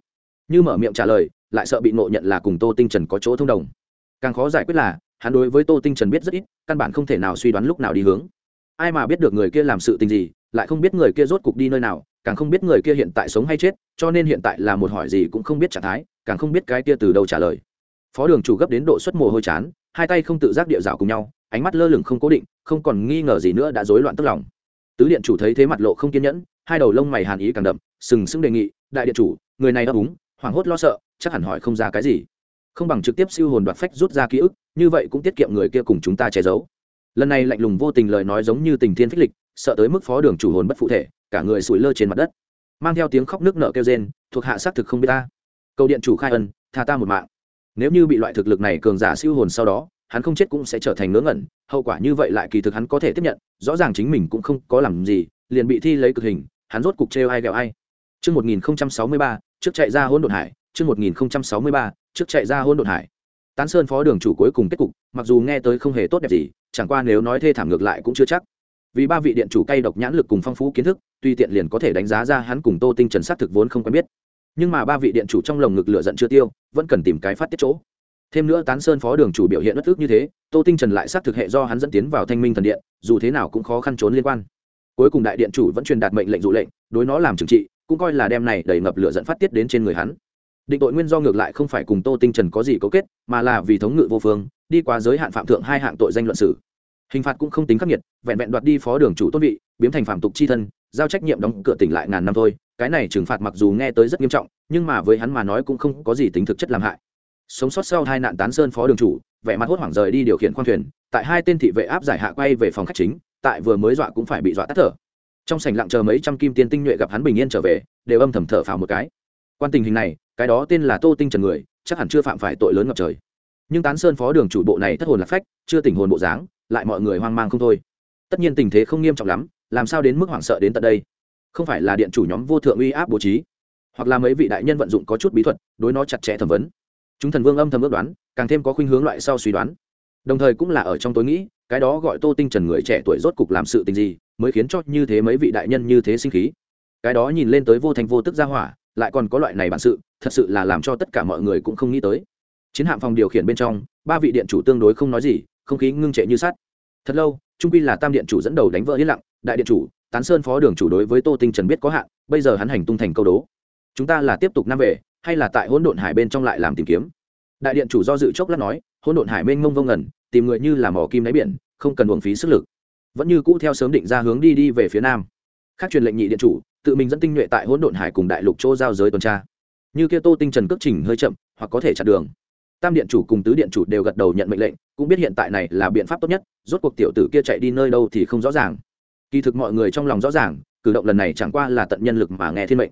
Như mở miệng trả lời, lại sợ bị ngộ nhận là cùng tô tinh trần có chỗ thông đồng. Càng khó giải quyết là, hắn đối với tô tinh trần biết rất ít, căn bản không thể nào suy đoán lúc nào đi hướng. Ai mà biết được người kia làm sự tình gì, lại không biết người kia rốt cục đi nơi nào, càng không biết người kia hiện tại sống hay chết, cho nên hiện tại là một hỏi gì cũng không biết trạng thái, càng không biết cái kia từ đâu trả lời phó đường chủ gấp đến độ xuất mồ hôi chán, hai tay không tự giác địa rào cùng nhau, ánh mắt lơ lửng không cố định, không còn nghi ngờ gì nữa đã rối loạn tức lòng. Tứ điện chủ thấy thế mặt lộ không kiên nhẫn, hai đầu lông mày hàn ý càng đậm, sừng sững đề nghị, đại điện chủ, người này ấp úng hoảng hốt lo sợ, chắc hẳn hỏi không ra cái gì. Không bằng trực tiếp siêu hồn đoạt phách rút ra ký ức, như vậy cũng tiết kiệm người kia cùng chúng ta che giấu. Lần này lạnh lùng vô tình lời nói giống như tình thiên phích lịch, sợ tới mức phó đường chủ hồn bất phụ thể, cả người sủi lơ trên mặt đất. Mang theo tiếng khóc nước nợ kêu rên, thuộc hạ xác thực không biết ta. Cầu điện chủ khai ân, tha ta một mạng nếu như bị loại thực lực này cường giả siêu hồn sau đó hắn không chết cũng sẽ trở thành ngớ ngẩn hậu quả như vậy lại kỳ thực hắn có thể tiếp nhận rõ ràng chính mình cũng không có làm gì liền bị thi lấy cực hình hắn rốt cục trêu ai ghẹo ai Trước 1063, trước chạy ra hôn đột hải, trước 1063, trước chạy ra hôn đột hải. Tán Sơn phó đường chủ cuối cùng kết cục, mặc dù nghe tới không hề tốt đẹp gì, chẳng qua nếu nói thê thảm ngược lại cũng chưa chắc. Vì ba vị điện chủ cay độc nhãn lực cùng phong phú kiến thức, tuy tiện liền có thể đánh giá ra hắn cùng Tô Tinh Trần sát thực vốn không quen biết. Nhưng mà ba vị điện chủ trong lồng ngực lửa giận chưa tiêu, vẫn cần tìm cái phát tiết chỗ. Thêm nữa Tán Sơn phó đường chủ biểu hiện bất tức như thế, Tô Tinh Trần lại xác thực hệ do hắn dẫn tiến vào Thanh Minh thần điện, dù thế nào cũng khó khăn trốn liên quan. Cuối cùng đại điện chủ vẫn truyền đạt mệnh lệnh dụ lệnh, đối nó làm trừng trị, cũng coi là đem này đầy ngập lửa dẫn phát tiết đến trên người hắn định tội nguyên do ngược lại không phải cùng tô tinh trần có gì cấu kết mà là vì thống ngự vô phương đi qua giới hạn phạm thượng hai hạng tội danh luận xử hình phạt cũng không tính khắc nghiệt vẹn vẹn đoạt đi phó đường chủ tôn vị biến thành phạm tục chi thân giao trách nhiệm đóng cửa tỉnh lại ngàn năm thôi cái này trừng phạt mặc dù nghe tới rất nghiêm trọng, nhưng mà với hắn mà nói cũng không có gì tính thực chất làm hại. Sống sót sau hai nạn tán sơn phó đường chủ, vẻ mặt hốt hoảng rời đi điều khiển khoang thuyền, tại hai tên thị vệ áp giải hạ quay về phòng khách chính, tại vừa mới dọa cũng phải bị dọa tắt thở. Trong sảnh lặng chờ mấy trăm kim tiên tinh nhuệ gặp hắn bình yên trở về, đều âm thầm thở phào một cái. Quan tình hình này, cái đó tên là tô tinh trần người, chắc hẳn chưa phạm phải tội lớn ngập trời. Nhưng tán sơn phó đường chủ bộ này thất hồn lạc phách, chưa tình hồn bộ dáng, lại mọi người hoang mang không thôi. Tất nhiên tình thế không nghiêm trọng lắm, làm sao đến mức hoảng sợ đến tận đây? Không phải là điện chủ nhóm vô thượng uy áp bố trí, hoặc là mấy vị đại nhân vận dụng có chút bí thuật, đối nó chặt chẽ thẩm vấn. Chúng thần vương âm thầm ước đoán, càng thêm có khuynh hướng loại sau suy đoán. Đồng thời cũng là ở trong tối nghĩ, cái đó gọi tô tinh trần người trẻ tuổi rốt cục làm sự tình gì, mới khiến cho như thế mấy vị đại nhân như thế sinh khí. Cái đó nhìn lên tới vô thành vô tức ra hỏa, lại còn có loại này bản sự, thật sự là làm cho tất cả mọi người cũng không nghĩ tới. Chiến hạm phòng điều khiển bên trong, ba vị điện chủ tương đối không nói gì, không khí ngưng trệ như sắt. Thật lâu, trung quy là tam điện chủ dẫn đầu đánh vỡ yên lặng, đại điện chủ tán sơn phó đường chủ đối với tô tinh trần biết có hạn, bây giờ hắn hành tung thành câu đố. Chúng ta là tiếp tục nam về, hay là tại hỗn độn hải bên trong lại làm tìm kiếm? Đại điện chủ do dự chốc lát nói, hỗn độn hải mênh mông vô ngẩn tìm người như là mỏ kim đáy biển, không cần uổng phí sức lực. Vẫn như cũ theo sớm định ra hướng đi đi về phía nam. Khác truyền lệnh nhị điện chủ, tự mình dẫn tinh nhuệ tại hỗn độn hải cùng đại lục chỗ giao giới tuần tra. Như kia tô tinh trần cước trình hơi chậm, hoặc có thể chặn đường. Tam điện chủ cùng tứ điện chủ đều gật đầu nhận mệnh lệnh, cũng biết hiện tại này là biện pháp tốt nhất, rốt cuộc tiểu tử kia chạy đi nơi đâu thì không rõ ràng kỳ thực mọi người trong lòng rõ ràng, cử động lần này chẳng qua là tận nhân lực mà nghe thiên mệnh.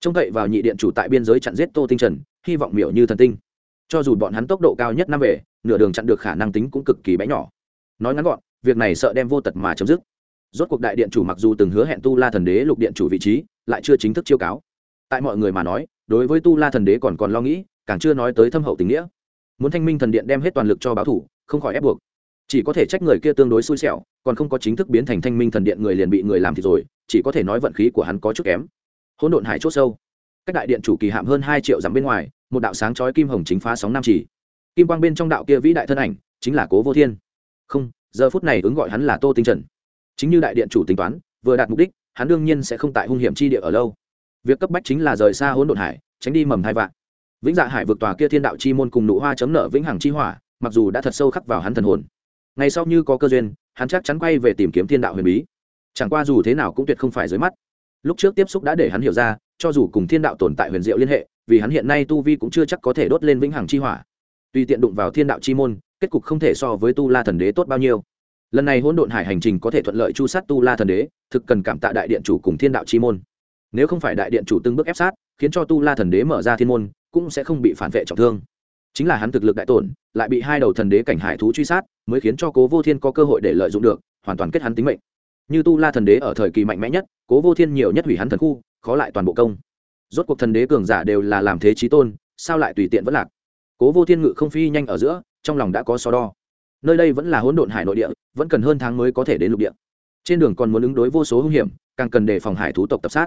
Trông cậy vào nhị điện chủ tại biên giới chặn giết tô tinh trần, hy vọng miểu như thần tinh. Cho dù bọn hắn tốc độ cao nhất năm về, nửa đường chặn được khả năng tính cũng cực kỳ bé nhỏ. Nói ngắn gọn, việc này sợ đem vô tật mà chấm dứt. Rốt cuộc đại điện chủ mặc dù từng hứa hẹn tu la thần đế lục điện chủ vị trí, lại chưa chính thức chiêu cáo. Tại mọi người mà nói, đối với tu la thần đế còn còn lo nghĩ, càng chưa nói tới thâm hậu tình nghĩa. Muốn thanh minh thần điện đem hết toàn lực cho báo thủ, không khỏi ép buộc chỉ có thể trách người kia tương đối xui xẻo, còn không có chính thức biến thành thanh minh thần điện người liền bị người làm thì rồi, chỉ có thể nói vận khí của hắn có chút kém. Hỗn độn hải chốt sâu. Các đại điện chủ kỳ hạm hơn hai triệu dặm bên ngoài, một đạo sáng chói kim hồng chính phá sóng nam chỉ. Kim quang bên trong đạo kia vĩ đại thân ảnh, chính là cố vô thiên. Không, giờ phút này ứng gọi hắn là tô tinh trần. Chính như đại điện chủ tính toán, vừa đạt mục đích, hắn đương nhiên sẽ không tại hung hiểm chi địa ở lâu. Việc cấp bách chính là rời xa hỗn độn hải, tránh đi mầm hai vạn. Vĩnh dạ hải vượt tòa kia thiên đạo chi môn cùng nụ hoa chấm nợ vĩnh hằng chi hỏa, mặc dù đã thật sâu khắc vào hắn thần hồn ngày sau như có cơ duyên, hắn chắc chắn quay về tìm kiếm thiên đạo huyền bí. Chẳng qua dù thế nào cũng tuyệt không phải dưới mắt. Lúc trước tiếp xúc đã để hắn hiểu ra, cho dù cùng thiên đạo tồn tại huyền diệu liên hệ, vì hắn hiện nay tu vi cũng chưa chắc có thể đốt lên vĩnh hằng chi hỏa. Tùy tiện đụng vào thiên đạo chi môn, kết cục không thể so với tu la thần đế tốt bao nhiêu. Lần này hỗn độn hải hành trình có thể thuận lợi chu sát tu la thần đế, thực cần cảm tạ đại điện chủ cùng thiên đạo chi môn. Nếu không phải đại điện chủ từng bước ép sát, khiến cho tu la thần đế mở ra thiên môn, cũng sẽ không bị phản vệ trọng thương chính là hắn thực lực đại tổn, lại bị hai đầu thần đế cảnh hải thú truy sát, mới khiến cho cố vô thiên có cơ hội để lợi dụng được, hoàn toàn kết hắn tính mệnh. Như tu la thần đế ở thời kỳ mạnh mẽ nhất, cố vô thiên nhiều nhất hủy hắn thần khu, khó lại toàn bộ công. Rốt cuộc thần đế cường giả đều là làm thế trí tôn, sao lại tùy tiện vẫn lạc? Cố vô thiên ngự không phi nhanh ở giữa, trong lòng đã có so đo. Nơi đây vẫn là hỗn độn hải nội địa, vẫn cần hơn tháng mới có thể đến lục địa. Trên đường còn muốn ứng đối vô số hung hiểm, càng cần đề phòng hải thú tộc tập sát.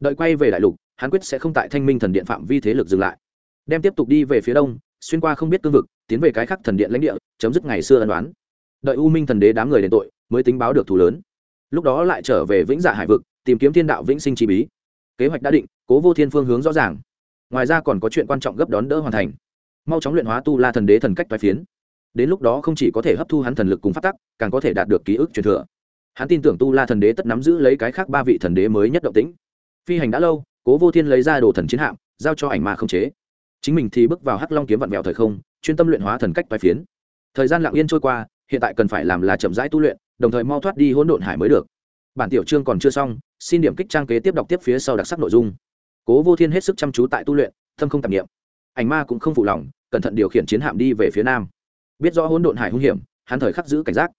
Đợi quay về đại lục, hắn quyết sẽ không tại thanh minh thần điện phạm vi thế lực dừng lại, đem tiếp tục đi về phía đông xuyên qua không biết cương vực, tiến về cái khác thần điện lãnh địa, chấm dứt ngày xưa ân đoán đợi u minh thần đế đám người đền tội, mới tính báo được thù lớn. Lúc đó lại trở về vĩnh dạ hải vực, tìm kiếm thiên đạo vĩnh sinh chi bí. Kế hoạch đã định, cố vô thiên phương hướng rõ ràng. Ngoài ra còn có chuyện quan trọng gấp đón đỡ hoàn thành. Mau chóng luyện hóa tu la thần đế thần cách toái phiến. Đến lúc đó không chỉ có thể hấp thu hắn thần lực cùng phát tắc, càng có thể đạt được ký ức truyền thừa. Hắn tin tưởng tu la thần đế tất nắm giữ lấy cái khác ba vị thần đế mới nhất động tĩnh. Phi hành đã lâu, cố vô thiên lấy ra đồ thần chiến hạm, giao cho ảnh ma không chế chính mình thì bước vào hắc long kiếm vặn vẹo thời không, chuyên tâm luyện hóa thần cách toái phiến. Thời gian lặng yên trôi qua, hiện tại cần phải làm là chậm rãi tu luyện, đồng thời mau thoát đi hỗn độn hải mới được. Bản tiểu chương còn chưa xong, xin điểm kích trang kế tiếp đọc tiếp phía sau đặc sắc nội dung. Cố vô thiên hết sức chăm chú tại tu luyện, thâm không tạp nghiệm ảnh ma cũng không phụ lòng, cẩn thận điều khiển chiến hạm đi về phía nam. Biết rõ hỗn độn hải hung hiểm, hắn thời khắc giữ cảnh giác.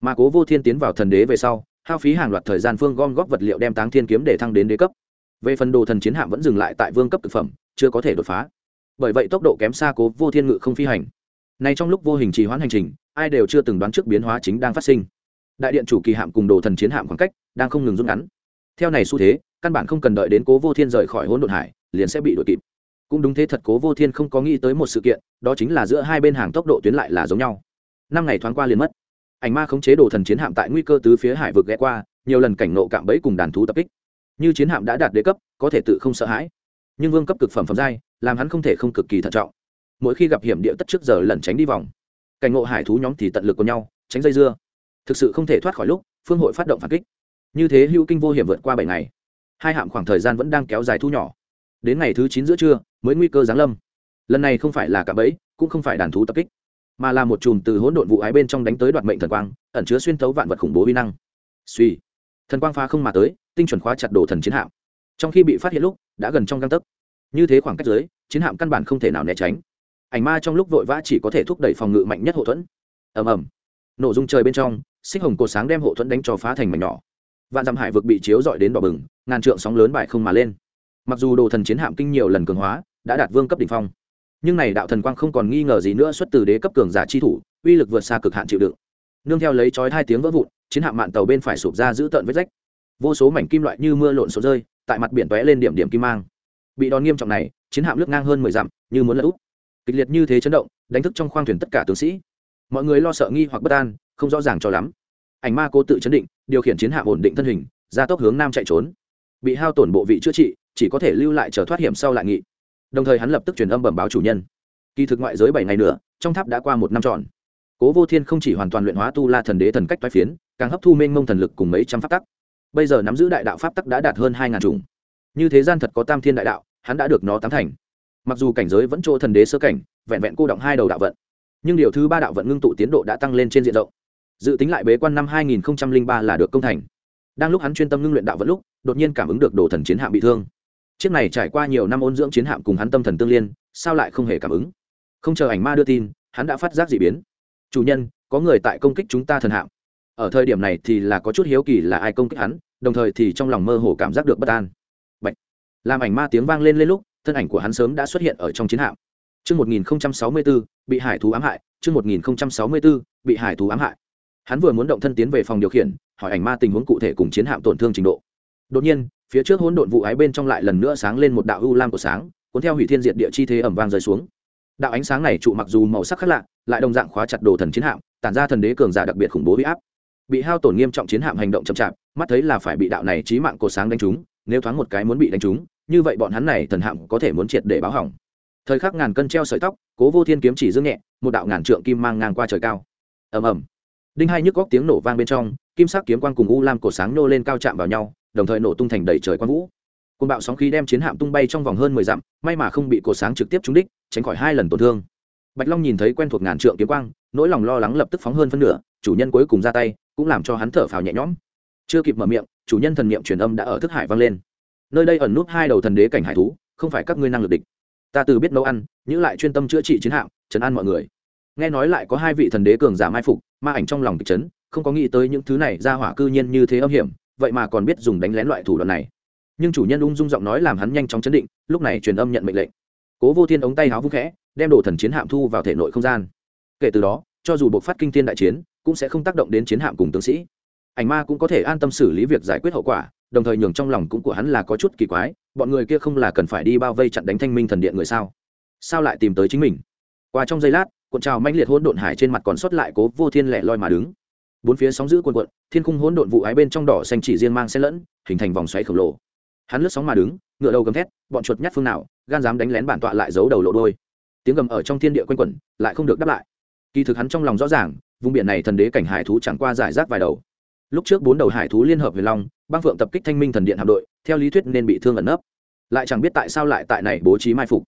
Mà cố vô thiên tiến vào thần đế về sau, hao phí hàng loạt thời gian phương gom góp vật liệu đem táng thiên kiếm để thăng đến đế cấp. Về phần đồ thần chiến hạm vẫn dừng lại tại vương cấp thực phẩm, chưa có thể đột phá bởi vậy tốc độ kém xa cố vô thiên ngự không phi hành. Này trong lúc vô hình trì hoãn hành trình, ai đều chưa từng đoán trước biến hóa chính đang phát sinh. Đại điện chủ kỳ hạm cùng đồ thần chiến hạm khoảng cách đang không ngừng rút ngắn. Theo này xu thế, căn bản không cần đợi đến cố vô thiên rời khỏi hỗn độn hải, liền sẽ bị đuổi kịp. Cũng đúng thế thật cố vô thiên không có nghĩ tới một sự kiện, đó chính là giữa hai bên hàng tốc độ tuyến lại là giống nhau. Năm ngày thoáng qua liền mất. Ảnh ma khống chế đồ thần chiến hạm tại nguy cơ tứ phía hải vực ghé qua, nhiều lần cảnh nộ cạm bẫy cùng đàn thú tập kích. Như chiến hạm đã đạt đế cấp, có thể tự không sợ hãi. Nhưng vương cấp cực phẩm phẩm giai làm hắn không thể không cực kỳ thận trọng. Mỗi khi gặp hiểm địa tất trước giờ lẩn tránh đi vòng, cảnh ngộ hải thú nhóm thì tận lực của nhau, tránh dây dưa. Thực sự không thể thoát khỏi lúc, phương hội phát động phản kích. Như thế hữu kinh vô hiểm vượt qua bảy ngày. Hai hạm khoảng thời gian vẫn đang kéo dài thu nhỏ. Đến ngày thứ chín giữa trưa, mới nguy cơ giáng lâm. Lần này không phải là cả bẫy, cũng không phải đàn thú tập kích, mà là một chùm từ hỗn độn vụ ái bên trong đánh tới đoạt mệnh thần quang, ẩn chứa xuyên thấu vạn vật khủng bố vi năng. Suy thần quang phá không mà tới, tinh chuẩn khóa chặt đồ thần chiến hạm. Trong khi bị phát hiện lúc, đã gần trong găng tấc như thế khoảng cách dưới, chiến hạm căn bản không thể nào né tránh. Ảnh ma trong lúc vội vã chỉ có thể thúc đẩy phòng ngự mạnh nhất hộ thuẫn. Ầm ầm. Nổ dung trời bên trong, xích hồng cột sáng đem hộ thuẫn đánh cho phá thành mảnh nhỏ. Vạn dặm hải vực bị chiếu dọi đến đỏ bừng, ngàn trượng sóng lớn bại không mà lên. Mặc dù đồ thần chiến hạm kinh nhiều lần cường hóa, đã đạt vương cấp đ ỉ n h phong, nhưng này đạo thần quang không còn nghi ngờ gì nữa xuất từ đế cấp cường giả chi thủ, uy lực vượt xa cực hạn chịu đựng. Nương theo lấy chói hai tiếng vỡ vụn, chiến hạm mạn tàu bên phải sụp ra giữ tợn vết rách. Vô số mảnh kim loại như mưa lộn số rơi, tại mặt biển tóe lên điểm điểm kim mang bị đòn nghiêm trọng này, chiến hạm lướt ngang hơn mười dặm, như muốn lật úp. Kịch liệt như thế chấn động, đánh thức trong khoang thuyền tất cả tướng sĩ. Mọi người lo sợ nghi hoặc bất an, không rõ ràng cho lắm. Ảnh ma cố tự chấn định, điều khiển chiến hạm ổn định thân hình, ra tốc hướng nam chạy trốn. Bị hao tổn bộ vị chữa trị, chỉ có thể lưu lại chờ thoát hiểm sau lại nghị đồng thời hắn lập tức truyền âm bẩm báo chủ nhân. Kỳ thực ngoại giới bảy ngày nữa, trong tháp đã qua một năm trọn cố vô thiên không chỉ hoàn toàn luyện hóa tu la thần đế thần cách toái phiến, càng hấp thu mênh mông thần lực cùng mấy trăm pháp tắc. Bây giờ nắm giữ đại đạo pháp tắc đã đạt hơn hai ngàn chủng. Như thế gian thật có tam thiên đại đạo hắn đã được nó tám thành. Mặc dù cảnh giới vẫn chỗ thần đế sơ cảnh, vẹn vẹn cô động hai đầu đạo vận, nhưng điều thứ ba đạo vận ngưng tụ tiến độ đã tăng lên trên diện rộng. Dự tính lại bế quan năm hai nghìn ba là được công thành. Đang lúc hắn chuyên tâm ngưng luyện đạo vận lúc, đột nhiên cảm ứng được đồ thần chiến hạm bị thương. Chiếc này trải qua nhiều năm ôn dưỡng chiến hạm cùng hắn tâm thần tương liên, sao lại không hề cảm ứng? Không chờ ảnh ma đưa tin, hắn đã phát giác d ị biến. Chủ nhân, có người tại công kích chúng ta thần hạm. Ở thời điểm này thì là có chút hiếu kỳ là ai công kích hắn, đồng thời thì trong lòng mơ hồ cảm giác được bất an làm ảnh ma tiếng vang lên lên lúc thân ảnh của hắn sớm đã xuất hiện ở trong chiến hạm chương một nghìn sáu mươi bốn bị hải thú ám hại. chương một nghìn sáu mươi bốn bị hải thú ám hại. Hắn vừa muốn động thân tiến về phòng điều khiển, hỏi ảnh ma tình huống cụ thể cùng chiến hạm tổn thương trình độ. Đột nhiên, phía trước hỗn độn vụ ái bên trong lại lần nữa sáng lên một đạo u lam của sáng, cuốn theo hủy thiên diệt địa chi thế ẩm vang rơi xuống. Đạo ánh sáng này trụ mặc dù màu sắc khác lạ, lại đồng dạng khóa chặt đồ thần chiến hạm, tản ra thần đế cường giả đặc biệt khủng bố huy áp. bị hao tổn nghiêm trọng chiến hạm hành động chậm chạp mắt thấy là phải bị đạo này trí mạng cột sáng đánh trúng nếu thoáng một cái muốn bị đánh trúng như vậy bọn hắn này thần hạm có thể muốn triệt để báo hỏng. Thời khắc ngàn cân treo sợi tóc, cố vô thiên kiếm chỉ dương nhẹ, một đạo ngàn trượng kim mang ngang qua trời cao. Ầm ầm. Đinh hai nhức góc tiếng nổ vang bên trong, kim sắc kiếm quang cùng u lam cổ sáng nô lên cao chạm vào nhau, đồng thời nổ tung thành đầy trời quang vũ. Côn bạo sóng khí đem chiến hạm tung bay trong vòng hơn mười dặm, may mà không bị cổ sáng trực tiếp trúng đích, tránh khỏi hai lần tổn thương. Bạch long nhìn thấy quen thuộc ngàn trượng kiếm quang, nỗi lòng lo lắng lập tức phóng hơn phân nửa, chủ nhân cuối cùng ra tay, cũng làm cho hắn thở phào nhẹ nhõm. Chưa kịp mở miệng, chủ nhân thần niệm truyền âm đã ở thức hải vang lên nơi đây ẩn nút hai đầu thần đế cảnh hải thú, không phải các ngươi năng lực địch. Ta từ biết nấu ăn những lại chuyên tâm chữa trị chiến hạm chấn an mọi người. Nghe nói lại có hai vị thần đế cường giả mai phục, ma ảnh trong lòng kịch chấn, không có nghĩ tới những thứ này ra hỏa cư nhiên như thế âm hiểm, vậy mà còn biết dùng đánh lén loại thủ đoạn này. Nhưng chủ nhân ung dung giọng nói làm hắn nhanh chóng chấn định, lúc này truyền âm nhận mệnh lệnh. Cố vô thiên ống tay háo vung khẽ, đem đồ thần chiến hạm thu vào thể nội không gian. Kể từ đó, cho dù buộc phát kinh thiên đại chiến, cũng sẽ không tác động đến chiến hạm cùng tướng sĩ. Ảnh ma cũng có thể an tâm xử lý việc giải quyết hậu quả đồng thời nhường trong lòng cũng của hắn là có chút kỳ quái, bọn người kia không là cần phải đi bao vây chặn đánh thanh minh thần điện người sao? Sao lại tìm tới chính mình? Qua trong giây lát, cuộn trào manh liệt hỗn độn hải trên mặt còn sót lại cố vô thiên lẻ loi mà đứng. Bốn phía sóng giữ cuộn cuộn, thiên khung hỗn độn vụ ái bên trong đỏ xanh chỉ riêng mang xe lẫn, hình thành vòng xoáy khổng lồ. Hắn lướt sóng mà đứng, ngựa đầu gầm thét, bọn chuột nhát phương nào, gan dám đánh lén bản tọa lại giấu đầu lộ đôi. Tiếng gầm ở trong thiên địa quanh quẩn, lại không được đáp lại. Kỳ thực hắn trong lòng rõ ràng, vùng biển này thần đế cảnh hải thú chẳng qua giải rác vài đầu lúc trước bốn đầu hải thú liên hợp huyền long, băng phượng tập kích thanh minh thần điện hạm đội, theo lý thuyết nên bị thương ẩn nấp. Lại chẳng biết tại sao lại tại này bố trí mai phục.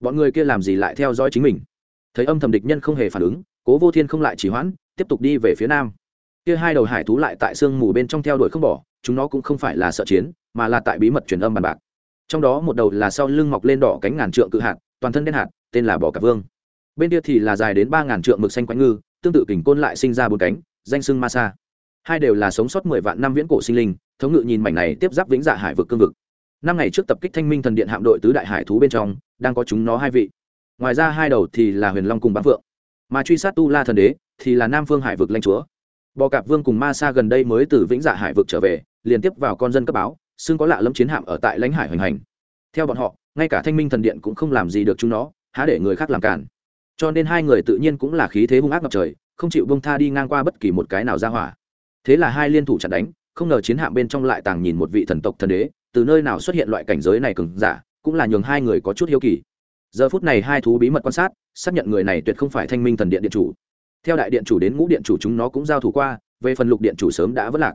Bọn người kia làm gì lại theo dõi chính mình? Thấy âm thầm địch nhân không hề phản ứng, cố vô thiên không lại chỉ hoãn, tiếp tục đi về phía nam. Kia hai đầu hải thú lại tại sương mù bên trong theo đuổi không bỏ, chúng nó cũng không phải là sợ chiến, mà là tại bí mật truyền âm bàn bạc. Trong đó một đầu là sau lưng mọc lên đỏ cánh ngàn trượng cự hạt, toàn thân đen hạt, tên là bò cạp vương. Bên kia thì là dài đến ba ngàn trượng mực xanh quánh ngư, tương tự kình côn lại sinh ra bốn cánh, danh sưng ma sa hai đều là sống sót mười vạn năm viễn cổ sinh linh, thống ngự nhìn mảnh này tiếp giáp vĩnh dạ hải vực cương vực. Năm ngày trước tập kích thanh minh thần điện hạm đội tứ đại hải thú bên trong, đang có chúng nó hai vị. Ngoài ra hai đầu thì là huyền long cùng bán phượng mà truy sát tu la thần đế thì là nam phương hải vực lanh chúa. Bò cạp vương cùng ma sa gần đây mới từ vĩnh dạ hải vực trở về liên tiếp vào con dân cấp báo, xưng có lạ lâm chiến hạm ở tại lãnh hải hoành hành. Theo bọn họ, ngay cả thanh minh thần điện cũng không làm gì được chúng nó, há để người khác làm cản cho nên hai người tự nhiên cũng là khí thế hung ác ngập trời, không chịu bông tha đi ngang qua bất kỳ một cái nào ra hỏa thế là hai liên thủ chặt đánh, không ngờ chiến hạm bên trong lại tàng nhìn một vị thần tộc thần đế, từ nơi nào xuất hiện loại cảnh giới này cứng giả, cũng là nhường hai người có chút hiếu kỳ. Giờ phút này hai thú bí mật quan sát, xác nhận người này tuyệt không phải thanh minh thần điện điện chủ. Theo đại điện chủ đến ngũ điện chủ chúng nó cũng giao thủ qua, về phần lục điện chủ sớm đã vất lạc.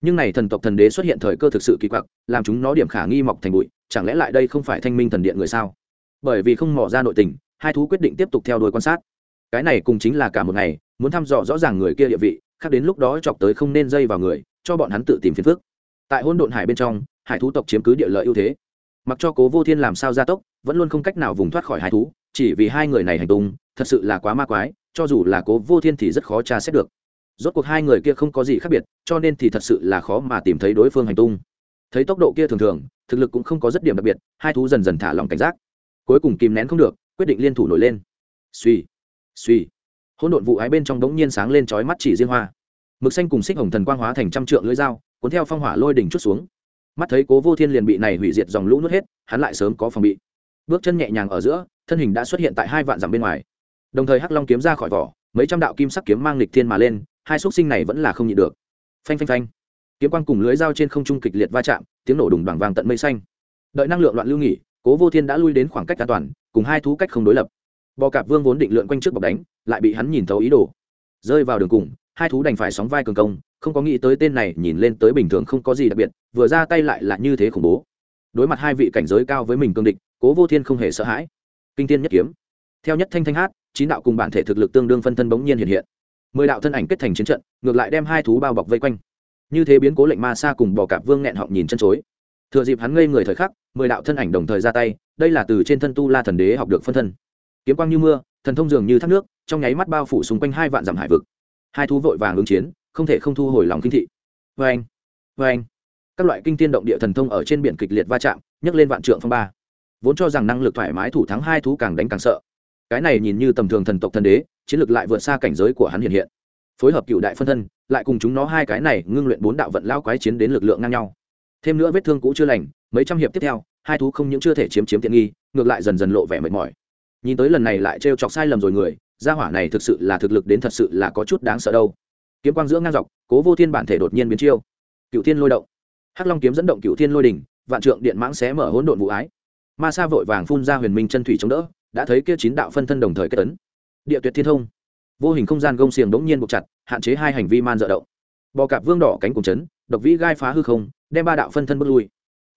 Nhưng này thần tộc thần đế xuất hiện thời cơ thực sự kỳ quặc, làm chúng nó điểm khả nghi mọc thành bụi, chẳng lẽ lại đây không phải thanh minh thần điện người sao? Bởi vì không mỏ ra nội tình, hai thú quyết định tiếp tục theo đuổi quan sát. Cái này cùng chính là cả một ngày, muốn thăm dò rõ ràng người kia địa vị khác đến lúc đó chọc tới không nên dây vào người, cho bọn hắn tự tìm phiền phức. Tại hôn độn hải bên trong, hải thú tộc chiếm cứ địa lợi ưu thế. Mặc cho cố vô thiên làm sao gia tốc, vẫn luôn không cách nào vùng thoát khỏi hải thú, chỉ vì hai người này hành tung, thật sự là quá ma quái, cho dù là cố vô thiên thì rất khó tra xét được. Rốt cuộc hai người kia không có gì khác biệt, cho nên thì thật sự là khó mà tìm thấy đối phương hành tung. Thấy tốc độ kia thường thường, thực lực cũng không có rất điểm đặc biệt, hai thú dần dần thả lòng cảnh giác. Cuối cùng kìm nén không được, quyết định liên thủ nổi lên. Suy suy hỗn độn vụ ái bên trong đống nhiên sáng lên chói mắt chỉ riêng hoa. Mực xanh cùng xích hồng thần quang hóa thành trăm trượng lưỡi dao, cuốn theo phong hỏa lôi đỉnh chút xuống. Mắt thấy cố vô thiên liền bị này hủy diệt dòng lũ nuốt hết, hắn lại sớm có phòng bị. Bước chân nhẹ nhàng ở giữa, thân hình đã xuất hiện tại hai vạn dặm bên ngoài. Đồng thời hắc long kiếm ra khỏi vỏ, mấy trăm đạo kim sắc kiếm mang lịch thiên mà lên, hai xúc sinh này vẫn là không nhịn được. Phanh phanh phanh. Kiếm quang cùng lưới dao trên không trung kịch liệt va chạm, tiếng nổ đùng đoàn vàng tận mây xanh. Đợi năng lượng loạn lưu nghỉ, cố vô thiên đã lui đến khoảng cách an toàn, cùng hai thú cách không đối lập. Bò cạp vương vốn định lượn quanh trước bọc đánh lại bị hắn nhìn thấu ý đồ. Rơi vào đường cùng, hai thú đành phải sóng vai cường công, không có nghĩ tới tên này nhìn lên tới bình thường không có gì đặc biệt, vừa ra tay lại là như thế khủng bố. Đối mặt hai vị cảnh giới cao với mình cương địch, cố vô thiên không hề sợ hãi. Kinh tiên nhất kiếm. Theo nhất thanh thanh hát, chín đạo cùng bản thể thực lực tương đương phân thân bỗng nhiên hiện hiện. Mười đạo thân ảnh kết thành chiến trận, ngược lại đem hai thú bao bọc vây quanh. Như thế biến cố lệnh ma sa cùng bỏ cạp vương nghẹn họng nhìn chân chối. Thừa dịp hắn ngây người thời khắc, mười đạo thân ảnh đồng thời ra tay, đây là từ trên thân tu la thần đế học được phân thân. Kiếm quang như mưa thần thông dường như thác nước, trong nháy mắt bao phủ xung quanh hai vạn dặm hải vực. Hai thú vội vàng ứng chiến, không thể không thu hồi lòng kinh thị. Vê anh vê anh. Các loại kinh tiên động địa thần thông ở trên biển kịch liệt va chạm, nhấc lên vạn trượng phong ba. Vốn cho rằng năng lực thoải mái thủ thắng hai thú càng đánh càng sợ. Cái này nhìn như tầm thường thần tộc thần đế, chiến lược lại vượt xa cảnh giới của hắn hiện hiện. Phối hợp cựu đại phân thân, lại cùng chúng nó hai cái này ngưng luyện bốn đạo vận lao quái chiến đến lực lượng ngang nhau. Thêm nữa vết thương cũ chưa lành, mấy trăm hiệp tiếp theo, hai thú không những chưa thể chiếm chiếm tiện nghi, ngược lại dần dần lộ vẻ mệt mỏi nhìn tới lần này lại trêu chọc sai lầm rồi người, gia hỏa này thực sự là thực lực đến thật sự là có chút đáng sợ đâu. Kiếm quang giữa ngang dọc, cố vô thiên bản thể đột nhiên biến chiêu. Cựu thiên lôi động. Hắc long kiếm dẫn động cựu thiên lôi đỉnh, vạn trượng điện mãng xé mở hỗn độn vụ ái. Ma sa vội vàng phun ra huyền minh chân thủy chống đỡ, đã thấy kia chín đạo phân thân đồng thời kết tấn. Địa tuyệt thiên thông. Vô hình không gian gông xiềng đống nhiên buộc chặt, hạn chế hai hành vi man dợ động. Bò cạp vương đỏ cánh cùng chấn, độc vĩ gai phá hư không, đem ba đạo phân thân bước lui.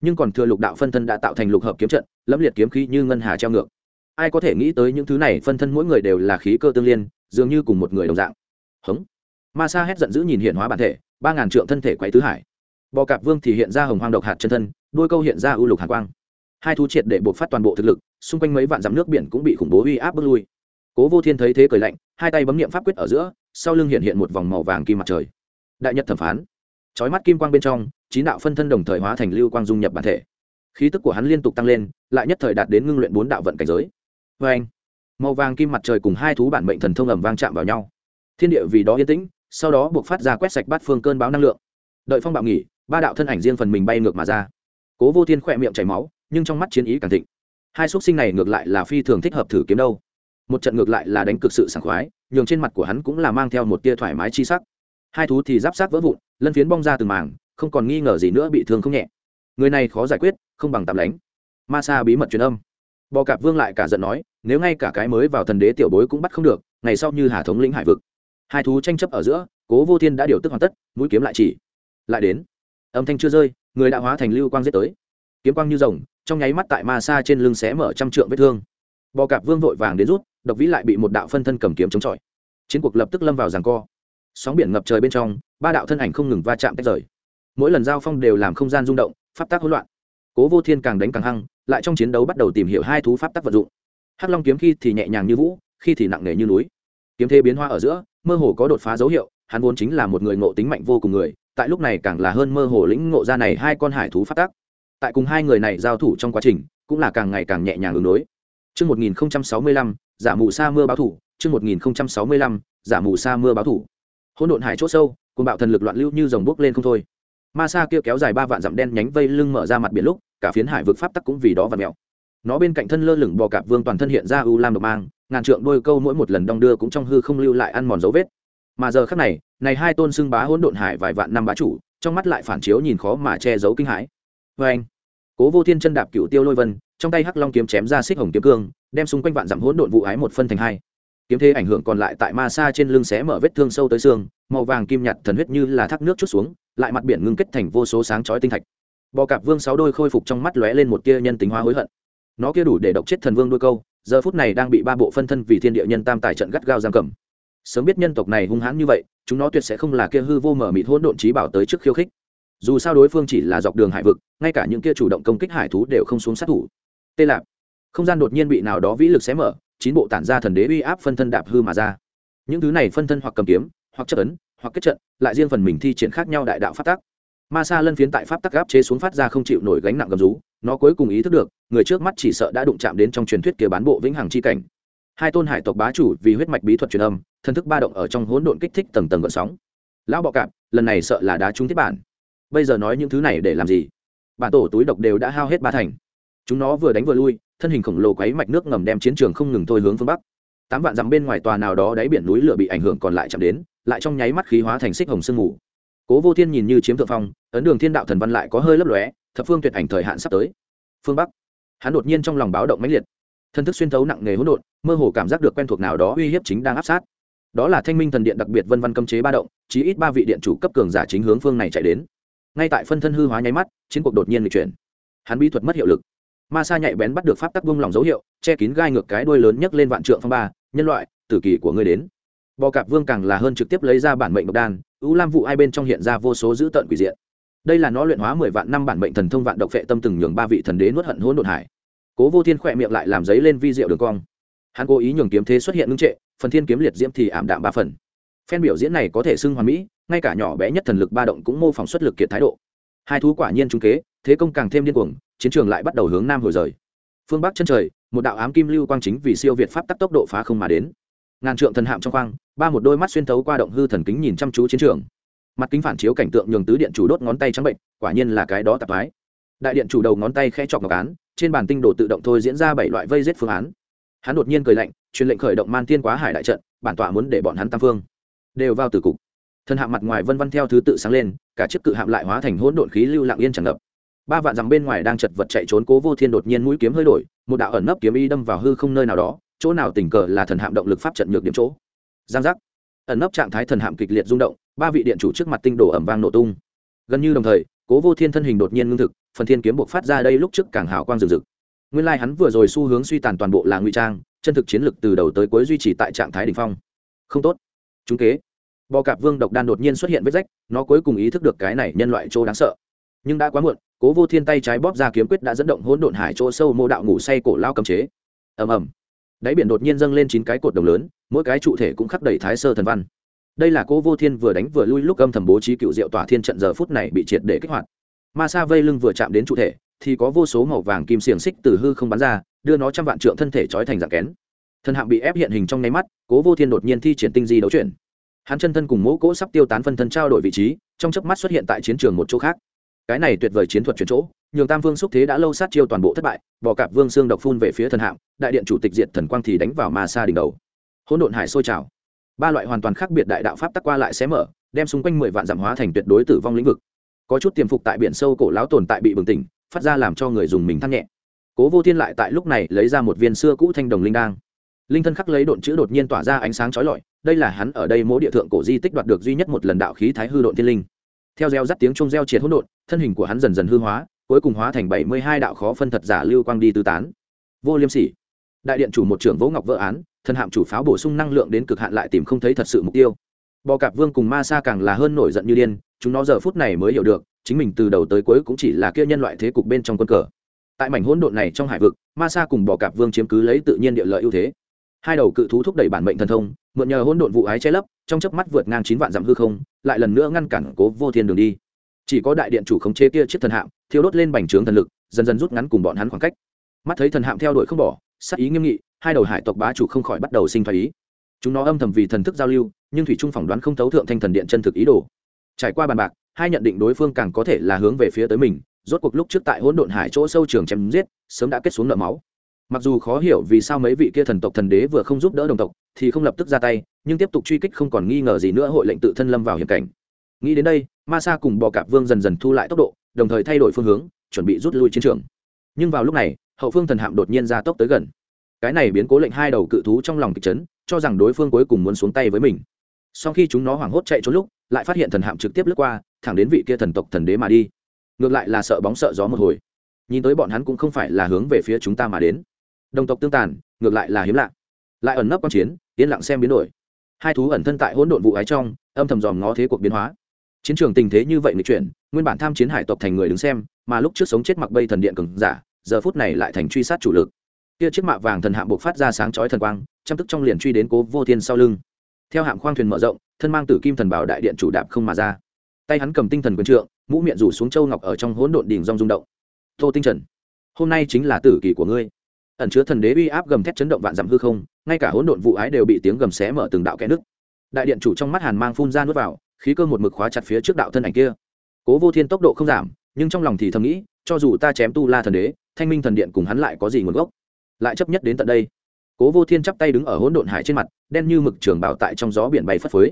Nhưng còn thừa lục đạo phân thân đã tạo thành lục hợp kiếm trận, lẫm liệt kiếm khí như ngân hà treo ngược ai có thể nghĩ tới những thứ này phân thân mỗi người đều là khí cơ tương liên, dường như cùng một người đồng dạng. Hống. Ma sa hét giận dữ nhìn hiện hóa bản thể, ba ngàn trượng thân thể quay tứ hải. Bò cạp vương thì hiện ra hồng hoang độc hạt chân thân, đôi câu hiện ra ưu lục hàn quang. Hai thú triệt để buộc phát toàn bộ thực lực, xung quanh mấy vạn dặm nước biển cũng bị khủng bố uy áp bước lui. Cố vô thiên thấy thế cười lạnh, hai tay bấm nghiệm pháp quyết ở giữa, sau lưng hiện hiện một vòng màu vàng kim mặt trời. Đại nhật thẩm phán. Trói mắt kim quang bên trong, chín đạo phân thân đồng thời hóa thành lưu quang dung nhập bản thể. Khí tức của hắn liên tục tăng lên, lại nhất thời đạt đến ngưng luyện bốn đạo vận cảnh giới vê anh, màu vàng kim mặt trời cùng hai thú bản mệnh thần thông ẩm vang chạm vào nhau. Thiên địa vì đó yên tĩnh, sau đó buộc phát ra quét sạch bát phương cơn báo năng lượng. Đợi phong bạo nghỉ, ba đạo thân ảnh riêng phần mình bay ngược mà ra. Cố vô thiên khỏe miệng chảy máu, nhưng trong mắt chiến ý càng thịnh. Hai x sinh này ngược lại là phi thường thích hợp thử kiếm đâu. Một trận ngược lại là đánh cực sự sảng khoái, nhường trên mặt của hắn cũng là mang theo một tia thoải mái chi sắc. Hai thú thì giáp sát vỡ vụn, lân phiến bong ra từng mảng, không còn nghi ngờ gì nữa bị thương không nhẹ. Người này khó giải quyết, không bằng tạm lánh. Ma sa bí mật truyền âm bò cạp vương lại cả giận nói, nếu ngay cả cái mới vào thần đế tiểu bối cũng bắt không được, ngày sau như hà thống lĩnh hải vực. Hai thú tranh chấp ở giữa, cố vô thiên đã điều tức hoàn tất, mũi kiếm lại chỉ lại đến. Âm thanh chưa rơi, người đã hóa thành lưu quang giết tới. Kiếm quang như rồng, trong nháy mắt tại ma xa trên lưng xé mở trăm trượng vết thương. Bò cạp vương vội vàng đến rút, độc vĩ lại bị một đạo phân thân cầm kiếm chống chọi. Chiến cuộc lập tức lâm vào ràng co. Sóng biển ngập trời bên trong, ba đạo thân ảnh không ngừng va chạm tách rời. Mỗi lần giao phong đều làm không gian rung động, pháp tác hỗn loạn cố vô thiên càng đánh càng hăng lại trong chiến đấu bắt đầu tìm hiểu hai thú pháp tắc vật dụng hắc long kiếm khi thì nhẹ nhàng như vũ khi thì nặng nề như núi kiếm thế biến hoa ở giữa mơ hồ có đột phá dấu hiệu hắn vốn chính là một người ngộ tính mạnh vô cùng người tại lúc này càng là hơn mơ hồ lĩnh ngộ ra này hai con hải thú phát tác tại cùng hai người này giao thủ trong quá trình cũng là càng ngày càng nhẹ nhàng ứng đối Trước 1065, giả mù sa mưa báo thủ, trước 1065, giả mù sa mưa báo thủ. Hỗn độn hải chỗ sâu, cuồng bạo thần lực loạn lưu như dòng bốc lên không thôi. Ma sa kia kéo dài ba vạn dặm đen nhánh vây lưng mở ra mặt biển lúc, cả phiến hải vực pháp tắc cũng vì đó vặn mèo. Nó bên cạnh thân lơ lửng bò cạp vương toàn thân hiện ra u lam độc mang, ngàn trượng đôi câu mỗi một lần đong đưa cũng trong hư không lưu lại ăn mòn dấu vết. Mà giờ khắc này, này hai tôn xưng bá hỗn độn hải vài vạn năm bá chủ, trong mắt lại phản chiếu nhìn khó mà che giấu kinh hãi. vê anh, Cố Vô Thiên chân đạp cựu tiêu lôi vân, trong tay hắc long kiếm chém ra xích hồng kiếm cương, đem xung quanh vạn dặm hỗn độn vụ ái một phân thành hai. Kiếm thế ảnh hưởng còn lại tại ma sa trên lưng xé mở vết thương sâu tới xương, màu vàng kim nhạt thần huyết như là thác nước chút xuống, lại mặt biển ngưng kết thành vô số sáng chói tinh thạch. Bò cạp vương sáu đôi khôi phục trong mắt lóe lên một tia nhân tính hóa hối hận. Nó kia đủ để độc chết thần vương đôi câu, giờ phút này đang bị ba bộ phân thân vì thiên địa nhân tam tài trận gắt gao giam cầm. Sớm biết nhân tộc này hung hãn như vậy chúng nó tuyệt sẽ không là kia hư vô mở mịt hỗn độn trí bảo tới trước khiêu khích. Dù sao đối phương chỉ là dọc đường hải vực ngay cả những kia chủ động công kích hải thú đều không xuống sát thủ. Tê lạp. Không gian đột nhiên bị nào đó vĩ lực xé mở chín bộ tản ra thần đế uy áp phân thân đạp hư mà ra. Những thứ này phân thân hoặc cầm kiếm hoặc chất ấn hoặc kết trận, lại riêng phần mình thi triển khác nhau đại đạo phát tác ma sa lân phiến tại pháp tắc áp chế xuống phát ra không chịu nổi gánh nặng gầm rú, nó cuối cùng ý thức được, người trước mắt chỉ sợ đã đụng chạm đến trong truyền thuyết kia bán bộ vĩnh hằng chi cảnh. Hai tôn hải tộc bá chủ vì huyết mạch bí thuật truyền âm, thân thức ba động ở trong hỗn độn kích thích tầng tầng gợn sóng. Lão bọ cạp, lần này sợ là đá trúng thiết bản. Bây giờ nói những thứ này để làm gì? Bản tổ túi độc đều đã hao hết ba thành. Chúng nó vừa đánh vừa lui, thân hình khổng lồ quấy mạch nước ngầm đem chiến trường không ngừng thôi hướng phương bắc. Tám vạn dặm bên ngoài tòa nào đó đáy biển núi lửa bị ảnh hưởng còn lại chạm đến lại trong nháy mắt khí hóa thành xích hồng sương mù. Cố vô thiên nhìn như chiếm thượng phong, ấn đường thiên đạo thần văn lại có hơi lấp lóe, thập phương tuyệt ảnh thời hạn sắp tới. Phương bắc. Hắn đột nhiên trong lòng báo động mãnh liệt. Thân thức xuyên thấu nặng nề hỗn độn, mơ hồ cảm giác được quen thuộc nào đó uy hiếp chính đang áp sát. Đó là thanh minh thần điện đặc biệt vân văn cấm chế ba động, chí ít ba vị điện chủ cấp cường giả chính hướng phương này chạy đến. Ngay tại phân thân hư hóa nháy mắt, chiến cuộc đột nhiên lịch chuyển. Hắn bí thuật mất hiệu lực. Ma sa nhạy bén bắt được pháp tắc vung lòng dấu hiệu, che kín gai ngược cái đuôi lớn nhấc lên vạn trượng phong ba, nhân loại, tử kỳ của ngươi đến bò cạp vương càng là hơn trực tiếp lấy ra bản mệnh độc đan ưu lam vụ hai bên trong hiện ra vô số dữ tợn quỷ diện. Đây là nó luyện hóa mười vạn năm bản mệnh thần thông vạn độc vệ tâm từng nhường ba vị thần đế nuốt hận hỗn độn hải. Cố vô thiên khỏe miệng lại làm giấy lên vi diệu đường cong. Hắn cố ý nhường kiếm thế xuất hiện ngưng trệ, phần thiên kiếm liệt diễm thì ảm đạm ba phần. Phen biểu diễn này có thể xưng hoàn mỹ, ngay cả nhỏ bé nhất thần lực ba động cũng mô phỏng xuất lực kiệt thái độ. Hai thú quả nhiên trung kế, thế công càng thêm điên cuồng, chiến trường lại bắt đầu hướng nam hồi rời. Phương bắc chân trời, một đạo ám kim lưu quang chính vì siêu việt pháp tắc tốc độ phá không mà đến. Ngàn trượng thần hạm trong khoang ba một đôi mắt xuyên thấu qua động hư thần kính nhìn chăm chú chiến trường. Mặt kính phản chiếu cảnh tượng nhường tứ điện chủ đốt ngón tay trắng bệnh, quả nhiên là cái đó tạp thái đại điện chủ đầu ngón tay khẽ chọc ngọc án, trên bàn tinh đồ tự động thôi diễn ra bảy loại vây giết phương án. Hắn đột nhiên cười lạnh, truyền lệnh khởi động man tiên quá hải đại trận, bản tọa muốn để bọn hắn tam phương đều vào tử cục. Thần hạ mặt ngoài vân vân theo thứ tự sáng lên, cả chiếc cự hạm lại hóa thành hỗn độn khí lưu lặng yên tràn ngập. Ba vạn dặm bên ngoài đang chật vật chạy trốn cố vô thiên đột nhiên mũi kiếm hơi đổi, một đạo ẩn nấp kiếm y đâm vào hư không nơi nào đó, chỗ nào tình cờ là thần hạm động lực pháp trận nhược điểm chỗ giang giác. Ẩn nấp trạng thái thần hạm kịch liệt rung động, ba vị điện chủ trước mặt tinh đổ ẩm vang nổ tung. Gần như đồng thời, cố vô thiên thân hình đột nhiên ngưng thực, phần thiên kiếm buộc phát ra đây lúc trước càng hào quang rực rực. Nguyên lai、like、hắn vừa rồi xu hướng suy tàn toàn bộ là ngụy trang, chân thực chiến lực từ đầu tới cuối duy trì tại trạng thái đ ỉ n h phong. Không tốt. Chúng kế. Bò cạp vương độc đan đột nhiên xuất hiện vết rách, nó cuối cùng ý thức được cái này nhân loại chỗ đáng sợ. Nhưng đã quá muộn, cố vô thiên tay trái bóp ra kiếm quyết đã dẫn động hỗn độn hải chỗ sâu mô đạo ngủ say cổ lao cầm chế. Ầm ầm đáy biển đột nhiên dâng lên chín cái cột đồng lớn, mỗi cái trụ thể cũng khắc đầy thái sơ thần văn. Đây là cố vô thiên vừa đánh vừa lui lúc âm thầm bố trí cựu diệu tỏa thiên trận giờ phút này bị triệt để kích hoạt. Ma sa vây lưng vừa chạm đến trụ thể, thì có vô số màu vàng kim xiềng xích từ hư không bắn ra, đưa nó trăm vạn trượng thân thể trói thành dạng kén. Thân hạng bị ép hiện hình trong nháy mắt, cố vô thiên đột nhiên thi triển tinh di đấu chuyển. Hắn chân thân cùng mỗ cỗ sắp tiêu tán phân thân trao đổi vị trí, trong chớp mắt xuất hiện tại chiến trường một chỗ khác. Cái này tuyệt vời chiến thuật chuyển chỗ nhường tam vương xúc thế đã lâu sát chiêu toàn bộ thất bại, bò cạp vương xương độc phun về phía thần hạng đại điện chủ tịch diệt thần quang thì đánh vào ma sa đỉnh đầu. Hỗn độn hải sôi trào. Ba loại hoàn toàn khác biệt đại đạo pháp tắc qua lại xé mở, đem xung quanh mười vạn giảm hóa thành tuyệt đối tử vong lĩnh vực. Có chút tiềm phục tại biển sâu cổ lão tồn tại bị bừng tỉnh, phát ra làm cho người dùng mình thăng nhẹ. Cố vô thiên lại tại lúc này lấy ra một viên xưa cũ thanh đồng linh đang linh thân khắc lấy độn chữ đột nhiên tỏa ra ánh sáng trói lọi, đây là hắn ở đây mỗi địa thượng cổ di tích đoạt được duy nhất một lần đạo khí thái hư độn thiên linh. Theo gieo dắt tiếng trung gieo triệt hỗn độn, thân hình của hắn dần dần hư hóa cuối cùng hóa thành bảy mươi hai đạo khó phân thật giả lưu quang đi tứ tán. Vô liêm sỉ. Đại điện chủ một trưởng vỗ ngọc vỡ án thân hạm chủ pháo bổ sung năng lượng đến cực hạn lại tìm không thấy thật sự mục tiêu. Bò cạp vương cùng ma sa càng là hơn nổi giận như điên, chúng nó giờ phút này mới hiểu được, chính mình từ đầu tới cuối cũng chỉ là kia nhân loại thế cục bên trong quân cờ. Tại mảnh hỗn độn này trong hải vực, ma sa cùng bò cạp vương chiếm cứ lấy tự nhiên địa lợi ưu thế. Hai đầu cự thú thúc đẩy bản mệnh thần thông, mượn nhờ hỗn độn vụ ái che lấp, trong chớp mắt vượt ngang chín vạn dặm hư không, lại lần nữa ngăn cản cố vô thiên đường đi chỉ có đại điện chủ khống chế kia chiếc thần hạm, thiêu đốt lên bành trướng thần lực, dần dần rút ngắn cùng bọn hắn khoảng cách. Mắt thấy thần hạm theo đuổi không bỏ sắc ý nghiêm nghị, hai đầu hải tộc bá chủ không khỏi bắt đầu sinh thái ý. Chúng nó âm thầm vì thần thức giao lưu, nhưng thủy trung phỏng đoán không thấu thượng thanh thần điện chân thực ý đồ. Trải qua bàn bạc, hai nhận định đối phương càng có thể là hướng về phía tới mình, rốt cuộc lúc trước tại hỗn độn hải chỗ sâu trường chém giết, sớm đã kết xuống nợ máu. Mặc dù khó hiểu vì sao mấy vị kia thần tộc thần đế vừa không giúp đỡ đồng tộc, thì không lập tức ra tay, nhưng tiếp tục truy kích không còn nghi ngờ gì nữa hội lệnh tự thân lâm vào hiểm cảnh nghĩ đến đây ma sa cùng bò cạp vương dần dần thu lại tốc độ, đồng thời thay đổi phương hướng, chuẩn bị rút lui chiến trường. Nhưng vào lúc này, hậu phương thần hạm đột nhiên ra tốc tới gần. Cái này biến cố lệnh hai đầu cự thú trong lòng kịch chấn, cho rằng đối phương cuối cùng muốn xuống tay với mình. Sau khi chúng nó hoảng hốt chạy trốn lúc, lại phát hiện thần hạm trực tiếp lướt qua, thẳng đến vị kia thần tộc thần đế mà đi. Ngược lại là sợ bóng sợ gió một hồi. Nhìn tới bọn hắn cũng không phải là hướng về phía chúng ta mà đến. Đồng tộc tương tàn, ngược lại là hiếm lạ. Lại ẩn nấp q chiến, yên lặng xem biến đổi. Hai thú ẩn thân tại hỗn độn vụ ái trong, âm thầm dòm ngó thế cuộc biến hóa chiến trường tình thế như vậy nghịch chuyển, nguyên bản tham chiến hải tộc thành người đứng xem, mà lúc trước sống chết mặc bây thần điện cường giả, giờ phút này lại thành truy sát chủ lực. Kia chiếc mạ vàng thần hạm buộc phát ra sáng chói thần quang, chăm tức trong liền truy đến cố vô thiên sau lưng. Theo hạm khoang thuyền mở rộng, thân mang tử kim thần bảo đại điện chủ đạp không mà ra. Tay hắn cầm tinh thần quân trượng, mũ miệng rủ xuống châu ngọc ở trong hỗn độn đỉnh rong rung động. Tô tinh trần, hôm nay chính là tử kỳ của ngươi. Ẩn chứa thần đế uy áp gầm thét chấn động vạn dặm hư không, ngay cả hỗn độn vụ ái đều bị tiếng gầm xé mở từng đạo kẽ nước đại điện chủ trong mắt hàn mang phun ra nuốt vào khí cơ một mực khóa chặt phía trước đạo thân ảnh kia. Cố vô thiên tốc độ không giảm, nhưng trong lòng thì thầm nghĩ, cho dù ta chém tu la thần đế, thanh minh thần điện cùng hắn lại có gì nguồn gốc? Lại chấp nhất đến tận đây. Cố vô thiên chắp tay đứng ở hỗn độn hải trên mặt, đen như mực trường bảo tại trong gió biển bay phất phới.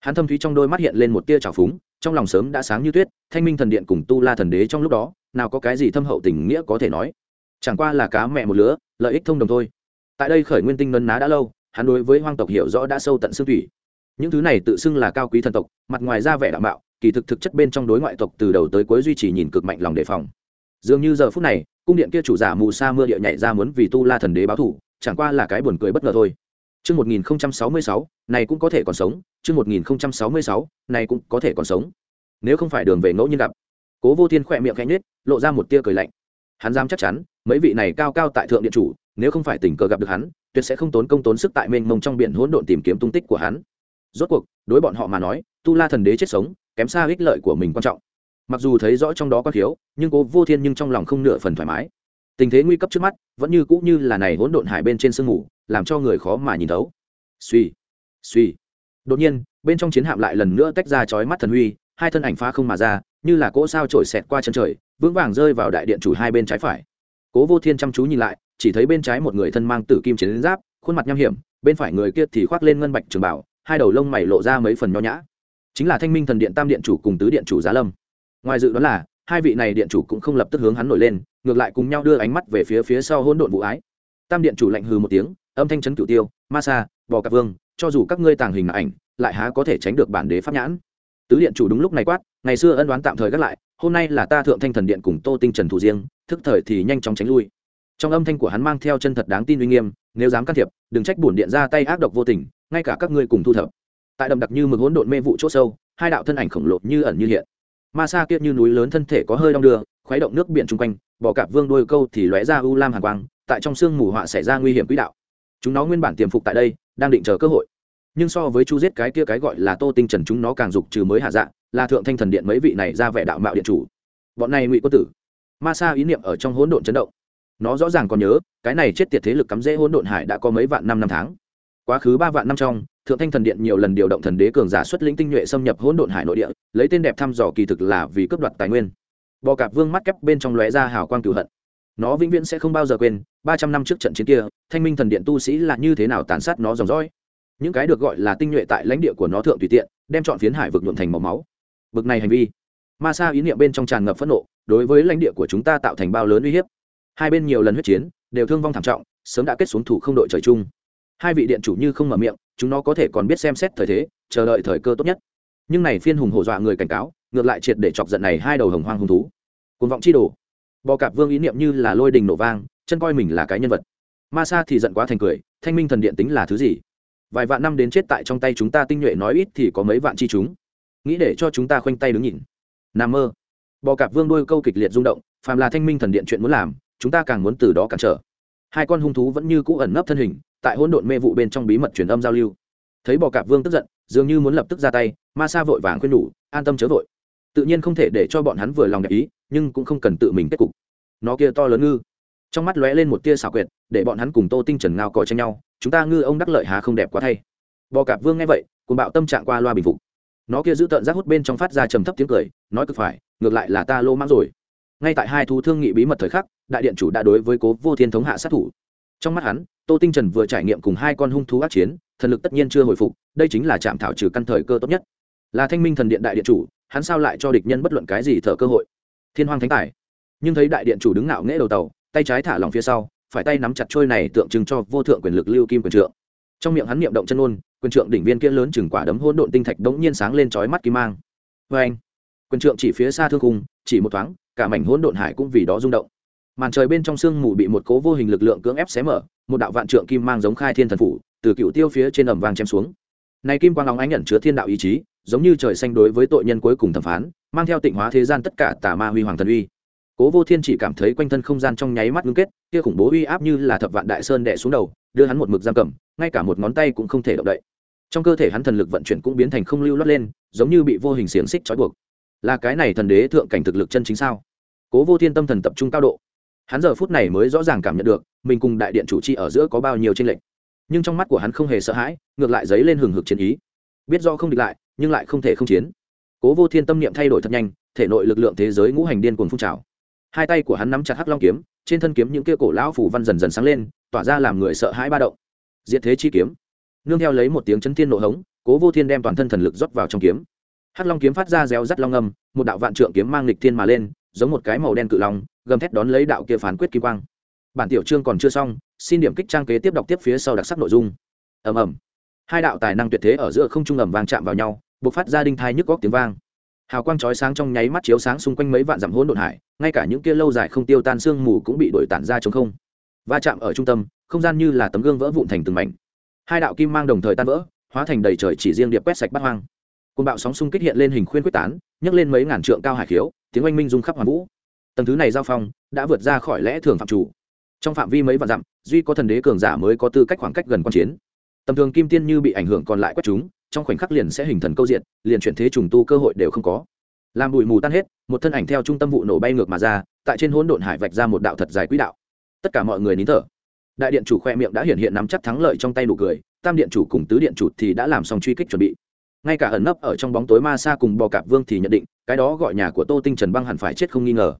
Hắn thâm thúy trong đôi mắt hiện lên một tia trào phúng, trong lòng sớm đã sáng như tuyết, thanh minh thần điện cùng tu la thần đế trong lúc đó, nào có cái gì thâm hậu tình nghĩa có thể nói? Chẳng qua là cá mẹ một lứa, lợi ích thông đồng thôi. Tại đây khởi nguyên tinh nấn ná đã lâu, hắn đối với hoang tộc hiểu rõ đã sâu tận xương thủy những thứ này tự xưng là cao quý thần tộc mặt ngoài ra vẻ đạo mạo kỳ thực thực chất bên trong đối ngoại tộc từ đầu tới cuối duy trì nhìn cực mạnh lòng đề phòng dường như giờ phút này cung điện kia chủ giả mù sa mưa địa nhảy ra muốn vì tu la thần đế báo thủ chẳng qua là cái buồn cười bất ngờ thôi Trước 1066, này cũng có thể còn sống, trước 1066, này cũng có thể còn sống. Nếu không phải đường về ngẫu nhiên gặp. Cố Vô Thiên khỏe miệng khẽ nhếch, lộ ra một tia cười lạnh. Hắn dám chắc chắn, mấy vị này cao cao tại thượng điện chủ, nếu không phải tình cờ gặp được hắn, tuyệt sẽ không tốn công tốn sức tại mênh mông trong biển hỗn độn tìm kiếm tung tích của hắn. Rốt cuộc, đối bọn họ mà nói, Tu La thần đế chết sống, kém xa ích lợi của mình quan trọng. Mặc dù thấy rõ trong đó có thiếu nhưng cố vô thiên nhưng trong lòng không nửa phần thoải mái. Tình thế nguy cấp trước mắt vẫn như cũ như là này hỗn độn hải bên trên sương mù làm cho người khó mà nhìn thấu. Suy suy đột nhiên bên trong chiến hạm lại lần nữa tách ra chói mắt thần huy hai thân ảnh phá không mà ra như là cỗ sao trổi xẹt qua chân trời vững vàng rơi vào đại điện chủ hai bên trái phải. Cố vô thiên chăm chú nhìn lại chỉ thấy bên trái một người thân mang tử kim chiến giáp khuôn mặt nham hiểm bên phải người kia thì khoác lên ngân bạch trường bảo hai đầu lông mày lộ ra mấy phần nho nhã. Chính là thanh minh thần điện tam điện chủ cùng tứ điện chủ giá lâm. Ngoài dự đoán là, hai vị này điện chủ cũng không lập tức hướng hắn nổi lên, ngược lại cùng nhau đưa ánh mắt về phía phía sau hỗn độn vụ ái. Tam điện chủ lạnh hừ một tiếng, âm thanh chấn cửu tiêu, ma sa, bò cạp vương, cho dù các ngươi tàng hình ảnh, lại há có thể tránh được bản đế pháp nhãn? Tứ điện chủ đúng lúc này quát, ngày xưa ân đoán tạm thời gác lại, hôm nay là ta thượng thanh thần điện cùng tô tinh trần thủ riêng, thức thời thì nhanh chóng tránh lui. Trong âm thanh của hắn mang theo chân thật đáng tin uy nghiêm nếu dám can thiệp, đừng trách bổn điện ra tay ác độc vô tình, ngay cả các ngươi cùng thu thập. Tại đậm đặc như mực hỗn độn mê vụ chỗ sâu, hai đạo thân ảnh khổng lồ như ẩn như hiện. Ma sa kia như núi lớn thân thể có hơi đong đưa, khuấy động nước biển chung quanh bỏ cạp vương đôi câu thì lóe ra u lam hàn quang, tại trong sương mù họa xảy ra nguy hiểm quỹ đạo. Chúng nó nguyên bản tiềm phục tại đây, đang định chờ cơ hội. Nhưng so với chu giết cái kia cái gọi là tô tinh trần chúng nó càng dục trừ mới hạ dạ là thượng thanh thần điện mấy vị này ra vẻ đạo mạo điện chủ. Bọn này ngụy quân tử. Ma sa ý niệm ở trong hỗn độn chấn động nó rõ ràng còn nhớ, cái này chết tiệt thế lực cắm rễ hỗn độn hải đã có mấy vạn năm năm tháng. Quá khứ ba vạn năm trong, thượng thanh thần điện nhiều lần điều động thần đế cường giả xuất lĩnh tinh nhuệ xâm nhập hỗn độn hải nội địa, lấy tên đẹp thăm dò kỳ thực là vì cướp đoạt tài nguyên. Bò cạp vương mắt kép bên trong lóe ra hào quang cửu hận. Nó vĩnh viễn sẽ không bao giờ quên, ba trăm năm trước trận chiến kia, thanh minh thần điện tu sĩ là như thế nào tàn sát nó dòng dõi. Những cái được gọi là tinh nhuệ tại lãnh địa của nó thượng tùy tiện, đem chọn phiến hải vực nhuộm thành màu máu. Bực này hành vi. Ma sa ý niệm bên trong tràn ngập phẫn nộ, đối với lãnh địa của chúng ta tạo thành bao lớn uy hiếp hai bên nhiều lần huyết chiến, đều thương vong thảm trọng, sớm đã kết xuống thủ không đội trời chung. Hai vị điện chủ như không mở miệng, chúng nó có thể còn biết xem xét thời thế, chờ đợi thời cơ tốt nhất. Nhưng này phiên hùng hổ dọa người cảnh cáo, ngược lại triệt để chọc giận này hai đầu hồng hoang hung thú. Côn vọng chi đồ. Bò cạp vương ý niệm như là lôi đình nổ vang, chân coi mình là cái nhân vật. Ma sa thì giận quá thành cười, thanh minh thần điện tính là thứ gì? Vài vạn năm đến chết tại trong tay chúng ta tinh nhuệ nói ít thì có mấy vạn chi chúng. Nghĩ để cho chúng ta khoanh tay đứng nhìn. N mơ. Bò cạp vương đôi câu kịch liệt rung động, phàm là thanh minh thần điện chuyện muốn làm chúng ta càng muốn từ đó cản trở. Hai con hung thú vẫn như cũ ẩn nấp thân hình, tại hỗn độn mê vụ bên trong bí mật truyền âm giao lưu. Thấy bò cạp vương tức giận, dường như muốn lập tức ra tay, ma sa vội vàng khuyên nhủ, an tâm chớ vội. Tự nhiên không thể để cho bọn hắn vừa lòng đẹp ý, nhưng cũng không cần tự mình kết cục. Nó kia to lớn ngư. Trong mắt lóe lên một tia xảo quyệt, để bọn hắn cùng tô tinh trần ngao còi tranh nhau, chúng ta ngư ông đắc lợi hà không đẹp quá thay. Bò cạp vương nghe vậy cùng bạo tâm trạng qua loa bình phục. Nó kia giữ tợn rác hút bên trong phát ra trầm thấp tiếng cười, nói cực phải, ngược lại là ta lô mang rồi ngay tại hai thú thương nghị bí mật thời khắc, đại điện chủ đã đối với cố vô thiên thống hạ sát thủ. Trong mắt hắn, tô tinh trần vừa trải nghiệm cùng hai con hung thú ác chiến, thần lực tất nhiên chưa hồi phục, đây chính là chạm thảo trừ căn thời cơ tốt nhất. Là thanh minh thần điện đại điện chủ, hắn sao lại cho địch nhân bất luận cái gì thở cơ hội? Thiên hoàng thánh tài. Nhưng thấy đại điện chủ đứng ngạo nghễ đầu tàu, tay trái thả lòng phía sau, phải tay nắm chặt trôi này tượng trưng cho vô thượng quyền lực lưu kim quyền trượng. Trong miệng hắn niệm động chân ôn quyền trượng đỉnh viên kia lớn chừng quả đấm hôn độn tinh thạch đống nhiên sáng lên chói mắt kim mang. Vê anh quyền trượng chỉ phía xa thương khung, chỉ một thoáng cả mảnh hỗn độn hải cũng vì đó rung động. Màn trời bên trong sương mù bị một cố vô hình lực lượng cưỡng ép xé mở, một đạo vạn trượng kim mang giống khai thiên thần phủ, từ cựu tiêu phía trên ẩm vàng chém xuống. Này kim quang óng ánh nhận chứa thiên đạo ý chí, giống như trời xanh đối với tội nhân cuối cùng thẩm phán, mang theo tịnh hóa thế gian tất cả tà ma huy hoàng thần uy. Cố vô thiên chỉ cảm thấy quanh thân không gian trong nháy mắt ngưng kết, kia khủng bố uy áp như là thập vạn đại sơn đè xuống đầu, đưa hắn một mực giam cầm, ngay cả một ngón tay cũng không thể động đậy. Trong cơ thể hắn thần lực vận chuyển cũng biến thành không lưu lót lên, giống như bị vô hình xiềng xích trói buộc. Là cái này thần đế thượng cảnh thực lực chân chính sao? Cố vô thiên tâm thần tập trung cao độ. Hắn giờ phút này mới rõ ràng cảm nhận được, mình cùng đại điện chủ trị ở giữa có bao nhiêu tranh lệch. Nhưng trong mắt của hắn không hề sợ hãi, ngược lại dấy lên hừng hực chiến ý. Biết do không địch lại, nhưng lại không thể không chiến. Cố vô thiên tâm niệm thay đổi thật nhanh, thể nội lực lượng thế giới ngũ hành điên cuồng phun trào. Hai tay của hắn nắm chặt hắc long kiếm, trên thân kiếm những kia cổ lão phủ văn dần dần sáng lên, tỏa ra làm người sợ hãi ba động. Diệt thế chi kiếm. Nương theo lấy một tiếng chấn thiên nộ hống, cố vô thiên đem toàn thân thần lực rót vào trong kiếm. Hắc long kiếm phát ra reo rắt long âm, một đạo vạn trượng kiếm mang lịch thiên mà lên giống một cái màu đen cự long, gầm thét đón lấy đạo kia phán quyết kim quang. Bản tiểu chương còn chưa xong, xin điểm kích trang kế tiếp đọc tiếp phía sau đặc sắc nội dung. Ầm ầm. Hai đạo tài năng tuyệt thế ở giữa không trung ầm vang chạm vào nhau, bộc phát ra đinh thai nhức góc tiếng vang. Hào quang chói sáng trong nháy mắt chiếu sáng xung quanh mấy vạn dặm hỗn độn hải, ngay cả những kia lâu dài không tiêu tan sương mù cũng bị đổi tản ra trong không. Va chạm ở trung tâm, không gian như là tấm gương vỡ vụn thành từng mảnh. Hai đạo kim mang đồng thời tan vỡ, hóa thành đầy trời chỉ riêng điệp quét sạch bắt hoang. Côn bạo sóng xung kích hiện lên hình khuyên quyết tán, nhấc lên mấy ngàn trượng cao hải khiếu tiếng oanh minh rung khắp hoàn vũ. Tầng thứ này giao phong đã vượt ra khỏi lẽ thường phạm chủ. Trong phạm vi mấy vạn dặm, duy có thần đế cường giả mới có tư cách khoảng cách gần quan chiến. Tầm thường kim tiên như bị ảnh hưởng còn lại quét chúng, trong khoảnh khắc liền sẽ hình thần câu diện, liền chuyển thế trùng tu cơ hội đều không có. Làm bụi mù tan hết, một thân ảnh theo trung tâm vụ nổ bay ngược mà ra, tại trên hỗn độn hải vạch ra một đạo thật dài quỹ đạo. Tất cả mọi người nín thở. Đại điện chủ khoe miệng đã hiện hiện nắm chắc thắng lợi trong tay nụ cười, tam điện chủ cùng tứ điện chủ thì đã làm xong truy kích chuẩn bị ngay cả ẩn nấp ở trong bóng tối ma xa cùng bò cạp vương thì nhận định, cái đó gọi nhà của tô tinh trần băng hẳn phải chết không nghi ngờ.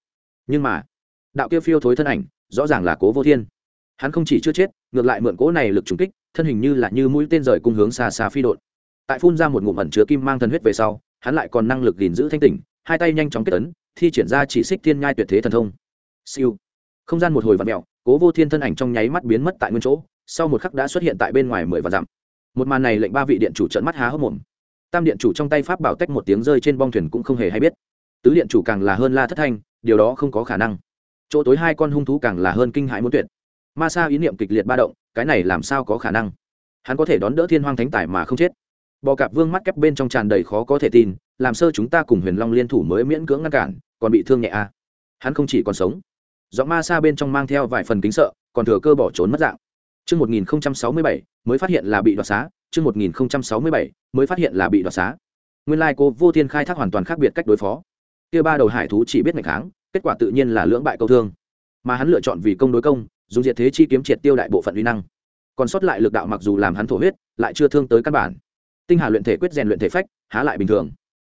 Nhưng mà, đạo kia phiêu thối thân ảnh, rõ ràng là cố vô thiên. Hắn không chỉ chưa chết, ngược lại mượn cố này lực trùng kích, thân hình như là như mũi tên rời cung hướng xa xa phi đột tại phun ra một ngụm ẩn chứa kim mang thần huyết về sau, hắn lại còn năng lực gìn giữ thanh tỉnh, hai tay nhanh chóng kết ấn, thi triển ra chỉ xích thiên nhai tuyệt thế thần thông. Siêu. Không gian một hồi vặn mẹo cố vô thiên thân ảnh trong nháy mắt biến mất tại nguyên chỗ, sau một khắc đã xuất hiện tại bên ngoài mười và dặm. Một màn này lệnh ba vị điện chủ trận mắt há hốc mồm tam điện chủ trong tay pháp bảo tách một tiếng rơi trên bong thuyền cũng không hề hay biết. Tứ điện chủ càng là hơn la thất thanh điều đó không có khả năng. Chỗ tối hai con hung thú càng là hơn kinh hãi muốn tuyệt. Ma sa ý niệm kịch liệt ba động cái này làm sao có khả năng? Hắn có thể đón đỡ thiên hoang thánh tài mà không chết. Bò cạp vương mắt kép bên trong tràn đầy khó có thể tin làm sơ chúng ta cùng huyền long liên thủ mới miễn cưỡng ngăn cản còn bị thương nhẹ à. hắn không chỉ còn sống giọng ma sa bên trong mang theo vài phần kính sợ còn thừa cơ bỏ trốn mất dạng. Trước 1067, mới phát hiện là bị đoạt xá chương 1067, mới phát hiện là bị đoạt xá. Nguyên lai cô vô thiên khai thác hoàn toàn khác biệt cách đối phó. Kia ba đầu hải thú chỉ biết mạnh kháng, kết quả tự nhiên là lưỡng bại câu thương. Mà hắn lựa chọn vì công đối công, dùng diệt thế chi kiếm triệt tiêu đại bộ phận uy năng. Còn sót lại lực đạo mặc dù làm hắn thổ huyết, lại chưa thương tới căn bản. Tinh hà luyện thể quyết rèn luyện thể phách, há lại bình thường.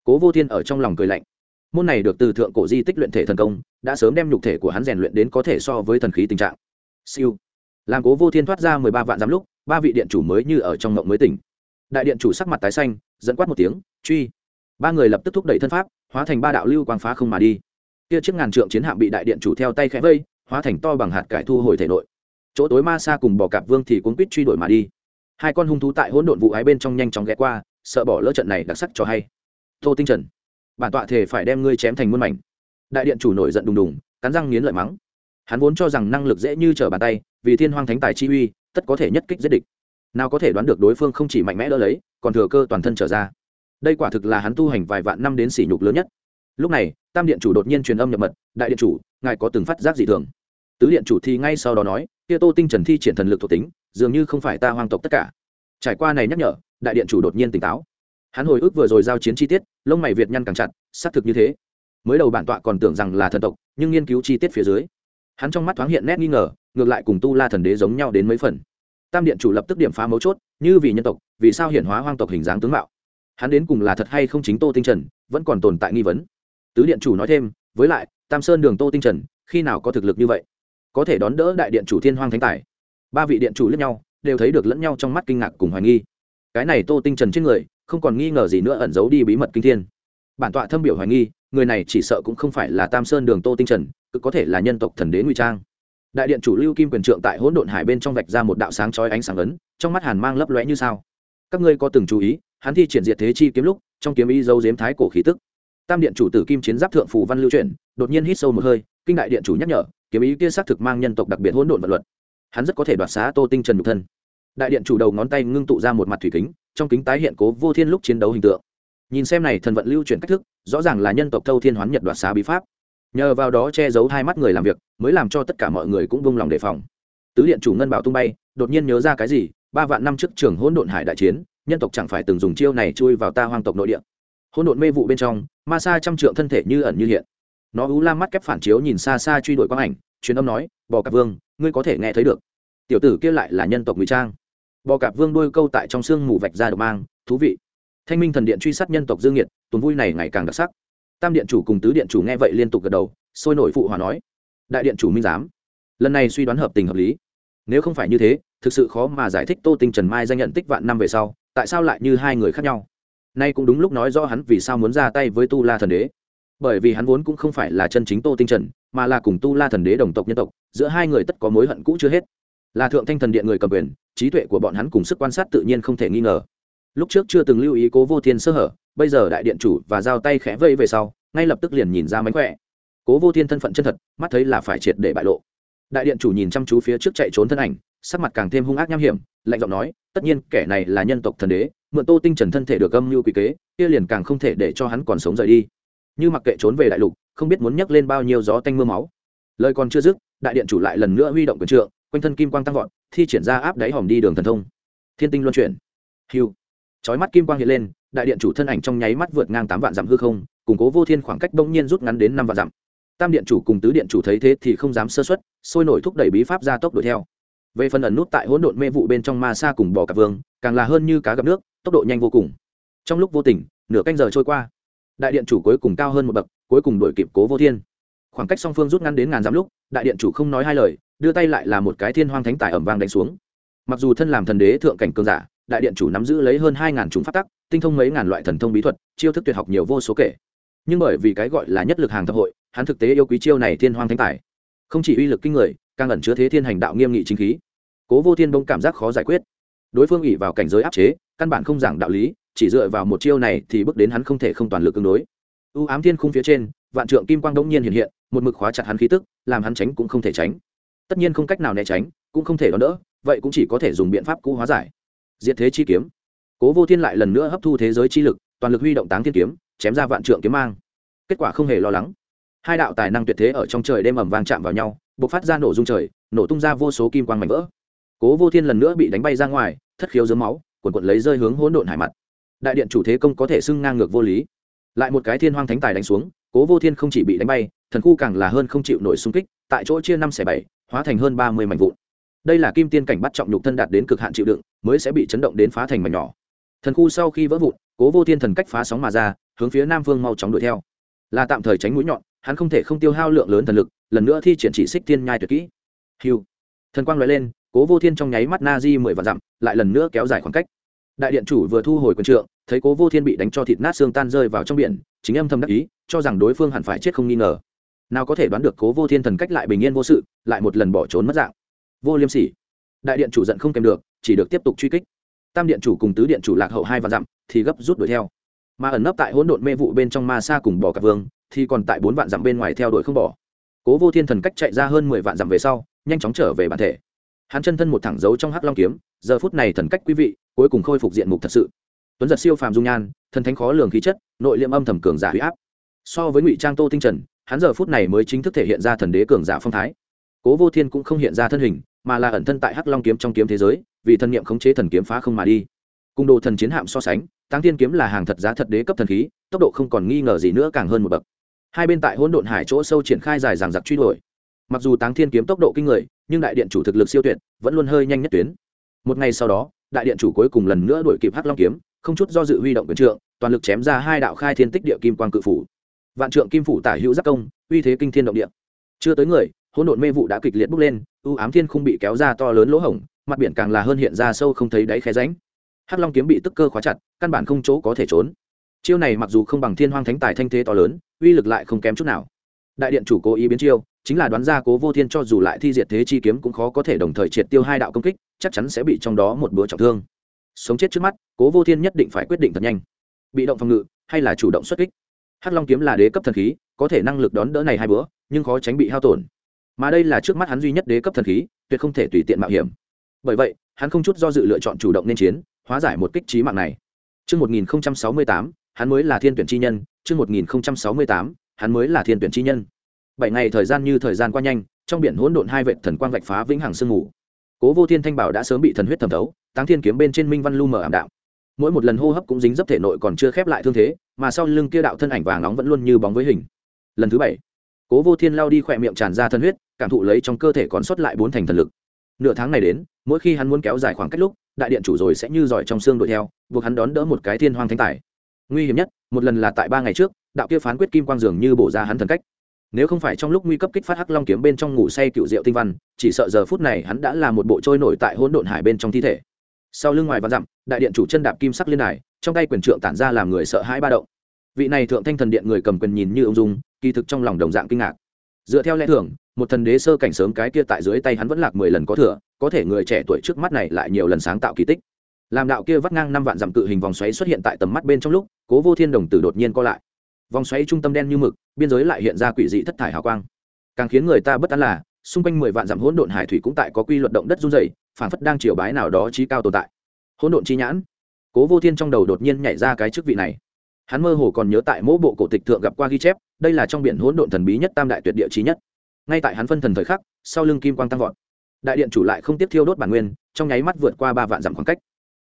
Cố Vô Thiên ở trong lòng cười lạnh. Môn này được từ thượng cổ di tích luyện thể thần công, đã sớm đem nhục thể của hắn rèn luyện đến có thể so với thần khí tình trạng. Siêu làm cố vô thiên thoát ra mười ba vạn giám lúc ba vị điện chủ mới như ở trong ngộng mới tỉnh. Đại điện chủ sắc mặt tái xanh, dẫn quát một tiếng, truy. Ba người lập tức thúc đẩy thân pháp, hóa thành ba đạo lưu quang phá không mà đi. Kia chiếc ngàn trượng chiến hạm bị đại điện chủ theo tay khẽ vây, hóa thành to bằng hạt cải thu hồi thể nội. Chỗ tối ma xa cùng bỏ cạp vương thì cuốn quýt truy đuổi mà đi. Hai con hung thú tại hỗn độn vụ ái bên trong nhanh chóng ghé qua, sợ bỏ lỡ trận này đặc sắc cho hay. Tô tinh trần, bản tọa thể phải đem ngươi chém thành muôn mảnh. Đại điện chủ nổi giận đùng đùng, cắn răng nghiến lợi mắng. Hắn vốn cho rằng năng lực dễ như trở bàn tay, vì thiên hoang thánh tài chi uy tất có thể nhất kích giết địch. Nào có thể đoán được đối phương không chỉ mạnh mẽ đỡ lấy, còn thừa cơ toàn thân trở ra. Đây quả thực là hắn tu hành vài vạn năm đến sỉ nhục lớn nhất. Lúc này, tam điện chủ đột nhiên truyền âm nhập mật, đại điện chủ, ngài có từng phát giác gì thường? Tứ điện chủ thì ngay sau đó nói, kia tô tinh trần thi triển thần lực thuộc tính, dường như không phải ta hoang tộc tất cả. Trải qua này nhắc nhở, đại điện chủ đột nhiên tỉnh táo. Hắn hồi ức vừa rồi giao chiến chi tiết, lông mày việt nhăn càng chặt, xác thực như thế. Mới đầu bản tọa còn tưởng rằng là thần tộc, nhưng nghiên cứu chi tiết phía dưới hắn trong mắt thoáng hiện nét nghi ngờ, ngược lại cùng tu la thần đế giống nhau đến mấy phần. Tam điện chủ lập tức điểm phá mấu chốt, như vì nhân tộc, vì sao hiển hóa hoang tộc hình dáng tướng mạo. Hắn đến cùng là thật hay không chính tô tinh trần, vẫn còn tồn tại nghi vấn. Tứ điện chủ nói thêm, với lại, tam sơn đường tô tinh trần, khi nào có thực lực như vậy? Có thể đón đỡ đại điện chủ thiên hoang thánh tài. Ba vị điện chủ lẫn nhau, đều thấy được lẫn nhau trong mắt kinh ngạc cùng hoài nghi. Cái này tô tinh trần trên người, không còn nghi ngờ gì nữa ẩn giấu đi bí mật kinh thiên. Bản tọa thâm biểu hoài nghi, người này chỉ sợ cũng không phải là tam sơn đường tô tinh trần cực có thể là nhân tộc thần đế nguy trang. Đại điện chủ lưu kim quyền trượng tại hỗn độn hải bên trong vạch ra một đạo sáng chói ánh sáng ấn trong mắt hàn mang lấp lóe như sao. Các ngươi có từng chú ý, hắn thi triển diệt thế chi kiếm lúc, trong kiếm ý dấu diếm thái cổ khí tức. Tam điện chủ tử kim chiến giáp thượng phủ văn lưu chuyển, đột nhiên hít sâu một hơi, kinh đại điện chủ nhắc nhở, kiếm ý kia xác thực mang nhân tộc đặc biệt hỗn độn vật luật. Hắn rất có thể đoạt xá tô tinh trần nhục thân. Đại điện chủ đầu ngón tay ngưng tụ ra một mặt thủy kính, trong kính tái hiện cố vô thiên lúc chiến đấu hình tượng. Nhìn xem này thần vận lưu chuyển cách thức, rõ ràng là nhân tộc thâu thiên hoán nhật đoạt xá bí pháp nhờ vào đó che giấu hai mắt người làm việc, mới làm cho tất cả mọi người cũng vung lòng đề phòng. Tứ điện chủ ngân bảo tung bay, đột nhiên nhớ ra cái gì, ba vạn năm trước trường hỗn độn hải đại chiến, nhân tộc chẳng phải từng dùng chiêu này chui vào ta hoang tộc nội địa. Hỗn độn mê vụ bên trong, ma sa trăm trượng thân thể như ẩn như hiện. Nó ú la mắt kép phản chiếu nhìn xa xa truy đuổi quang ảnh, truyền âm nói, bò cạp vương, ngươi có thể nghe thấy được. Tiểu tử kia lại là nhân tộc ngụy trang. Bò cạp vương đôi câu tại trong xương mù vạch ra độc mang, thú vị. Thanh minh thần điện truy sát nhân tộc dương nhiệt, tuần vui này ngày càng đặc sắc tam điện chủ cùng tứ điện chủ nghe vậy liên tục gật đầu, sôi nổi phụ hòa nói, đại điện chủ minh giám, lần này suy đoán hợp tình hợp lý. Nếu không phải như thế, thực sự khó mà giải thích tô tinh trần mai danh nhận tích vạn năm về sau, tại sao lại như hai người khác nhau? Nay cũng đúng lúc nói rõ hắn vì sao muốn ra tay với tu la thần đế. Bởi vì hắn vốn cũng không phải là chân chính tô tinh trần, mà là cùng tu la thần đế đồng tộc nhân tộc, giữa hai người tất có mối hận cũ chưa hết. Là thượng thanh thần điện người cầm quyền, trí tuệ của bọn hắn cùng sức quan sát tự nhiên không thể nghi ngờ lúc trước chưa từng lưu ý cố vô thiên sơ hở, bây giờ đại điện chủ và giao tay khẽ vây về sau, ngay lập tức liền nhìn ra mánh khỏe. Cố vô thiên thân phận chân thật, mắt thấy là phải triệt để bại lộ. Đại điện chủ nhìn chăm chú phía trước chạy trốn thân ảnh, sắc mặt càng thêm hung ác nham hiểm, lạnh giọng nói, tất nhiên, kẻ này là nhân tộc thần đế, mượn tô tinh trần thân thể được âm mưu quy kế, kia liền càng không thể để cho hắn còn sống rời đi. Như mặc kệ trốn về đại lục, không biết muốn nhấc lên bao nhiêu gió tanh mưa máu. Lời còn chưa dứt, đại điện chủ lại lần nữa huy động quyền trượng, quanh thân kim quang tăng vọt, thi triển ra áp đáy hòm đi đường thần thông. Thiên tinh luân chuyển. Hiu chói mắt kim quang hiện lên, đại điện chủ thân ảnh trong nháy mắt vượt ngang tám vạn dặm hư không củng cố vô thiên khoảng cách bỗng nhiên rút ngắn đến năm vạn dặm. Tam điện chủ cùng tứ điện chủ thấy thế thì không dám sơ xuất sôi nổi thúc đẩy bí pháp ra tốc đuổi theo. Về phần ẩn nút tại hỗn độn mê vụ bên trong ma xa cùng bò cạp vương, càng là hơn như cá gặp nước, tốc độ nhanh vô cùng. Trong lúc vô tình, nửa canh giờ trôi qua, đại điện chủ cuối cùng cao hơn một bậc, cuối cùng đuổi kịp cố vô thiên. Khoảng cách song phương rút ngắn đến ngàn dặm lúc, đại điện chủ không nói hai lời, đưa tay lại là một cái thiên hoang thánh tài ẩm vang đánh xuống. Mặc dù thân làm thần đế thượng cảnh cường giả đại điện chủ nắm giữ lấy hơn hai ngàn chúng pháp tắc, tinh thông mấy ngàn loại thần thông bí thuật, chiêu thức tuyệt học nhiều vô số kể. Nhưng bởi vì cái gọi là nhất lực hàng thập hội, hắn thực tế yêu quý chiêu này thiên hoang thánh tài. Không chỉ uy lực kinh người, càng ẩn chứa thế thiên hành đạo nghiêm nghị chính khí. Cố vô thiên bông cảm giác khó giải quyết. Đối phương ỉ vào cảnh giới áp chế, căn bản không giảng đạo lý, chỉ dựa vào một chiêu này thì bước đến hắn không thể không toàn lực ứng đối. U ám thiên khung phía trên, vạn trượng kim quang đống nhiên hiện hiện, một mực khóa chặt hắn khí tức, làm hắn tránh cũng không thể tránh. Tất nhiên không cách nào né tránh, cũng không thể đón đỡ, vậy cũng chỉ có thể dùng biện pháp cũ hóa giải diệt thế chi kiếm. Cố vô thiên lại lần nữa hấp thu thế giới chi lực, toàn lực huy động táng thiên kiếm, chém ra vạn trượng kiếm mang. Kết quả không hề lo lắng. Hai đạo tài năng tuyệt thế ở trong trời đêm ẩm vang chạm vào nhau b ộ c phát ra nổ dung trời, nổ tung ra vô số kim quang mảnh vỡ. Cố vô thiên lần nữa bị đánh bay ra ngoài, thất khiếu dớm máu quần quận lấy rơi hướng hỗn độn hải mặt. Đại điện chủ thế công có thể xưng ngang ngược vô lý. Lại một cái thiên hoang thánh tài đánh xuống, cố vô thiên không chỉ bị đánh bay, thần khu càng là hơn không chịu nổi xung kích, tại chỗ chia năm xẻ bảy, hóa thành hơn ba mươi mảnh vụn đây là kim tiên cảnh bắt trọng nhục thân đạt đến cực hạn chịu đựng, mới sẽ bị chấn động đến phá thành mảnh nhỏ. Thần khu sau khi vỡ vụn, cố vô thiên thần cách phá sóng mà ra, hướng phía nam phương mau chóng đuổi theo. Là tạm thời tránh mũi nhọn, hắn không thể không tiêu hao lượng lớn thần lực, lần nữa thi triển chỉ xích thiên nhai tuyệt kỹ. Hiu thần quang loại lên, cố vô thiên trong nháy mắt na di mười vạn dặm, lại lần nữa kéo dài khoảng cách. Đại điện chủ vừa thu hồi quần trượng, thấy cố vô thiên bị đánh cho thịt nát xương tan rơi vào trong biển, chính âm thầm đắc ý, cho rằng đối phương hẳn phải chết không nghi ngờ. Nào có thể đoán được cố vô thiên thần cách lại bình yên vô sự, lại một lần bỏ trốn mất dạng vô liêm sỉ. Đại điện chủ giận không kèm được, chỉ được tiếp tục truy kích. Tam điện chủ cùng tứ điện chủ lạc hậu hai và dặm, thì gấp rút đuổi theo. Mà ẩn nấp tại hỗn độn mê vụ bên trong ma sa cùng bỏ cả vương, thì còn tại bốn vạn dặm bên ngoài theo đuổi không bỏ. Cố vô thiên thần cách chạy ra hơn mười vạn dặm về sau, nhanh chóng trở về bản thể. Hắn chân thân một thẳng dấu trong hắc long kiếm, giờ phút này thần cách quý vị, cuối cùng khôi phục diện mục thật sự. Tuấn giật siêu phàm dung nhan, thần thánh khó lường khí chất, nội liệm âm thầm cường giả huy áp. So với ngụy trang tô tinh trần, hắn giờ phút này mới chính thức thể hiện ra thần đế cường giả phong thái. Cố vô thiên cũng không hiện ra thân hình mà là ẩn thân tại hắc long kiếm trong kiếm thế giới, vì thân nhiệm khống chế thần kiếm phá không mà đi. Cung đồ thần chiến hạm so sánh tăng thiên kiếm là hàng thật giá thật đế cấp thần khí, tốc độ không còn nghi ngờ gì nữa càng hơn một bậc. Hai bên tại hỗn độn hải chỗ sâu triển khai dài dằng dặc truy đuổi. Mặc dù táng thiên kiếm tốc độ kinh người, nhưng đại điện chủ thực lực siêu tuyệt, vẫn luôn hơi nhanh nhất tuyến. Một ngày sau đó, đại điện chủ cuối cùng lần nữa đuổi kịp hắc long kiếm, không chút do dự huy động quyền trượng, toàn lực chém ra hai đạo khai thiên tích địa kim quang cự phủ. Vạn trượng kim phủ tả hữu giác công, uy thế kinh thiên động địa. Chưa tới người hỗn độn mê vụ đã kịch liệt bốc lên u ám thiên không bị kéo ra to lớn lỗ hổng, mặt biển càng là hơn hiện ra sâu không thấy đáy khe ránh hắc long kiếm bị tức cơ khóa chặt, căn bản không chỗ có thể trốn. Chiêu này mặc dù không bằng thiên hoang thánh tài thanh thế to lớn, uy lực lại không kém chút nào. Đại điện chủ cố ý biến chiêu, chính là đoán ra cố vô thiên cho dù lại thi diệt thế chi kiếm cũng khó có thể đồng thời triệt tiêu hai đạo công kích, chắc chắn sẽ bị trong đó một bữa trọng thương. Sống chết trước mắt, cố vô thiên nhất định phải quyết định thật nhanh. Bị động phòng ngự, hay là chủ động xuất kích? Hắc long kiếm là đế cấp thần khí, có thể năng lực đón đỡ này hai bữa, nhưng khó tránh bị hao tổn mà đây là trước mắt hắn duy nhất đế cấp thần khí tuyệt không thể tùy tiện mạo hiểm bởi vậy hắn không chút do dự lựa chọn chủ động nên chiến hóa giải một kích trí mạng này Trước 1068, hắn mới là thiên tuyển chi nhân, trước 1068, hắn mới là thiên tuyển chi nhân. Bảy ngày thời gian như thời gian qua nhanh, trong biển hỗn độn hai vệt thần quang vạch phá vĩnh hằng sương ngủ. Cố Vô Thiên Thanh Bảo đã sớm bị thần huyết thẩm thấu, Táng Thiên kiếm bên trên minh văn lu mờ ảm đạm. Mỗi một lần hô hấp cũng dính dấp thể nội còn chưa khép lại thương thế, mà sau lưng kia đạo thân ảnh vàng nóng vẫn luôn như bóng với hình. Lần thứ bảy, Cố Vô Thiên lao đi khỏe miệng tràn ra thân huyết, cảm thụ lấy trong cơ thể còn sót lại bốn thành thần lực. Nửa tháng này đến, mỗi khi hắn muốn kéo dài khoảng cách lúc, đại điện chủ rồi sẽ như giỏi trong xương đuổi theo buộc hắn đón đỡ một cái thiên hoang thánh tài. Nguy hiểm nhất một lần là tại ba ngày trước đạo kia phán quyết kim quang dường như bổ ra hắn thần cách. Nếu không phải trong lúc nguy cấp kích phát hắc long kiếm bên trong ngủ say cựu diệu tinh văn chỉ sợ giờ phút này hắn đã là một bộ trôi nổi tại hỗn độn hải bên trong thi thể. Sau lưng ngoài và dặm đại điện chủ chân đạp kim sắc liên đài trong tay quyền trượng tản ra làm người sợ hãi ba động. Vị này thượng thanh thần điện người cầm quyền nhìn như ông dung kỳ thực trong lòng đồng dạng kinh ngạc. Dựa theo lẽ thường, một thần đế sơ cảnh sớm cái kia tại dưới tay hắn vẫn lạc mười lần có thừa, có thể người trẻ tuổi trước mắt này lại nhiều lần sáng tạo kỳ tích. Làm đạo kia vắt ngang năm vạn dặm cự hình vòng xoáy xuất hiện tại tầm mắt bên trong lúc, cố vô thiên đồng tử đột nhiên co lại. Vòng xoáy trung tâm đen như mực, biên giới lại hiện ra quỷ dị thất thải hào quang. Càng khiến người ta bất an là, xung quanh mười vạn dặm hỗn độn hải thủy cũng tại có quy luật động đất run dày phản phất đang chiều bái nào đó trí cao tồn tại. Hỗn độn chi nhãn. Cố vô thiên trong đầu đột nhiên nhảy ra cái chức vị này hắn mơ hồ còn nhớ tại mỗi bộ cổ tịch thượng gặp qua ghi chép, đây là trong biển hỗn độn thần bí nhất tam đại tuyệt địa trí nhất. Ngay tại hắn phân thần thời khắc, sau lưng kim quang tăng vọt. Đại điện chủ lại không tiếp thiêu đốt bản nguyên, trong nháy mắt vượt qua ba vạn dặm khoảng cách.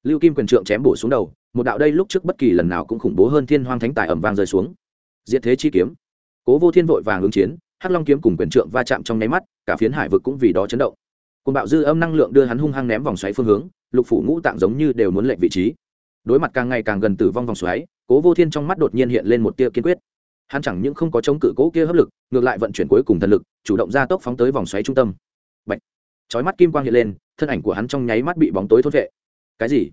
Lưu kim quyền trượng chém bổ xuống đầu, một đạo đây lúc trước bất kỳ lần nào cũng khủng bố hơn thiên hoang thánh tài ẩm vang rơi xuống. Diệt thế chi kiếm. Cố vô thiên vội vàng ứng chiến, hắc long kiếm cùng quyền trượng va chạm trong nháy mắt, cả phiến hải vực cũng vì đó chấn động. Côn bạo dư âm năng lượng đưa hắn hung hăng ném vòng xoáy phương hướng, lục phủ ngũ tạng giống như đều muốn lệnh vị trí đối mặt càng ngày càng gần tử vong vòng xoáy, cố vô thiên trong mắt đột nhiên hiện lên một tia kiên quyết. Hắn chẳng những không có chống cự cố kia hấp lực, ngược lại vận chuyển cuối cùng thần lực, chủ động ra tốc phóng tới vòng xoáy trung tâm. Bạch. chói mắt kim quang hiện lên, thân ảnh của hắn trong nháy mắt bị bóng tối thốt vệ. Cái gì?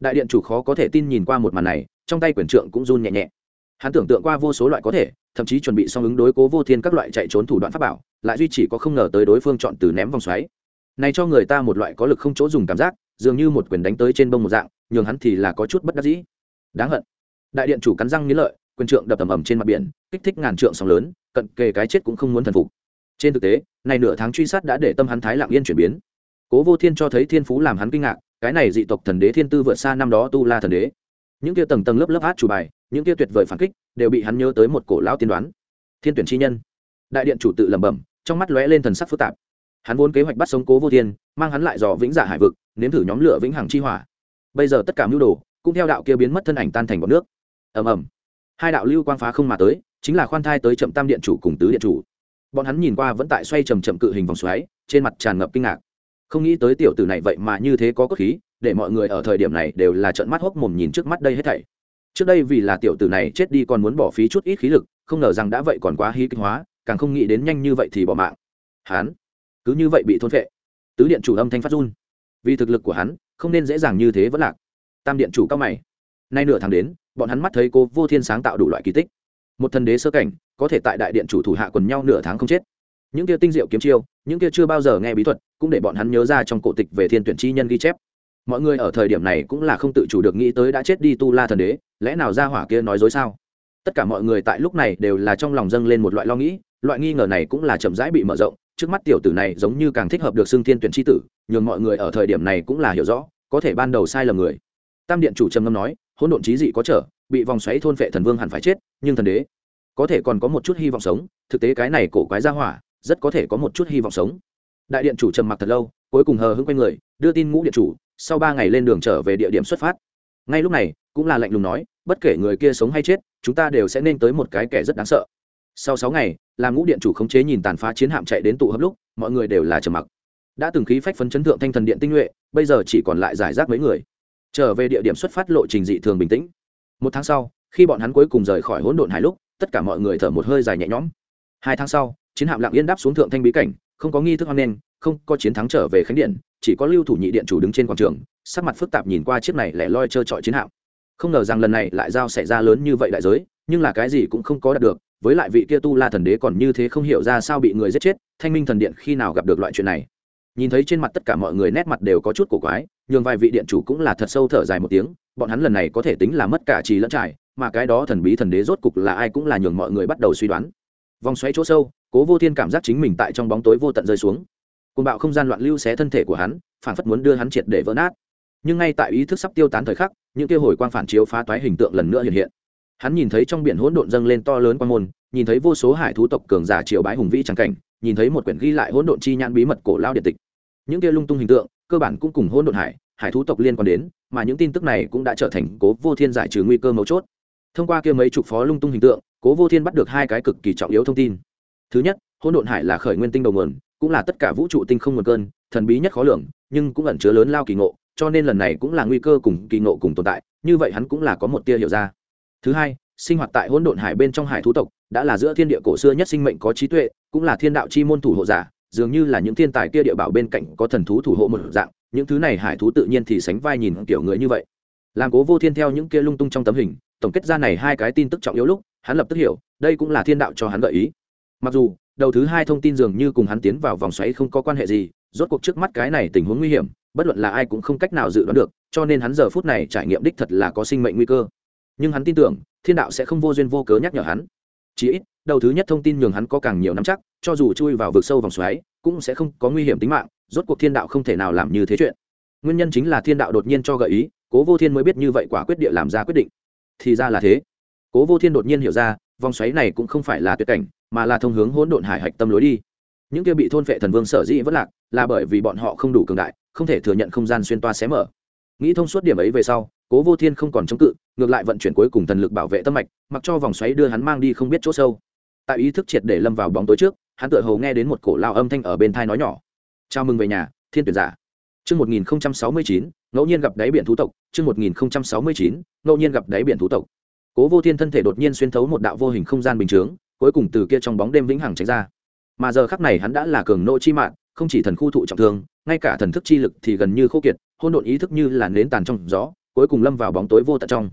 Đại điện chủ khó có thể tin nhìn qua một màn này, trong tay quyền trượng cũng run nhẹ nhẹ. Hắn tưởng tượng qua vô số loại có thể, thậm chí chuẩn bị xong ứng đối cố vô thiên các loại chạy trốn thủ đoạn pháp bảo, lại duy chỉ có không ngờ tới đối phương chọn từ ném vòng xoáy. Này cho người ta một loại có lực không chỗ dùng cảm giác, dường như một quyền đánh tới trên bông một dạng nhường hắn thì là có chút bất đắc dĩ. Đáng hận. Đại điện chủ cắn răng nghĩ lợi, quyền trượng đập ầm ầm trên mặt biển, kích thích ngàn trượng sóng lớn, cận kề cái chết cũng không muốn thần phục. Trên thực tế này nửa tháng truy sát đã để tâm hắn thái lặng yên chuyển biến. Cố vô thiên cho thấy thiên phú làm hắn kinh ngạc, cái này dị tộc thần đế thiên tư vượt xa năm đó tu la thần đế. Những kia tầng tầng lớp lớp át chủ bài, những kia tuyệt vời phản kích, đều bị hắn nhớ tới một cổ lão tiên đoán. Thiên tuyển chi nhân. Đại điện chủ tự lẩm bẩm, trong mắt lóe lên thần sắc phức tạp. Hắn vốn kế hoạch bắt sống cố vô thiên, mang hắn lại dò vĩnh dạ hải vực, nếm thử nhóm lửa vĩnh hằng chi hỏa bây giờ tất cả mưu đồ cũng theo đạo kia biến mất thân ảnh tan thành bọc nước. Ầm ầm. Hai đạo lưu quang phá không mà tới, chính là khoan thai tới chậm tam điện chủ cùng tứ điện chủ. Bọn hắn nhìn qua vẫn tại xoay chầm chậm cự hình vòng xoáy, trên mặt tràn ngập kinh ngạc. Không nghĩ tới tiểu tử này vậy mà như thế có cốt khí, để mọi người ở thời điểm này đều là trận mắt hốc mồm nhìn trước mắt đây hết thảy. Trước đây vì là tiểu tử này chết đi còn muốn bỏ phí chút ít khí lực, không ngờ rằng đã vậy còn quá hí kinh hóa, càng không nghĩ đến nhanh như vậy thì bỏ mạng. Hắn cứ như vậy bị thôn phệ. Tứ điện chủ âm thanh phát run. Vì thực lực của hắn không nên dễ dàng như thế vẫn lạc. Tam điện chủ cao mày. Nay nửa tháng đến, bọn hắn mắt thấy cô vô thiên sáng tạo đủ loại kỳ tích. Một thần đế sơ cảnh, có thể tại đại điện chủ thủ hạ quần nhau nửa tháng không chết. Những kia tinh diệu kiếm chiêu, những kia chưa bao giờ nghe bí thuật, cũng để bọn hắn nhớ ra trong cổ tịch về thiên tuyển chi nhân ghi chép. Mọi người ở thời điểm này cũng là không tự chủ được nghĩ tới đã chết đi tu la thần đế, lẽ nào ra hỏa kia nói dối sao? Tất cả mọi người tại lúc này đều là trong lòng dâng lên một loại lo nghĩ, loại nghi ngờ này cũng là chậm rãi bị mở rộng trước mắt tiểu tử này giống như càng thích hợp được xưng thiên tuyển tri tử, nhường mọi người ở thời điểm này cũng là hiểu rõ, có thể ban đầu sai lầm người. Tam điện chủ trầm ngâm nói, hỗn độn trí dị có trở, bị vòng xoáy thôn vệ thần vương hẳn phải chết, nhưng thần đế, có thể còn có một chút hy vọng sống, thực tế cái này cổ quái ra hỏa, rất có thể có một chút hy vọng sống. Đại điện chủ trầm mặc thật lâu, cuối cùng hờ hững quay người, đưa tin ngũ điện chủ, sau ba ngày lên đường trở về địa điểm xuất phát. Ngay lúc này, cũng là lạnh lùng nói, bất kể người kia sống hay chết, chúng ta đều sẽ nên tới một cái kẻ rất đáng sợ. Sau sáu ngày làm ngũ điện chủ khống chế nhìn tàn phá chiến hạm chạy đến tụ hấp lúc, mọi người đều là trầm mặc. Đã từng khí phách phấn chấn thượng thanh thần điện tinh nhuệ, bây giờ chỉ còn lại giải rác mấy người. Trở về địa điểm xuất phát lộ trình dị thường bình tĩnh. Một tháng sau, khi bọn hắn cuối cùng rời khỏi hỗn độn hải lúc, tất cả mọi người thở một hơi dài nhẹ nhõm. Hai tháng sau, chiến hạm lặng yên đáp xuống thượng thanh bí cảnh, không có nghi thức hoan nghênh, không có chiến thắng trở về khánh điện, chỉ có lưu thủ nhị điện chủ đứng trên quảng trường, sắc mặt phức tạp nhìn qua chiếc này lẻ loi trơ trọi chiến hạm. Không ngờ rằng lần này lại giao xảy ra lớn như vậy đại giới, nhưng là cái gì cũng không có đạt được với lại vị kia tu la thần đế còn như thế không hiểu ra sao bị người giết chết, thanh minh thần điện khi nào gặp được loại chuyện này? Nhìn thấy trên mặt tất cả mọi người nét mặt đều có chút cổ quái, nhường vài vị điện chủ cũng là thật sâu thở dài một tiếng, bọn hắn lần này có thể tính là mất cả trì lẫn trải, mà cái đó thần bí thần đế rốt cục là ai cũng là nhường mọi người bắt đầu suy đoán. Vòng xoáy chỗ sâu, cố vô thiên cảm giác chính mình tại trong bóng tối vô tận rơi xuống. Côn bạo không gian loạn lưu xé thân thể của hắn, phản phất muốn đưa hắn triệt để vỡ nát. Nhưng ngay tại ý thức sắp tiêu tán thời khắc, những kia hồi quang phản chiếu phá toái hình tượng lần nữa hiện hiện hắn nhìn thấy trong biển hỗn độn dâng lên to lớn quan môn, nhìn thấy vô số hải thú tộc cường giả triều bái hùng vĩ trắng cảnh, nhìn thấy một quyển ghi lại hỗn độn chi nhãn bí mật cổ lao điện tịch. Những kia lung tung hình tượng, cơ bản cũng cùng hỗn độn hải hải thú tộc liên quan đến, mà những tin tức này cũng đã trở thành cố vô thiên giải trừ nguy cơ mấu chốt. Thông qua kia mấy chục phó lung tung hình tượng, cố vô thiên bắt được hai cái cực kỳ trọng yếu thông tin. Thứ nhất, hỗn độn hải là khởi nguyên tinh đầu nguồn, cũng là tất cả vũ trụ tinh không nguồn cơn, thần bí nhất khó lường, nhưng cũng ẩn chứa lớn lao kỳ ngộ, cho nên lần này cũng là nguy cơ cùng kỳ ngộ cùng tồn tại, như vậy hắn cũng là có một tia hiểu ra thứ hai, sinh hoạt tại hỗn độn hải bên trong hải thú tộc, đã là giữa thiên địa cổ xưa nhất sinh mệnh có trí tuệ, cũng là thiên đạo chi môn thủ hộ giả, dường như là những thiên tài kia địa bảo bên cạnh có thần thú thủ hộ một dạng, những thứ này hải thú tự nhiên thì sánh vai nhìn kiểu người như vậy. Làm cố vô thiên theo những kia lung tung trong tấm hình, tổng kết ra này hai cái tin tức trọng yếu lúc, hắn lập tức hiểu, đây cũng là thiên đạo cho hắn gợi ý. Mặc dù, đầu thứ hai thông tin dường như cùng hắn tiến vào vòng xoáy không có quan hệ gì, rốt cuộc trước mắt cái này tình huống nguy hiểm, bất luận là ai cũng không cách nào dự đoán được, cho nên hắn giờ phút này trải nghiệm đích thật là có sinh mệnh nguy cơ nhưng hắn tin tưởng, thiên đạo sẽ không vô duyên vô cớ nhắc nhở hắn. Chí ít, đầu thứ nhất thông tin nhường hắn có càng nhiều nắm chắc, cho dù chui vào vực sâu vòng xoáy, cũng sẽ không có nguy hiểm tính mạng, rốt cuộc thiên đạo không thể nào làm như thế chuyện. Nguyên nhân chính là thiên đạo đột nhiên cho gợi ý, cố vô thiên mới biết như vậy quả quyết địa làm ra quyết định. Thì ra là thế. Cố vô thiên đột nhiên hiểu ra, vòng xoáy này cũng không phải là tuyệt cảnh, mà là thông hướng hỗn độn hải hạch tâm lối đi. Những kia bị thôn vệ thần vương sở dĩ vẫn lạc, là bởi vì bọn họ không đủ cường đại, không thể thừa nhận không gian xuyên toa xé mở. Nghĩ thông suốt điểm ấy về sau, cố vô thiên không còn chống cự ngược lại vận chuyển cuối cùng thần lực bảo vệ tâm mạch mặc cho vòng xoáy đưa hắn mang đi không biết chỗ sâu tại ý thức triệt để lâm vào bóng tối trước hắn tự hầu nghe đến một cổ lao âm thanh ở bên thai nói nhỏ chào mừng về nhà thiên tuyển giả Chương 1069, ngẫu nhiên gặp đáy biển thú tộc, chương 1069, ngẫu nhiên gặp đáy biển thú tộc. Cố Vô Thiên thân thể đột nhiên xuyên thấu một đạo vô hình không gian bình chướng, cuối cùng từ kia trong bóng đêm vĩnh hằng tránh ra. Mà giờ khắc này hắn đã là cường nộ chi mạng, không chỉ thần khu thụ trọng thương, ngay cả thần thức chi lực thì gần như khô kiệt, hỗn độn ý thức như là nến tàn trong gió, cuối cùng lâm vào bóng tối vô tận trong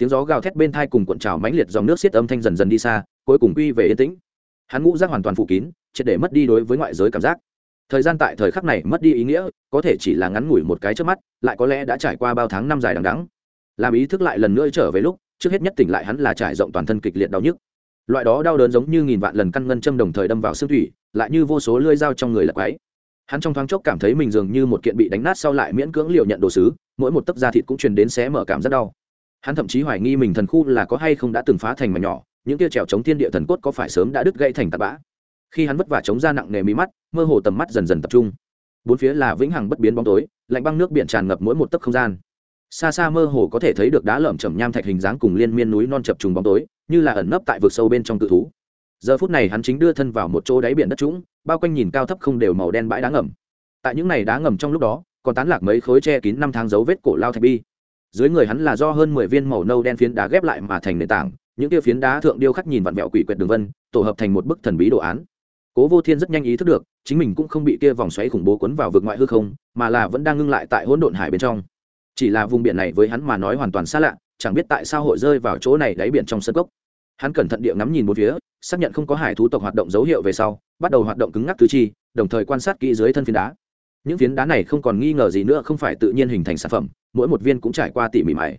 tiếng gió gào thét bên thai cùng cuộn trào mãnh liệt dòng nước xiết âm thanh dần dần đi xa, cuối cùng quy về yên tĩnh. Hắn ngũ giác hoàn toàn phủ kín, triệt để mất đi đối với ngoại giới cảm giác. Thời gian tại thời khắc này mất đi ý nghĩa, có thể chỉ là ngắn ngủi một cái trước mắt, lại có lẽ đã trải qua bao tháng năm dài đằng đắng làm ý thức lại lần nữa trở về lúc, trước hết nhất tỉnh lại hắn là trải rộng toàn thân kịch liệt đau nhức. Loại đó đau đớn giống như nghìn vạn lần căn ngân châm đồng thời đâm vào xương thủy, lại như vô số lưỡi dao trong người lật quáy hắn trong thoáng chốc cảm thấy mình dường như một kiện bị đánh nát sau lại miễn cưỡng liều nhận đồ sứ, mỗi một tấc da thịt cũng truyền đến xé mở cảm rất đau hắn thậm chí hoài nghi mình thần khu là có hay không đã từng phá thành mà nhỏ, những kia trèo chống thiên địa thần cốt có phải sớm đã đứt gãy thành tạt bã. Khi hắn vất vả chống ra nặng nề mí mắt, mơ hồ tầm mắt dần dần tập trung. Bốn phía là vĩnh hằng bất biến bóng tối, lạnh băng nước biển tràn ngập mỗi một tấc không gian. Xa xa mơ hồ có thể thấy được đá lởm chầm nham thạch hình dáng cùng liên miên núi non chập trùng bóng tối, như là ẩn nấp tại vực sâu bên trong tự thú. Giờ phút này hắn chính đưa thân vào một chỗ đáy biển đất trũng, bao quanh nhìn cao thấp không đều màu đen bãi đá ngầm. Tại những này đá ngầm trong lúc đó, còn tán lạc mấy khối che kín năm tháng dấu vết cổ lao thạch bi dưới người hắn là do hơn mười viên màu nâu đen phiến đá ghép lại mà thành nền tảng, những kia phiến đá thượng điêu khắc nhìn vặn vẹo quỷ quyệt đường vân, tổ hợp thành một bức thần bí đồ án. Cố vô thiên rất nhanh ý thức được, chính mình cũng không bị kia vòng xoáy khủng bố cuốn vào vực ngoại hư không, mà là vẫn đang ngưng lại tại hỗn độn hải bên trong. Chỉ là vùng biển này với hắn mà nói hoàn toàn xa lạ, chẳng biết tại sao hội rơi vào chỗ này đáy biển trong sân cốc. Hắn cẩn thận địa ngắm nhìn một phía, xác nhận không có hải thú tộc hoạt động dấu hiệu về sau, bắt đầu hoạt động cứng ngắc tứ chi, đồng thời quan sát kỹ dưới thân phiến đá. Những phiến đá này không còn nghi ngờ gì nữa, không phải tự nhiên hình thành sản phẩm mỗi một viên cũng trải qua tỉ mỉ mài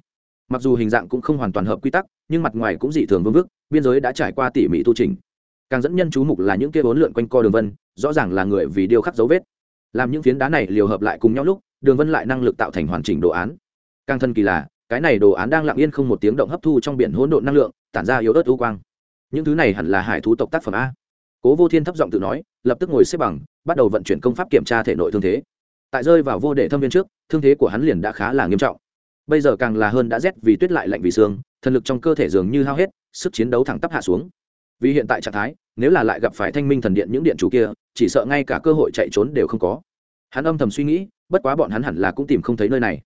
mặc dù hình dạng cũng không hoàn toàn hợp quy tắc, nhưng mặt ngoài cũng dị thường vương vức, biên giới đã trải qua tỉ mỉ tu trình càng dẫn nhân chú mục là những kia bốn lượn quanh co đường vân, rõ ràng là người vì điêu khắc dấu vết. Làm những phiến đá này liều hợp lại cùng nhau lúc, đường vân lại năng lực tạo thành hoàn chỉnh đồ án. Càng thân kỳ là, cái này đồ án đang lặng yên không một tiếng động hấp thu trong biển hỗn độn năng lượng, tản ra yếu ớt u quang. Những thứ này hẳn là hải thú tộc tác phẩm a. Cố vô thiên thấp giọng tự nói, lập tức ngồi xếp bằng, bắt đầu vận chuyển công pháp kiểm tra thể nội thương thế tại rơi vào vô để thâm viên trước, thương thế của hắn liền đã khá là nghiêm trọng. Bây giờ càng là hơn đã rét vì tuyết lại lạnh vì xương, thần lực trong cơ thể dường như hao hết, sức chiến đấu thẳng tắp hạ xuống. Vì hiện tại trạng thái, nếu là lại gặp phải thanh minh thần điện những điện chủ kia, chỉ sợ ngay cả cơ hội chạy trốn đều không có. Hắn âm thầm suy nghĩ, bất quá bọn hắn hẳn là cũng tìm không thấy nơi này.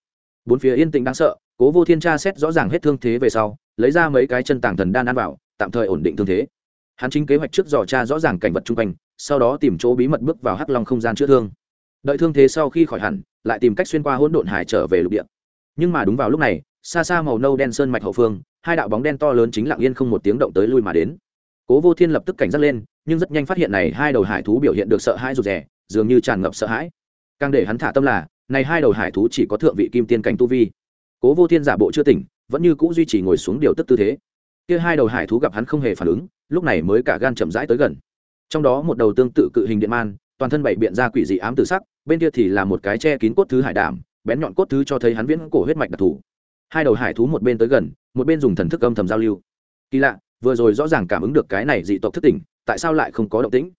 Bốn phía yên tĩnh đáng sợ, cố vô thiên tra xét rõ ràng hết thương thế về sau, lấy ra mấy cái chân tàng thần đan ăn vào, tạm thời ổn định thương thế. Hắn chính kế hoạch trước dò tra rõ ràng cảnh vật chung quanh, sau đó tìm chỗ bí mật bước vào hắc long không gian chữa thương đợi thương thế sau khi khỏi hẳn, lại tìm cách xuyên qua hỗn độn hải trở về lục địa. Nhưng mà đúng vào lúc này, xa xa màu nâu đen sơn mạch hậu phương, hai đạo bóng đen to lớn chính lặng yên không một tiếng động tới lui mà đến. Cố vô thiên lập tức cảnh giác lên, nhưng rất nhanh phát hiện này hai đầu hải thú biểu hiện được sợ hãi rụt rè, dường như tràn ngập sợ hãi. Càng để hắn thả tâm là, này hai đầu hải thú chỉ có thượng vị kim tiên cảnh tu vi. Cố vô thiên giả bộ chưa tỉnh, vẫn như cũ duy trì ngồi xuống điều tức tư thế. Kia hai đầu hải thú gặp hắn không hề phản ứng, lúc này mới cả gan chậm rãi tới gần. Trong đó một đầu tương tự cự hình điện man, toàn thân bảy biện ra quỷ dị ám tử sắc bên kia thì là một cái che kín cốt thứ hải đảm bén nhọn cốt thứ cho thấy hắn viễn cổ huyết mạch đặc thù. Hai đầu hải thú một bên tới gần, một bên dùng thần thức âm thầm giao lưu. Kỳ lạ, vừa rồi rõ ràng cảm ứng được cái này dị tộc thức tỉnh, tại sao lại không có động tĩnh?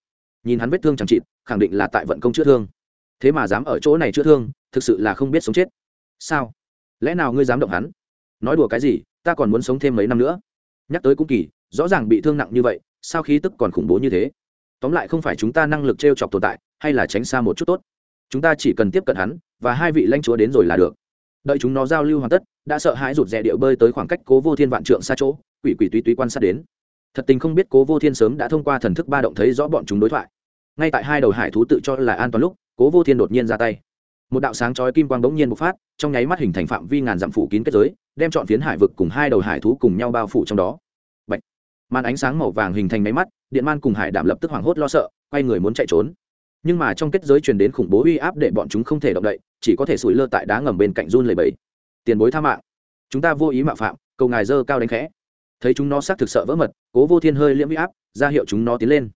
Nhìn hắn vết thương chẳng chịt, khẳng định là tại vận công chữa thương. Thế mà dám ở chỗ này chữa thương, thực sự là không biết sống chết. Sao? Lẽ nào ngươi dám động hắn? Nói đùa cái gì, ta còn muốn sống thêm mấy năm nữa. Nhắc tới cũng kỳ, rõ ràng bị thương nặng như vậy, sao khí tức còn khủng bố như thế? Tóm lại không phải chúng ta năng lực t r e o chọc tồn tại, hay là tránh xa một chút tốt? Chúng ta chỉ cần tiếp cận hắn, và hai vị lãnh chúa đến rồi là được. Đợi chúng nó giao lưu hoàn tất, đã sợ hãi rụt rè điệu bơi tới khoảng cách cố vô thiên vạn trượng xa chỗ, quỷ quỷ túy túy quan sát đến. Thật tình không biết cố vô thiên sớm đã thông qua thần thức ba động thấy rõ bọn chúng đối thoại. Ngay tại hai đầu hải thú tự cho là an toàn lúc, cố vô thiên đột nhiên ra tay. Một đạo sáng chói kim quang bỗng nhiên bộc phát, trong nháy mắt hình thành phạm vi ngàn dặm phủ kín kết giới, đem chọn phiến hải vực cùng hai đầu hải thú cùng nhau bao phủ trong đó. Bạch. màn ánh sáng màu vàng hình thành máy mắt, điện man cùng hải đảm lập tức hoảng hốt lo sợ, quay người muốn chạy trốn nhưng mà trong kết giới truyền đến khủng bố uy áp để bọn chúng không thể động đậy, chỉ có thể sủi lơ tại đá ngầm bên cạnh run lầy bẫy tiền bối tha mạng. Chúng ta vô ý mạo phạm, cầu ngài dơ cao đánh khẽ. Thấy chúng nó xác thực sợ vỡ mật, cố vô thiên hơi liễm uy áp, ra hiệu chúng nó tiến lên.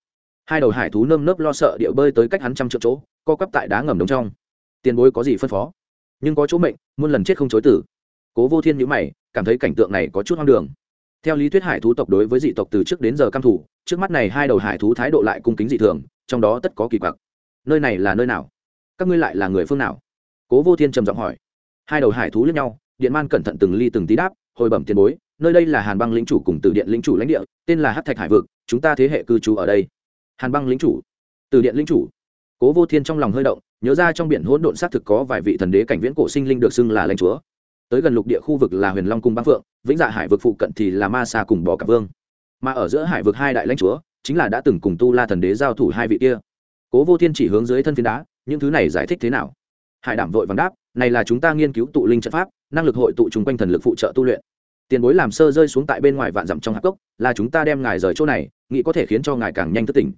Hai đầu hải thú nơm nớp lo sợ điệu bơi tới cách hắn trăm triệu chỗ, co quắp tại đá ngầm đống trong. Tiền bối có gì phân phó? Nhưng có chỗ mệnh, muôn lần chết không chối tử. Cố vô thiên nhữ mày, cảm thấy cảnh tượng này có chút hoang đường. Theo lý thuyết hải thú tộc đối với dị tộc từ trước đến giờ căm thủ trước mắt này hai đầu hải thú thái độ lại cung kính dị thường, trong đó tất có kỳ quặc nơi này là nơi nào? Các ngươi lại là người phương nào? Cố vô thiên trầm giọng hỏi. Hai đầu hải thú lẫn nhau, điện man cẩn thận từng ly từng tí đáp, hồi bẩm tiền bối, nơi đây là hàn băng lính chủ cùng từ điện lính chủ lãnh địa, tên là hát thạch hải vực, chúng ta thế hệ cư trú ở đây. Hàn băng lính chủ? Từ điện lính chủ. Cố vô thiên trong lòng hơi động, nhớ ra trong biển hỗn độn xác thực có vài vị thần đế cảnh viễn cổ sinh linh được xưng là lãnh chúa. Tới gần lục địa khu vực là huyền long cung băng phượng, vĩnh dạ hải vực phụ cận thì là ma sa cùng bò Cả vương. Mà ở giữa hải vực hai đại lãnh chúa, chính là đã từng cùng tu la thần đế giao thủ hai vị kia cố vô thiên chỉ hướng dưới thân phiến đá, những thứ này giải thích thế nào? Hải đảm vội vàng đáp, này là chúng ta nghiên cứu tụ linh trận pháp, năng lực hội tụ chung quanh thần lực phụ trợ tu luyện. Tiền bối làm sơ rơi xuống tại bên ngoài vạn dặm trong hạp cốc, là chúng ta đem ngài rời chỗ này, nghĩ có thể khiến cho ngài càng nhanh thức tỉnh.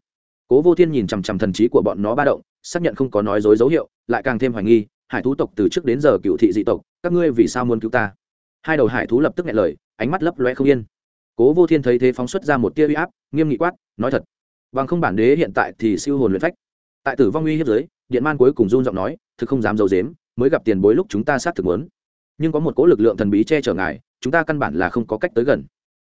Cố vô thiên nhìn chằm chằm thần trí của bọn nó ba động, xác nhận không có nói dối dấu hiệu, lại càng thêm hoài nghi, hải thú tộc từ trước đến giờ cựu thị dị tộc, các ngươi vì sao muốn cứu ta? Hai đầu hải thú lập tức nghe lời, ánh mắt lấp loe không yên. Cố vô thiên thấy thế phóng xuất ra một tia uy áp, nghiêm nghị quát, nói thật bằng không bản đế hiện tại thì siêu hồn luyện phách. Tại tử vong uy hiếp giới, điện man cuối cùng run giọng nói, thực không dám d i ấ u dếm mới gặp tiền bối lúc chúng ta sát thực muốn. Nhưng có một cỗ lực lượng thần bí che chở ngài, chúng ta căn bản là không có cách tới gần.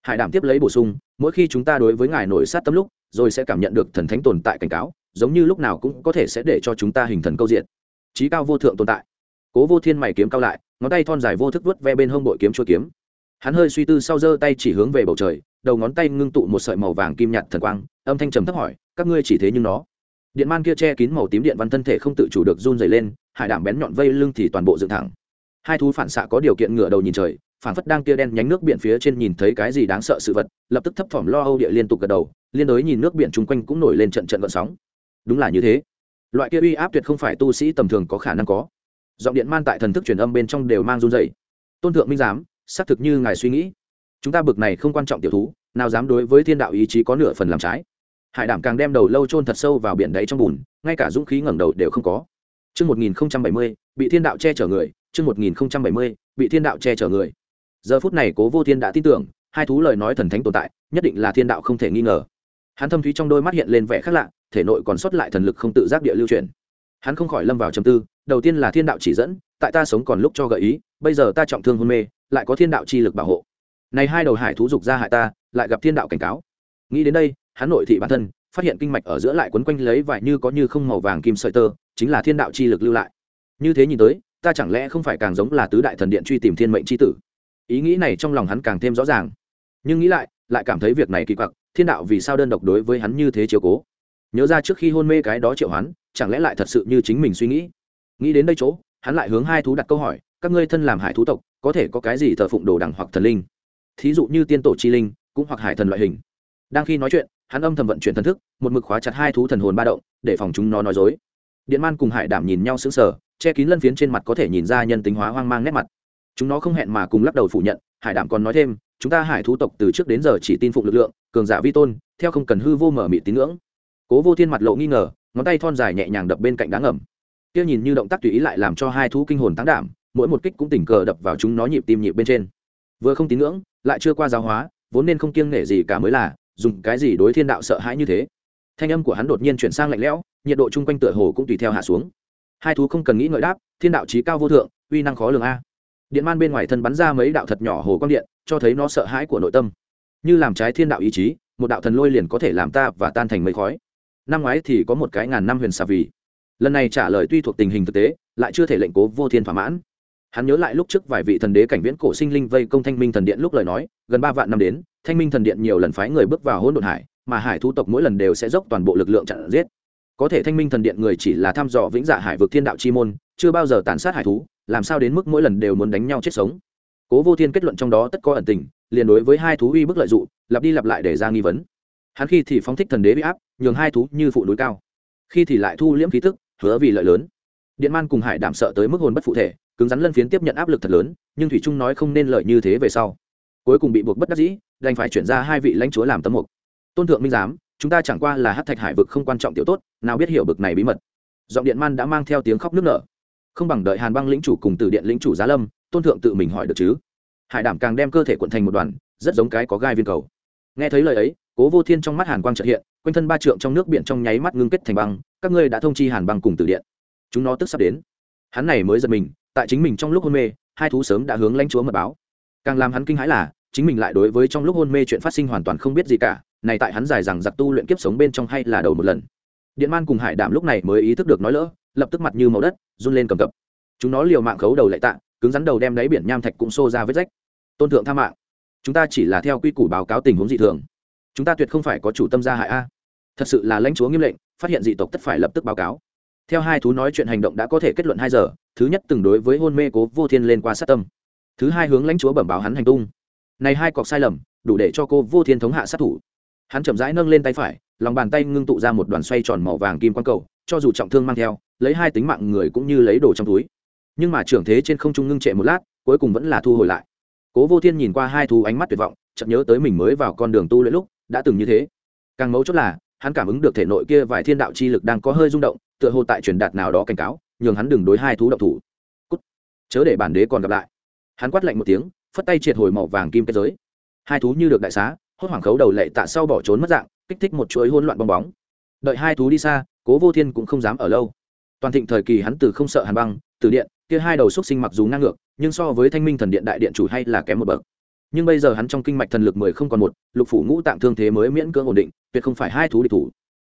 Hải đảm tiếp lấy bổ sung, mỗi khi chúng ta đối với ngài nổi sát tâm lúc, rồi sẽ cảm nhận được thần thánh tồn tại cảnh cáo, giống như lúc nào cũng có thể sẽ để cho chúng ta hình thần câu diện. Trí cao vô thượng tồn tại. Cố vô thiên mày kiếm cao lại, ngón tay thon dài vô thức vớt ve bên hông bội kiếm chua kiếm hắn hơi suy tư sau giơ tay chỉ hướng về bầu trời, đầu ngón tay ngưng tụ một sợi màu vàng kim nhạt thần quang, âm thanh trầm thấp hỏi, các ngươi chỉ thế nhưng nó? Điện man kia che kín màu tím điện văn thân thể không tự chủ được run dày lên, hải đảm bén nhọn vây lưng thì toàn bộ dựng thẳng. Hai thú phản xạ có điều kiện ngửa đầu nhìn trời phản phất đang kia đen nhánh nước biển phía trên nhìn thấy cái gì đáng sợ sự vật, lập tức thấp thỏm lo âu địa liên tục gật đầu, liên đối nhìn nước biển chung quanh cũng nổi lên trận trận gợn sóng. Đúng là như thế. Loại kia uy áp tuyệt không phải tu sĩ tầm thường có khả năng có. Giọng điện man tại thần thức truyền âm bên trong đều mang run dày tôn thượng minh giám xác thực như ngài suy nghĩ chúng ta bực này không quan trọng tiểu thú nào dám đối với thiên đạo ý chí có nửa phần làm trái hải đảm càng đem đầu lâu chôn thật sâu vào biển đáy trong bùn ngay cả dũng khí ngẩng đầu đều không có Chương 1070, bị thiên đạo che chở người, chương 1070, bị thiên đạo che chở người. Giờ phút này Cố Vô Thiên đã tin tưởng, hai thú lời nói thần thánh tồn tại, nhất định là thiên đạo không thể nghi ngờ. Hắn thâm thúy trong đôi mắt hiện lên vẻ khác lạ, thể nội còn sót lại thần lực không tự giác địa lưu truyền. Hắn không khỏi lâm vào trầm tư, đầu tiên là thiên đạo chỉ dẫn, tại ta sống còn lúc cho gợi ý, bây giờ ta trọng thương hôn mê, lại có thiên đạo chi lực bảo hộ. Này hai đầu hải thú dục ra hại ta, lại gặp thiên đạo cảnh cáo. Nghĩ đến đây, hắn nội thị bản thân, phát hiện kinh mạch ở giữa lại quấn quanh lấy vài như có như không màu vàng kim sợi tơ, chính là thiên đạo chi lực lưu lại. Như thế nhìn tới ta chẳng lẽ không phải càng giống là tứ đại thần điện truy tìm thiên mệnh c h i tử? Ý nghĩ này trong lòng hắn càng thêm rõ ràng. Nhưng nghĩ lại lại cảm thấy việc này kỳ quặc thiên đạo vì sao đơn độc đối với hắn như thế chiều cố? Nhớ ra trước khi hôn mê cái đó triệu hắn chẳng lẽ lại thật sự như chính mình suy nghĩ? Nghĩ đến đây chỗ hắn lại hướng hai thú đặt câu hỏi, các ngươi thân làm hải thú tộc, có thể có cái gì thờ phụng đồ đằng hoặc thần linh? Thí dụ như tiên tổ chi linh, cũng hoặc hải thần loại hình. Đang khi nói chuyện, hắn âm thầm vận chuyển thần thức, một mực khóa chặt hai thú thần hồn ba động, để phòng chúng nó nói dối. Điện man cùng hải đảm nhìn nhau sững sờ, che kín lân phiến trên mặt có thể nhìn ra nhân tính hóa hoang mang nét mặt. Chúng nó không hẹn mà cùng lắc đầu phủ nhận, hải đảm còn nói thêm, chúng ta hải thú tộc từ trước đến giờ chỉ tin phụng lực lượng, cường giả vi tôn, theo không cần hư vô mở mị tín ngưỡng. Cố vô thiên mặt lộ nghi ngờ, ngón tay thon dài nhẹ nhàng đập bên cạnh đá ngầm kia nhìn như động tác tùy ý lại làm cho hai thú kinh hồn tán đảm, mỗi một kích cũng tình cờ đập vào chúng nó nhịp tim nhịp bên trên. Vừa không tín ngưỡng, lại chưa qua giáo hóa, vốn nên không kiêng nể gì cả mới là, dùng cái gì đối thiên đạo sợ hãi như thế. Thanh âm của hắn đột nhiên chuyển sang lạnh lẽo, nhiệt độ chung quanh tựa hồ cũng tùy theo hạ xuống. Hai thú không cần nghĩ ngợi đáp, thiên đạo trí cao vô thượng, uy năng khó lường a. Điện man bên ngoài thân bắn ra mấy đạo thật nhỏ hồ quang điện, cho thấy nó sợ hãi của nội tâm. Như làm trái thiên đạo ý chí, một đạo thần lôi liền có thể làm ta và tan thành mây khói. Năm ngoái thì có một cái ngàn năm huyền xà vì lần này trả lời tuy thuộc tình hình thực tế, lại chưa thể lệnh cố vô thiên thỏa mãn. Hắn nhớ lại lúc trước vài vị thần đế cảnh viễn cổ sinh linh vây công thanh minh thần điện lúc lời nói, gần ba vạn năm đến, thanh minh thần điện nhiều lần phái người bước vào hỗn độn hải, mà hải thú tộc mỗi lần đều sẽ dốc toàn bộ lực lượng chặn giết. Có thể thanh minh thần điện người chỉ là thăm dò vĩnh dạ hải vực thiên đạo chi môn, chưa bao giờ tàn sát hải thú, làm sao đến mức mỗi lần đều muốn đánh nhau chết sống. Cố vô thiên kết luận trong đó tất có ẩn tình, liền đối với hai thú uy bức lợi dụng lặp đi lặp lại để ra nghi vấn. Hắn khi thì phóng thích thần đế bị áp, nhường hai thú như phụ núi cao. Khi thì lại thu liễm khí thức hứa vì lợi lớn. Điện man cùng hải đảm sợ tới mức hồn bất phụ thể, cứng rắn lân phiến tiếp nhận áp lực thật lớn, nhưng thủy trung nói không nên lợi như thế về sau. Cuối cùng bị buộc bất đắc dĩ, đành phải chuyển ra hai vị lãnh chúa làm tấm mục. Tôn thượng minh giám, chúng ta chẳng qua là hát thạch hải vực không quan trọng tiểu tốt, nào biết hiểu bực này bí mật. Giọng điện man đã mang theo tiếng khóc nước nở. Không bằng đợi hàn băng lĩnh chủ cùng từ điện lĩnh chủ giá lâm, tôn thượng tự mình hỏi được chứ? Hải đảm càng đem cơ thể quận thành một đoàn, rất giống cái có gai viên cầu. Nghe thấy lời ấy, cố vô thiên trong mắt hàn quang trợ hiện, quanh thân ba trượng trong nước biển trong nháy mắt ngưng kết thành băng các ngươi đã thông chi hàn băng cùng từ điện. Chúng nó tức sắp đến. Hắn này mới giật mình, tại chính mình trong lúc hôn mê, hai thú sớm đã hướng lãnh chúa mật báo. Càng làm hắn kinh hãi là, chính mình lại đối với trong lúc hôn mê chuyện phát sinh hoàn toàn không biết gì cả, này tại hắn dài rằng giặc tu luyện kiếp sống bên trong hay là đầu một lần. Điện man cùng hải đảm lúc này mới ý thức được nói lỡ, lập tức mặt như màu đất, run lên cầm cập. Chúng nó liều mạng khấu đầu lại tạ, cứng rắn đầu đem đáy biển nham thạch cũng xô ra vết rách. Tôn thượng tha mạng. Chúng ta chỉ là theo quy củ báo cáo tình huống dị thường. Chúng ta tuyệt không phải có chủ tâm gia hại a. Thật sự là lãnh chúa nghiêm lệnh phát hiện dị tộc tất phải lập tức báo cáo. Theo hai thú nói chuyện hành động đã có thể kết luận hai giờ, thứ nhất từng đối với hôn mê cố vô thiên lên qua sát tâm. Thứ hai hướng lãnh chúa bẩm báo hắn hành tung. Này hai cọc sai lầm, đủ để cho cô vô thiên thống hạ sát thủ. Hắn chậm rãi nâng lên tay phải, lòng bàn tay ngưng tụ ra một đoàn xoay tròn màu vàng kim quang cầu, cho dù trọng thương mang theo, lấy hai tính mạng người cũng như lấy đồ trong túi. Nhưng mà trưởng thế trên không trung ngưng trệ một lát, cuối cùng vẫn là thu hồi lại. Cố vô thiên nhìn qua hai thú ánh mắt tuyệt vọng, chợt nhớ tới mình mới vào con đường tu luyện lúc, đã từng như thế. Càng mấu chốt là hắn cảm ứng được thể nội kia vài thiên đạo chi lực đang có hơi rung động, tựa hồ tại truyền đạt nào đó cảnh cáo, nhường hắn đừng đối hai thú động thủ. Cút. chớ để bản đế còn gặp lại. Hắn quát lạnh một tiếng, phất tay triệt hồi màu vàng kim kết giới. Hai thú như được đại xá, hốt hoảng khấu đầu lệ tạ sau bỏ trốn mất dạng, kích thích một chuỗi hỗn loạn bong bóng. Đợi hai thú đi xa, cố vô thiên cũng không dám ở lâu. Toàn thịnh thời kỳ hắn từ không sợ hàn băng, từ điện, kia hai đầu xúc sinh mặc dù ngang ngược, nhưng so với thanh minh thần điện đại điện chủ hay là kém một bậc nhưng bây giờ hắn trong kinh mạch thần lực mười không còn một, lục phủ ngũ tạng thương thế mới miễn cưỡng ổn định, tuyệt không phải hai thú địch thủ.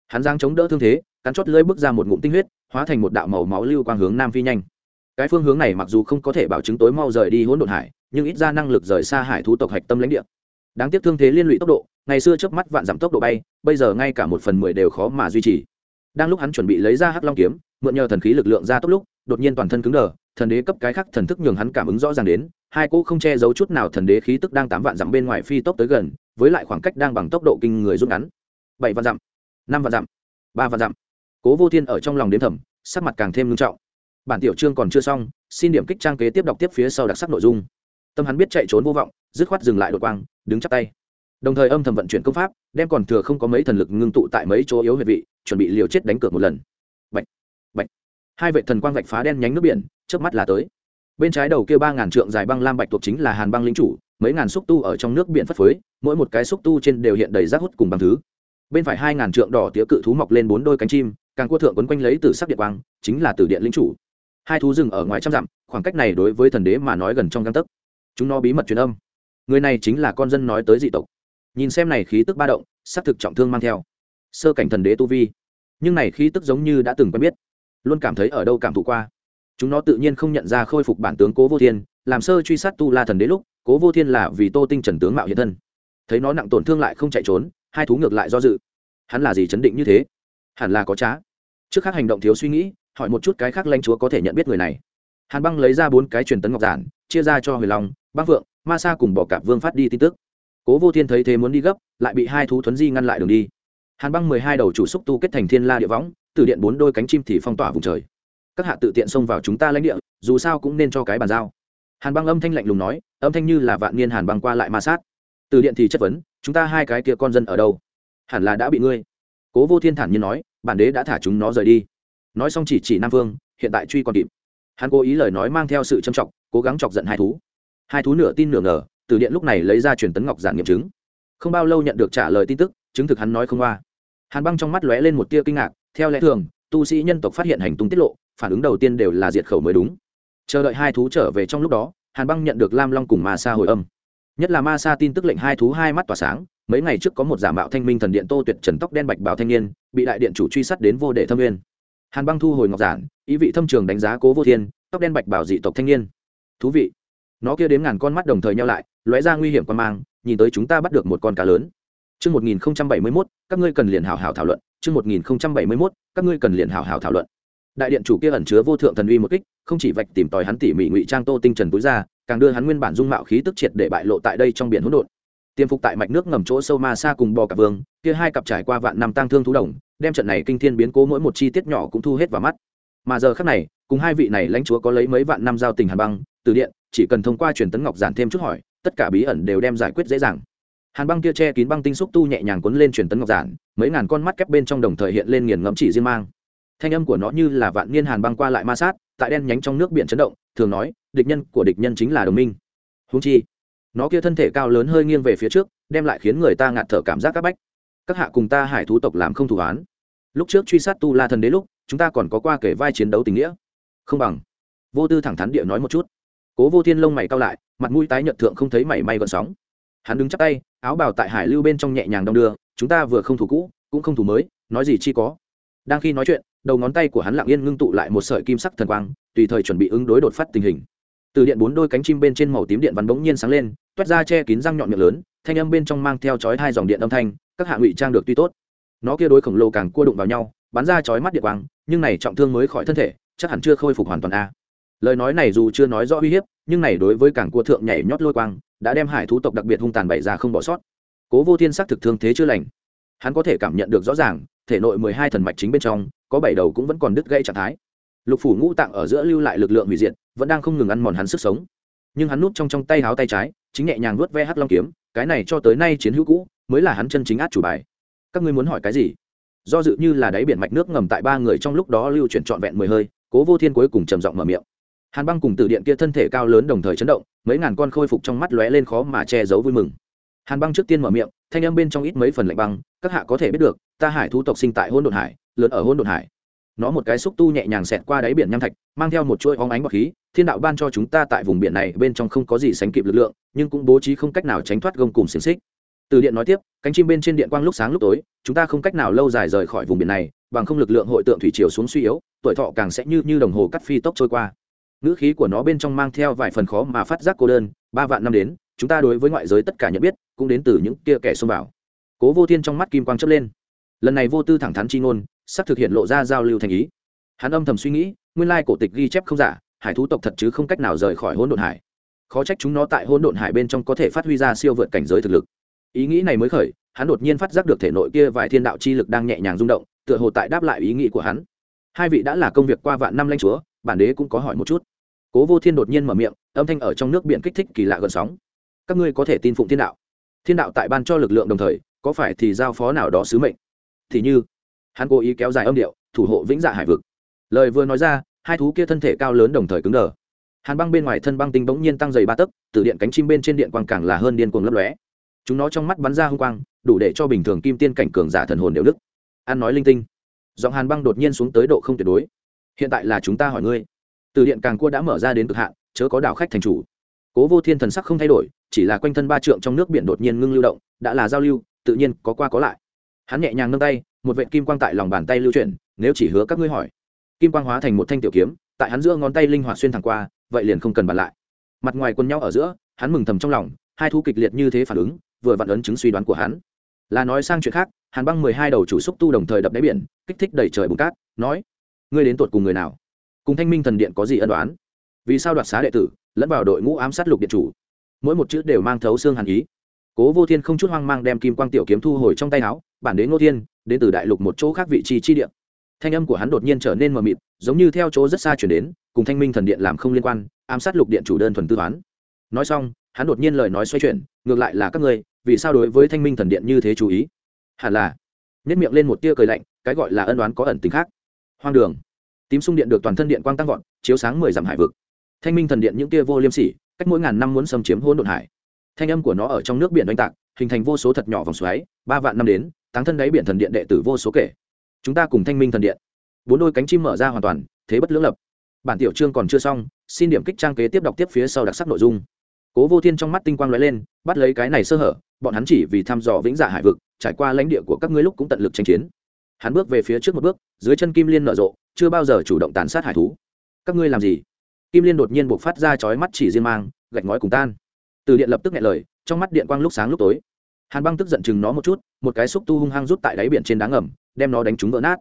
Hắn giang chống đỡ thương thế, cắn chót lưỡi bước ra một ngụm tinh huyết, hóa thành một đạo màu máu lưu quang hướng nam phi nhanh. Cái phương hướng này mặc dù không có thể bảo chứng tối mau rời đi hỗn độn hải, nhưng ít ra năng lực rời xa hải thú tộc hạch tâm lãnh địa. Đáng tiếc thương thế liên lụy tốc độ, ngày xưa trước mắt vạn giảm tốc độ bay, bây giờ ngay cả một phần mười đều khó mà duy trì. Đang lúc hắn chuẩn bị lấy ra hắc long kiếm mượn nhờ thần khí lực lượng ra tốc lúc, đột nhiên toàn thân cứng đờ, thần đế cấp cái khác thần thức nhường hắn cảm ứng rõ ràng đến, hai cô không che giấu chút nào thần đế khí tức đang tám vạn dặm bên ngoài phi tốc tới gần, với lại khoảng cách đang bằng tốc độ kinh người rút ngắn. Bảy vạn dặm, năm vạn dặm, ba vạn dặm. Cố vô thiên ở trong lòng đến thầm, sắc mặt càng thêm nghiêm trọng. Bản tiểu chương còn chưa xong, xin điểm kích trang kế tiếp đọc tiếp phía sau đặc sắc nội dung. Tâm hắn biết chạy trốn vô vọng, dứt khoát dừng lại đột quang, đứng chắp tay. Đồng thời âm thầm vận chuyển công pháp, đem còn thừa không có mấy thần lực ngưng tụ tại mấy chỗ yếu huyệt vị, chuẩn bị liều chết đánh cược một lần hai vệ thần quang vạch phá đen nhánh nước biển trước mắt là tới. Bên trái đầu kia ba ngàn trượng dài băng lam bạch thuộc chính là hàn băng lính chủ, mấy ngàn xúc tu ở trong nước biển phất phới, mỗi một cái xúc tu trên đều hiện đầy rác hút cùng bằng thứ. Bên phải hai ngàn trượng đỏ tía cự thú mọc lên bốn đôi cánh chim, càng cua thượng quấn quanh lấy từ sắc điện quang, chính là từ điện lính chủ. Hai thú rừng ở ngoài trăm dặm, khoảng cách này đối với thần đế mà nói gần trong găng tấc. Chúng nó bí mật truyền âm. Người này chính là con dân nói tới dị tộc. Nhìn xem này khí tức ba động xác thực trọng thương mang theo. Sơ cảnh thần đế tu vi. Nhưng này khí tức giống như đã từng quen biết luôn cảm thấy ở đâu cảm thụ qua. Chúng nó tự nhiên không nhận ra khôi phục bản tướng cố vô thiên, làm sơ truy sát tu la thần đế lúc, cố vô thiên là vì tô tinh trần tướng mạo hiện thân. Thấy nó nặng tổn thương lại không chạy trốn, hai thú ngược lại do dự. Hắn là gì chấn định như thế? Hẳn là có trá. Trước khác hành động thiếu suy nghĩ, hỏi một chút cái khác lanh chúa có thể nhận biết người này. Hàn băng lấy ra bốn cái truyền tấn ngọc giản, chia ra cho huyền long, băng vượng, ma sa cùng bỏ cạp vương phát đi tin tức. Cố vô thiên thấy thế muốn đi gấp, lại bị hai thú thuấn di ngăn lại đường đi. Hàn băng mười hai đầu chủ xúc tu kết thành thiên la địa võng Tử điện bốn đôi cánh chim thì phong tỏa vùng trời. Các hạ tự tiện xông vào chúng ta lãnh địa, dù sao cũng nên cho cái bàn giao. Hàn băng âm thanh lạnh lùng nói, âm thanh như là vạn niên hàn băng qua lại ma sát. Từ điện thì chất vấn, chúng ta hai cái kia con dân ở đâu? Hẳn là đã bị ngươi. Cố vô thiên thản nhiên nói, bản đế đã thả chúng nó rời đi. Nói xong chỉ chỉ nam vương, hiện tại truy còn kịp. Hắn cố ý lời nói mang theo sự châm trọng cố gắng chọc giận hai thú. Hai thú nửa tin nửa ngờ, từ điện lúc này lấy ra truyền tấn ngọc giản nghiệm chứng. Không bao lâu nhận được trả lời tin tức, chứng thực hắn nói không qua. Hàn băng trong mắt lóe lên một tia kinh ngạc theo lẽ thường tu sĩ nhân tộc phát hiện hành tung tiết lộ phản ứng đầu tiên đều là diệt khẩu mới đúng. Chờ đợi hai thú trở về trong lúc đó hàn băng nhận được lam long cùng ma sa hồi âm. Nhất là ma sa tin tức lệnh hai thú hai mắt tỏa sáng mấy ngày trước có một giả mạo thanh minh thần điện tô tuyệt trần tóc đen bạch bảo thanh niên bị đại điện chủ truy sát đến vô đệ thâm nguyên. Hàn băng thu hồi ngọc giản ý vị thâm trường đánh giá cố vô thiên tóc đen bạch bảo dị tộc thanh niên. Thú vị. Nó kia đến ngàn con mắt đồng thời nhau lại lóe ra nguy hiểm quan mang nhìn tới chúng ta bắt được một con cá lớn. Trước 1071, các ngươi cần liền hảo hảo thảo luận. Trước 1071, các ngươi cần liền hào hào thảo luận. Đại điện chủ kia ẩn chứa vô thượng thần uy một kích, không chỉ vạch tìm tòi hắn tỉ mỉ ngụy trang Tô Tinh Trần túi ra, càng đưa hắn nguyên bản dung mạo khí tức triệt để bại lộ tại đây trong biển hỗn độn. Tiêm phục tại mạch nước ngầm chỗ sâu ma xa cùng bò cả vương, kia hai cặp trải qua vạn năm tang thương thú đồng, đem trận này kinh thiên biến cố mỗi một chi tiết nhỏ cũng thu hết vào mắt. Mà giờ khắc này, cùng hai vị này lãnh chúa có lấy mấy vạn năm giao tình hàn băng, từ điện, chỉ cần thông qua truyền tấn ngọc giản thêm chút hỏi, tất cả bí ẩn đều đem giải quyết dễ dàng hàn băng kia che kín băng tinh xúc tu nhẹ nhàng cuốn lên truyền tấn ngọc giản, mấy ngàn con mắt kép bên trong đồng thời hiện lên nghiền ngẫm chỉ riêng mang. Thanh âm của nó như là vạn niên hàn băng qua lại ma sát, tại đen nhánh trong nước biển chấn động, thường nói, địch nhân của địch nhân chính là đồng minh. Húng chi, nó kia thân thể cao lớn hơi nghiêng về phía trước, đem lại khiến người ta ngạt thở cảm giác các bách. Các hạ cùng ta hải thú tộc làm không thủ án lúc trước truy sát tu la thần đế lúc, chúng ta còn có qua kể vai chiến đấu tình nghĩa. Không bằng, vô tư thẳng thắn địa nói một chút. Cố vô thiên lông mày cao lại, mặt mũi tái nhợt thượng không thấy mảy may gợn sóng. Hắn đứng chắc tay áo bào tại hải lưu bên trong nhẹ nhàng đong đưa, chúng ta vừa không thủ cũ, cũng không thủ mới, nói gì chi có. Đang khi nói chuyện, đầu ngón tay của hắn lặng yên ngưng tụ lại một sợi kim sắc thần quang, tùy thời chuẩn bị ứng đối đột phát tình hình. Từ điện bốn đôi cánh chim bên trên màu tím điện văn bỗng nhiên sáng lên, toét ra che kín răng nhọn miệng lớn, thanh âm bên trong mang theo chói hai dòng điện âm thanh, các hạ ngụy trang được tuy tốt. Nó kia đối khổng lồ càng cua đụng vào nhau, bắn ra chói mắt điện quang, nhưng này trọng thương mới khỏi thân thể, chắc hẳn chưa khôi phục hoàn toàn a lời nói này dù chưa nói rõ uy hiếp, nhưng này đối với cảng cua thượng nhảy nhót lôi quang, đã đem hải thú tộc đặc biệt hung tàn bày ra không bỏ sót. Cố vô thiên xác thực thương thế chưa lành. Hắn có thể cảm nhận được rõ ràng, thể nội mười hai thần mạch chính bên trong, có bảy đầu cũng vẫn còn đứt gãy trạng thái. Lục phủ ngũ tạng ở giữa lưu lại lực lượng hủy diệt, vẫn đang không ngừng ăn mòn hắn sức sống. Nhưng hắn núp trong trong tay háo tay trái, chính nhẹ nhàng vuốt ve hắc long kiếm, cái này cho tới nay chiến hữu cũ, mới là hắn chân chính át chủ bài. Các ngươi muốn hỏi cái gì? Do dự như là đáy biển mạch nước ngầm tại ba người trong lúc đó lưu chuyển trọn vẹn mười hơi, cố vô thiên cuối cùng trầm giọng mở miệng hàn băng cùng từ điện kia thân thể cao lớn đồng thời chấn động, mấy ngàn con khôi phục trong mắt lóe lên khó mà che giấu vui mừng. Hàn băng trước tiên mở miệng, thanh âm bên trong ít mấy phần lạnh băng, các hạ có thể biết được, ta hải thú tộc sinh tại hôn đồn hải, lớn ở hôn đồn hải. Nó một cái xúc tu nhẹ nhàng xẹt qua đáy biển nham thạch, mang theo một chuỗi hóng ánh bọc khí, thiên đạo ban cho chúng ta tại vùng biển này bên trong không có gì sánh kịp lực lượng, nhưng cũng bố trí không cách nào tránh thoát gông cùng xiềng xích. Từ điện nói tiếp, cánh chim bên trên điện quang lúc sáng lúc tối, chúng ta không cách nào lâu dài rời khỏi vùng biển này, bằng không lực lượng hội tượng thủy chiều xuống suy yếu, tuổi thọ càng sẽ như như đồng hồ cắt phi tốc trôi qua ngữ khí của nó bên trong mang theo vài phần khó mà phát giác cô đơn, ba vạn năm đến, chúng ta đối với ngoại giới tất cả nhận biết, cũng đến từ những kia kẻ xông vào. Cố vô thiên trong mắt kim quang chớp lên. Lần này vô tư thẳng thắn chi ngôn, sắp thực hiện lộ ra giao lưu thành ý. Hắn âm thầm suy nghĩ, nguyên lai cổ tịch ghi chép không giả, hải thú tộc thật chứ không cách nào rời khỏi hỗn độn hải. Khó trách chúng nó tại hỗn độn hải bên trong có thể phát huy ra siêu vượt cảnh giới thực lực. Ý nghĩ này mới khởi, hắn đột nhiên phát giác được thể nội kia vài thiên đạo chi lực đang nhẹ nhàng rung động, tựa hồ tại đáp lại ý nghĩ của hắn. Hai vị đã là công việc qua vạn năm lanh chúa bản đế cũng có hỏi một chút. Cố vô thiên đột nhiên mở miệng, âm thanh ở trong nước biển kích thích kỳ lạ gần sóng. Các ngươi có thể tin phụng thiên đạo. Thiên đạo tại ban cho lực lượng đồng thời, có phải thì giao phó nào đó sứ mệnh? Thì như, hắn cố ý kéo dài âm điệu, thủ hộ vĩnh dạ hải vực. Lời vừa nói ra, hai thú kia thân thể cao lớn đồng thời cứng đờ. Hàn băng bên ngoài thân băng tinh bỗng nhiên tăng dày ba tấc, từ điện cánh chim bên trên điện quang càng là hơn điên cuồng lấp lóe. Chúng nó trong mắt bắn ra hung quang, đủ để cho bình thường kim tiên cảnh cường giả thần hồn đều đức an nói linh tinh. Giọng hàn băng đột nhiên xuống tới độ không tuyệt đối hiện tại là chúng ta hỏi ngươi. Từ điện càng cua đã mở ra đến cực hạn, chớ có đảo khách thành chủ. Cố vô thiên thần sắc không thay đổi, chỉ là quanh thân ba trượng trong nước biển đột nhiên ngưng lưu động, đã là giao lưu, tự nhiên có qua có lại. Hắn nhẹ nhàng nâng tay, một vệ kim quang tại lòng bàn tay lưu chuyển, nếu chỉ hứa các ngươi hỏi. Kim quang hóa thành một thanh tiểu kiếm, tại hắn giữa ngón tay linh hoạt xuyên thẳng qua, vậy liền không cần bàn lại. Mặt ngoài quân nhau ở giữa, hắn mừng thầm trong lòng, hai thu kịch liệt như thế phản ứng, vừa vặn ấn chứng suy đoán của hắn. Là nói sang chuyện khác hàn băng mười hai đầu chủ xúc tu đồng thời đập đáy biển, kích thích đẩy trời bùn cát, nói ngươi đến tuột cùng người nào? Cùng thanh minh thần điện có gì ân đoán vì sao đoạt xá đệ tử, lẫn vào đội ngũ ám sát lục điện chủ? Mỗi một chữ đều mang thấu xương hàn ý. Cố vô thiên không chút hoang mang đem kim quang tiểu kiếm thu hồi trong tay áo, bản đế ngô thiên, đến từ đại lục một chỗ khác vị trí chi điện thanh âm của hắn đột nhiên trở nên mờ mịt, giống như theo chỗ rất xa chuyển đến, cùng thanh minh thần điện làm không liên quan, ám sát lục điện chủ đơn thuần tư toán nói xong, hắn đột nhiên lời nói xoay chuyển, ngược lại là các ngươi, vì sao đối với thanh minh thần điện như thế chú ý? Hẳn là nhất miệng lên một tia cười lạnh, cái gọi là ân đoán có ẩn tính khác hoang đường. Tím sung điện được toàn thân điện quang tăng vọt, chiếu sáng mười dặm hải vực. Thanh minh thần điện những kia vô liêm sỉ, cách mỗi ngàn năm muốn xâm chiếm hôn đột hải. Thanh âm của nó ở trong nước biển oanh tạc, hình thành vô số thật nhỏ vòng xoáy, ba vạn năm đến, táng thân đáy biển thần điện đệ tử vô số kể. Chúng ta cùng thanh minh thần điện. Bốn đôi cánh chim mở ra hoàn toàn, thế bất lưỡng lập. Bản tiểu chương còn chưa xong, xin điểm kích trang kế tiếp đọc tiếp phía sau đặc sắc nội dung. Cố vô thiên trong mắt tinh quang lóe lên, bắt lấy cái này sơ hở, bọn hắn chỉ vì thăm dò vĩnh dạ hải vực, trải qua lãnh địa của các ngươi lúc cũng tận lực tranh chiến hắn bước về phía trước một bước, dưới chân kim liên nở rộ, chưa bao giờ chủ động tàn sát hải thú. Các ngươi làm gì? Kim liên đột nhiên buộc phát ra chói mắt chỉ riêng mang, gạch ngói cùng tan. Từ điện lập tức nghe lời, trong mắt điện quang lúc sáng lúc tối. Hàn băng tức giận chừng nó một chút, một cái xúc tu hung hăng rút tại đáy biển trên đá ngầm, đem nó đánh trúng vỡ nát.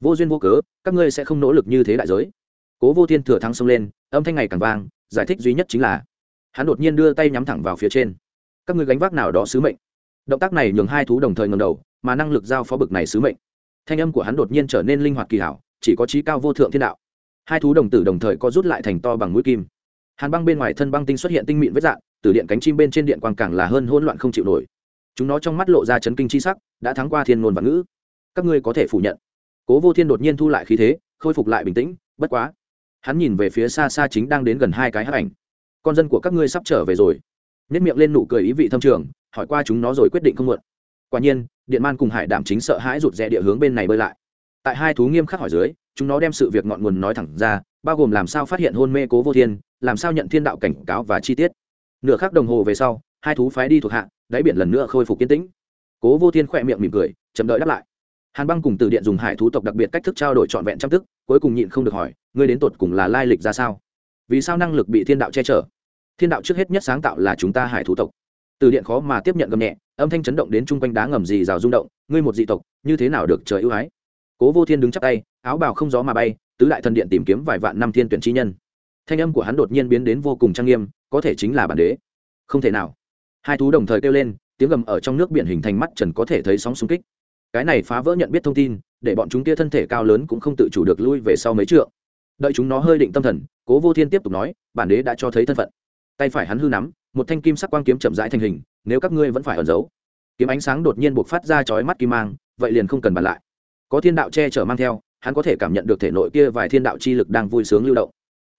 Vô duyên vô cớ, các ngươi sẽ không nỗ lực như thế đại giới. Cố vô thiên thừa thắng xông lên, âm thanh ngày càng vang, giải thích duy nhất chính là, hắn đột nhiên đưa tay nhắm thẳng vào phía trên. Các ngươi gánh vác nào đó sứ mệnh. Động tác này nhường hai thú đồng thời ngầm đầu, mà năng lực giao phó bực này sứ mệnh thanh âm của hắn đột nhiên trở nên linh hoạt kỳ hảo, chỉ có trí cao vô thượng thiên đạo. Hai thú đồng tử đồng thời có rút lại thành to bằng mũi kim. Hàn băng bên ngoài thân băng tinh xuất hiện tinh mịn vết dạng từ điện cánh chim bên trên điện quang càng là hơn hỗn loạn không chịu nổi. Chúng nó trong mắt lộ ra chấn kinh chi sắc, đã thắng qua thiên ngôn và ngữ. Các ngươi có thể phủ nhận. Cố vô thiên đột nhiên thu lại khí thế, khôi phục lại bình tĩnh, bất quá. Hắn nhìn về phía xa xa chính đang đến gần hai cái hấp ảnh. Con dân của các ngươi sắp trở về rồi. Nếp miệng lên nụ cười ý vị thâm trường, hỏi qua chúng nó rồi quyết định không muộn. Quả nhiên điện man cùng hải đảm chính sợ hãi rụt rè địa hướng bên này bơi lại. Tại hai thú nghiêm khắc hỏi dưới, chúng nó đem sự việc ngọn nguồn nói thẳng ra, bao gồm làm sao phát hiện hôn mê cố vô thiên, làm sao nhận thiên đạo cảnh cáo và chi tiết. Nửa khắc đồng hồ về sau, hai thú phái đi thuộc hạ, đáy biển lần nữa khôi phục kiến tĩnh. Cố vô thiên khỏe miệng mỉm cười, chậm đợi đáp lại. Hàn băng cùng từ điện dùng hải thú tộc đặc biệt cách thức trao đổi trọn vẹn trăm tức, cuối cùng nhịn không được hỏi, ngươi đến tột cùng là lai lịch ra sao? Vì sao năng lực bị thiên đạo che chở? Thiên đạo trước hết nhất sáng tạo là chúng ta hải thú tộc từ điện khó mà tiếp nhận gầm nhẹ, âm thanh chấn động đến chung quanh đá ngầm gì rào rung động, ngươi một dị tộc, như thế nào được trời ưu ái? Cố vô thiên đứng chắp tay, áo bào không gió mà bay, tứ đại thần điện tìm kiếm vài vạn năm thiên tuyển chi nhân. Thanh âm của hắn đột nhiên biến đến vô cùng trang nghiêm, có thể chính là bản đế. Không thể nào. Hai thú đồng thời kêu lên, tiếng gầm ở trong nước biển hình thành mắt trần có thể thấy sóng xung kích. Cái này phá vỡ nhận biết thông tin, để bọn chúng kia thân thể cao lớn cũng không tự chủ được lui về sau mấy trượng. Đợi chúng nó hơi định tâm thần, cố vô thiên tiếp tục nói, bản đế đã cho thấy thân phận. Tay phải hắn hư nắm một thanh kim sắc quang kiếm chậm rãi thành hình nếu các ngươi vẫn phải ẩn giấu kiếm ánh sáng đột nhiên buộc phát ra chói mắt kim mang vậy liền không cần bàn lại có thiên đạo che chở mang theo hắn có thể cảm nhận được thể nội kia vài thiên đạo chi lực đang vui sướng lưu động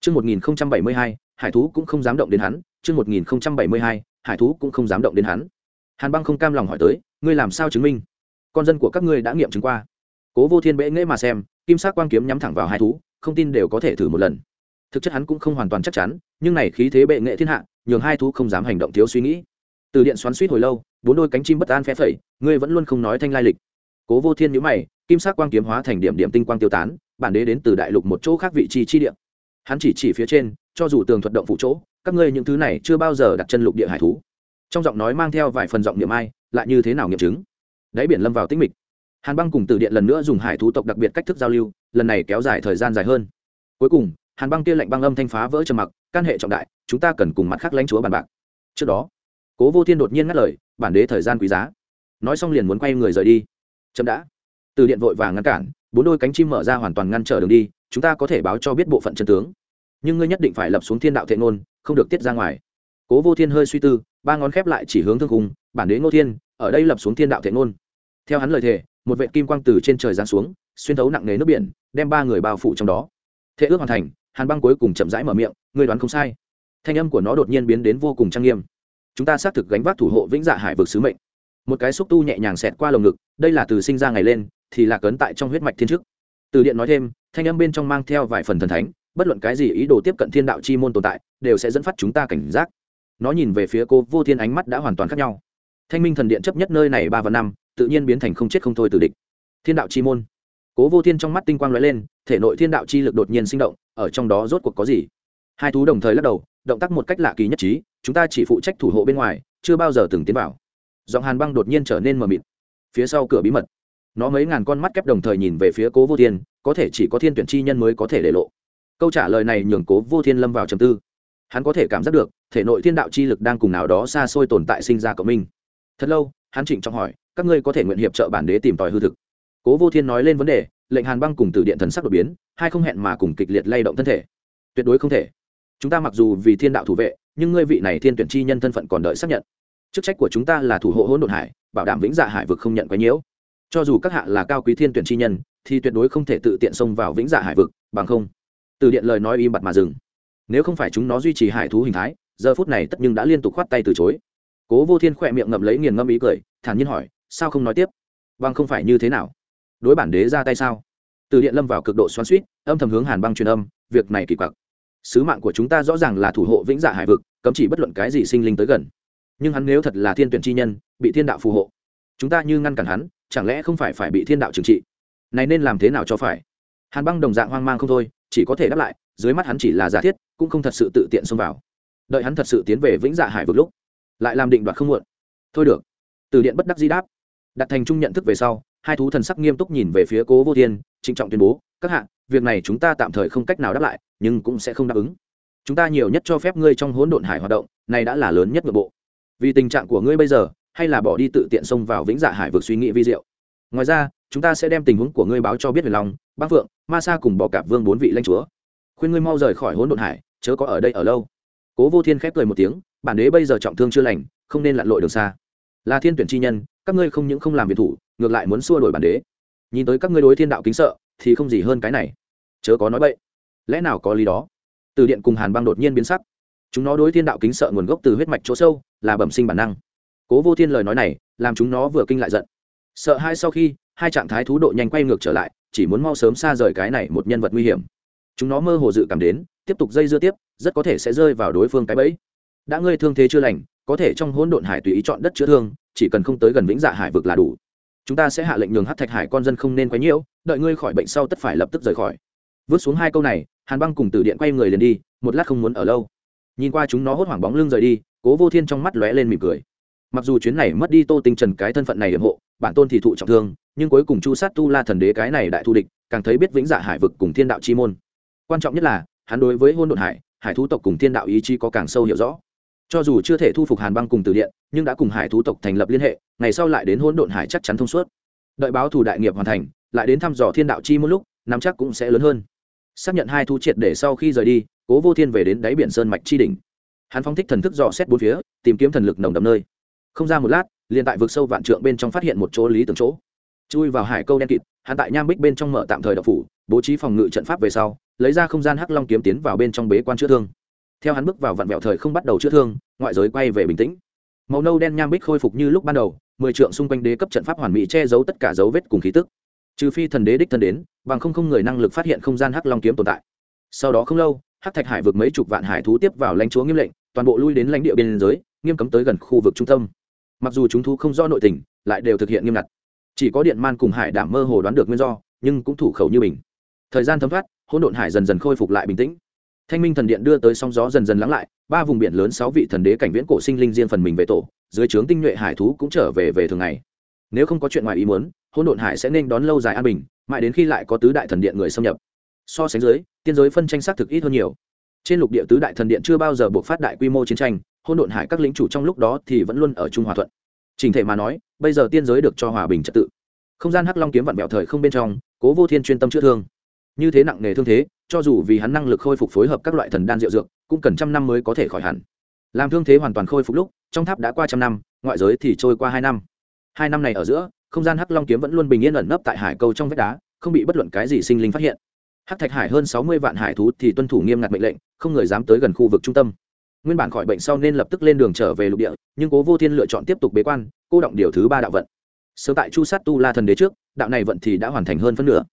Trước 1072, hải thú cũng không dám động đến hắn, trước 1072, hải thú cũng không dám động đến hắn. Hàn Băng không cam lòng hỏi tới, ngươi làm sao chứng minh? Con dân của các ngươi đã nghiệm chứng qua. Cố Vô Thiên bẽ nghệ mà xem, kim sắc quang kiếm nhắm thẳng vào hai thú, không tin đều có thể thử một lần. Thực chất hắn cũng không hoàn toàn chắc chắn, nhưng này khí thế bệ nghệ thiên hạ, nhường hai thú không dám hành động thiếu suy nghĩ. Từ điện xoắn suýt hồi lâu, bốn đôi cánh chim bất an phe phẩy, ngươi vẫn luôn không nói thanh lai lịch. Cố Vô Thiên nhíu mày, kim sắc quang kiếm hóa thành điểm điểm tinh quang tiêu tán, bản đế đến từ đại lục một chỗ khác vị trí chi địa. Hắn chỉ chỉ phía trên cho dù tường thuật động phụ chỗ các ngươi những thứ này chưa bao giờ đặt chân lục địa hải thú. Trong giọng nói mang theo vài phần giọng niệm ai lại như thế nào nghiệm chứng? Đáy biển lâm vào tĩnh mịch. Hàn băng cùng từ điện lần nữa dùng hải thú tộc đặc biệt cách thức giao lưu lần này kéo dài thời gian dài hơn. Cuối cùng hàn băng kia lạnh băng âm thanh phá vỡ trầm mặc căn hệ trọng đại chúng ta cần cùng mặt khác lãnh chúa bàn bạc. Trước đó, cố vô thiên đột nhiên ngắt lời, bản đế thời gian quý giá. Nói xong liền muốn quay người rời đi. Chậm đã. Từ điện vội vàng ngăn cản, bốn đôi cánh chim mở ra hoàn toàn ngăn trở đường đi, chúng ta có thể báo cho biết bộ phận chân tướng. Nhưng ngươi nhất định phải lập xuống thiên đạo thệ ngôn, không được tiết ra ngoài. Cố vô thiên hơi suy tư, ba ngón khép lại chỉ hướng thương cùng bản đế ngô thiên, ở đây lập xuống thiên đạo thệ ngôn. Theo hắn lời thề, một vệ kim quang từ trên trời giáng xuống, xuyên thấu nặng nề nước biển, đem ba người bao phủ trong đó. Thệ ước hoàn thành, hàn băng cuối cùng chậm rãi mở miệng, ngươi đoán không sai thanh âm của nó đột nhiên biến đến vô cùng trang nghiêm. Chúng ta xác thực gánh vác thủ hộ vĩnh dạ hải vực sứ mệnh. Một cái xúc tu nhẹ nhàng xẹt qua lồng ngực, đây là từ sinh ra ngày lên, thì là cấn tại trong huyết mạch thiên chức. Từ điện nói thêm, thanh âm bên trong mang theo vài phần thần thánh, bất luận cái gì ý đồ tiếp cận thiên đạo chi môn tồn tại, đều sẽ dẫn phát chúng ta cảnh giác. Nó nhìn về phía cô vô thiên ánh mắt đã hoàn toàn khác nhau. Thanh minh thần điện chấp nhất nơi này ba và năm, tự nhiên biến thành không chết không thôi từ địch. Thiên đạo chi môn. Cố vô thiên trong mắt tinh quang lóe lên, thể nội thiên đạo chi lực đột nhiên sinh động, ở trong đó rốt cuộc có gì? Hai thú đồng thời lắc đầu động tác một cách lạ kỳ nhất trí, chúng ta chỉ phụ trách thủ hộ bên ngoài, chưa bao giờ từng tiến vào. Giọng hàn băng đột nhiên trở nên mờ mịt. Phía sau cửa bí mật. Nó mấy ngàn con mắt kép đồng thời nhìn về phía cố vô thiên, có thể chỉ có thiên tuyển chi nhân mới có thể để lộ. Câu trả lời này nhường cố vô thiên lâm vào trầm tư. Hắn có thể cảm giác được, thể nội thiên đạo chi lực đang cùng nào đó xa xôi tồn tại sinh ra cộng minh. Thật lâu, hắn trịnh trọng hỏi, các ngươi có thể nguyện hiệp trợ bản đế tìm tòi hư thực? Cố vô thiên nói lên vấn đề, lệnh hàn băng cùng từ điện thần sắc đột biến, hai không hẹn mà cùng kịch liệt lay động thân thể. Tuyệt đối không thể chúng ta mặc dù vì thiên đạo thủ vệ, nhưng ngươi vị này thiên tuyển chi nhân thân phận còn đợi xác nhận. Chức trách của chúng ta là thủ hộ hỗn độn hải, bảo đảm vĩnh dạ hải vực không nhận quấy nhiễu. Cho dù các hạ là cao quý thiên tuyển chi nhân, thì tuyệt đối không thể tự tiện xông vào vĩnh dạ hải vực, bằng không. Từ điện lời nói im bặt mà dừng. Nếu không phải chúng nó duy trì hải thú hình thái, giờ phút này tất nhưng đã liên tục khoát tay từ chối. Cố vô thiên khỏe miệng ngậm lấy nghiền ngâm ý cười, thản nhiên hỏi, sao không nói tiếp? Băng không phải như thế nào? Đối bản đế ra tay sao? Từ điện lâm vào cực độ xoắn suýt âm thầm hướng hàn băng truyền âm, việc này kỳ quặc sứ mạng của chúng ta rõ ràng là thủ hộ vĩnh dạ hải vực, cấm chỉ bất luận cái gì sinh linh tới gần. Nhưng hắn nếu thật là thiên tuyển chi nhân, bị thiên đạo phù hộ, chúng ta như ngăn cản hắn, chẳng lẽ không phải phải bị thiên đạo trừng trị? Này nên làm thế nào cho phải? Hàn băng đồng dạng hoang mang không thôi, chỉ có thể đáp lại, dưới mắt hắn chỉ là giả thiết, cũng không thật sự tự tiện xông vào. Đợi hắn thật sự tiến về vĩnh dạ hải vực lúc, lại làm định đoạt không muộn. Thôi được. Từ điện bất đắc di đáp. Đặt thành trung nhận thức về sau hai thú thần sắc nghiêm túc nhìn về phía cố vô thiên, trịnh trọng tuyên bố, các hạ, việc này chúng ta tạm thời không cách nào đáp lại, nhưng cũng sẽ không đáp ứng. Chúng ta nhiều nhất cho phép ngươi trong hỗn độn hải hoạt động, này đã là lớn nhất nội bộ. Vì tình trạng của ngươi bây giờ, hay là bỏ đi tự tiện xông vào vĩnh dạ hải vực suy nghĩ vi diệu. Ngoài ra, chúng ta sẽ đem tình huống của ngươi báo cho biết về lòng bác phượng, ma sa cùng bỏ cạp vương bốn vị lãnh chúa. Khuyên ngươi mau rời khỏi hỗn độn hải, chớ có ở đây ở lâu. Cố vô thiên khép cười một tiếng, bản đế bây giờ trọng thương chưa lành, không nên lặn lội đường xa. Là thiên tuyển chi nhân, các ngươi không những không làm việc thủ ngược lại muốn xua đổi bản đế. Nhìn tới các ngươi đối thiên đạo kính sợ, thì không gì hơn cái này. Chớ có nói bậy. Lẽ nào có lý đó? Từ điện cùng hàn băng đột nhiên biến sắc. Chúng nó đối thiên đạo kính sợ nguồn gốc từ huyết mạch chỗ sâu, là bẩm sinh bản năng. Cố vô thiên lời nói này, làm chúng nó vừa kinh lại giận. Sợ hai sau khi, hai trạng thái thú độ nhanh quay ngược trở lại, chỉ muốn mau sớm xa rời cái này một nhân vật nguy hiểm. Chúng nó mơ hồ dự cảm đến, tiếp tục dây dưa tiếp, rất có thể sẽ rơi vào đối phương cái bẫy. Đã ngươi thương thế chưa lành, có thể trong hỗn độn hải tùy ý chọn đất chữa thương, chỉ cần không tới gần vĩnh dạ hải vực là đủ chúng ta sẽ hạ lệnh nhường hát thạch hải con dân không nên quấy nhiễu, đợi ngươi khỏi bệnh sau tất phải lập tức rời khỏi. Vứt xuống hai câu này, hàn băng cùng từ điện quay người liền đi, một lát không muốn ở lâu. Nhìn qua chúng nó hốt hoảng bóng lưng rời đi, cố vô thiên trong mắt lóe lên mỉm cười. Mặc dù chuyến này mất đi tô tinh trần cái thân phận này hiểm hộ, bản tôn thì thụ trọng thương, nhưng cuối cùng chu sát tu la thần đế cái này đại thù địch, càng thấy biết vĩnh dạ hải vực cùng thiên đạo chi môn. Quan trọng nhất là, hắn đối với hôn đột hải hải thú tộc cùng thiên đạo ý chí có càng sâu hiểu rõ. Cho dù chưa thể thu phục hàn băng cùng từ điện, nhưng đã cùng hải thú tộc thành lập liên hệ ngày sau lại đến hỗn độn hải chắc chắn thông suốt. Đợi báo thủ đại nghiệp hoàn thành, lại đến thăm dò thiên đạo chi một lúc, nắm chắc cũng sẽ lớn hơn. Xác nhận hai thú triệt để sau khi rời đi, cố vô thiên về đến đáy biển sơn mạch chi đỉnh. Hắn phóng thích thần thức dò xét bốn phía, tìm kiếm thần lực nồng đậm nơi. Không ra một lát, liền tại vực sâu vạn trượng bên trong phát hiện một chỗ lý tưởng chỗ. Chui vào hải câu đen kịt, hắn tại nham bích bên trong mở tạm thời đậu phủ, bố trí phòng ngự trận pháp về sau, lấy ra không gian hắc long kiếm tiến vào bên trong bế quan chữa thương. Theo hắn bước vào vạn vẹo thời không bắt đầu chữa thương, ngoại giới quay về bình tĩnh màu nâu đen nham bích khôi phục như lúc ban đầu, mười trượng xung quanh đế cấp trận pháp hoàn mỹ che giấu tất cả dấu vết cùng khí tức. Trừ phi thần đế đích thân đến, bằng không không người năng lực phát hiện không gian hắc long kiếm tồn tại. Sau đó không lâu, hắc thạch hải vượt mấy chục vạn hải thú tiếp vào lãnh chúa nghiêm lệnh, toàn bộ lui đến lãnh địa biên giới, nghiêm cấm tới gần khu vực trung tâm. Mặc dù chúng thú không do nội tình, lại đều thực hiện nghiêm ngặt. Chỉ có điện man cùng hải đảm mơ hồ đoán được nguyên do, nhưng cũng thủ khẩu như mình. Thời gian thấm thoát, hỗn độn hải dần dần khôi phục lại bình tĩnh thanh minh thần điện đưa tới sóng gió dần dần lắng lại, ba vùng biển lớn sáu vị thần đế cảnh viễn cổ sinh linh riêng phần mình về tổ, dưới trướng tinh nhuệ hải thú cũng trở về về thường ngày. Nếu không có chuyện ngoài ý muốn Hôn độn hải sẽ nên đón lâu dài an bình, mãi đến khi lại có tứ đại thần điện người xâm nhập. So sánh dưới, tiên giới phân tranh xác thực ít hơn nhiều. Trên lục địa tứ đại thần điện chưa bao giờ buộc phát đại quy mô chiến tranh Hôn độn hải các lĩnh chủ trong lúc đó thì vẫn luôn ở trung hòa thuận. Trình thể mà nói, bây giờ tiên giới được cho hòa bình trật tự. Không gian hắc long kiếm vạn mẹo thời không bên trong, cố vô thiên chuyên tâm chữa thương. Như thế nặng nề thương thế cho dù vì hắn năng lực khôi phục phối hợp các loại thần đan rượu dược, cũng cần trăm năm mới có thể khỏi hẳn. Làm thương thế hoàn toàn khôi phục lúc, trong tháp đã qua trăm năm, ngoại giới thì trôi qua hai năm. Hai năm này ở giữa, không gian hắc long kiếm vẫn luôn bình yên ẩn nấp tại hải câu trong vách đá, không bị bất luận cái gì sinh linh phát hiện. Hắc thạch hải hơn sáu mươi vạn hải thú thì tuân thủ nghiêm ngặt mệnh lệnh, không người dám tới gần khu vực trung tâm. Nguyên bản khỏi bệnh sau nên lập tức lên đường trở về lục địa, nhưng cố vô thiên lựa chọn tiếp tục bế quan, cô động điều thứ ba đạo vận. Sớm tại chu sát tu la thần đế trước, đạo này vận thì đã hoàn thành hơn phân nửa.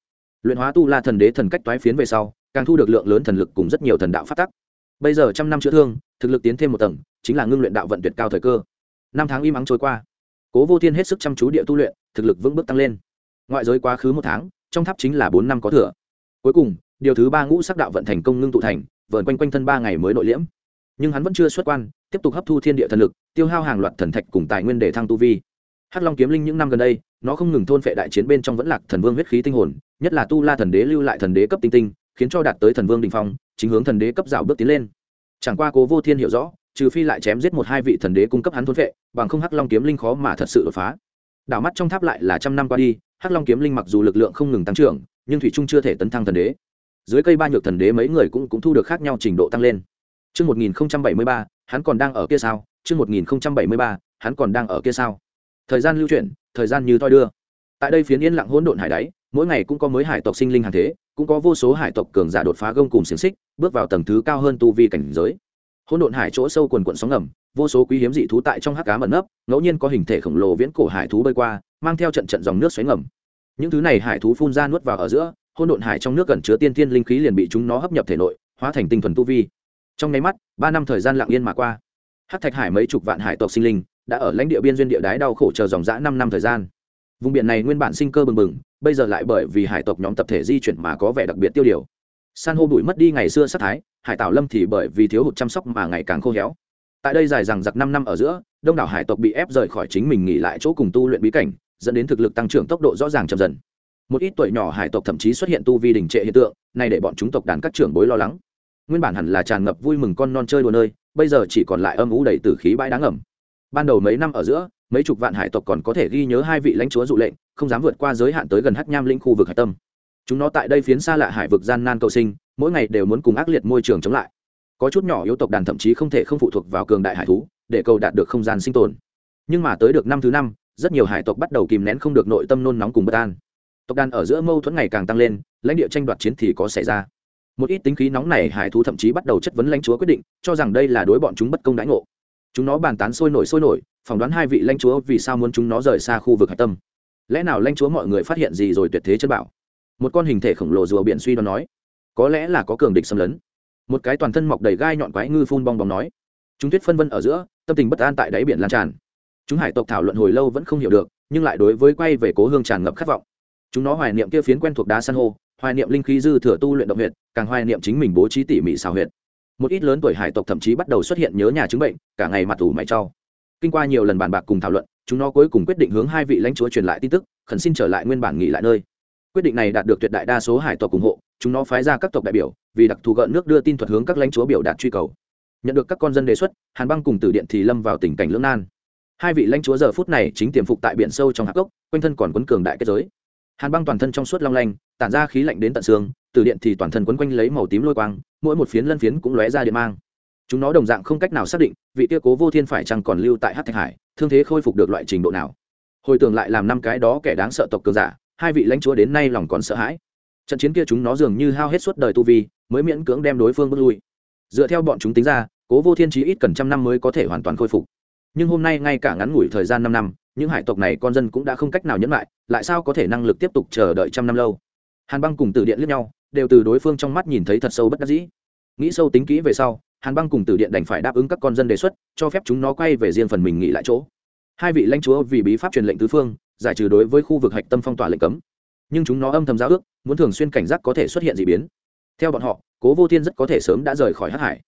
Luyện hóa tu la thần đế thần cách toái phiến về sau càng thu được lượng lớn thần lực cùng rất nhiều thần đạo phát tắc. Bây giờ trăm năm chữa thương, thực lực tiến thêm một tầng, chính là ngưng luyện đạo vận tuyệt cao thời cơ. Năm tháng im ắng trôi qua. Cố vô thiên hết sức chăm chú địa tu luyện, thực lực vững bước tăng lên. Ngoại giới quá khứ một tháng, trong tháp chính là bốn năm có thừa. Cuối cùng, điều thứ ba ngũ sắc đạo vận thành công ngưng tụ thành vợn quanh quanh thân ba ngày mới nội liễm. Nhưng hắn vẫn chưa xuất quan, tiếp tục hấp thu thiên địa thần lực, tiêu hao hàng loạt thần thạch cùng tài nguyên để thăng tu vi. Hắc long kiếm linh những năm gần đây, nó không ngừng thôn phệ đại chiến bên trong vẫn lạc thần vương huyết khí tinh hồn, nhất là tu la thần đế lưu lại thần đế cấp tinh tinh khiến cho đạt tới thần vương đình phong chính hướng thần đế cấp rào bước tiến lên chẳng qua cố vô thiên hiểu rõ trừ phi lại chém giết một hai vị thần đế cung cấp hắn thôn vệ bằng không hắc long kiếm linh khó mà thật sự đột phá đảo mắt trong tháp lại là trăm năm qua đi hắc long kiếm linh mặc dù lực lượng không ngừng tăng trưởng nhưng thủy trung chưa thể tấn thăng thần đế dưới cây ba nhược thần đế mấy người cũng cũng thu được khác nhau trình độ tăng lên Trước 1073, hắn còn đang ở kia sao? Trước 1073, hắn còn đang ở kia sao? Thời gian lưu chuyển, thời gian như thoi đưa. Tại đây phiến yên lặng hỗn độn hải đáy, mỗi ngày cũng có mới hải tộc sinh linh hàng thế, cũng có vô số hải tộc cường giả đột phá gông cùng xiềng xích, bước vào tầng thứ cao hơn tu vi cảnh giới. Hỗn độn hải chỗ sâu quần quận sóng ngầm, vô số quý hiếm dị thú tại trong hắc cá mẩn nấp, ngẫu nhiên có hình thể khổng lồ viễn cổ hải thú bơi qua, mang theo trận trận dòng nước xoáy ngầm. Những thứ này hải thú phun ra nuốt vào ở giữa, hỗn độn hải trong nước gần chứa tiên thiên linh khí liền bị chúng nó hấp nhập thể nội, hóa thành tinh thuần tu vi trong nháy mắt ba năm thời gian lặng yên mà qua hắc thạch hải mấy chục vạn hải tộc sinh linh đã ở lãnh địa biên duyên địa đái đau khổ chờ dòng dã năm năm thời gian vùng biển này nguyên bản sinh cơ bừng bừng bây giờ lại bởi vì hải tộc nhóm tập thể di chuyển mà có vẻ đặc biệt tiêu điều. San hô bụi mất đi ngày xưa sát thái, hải tảo lâm thì bởi vì thiếu hụt chăm sóc mà ngày càng khô héo. Tại đây dài rằng giặc năm năm ở giữa, đông đảo hải tộc bị ép rời khỏi chính mình nghỉ lại chỗ cùng tu luyện bí cảnh, dẫn đến thực lực tăng trưởng tốc độ rõ ràng chậm dần. Một ít tuổi nhỏ hải tộc thậm chí xuất hiện tu vi đình trệ hiện tượng này để bọn chúng tộc đàn các trưởng bối lo lắng. Nguyên bản hẳn là tràn ngập vui mừng con non chơi đùa nơi, bây giờ chỉ còn lại âm ú đầy tử khí bãi đáng ẩm ban đầu mấy năm ở giữa mấy chục vạn hải tộc còn có thể ghi nhớ hai vị lãnh chúa dụ lệnh, không dám vượt qua giới hạn tới gần hắc nham linh khu vực hải tâm. Chúng nó tại đây phiến xa lạ hải vực gian nan cầu sinh, mỗi ngày đều muốn cùng ác liệt môi trường chống lại. Có chút nhỏ yếu tộc đàn thậm chí không thể không phụ thuộc vào cường đại hải thú, để cầu đạt được không gian sinh tồn. Nhưng mà tới được năm thứ năm, rất nhiều hải tộc bắt đầu kìm nén không được nội tâm nôn nóng cùng bất an. Tộc đàn ở giữa mâu thuẫn ngày càng tăng lên, lãnh địa tranh đoạt chiến thì có xảy ra. Một ít tính khí nóng này hải thú thậm chí bắt đầu chất vấn lãnh chúa quyết định, cho rằng đây là đối bọn chúng bất công đãi ngộ chúng nó bàn tán sôi nổi sôi nổi, phỏng đoán hai vị lãnh chúa vì sao muốn chúng nó rời xa khu vực hạch tâm. Lẽ nào lãnh chúa mọi người phát hiện gì rồi tuyệt thế chân bảo? Một con hình thể khổng lồ rùa biển suy đoán nói. Có lẽ là có cường địch xâm lấn. Một cái toàn thân mọc đầy gai nhọn quái ngư phun bong bóng nói. Chúng tuyết phân vân ở giữa, tâm tình bất an tại đáy biển lan tràn. Chúng hải tộc thảo luận hồi lâu vẫn không hiểu được, nhưng lại đối với quay về cố hương tràn ngập khát vọng. Chúng nó hoài niệm kia phiến quen thuộc đá san hô, hoài niệm linh khí dư thừa tu luyện động huyệt, càng hoài niệm chính mình bố trí tỉ mỉ xào huyệt một ít lớn tuổi hải tộc thậm chí bắt đầu xuất hiện nhớ nhà chứng bệnh, cả ngày mặt ủ mày cho. Kinh qua nhiều lần bàn bạc cùng thảo luận, chúng nó cuối cùng quyết định hướng hai vị lãnh chúa truyền lại tin tức, khẩn xin trở lại nguyên bản nghỉ lại nơi. Quyết định này đạt được tuyệt đại đa số hải tộc ủng hộ, chúng nó phái ra các tộc đại biểu, vì đặc thù gợn nước đưa tin thuật hướng các lãnh chúa biểu đạt truy cầu. Nhận được các con dân đề xuất, hàn băng cùng tử điện thì lâm vào tình cảnh lưỡng nan. Hai vị lãnh chúa giờ phút này chính tiềm phục tại biển sâu trong hạc gốc, quanh thân còn quấn cường đại kết giới. Hàn băng toàn thân trong suốt long lanh, tản ra khí lạnh đến tận xương từ điện thì toàn thân quấn quanh lấy màu tím lôi quang, mỗi một phiến lân phiến cũng lóe ra điện mang. Chúng nó đồng dạng không cách nào xác định vị kia cố vô thiên phải chăng còn lưu tại hát thạch hải, thương thế khôi phục được loại trình độ nào. Hồi tưởng lại làm năm cái đó kẻ đáng sợ tộc cường giả, hai vị lãnh chúa đến nay lòng còn sợ hãi. Trận chiến kia chúng nó dường như hao hết suốt đời tu vi, mới miễn cưỡng đem đối phương bước lui. Dựa theo bọn chúng tính ra, cố vô thiên chí ít cần trăm năm mới có thể hoàn toàn khôi phục. Nhưng hôm nay ngay cả ngắn ngủi thời gian năm năm, những hải tộc này con dân cũng đã không cách nào nhẫn lại lại sao có thể năng lực tiếp tục chờ đợi trăm năm lâu? Hàn băng cùng từ điện lướt nhau đều từ đối phương trong mắt nhìn thấy thật sâu bất đắc dĩ. Nghĩ sâu tính kỹ về sau, hàn băng cùng từ điện đành phải đáp ứng các con dân đề xuất, cho phép chúng nó quay về riêng phần mình nghỉ lại chỗ. Hai vị lãnh chúa vì bí pháp truyền lệnh tứ phương, giải trừ đối với khu vực hạch tâm phong tỏa lệnh cấm. Nhưng chúng nó âm thầm giao ước, muốn thường xuyên cảnh giác có thể xuất hiện d ị biến. Theo bọn họ, cố vô thiên rất có thể sớm đã rời khỏi hắc hải.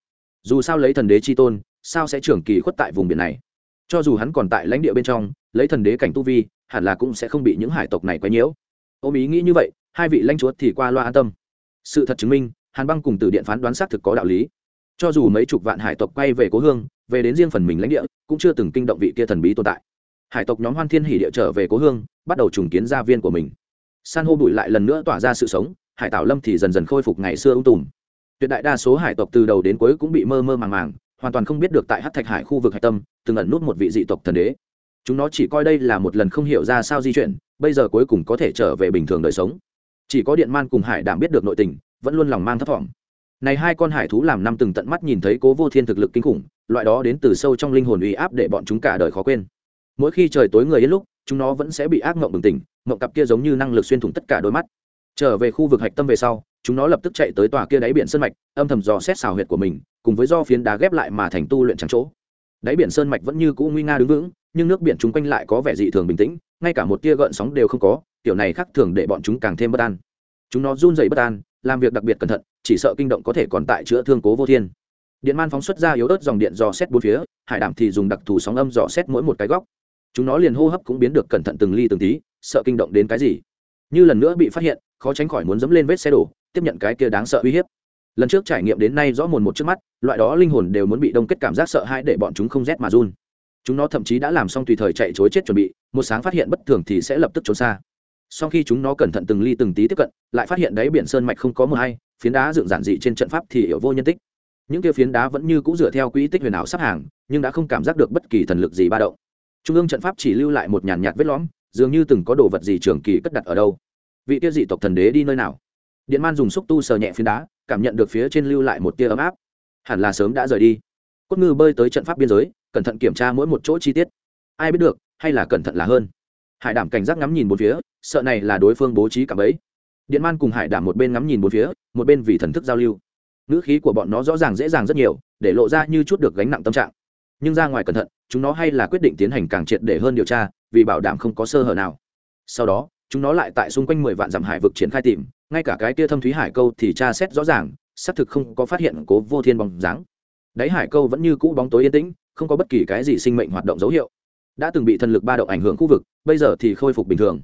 Dù sao lấy thần đế chi tôn, sao sẽ trưởng kỳ khuất tại vùng biển này? Cho dù hắn còn tại lãnh địa bên trong, lấy thần đế cảnh tu vi, hẳn là cũng sẽ không bị những hải tộc này quấy nhiễu. Ôm ý nghĩ như vậy, hai vị lãnh chúa thì qua loa an tâm sự thật chứng minh, hàn băng cùng từ điện phán đoán xác thực có đạo lý. Cho dù mấy chục vạn hải tộc quay về cố hương, về đến riêng phần mình lãnh địa, cũng chưa từng kinh động vị kia thần bí tồn tại. Hải tộc nhóm hoan thiên hỉ địa trở về cố hương, bắt đầu trùng kiến gia viên của mình. San hô bụi lại lần nữa tỏa ra sự sống, hải tảo lâm thì dần dần khôi phục ngày xưa ung tùm. Tuyệt đại đa số hải tộc từ đầu đến cuối cũng bị mơ mơ màng màng, hoàn toàn không biết được tại hát thạch hải khu vực hải tâm, từng ẩn nút một vị dị tộc thần đế. Chúng nó chỉ coi đây là một lần không hiểu ra sao di chuyển, bây giờ cuối cùng có thể trở về bình thường đời sống chỉ có điện man cùng hải đảm biết được nội tình, vẫn luôn lòng mang thấp thỏm này hai con hải thú làm năm từng tận mắt nhìn thấy cố vô thiên thực lực kinh khủng, loại đó đến từ sâu trong linh hồn uy áp để bọn chúng cả đời khó quên. Mỗi khi trời tối người yên lúc, chúng nó vẫn sẽ bị ác mộng bừng tỉnh, mộng cặp kia giống như năng lực xuyên thủng tất cả đôi mắt. Trở về khu vực hạch tâm về sau, chúng nó lập tức chạy tới tòa kia đáy biển sơn mạch, âm thầm dò xét xào huyệt của mình, cùng với do phiến đá ghép lại mà thành tu luyện trắng chỗ. Đáy biển sơn mạch vẫn như cũ nguy nga đứng vững, nhưng nước biển chung quanh lại có vẻ dị thường bình tĩnh, ngay cả một tia gợn sóng đều không có kiểu này khác thường để bọn chúng càng thêm bất an. Chúng nó run dày bất an, làm việc đặc biệt cẩn thận, chỉ sợ kinh động có thể còn tại chữa thương cố vô thiên. Điện man phóng xuất ra yếu ớt dòng điện dò xét bốn phía, hải đảm thì dùng đặc thù sóng âm dò xét mỗi một cái góc. Chúng nó liền hô hấp cũng biến được cẩn thận từng ly từng tí, sợ kinh động đến cái gì. Như lần nữa bị phát hiện, khó tránh khỏi muốn dẫm lên vết xe đổ, tiếp nhận cái kia đáng sợ uy hiếp. Lần trước trải nghiệm đến nay rõ mồn một trước mắt, loại đó linh hồn đều muốn bị đông kết cảm giác sợ hãi để bọn chúng không rét mà run. Chúng nó thậm chí đã làm xong tùy thời chạy chối chết chuẩn bị, một sáng phát hiện bất thường thì sẽ lập tức trốn xa sau khi chúng nó cẩn thận từng ly từng tí tiếp cận, lại phát hiện đáy biển sơn mạch không có mờ hay, phiến đá dựng giản dị trên trận pháp thì hiểu vô nhân tích. Những kia phiến đá vẫn như c ũ dựa theo quỹ tích huyền ảo sắp hàng, nhưng đã không cảm giác được bất kỳ thần lực gì ba động. Trung ương trận pháp chỉ lưu lại một nhàn nhạt vết lõm, dường như từng có đồ vật gì trường kỳ cất đặt ở đâu. Vị kia dị tộc thần đế đi nơi nào? Điện man dùng xúc tu sờ nhẹ phiến đá, cảm nhận được phía trên lưu lại một tia ấm áp. Hẳn là sớm đã rời đi. Cốt ngư bơi tới trận pháp biên giới, cẩn thận kiểm tra mỗi một chỗ chi tiết. Ai biết được, hay là cẩn thận là hơn hải đảm cảnh giác ngắm nhìn bốn phía, sợ này là đối phương bố trí cả bấy điện man cùng hải đảm một bên ngắm nhìn bốn phía, một bên vì thần thức giao lưu. Ngữ khí của bọn nó rõ ràng dễ dàng rất nhiều, để lộ ra như chút được gánh nặng tâm trạng. Nhưng ra ngoài cẩn thận, chúng nó hay là quyết định tiến hành càng triệt để hơn điều tra, vì bảo đảm không có sơ hở nào. Sau đó, chúng nó lại tại xung quanh mười vạn dặm hải vực triển khai tìm, ngay cả cái kia thâm thúy hải câu thì tra xét rõ ràng, xác thực không có phát hiện cố vô thiên bóng dáng. Đáy hải câu vẫn như cũ bóng tối yên tĩnh, không có bất kỳ cái gì sinh mệnh hoạt động dấu hiệu đã từng bị thần lực ba động ảnh hưởng khu vực, bây giờ thì khôi phục bình thường.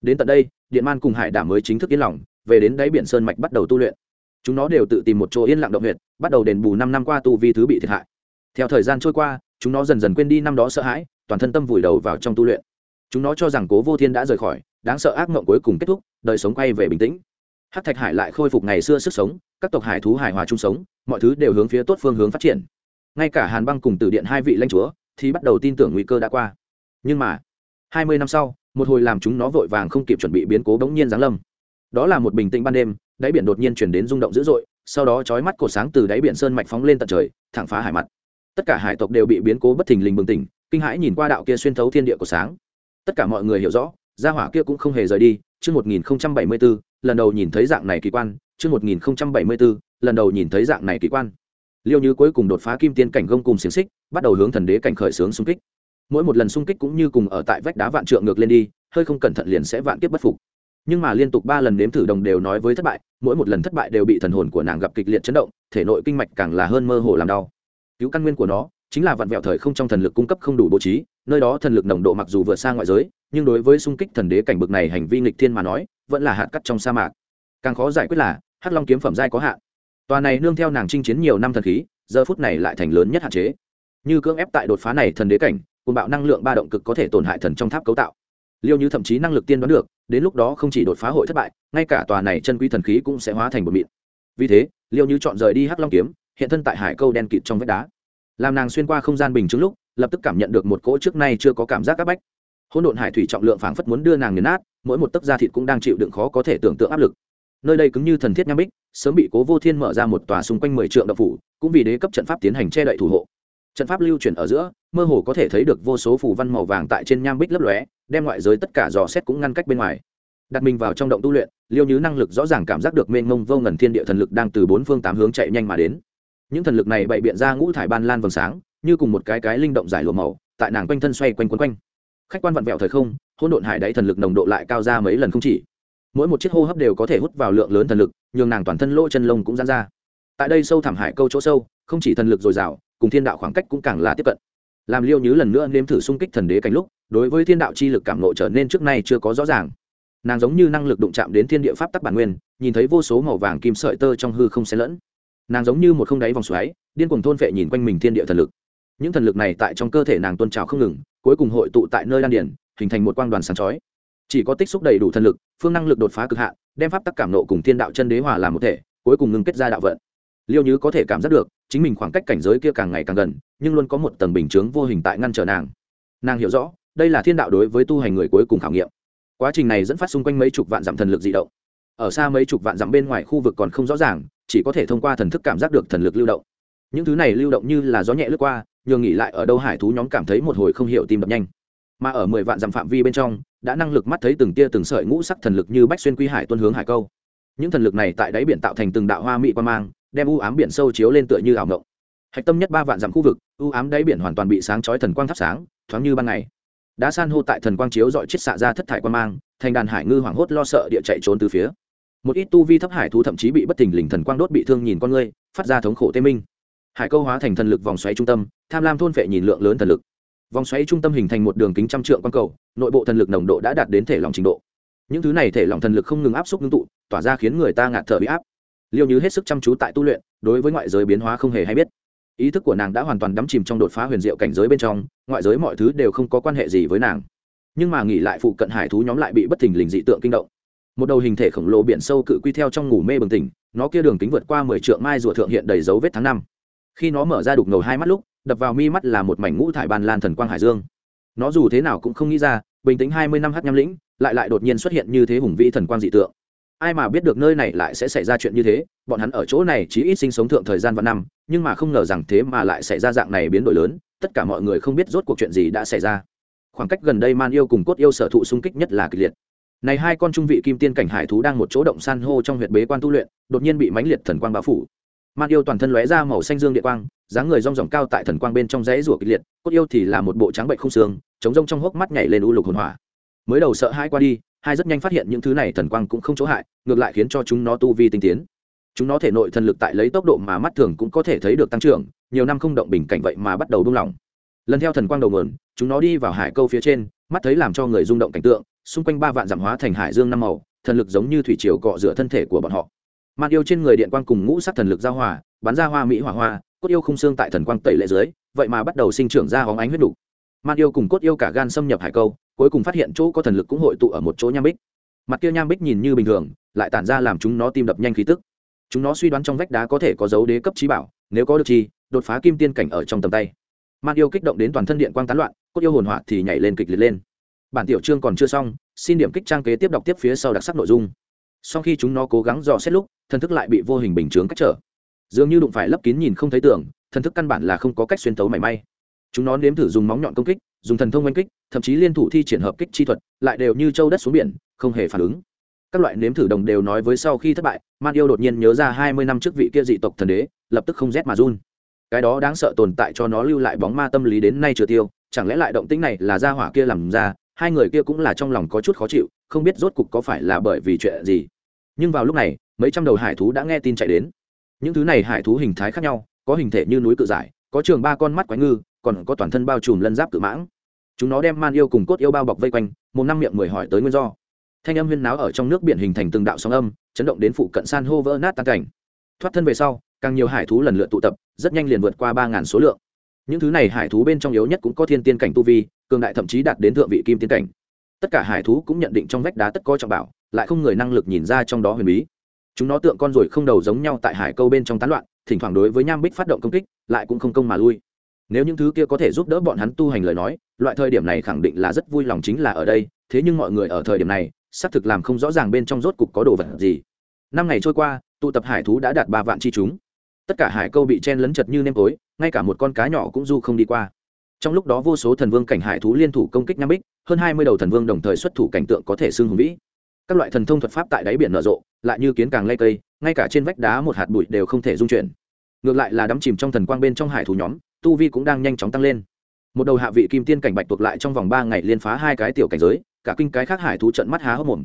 Đến tận đây, điện man cùng hải đảm mới chính thức yên lòng, về đến đáy biển sơn mạch bắt đầu tu luyện. Chúng nó đều tự tìm một chỗ yên lặng động huyệt, bắt đầu đền bù năm năm qua tu vi thứ bị thiệt hại. Theo thời gian trôi qua, chúng nó dần dần quên đi năm đó sợ hãi, toàn thân tâm vùi đầu vào trong tu luyện. Chúng nó cho rằng cố vô thiên đã rời khỏi, đáng sợ ác mộng cuối cùng kết thúc, đời sống quay về bình tĩnh. Hát thạch hải lại khôi phục ngày xưa sức sống, các tộc hải thú hải hòa chung sống, mọi thứ đều hướng phía tốt phương hướng phát triển. Ngay cả hàn băng cùng từ điện hai vị lãnh chúa thì bắt đầu tin tưởng nguy cơ đã qua. Nhưng mà, hai mươi năm sau, một hồi làm chúng nó vội vàng không kịp chuẩn bị biến cố bỗng nhiên giáng lâm. Đó là một bình tĩnh ban đêm, đáy biển đột nhiên chuyển đến rung động dữ dội, sau đó chói mắt cổ sáng từ đáy biển sơn mạch phóng lên tận trời, thẳng phá hải mặt. Tất cả hải tộc đều bị biến cố bất thình lình bừng tỉnh, kinh hãi nhìn qua đạo kia xuyên thấu thiên địa của sáng. Tất cả mọi người hiểu rõ, gia hỏa kia cũng không hề rời đi, chương một nghìn bảy mươi bốn lần đầu nhìn thấy dạng này kỳ quan, chương một nghìn bảy mươi bốn lần đầu nhìn thấy dạng này kỳ quan liêu như cuối cùng đột phá kim tiên cảnh gông cùng xiềng xích, bắt đầu hướng thần đế cảnh khởi xướng xung kích. Mỗi một lần xung kích cũng như cùng ở tại vách đá vạn trượng ngược lên đi, hơi không cẩn thận liền sẽ vạn kiếp bất phục. Nhưng mà liên tục ba lần nếm thử đồng đều nói với thất bại, mỗi một lần thất bại đều bị thần hồn của nàng gặp kịch liệt chấn động, thể nội kinh mạch càng là hơn mơ hồ làm đau. Cứu căn nguyên của nó chính là vạn vẹo thời không trong thần lực cung cấp không đủ bố trí, nơi đó thần lực nồng độ mặc dù vượt xa ngoại giới, nhưng đối với xung kích thần đế cảnh bực này hành vi nghịch thiên mà nói, vẫn là hạt cắt trong sa mạc. Càng khó giải quyết là hắc long kiếm phẩm giai có hạn tòa này nương theo nàng chinh chiến nhiều năm thần khí, giờ phút này lại thành lớn nhất hạn chế. Như cưỡng ép tại đột phá này thần đế cảnh cùng bạo năng lượng ba động cực có thể tổn hại thần trong tháp cấu tạo. Liêu như thậm chí năng lực tiên đoán được, đến lúc đó không chỉ đột phá hội thất bại, ngay cả tòa này chân quý thần khí cũng sẽ hóa thành bột mịn. Vì thế, liêu như chọn rời đi hắc long kiếm, hiện thân tại hải câu đen kịt trong vách đá. Làm nàng xuyên qua không gian bình chứng lúc, lập tức cảm nhận được một cỗ trước nay chưa có cảm giác áp bách. Hỗn độn hải thủy trọng lượng phảng phất muốn đưa nàng nghiền nát, mỗi một tấc da thịt cũng đang chịu đựng khó có thể tưởng tượng áp lực nơi đây cứng như thần thiết nham bích, sớm bị cố vô thiên mở ra một tòa xung quanh mười trượng đập phủ, cũng vì đế cấp trận pháp tiến hành che đậy thủ hộ. Trận pháp lưu chuyển ở giữa, mơ hồ có thể thấy được vô số phù văn màu vàng tại trên nham bích lấp lóe, đem ngoại giới tất cả dò xét cũng ngăn cách bên ngoài. Đặt mình vào trong động tu luyện, liêu nhứ năng lực rõ ràng cảm giác được mênh mông vô ngần thiên địa thần lực đang từ bốn phương tám hướng chạy nhanh mà đến. Những thần lực này bày biện ra ngũ thải ban lan vầng sáng, như cùng một cái cái linh động giải lụa màu, tại nàng quanh thân xoay quanh quấn quanh. Khách quan vặn vẹo thời không, hỗn độn hải đáy thần lực nồng độ lại cao ra mấy lần không chỉ mỗi một chiếc hô hấp đều có thể hút vào lượng lớn thần lực, nhường nàng toàn thân lỗ chân lông cũng giãn ra. Tại đây sâu thẳm hải câu chỗ sâu, không chỉ thần lực dồi dào, cùng thiên đạo khoảng cách cũng càng là tiếp cận. Làm liêu nhứ lần nữa nếm thử xung kích thần đế cảnh lúc, đối với thiên đạo chi lực cảm nộ trở nên trước nay chưa có rõ ràng. Nàng giống như năng lực đụng chạm đến thiên địa pháp tắc bản nguyên, nhìn thấy vô số màu vàng kim sợi tơ trong hư không xen lẫn. Nàng giống như một không đáy vòng xoáy, điên cuồng thôn vệ nhìn quanh mình thiên địa thần lực. Những thần lực này tại trong cơ thể nàng tuôn trào không ngừng, cuối cùng hội tụ tại nơi đan điển hình thành một quang đoàn sáng chói chỉ có tích xúc đầy đủ thần lực, phương năng lực đột phá cực hạn, đem pháp tắc cảm nộ cùng thiên đạo chân đế hòa làm một thể, cuối cùng ngưng kết ra đạo vận. Liêu như có thể cảm giác được, chính mình khoảng cách cảnh giới kia càng ngày càng gần, nhưng luôn có một tầng bình chướng vô hình tại ngăn trở nàng. Nàng hiểu rõ, đây là thiên đạo đối với tu hành người cuối cùng khảo nghiệm. Quá trình này dẫn phát xung quanh mấy chục vạn dặm thần lực di động. Ở xa mấy chục vạn dặm bên ngoài khu vực còn không rõ ràng, chỉ có thể thông qua thần thức cảm giác được thần lực lưu động. Những thứ này lưu động như là gió nhẹ lướt qua, nhường nghỉ lại ở đâu hải thú nhóm cảm thấy một hồi không hiểu tim đập nhanh. Mà ở mười vạn dặm phạm vi bên trong đã năng lực mắt thấy từng tia từng sợi ngũ sắc thần lực như bách xuyên quy hải tuân hướng hải câu. Những thần lực này tại đáy biển tạo thành từng đạo hoa mỹ quan mang, đem u ám biển sâu chiếu lên tựa như ảo ngộng. Hạch tâm nhất ba vạn dặm khu vực, u ám đáy biển hoàn toàn bị sáng chói thần quang thắp sáng, thoáng như ban ngày. Đã san hô tại thần quang chiếu dọi chết xạ ra thất thải quan mang, thành đàn hải ngư hoảng hốt lo sợ địa chạy trốn từ phía. Một ít tu vi thấp hải thú thậm chí bị bất thình lình thần quang đốt bị thương nhìn con ngươi, phát ra thống khổ tê minh. Hải câu hóa thành thần lực vòng xoáy trung tâm, tham lam thôn phệ nhìn lượng lớn thần lực vòng xoáy trung tâm hình thành một đường kính trăm trượng quang cầu, nội bộ thần lực nồng độ đã đạt đến thể lòng trình độ. Những thứ này thể lòng thần lực không ngừng áp suất ngưng tụ, tỏa ra khiến người ta ngạt thở bị áp. Liêu như hết sức chăm chú tại tu luyện, đối với ngoại giới biến hóa không hề hay biết. Ý thức của nàng đã hoàn toàn đắm chìm trong đột phá huyền diệu cảnh giới bên trong, ngoại giới mọi thứ đều không có quan hệ gì với nàng. Nhưng mà nghỉ lại phụ cận hải thú nhóm lại bị bất thình lình dị tượng kinh động. Một đầu hình thể khổng lồ biển sâu cự quy theo trong ngủ mê bừng tỉnh, nó kia đường kính vượt qua mười trượng mai rùa thượng hiện đầy dấu vết tháng năm. Khi nó mở ra đục ngầu hai mắt lúc đập vào mi mắt là một mảnh ngũ thải bàn lan thần quang hải dương. Nó dù thế nào cũng không nghĩ ra, bình tĩnh hai mươi năm hát nham lĩnh, lại lại đột nhiên xuất hiện như thế hùng vĩ thần quang dị tượng. Ai mà biết được nơi này lại sẽ xảy ra chuyện như thế, bọn hắn ở chỗ này chỉ ít sinh sống thượng thời gian vạn năm, nhưng mà không ngờ rằng thế mà lại xảy ra dạng này biến đổi lớn, tất cả mọi người không biết rốt cuộc chuyện gì đã xảy ra. Khoảng cách gần đây man yêu cùng cốt yêu sở thụ xung kích nhất là kịch liệt. Này hai con trung vị kim tiên cảnh hải thú đang một chỗ động san hô trong huyệt bế quan tu luyện, đột nhiên bị mãnh liệt thần quang bao phủ man yêu toàn thân lóe ra màu xanh dương địa quang, dáng người rong ròng cao tại thần quang bên trong rẽ rủa kịch liệt, cốt yêu thì là một bộ trắng bệnh không xương, chống rông trong hốc mắt nhảy lên u lục hồn hỏa. Mới đầu sợ hai qua đi, hai rất nhanh phát hiện những thứ này thần quang cũng không chỗ hại, ngược lại khiến cho chúng nó tu vi tinh tiến. Chúng nó thể nội thần lực tại lấy tốc độ mà mắt thường cũng có thể thấy được tăng trưởng, nhiều năm không động bình cảnh vậy mà bắt đầu buông lỏng. Lần theo thần quang đầu nguồn, chúng nó đi vào hải câu phía trên, mắt thấy làm cho người rung động cảnh tượng, xung quanh ba vạn giảm hóa thành hải dương năm màu, thần lực giống như thủy triều cọ rửa thân thể của bọn họ man yêu trên người điện quang cùng ngũ sắc thần lực giao hòa, bắn ra hoa mỹ hỏa hoa, cốt yêu không xương tại thần quang tẩy lệ dưới, vậy mà bắt đầu sinh trưởng ra hóng ánh huyết đủ. man yêu cùng cốt yêu cả gan xâm nhập hải câu, cuối cùng phát hiện chỗ có thần lực cũng hội tụ ở một chỗ nham bích. Mặt kia nham bích nhìn như bình thường, lại tản ra làm chúng nó tim đập nhanh khí tức. Chúng nó suy đoán trong vách đá có thể có dấu đế cấp trí bảo, nếu có được chi, đột phá kim tiên cảnh ở trong tầm tay. Man yêu kích động đến toàn thân điện quang tán loạn, cốt yêu hồn hỏa thì nhảy lên kịch liệt lên. Bản tiểu chương còn chưa xong, xin điểm kích trang kế tiếp đọc tiếp phía sau đặc sắc nội dung sau khi chúng nó cố gắng dò xét lúc, thần thức lại bị vô hình bình chướng cách trở. Dường như đụng phải lấp kín nhìn không thấy tưởng thần thức căn bản là không có cách xuyên tấu mảy may. Chúng nó nếm thử dùng móng nhọn công kích, dùng thần thông oanh kích, thậm chí liên thủ thi triển hợp kích chi thuật, lại đều như châu đất xuống biển, không hề phản ứng. Các loại nếm thử đồng đều nói với sau khi thất bại, man yêu đột nhiên nhớ ra hai mươi năm trước vị kia dị tộc thần đế, lập tức không rét mà run. Cái đó đáng sợ tồn tại cho nó lưu lại bóng ma tâm lý đến nay chưa tiêu, chẳng lẽ lại động tĩnh này là gia hỏa kia làm ra, hai người kia cũng là trong lòng có chút khó chịu, không biết rốt cục có phải là bởi vì chuyện gì nhưng vào lúc này, mấy trăm đầu hải thú đã nghe tin chạy đến. Những thứ này hải thú hình thái khác nhau, có hình thể như núi cự giải, có trường ba con mắt quái ngư, còn có toàn thân bao trùm lân giáp cự mãng. Chúng nó đem man yêu cùng cốt yêu bao bọc vây quanh, một năm miệng mười hỏi tới nguyên do. Thanh âm huyên náo ở trong nước biển hình thành từng đạo sóng âm, chấn động đến phụ cận san hô vỡ nát tan cảnh. Thoát thân về sau, càng nhiều hải thú lần lượt tụ tập, rất nhanh liền vượt qua ba ngàn số lượng. Những thứ này hải thú bên trong yếu nhất cũng có thiên tiên cảnh tu vi, cường đại thậm chí đạt đến thượng vị kim tiên cảnh. Tất cả hải thú cũng nhận định trong vách đá tất có trọng bảo lại không người năng lực nhìn ra trong đó huyền bí. Chúng nó tượng con ruồi không đầu giống nhau tại hải câu bên trong tán loạn, thỉnh thoảng đối với nham bích phát động công kích, lại cũng không công mà lui. Nếu những thứ kia có thể giúp đỡ bọn hắn tu hành lời nói, loại thời điểm này khẳng định là rất vui lòng chính là ở đây, thế nhưng mọi người ở thời điểm này, xác thực làm không rõ ràng bên trong rốt cục có đồ vật gì. Năm ngày trôi qua, tụ tập hải thú đã đạt ba vạn chi chúng. Tất cả hải câu bị chen lấn chật như nêm tối, ngay cả một con cá nhỏ cũng du không đi qua. Trong lúc đó vô số thần vương cảnh hải thú liên thủ công kích nam bích, hơn hai mươi đầu thần vương đồng thời xuất thủ cảnh tượng có thể xưng hùng vĩ các loại thần thông thuật pháp tại đáy biển nở rộ, lại như kiến càng lây cây, ngay cả trên vách đá một hạt bụi đều không thể dung chuyển. Ngược lại là đắm chìm trong thần quang bên trong hải thú nhóm, tu vi cũng đang nhanh chóng tăng lên. Một đầu hạ vị kim tiên cảnh bạch tuộc lại trong vòng ba ngày liên phá hai cái tiểu cảnh giới, cả kinh cái khác hải thú trận mắt há hốc mồm.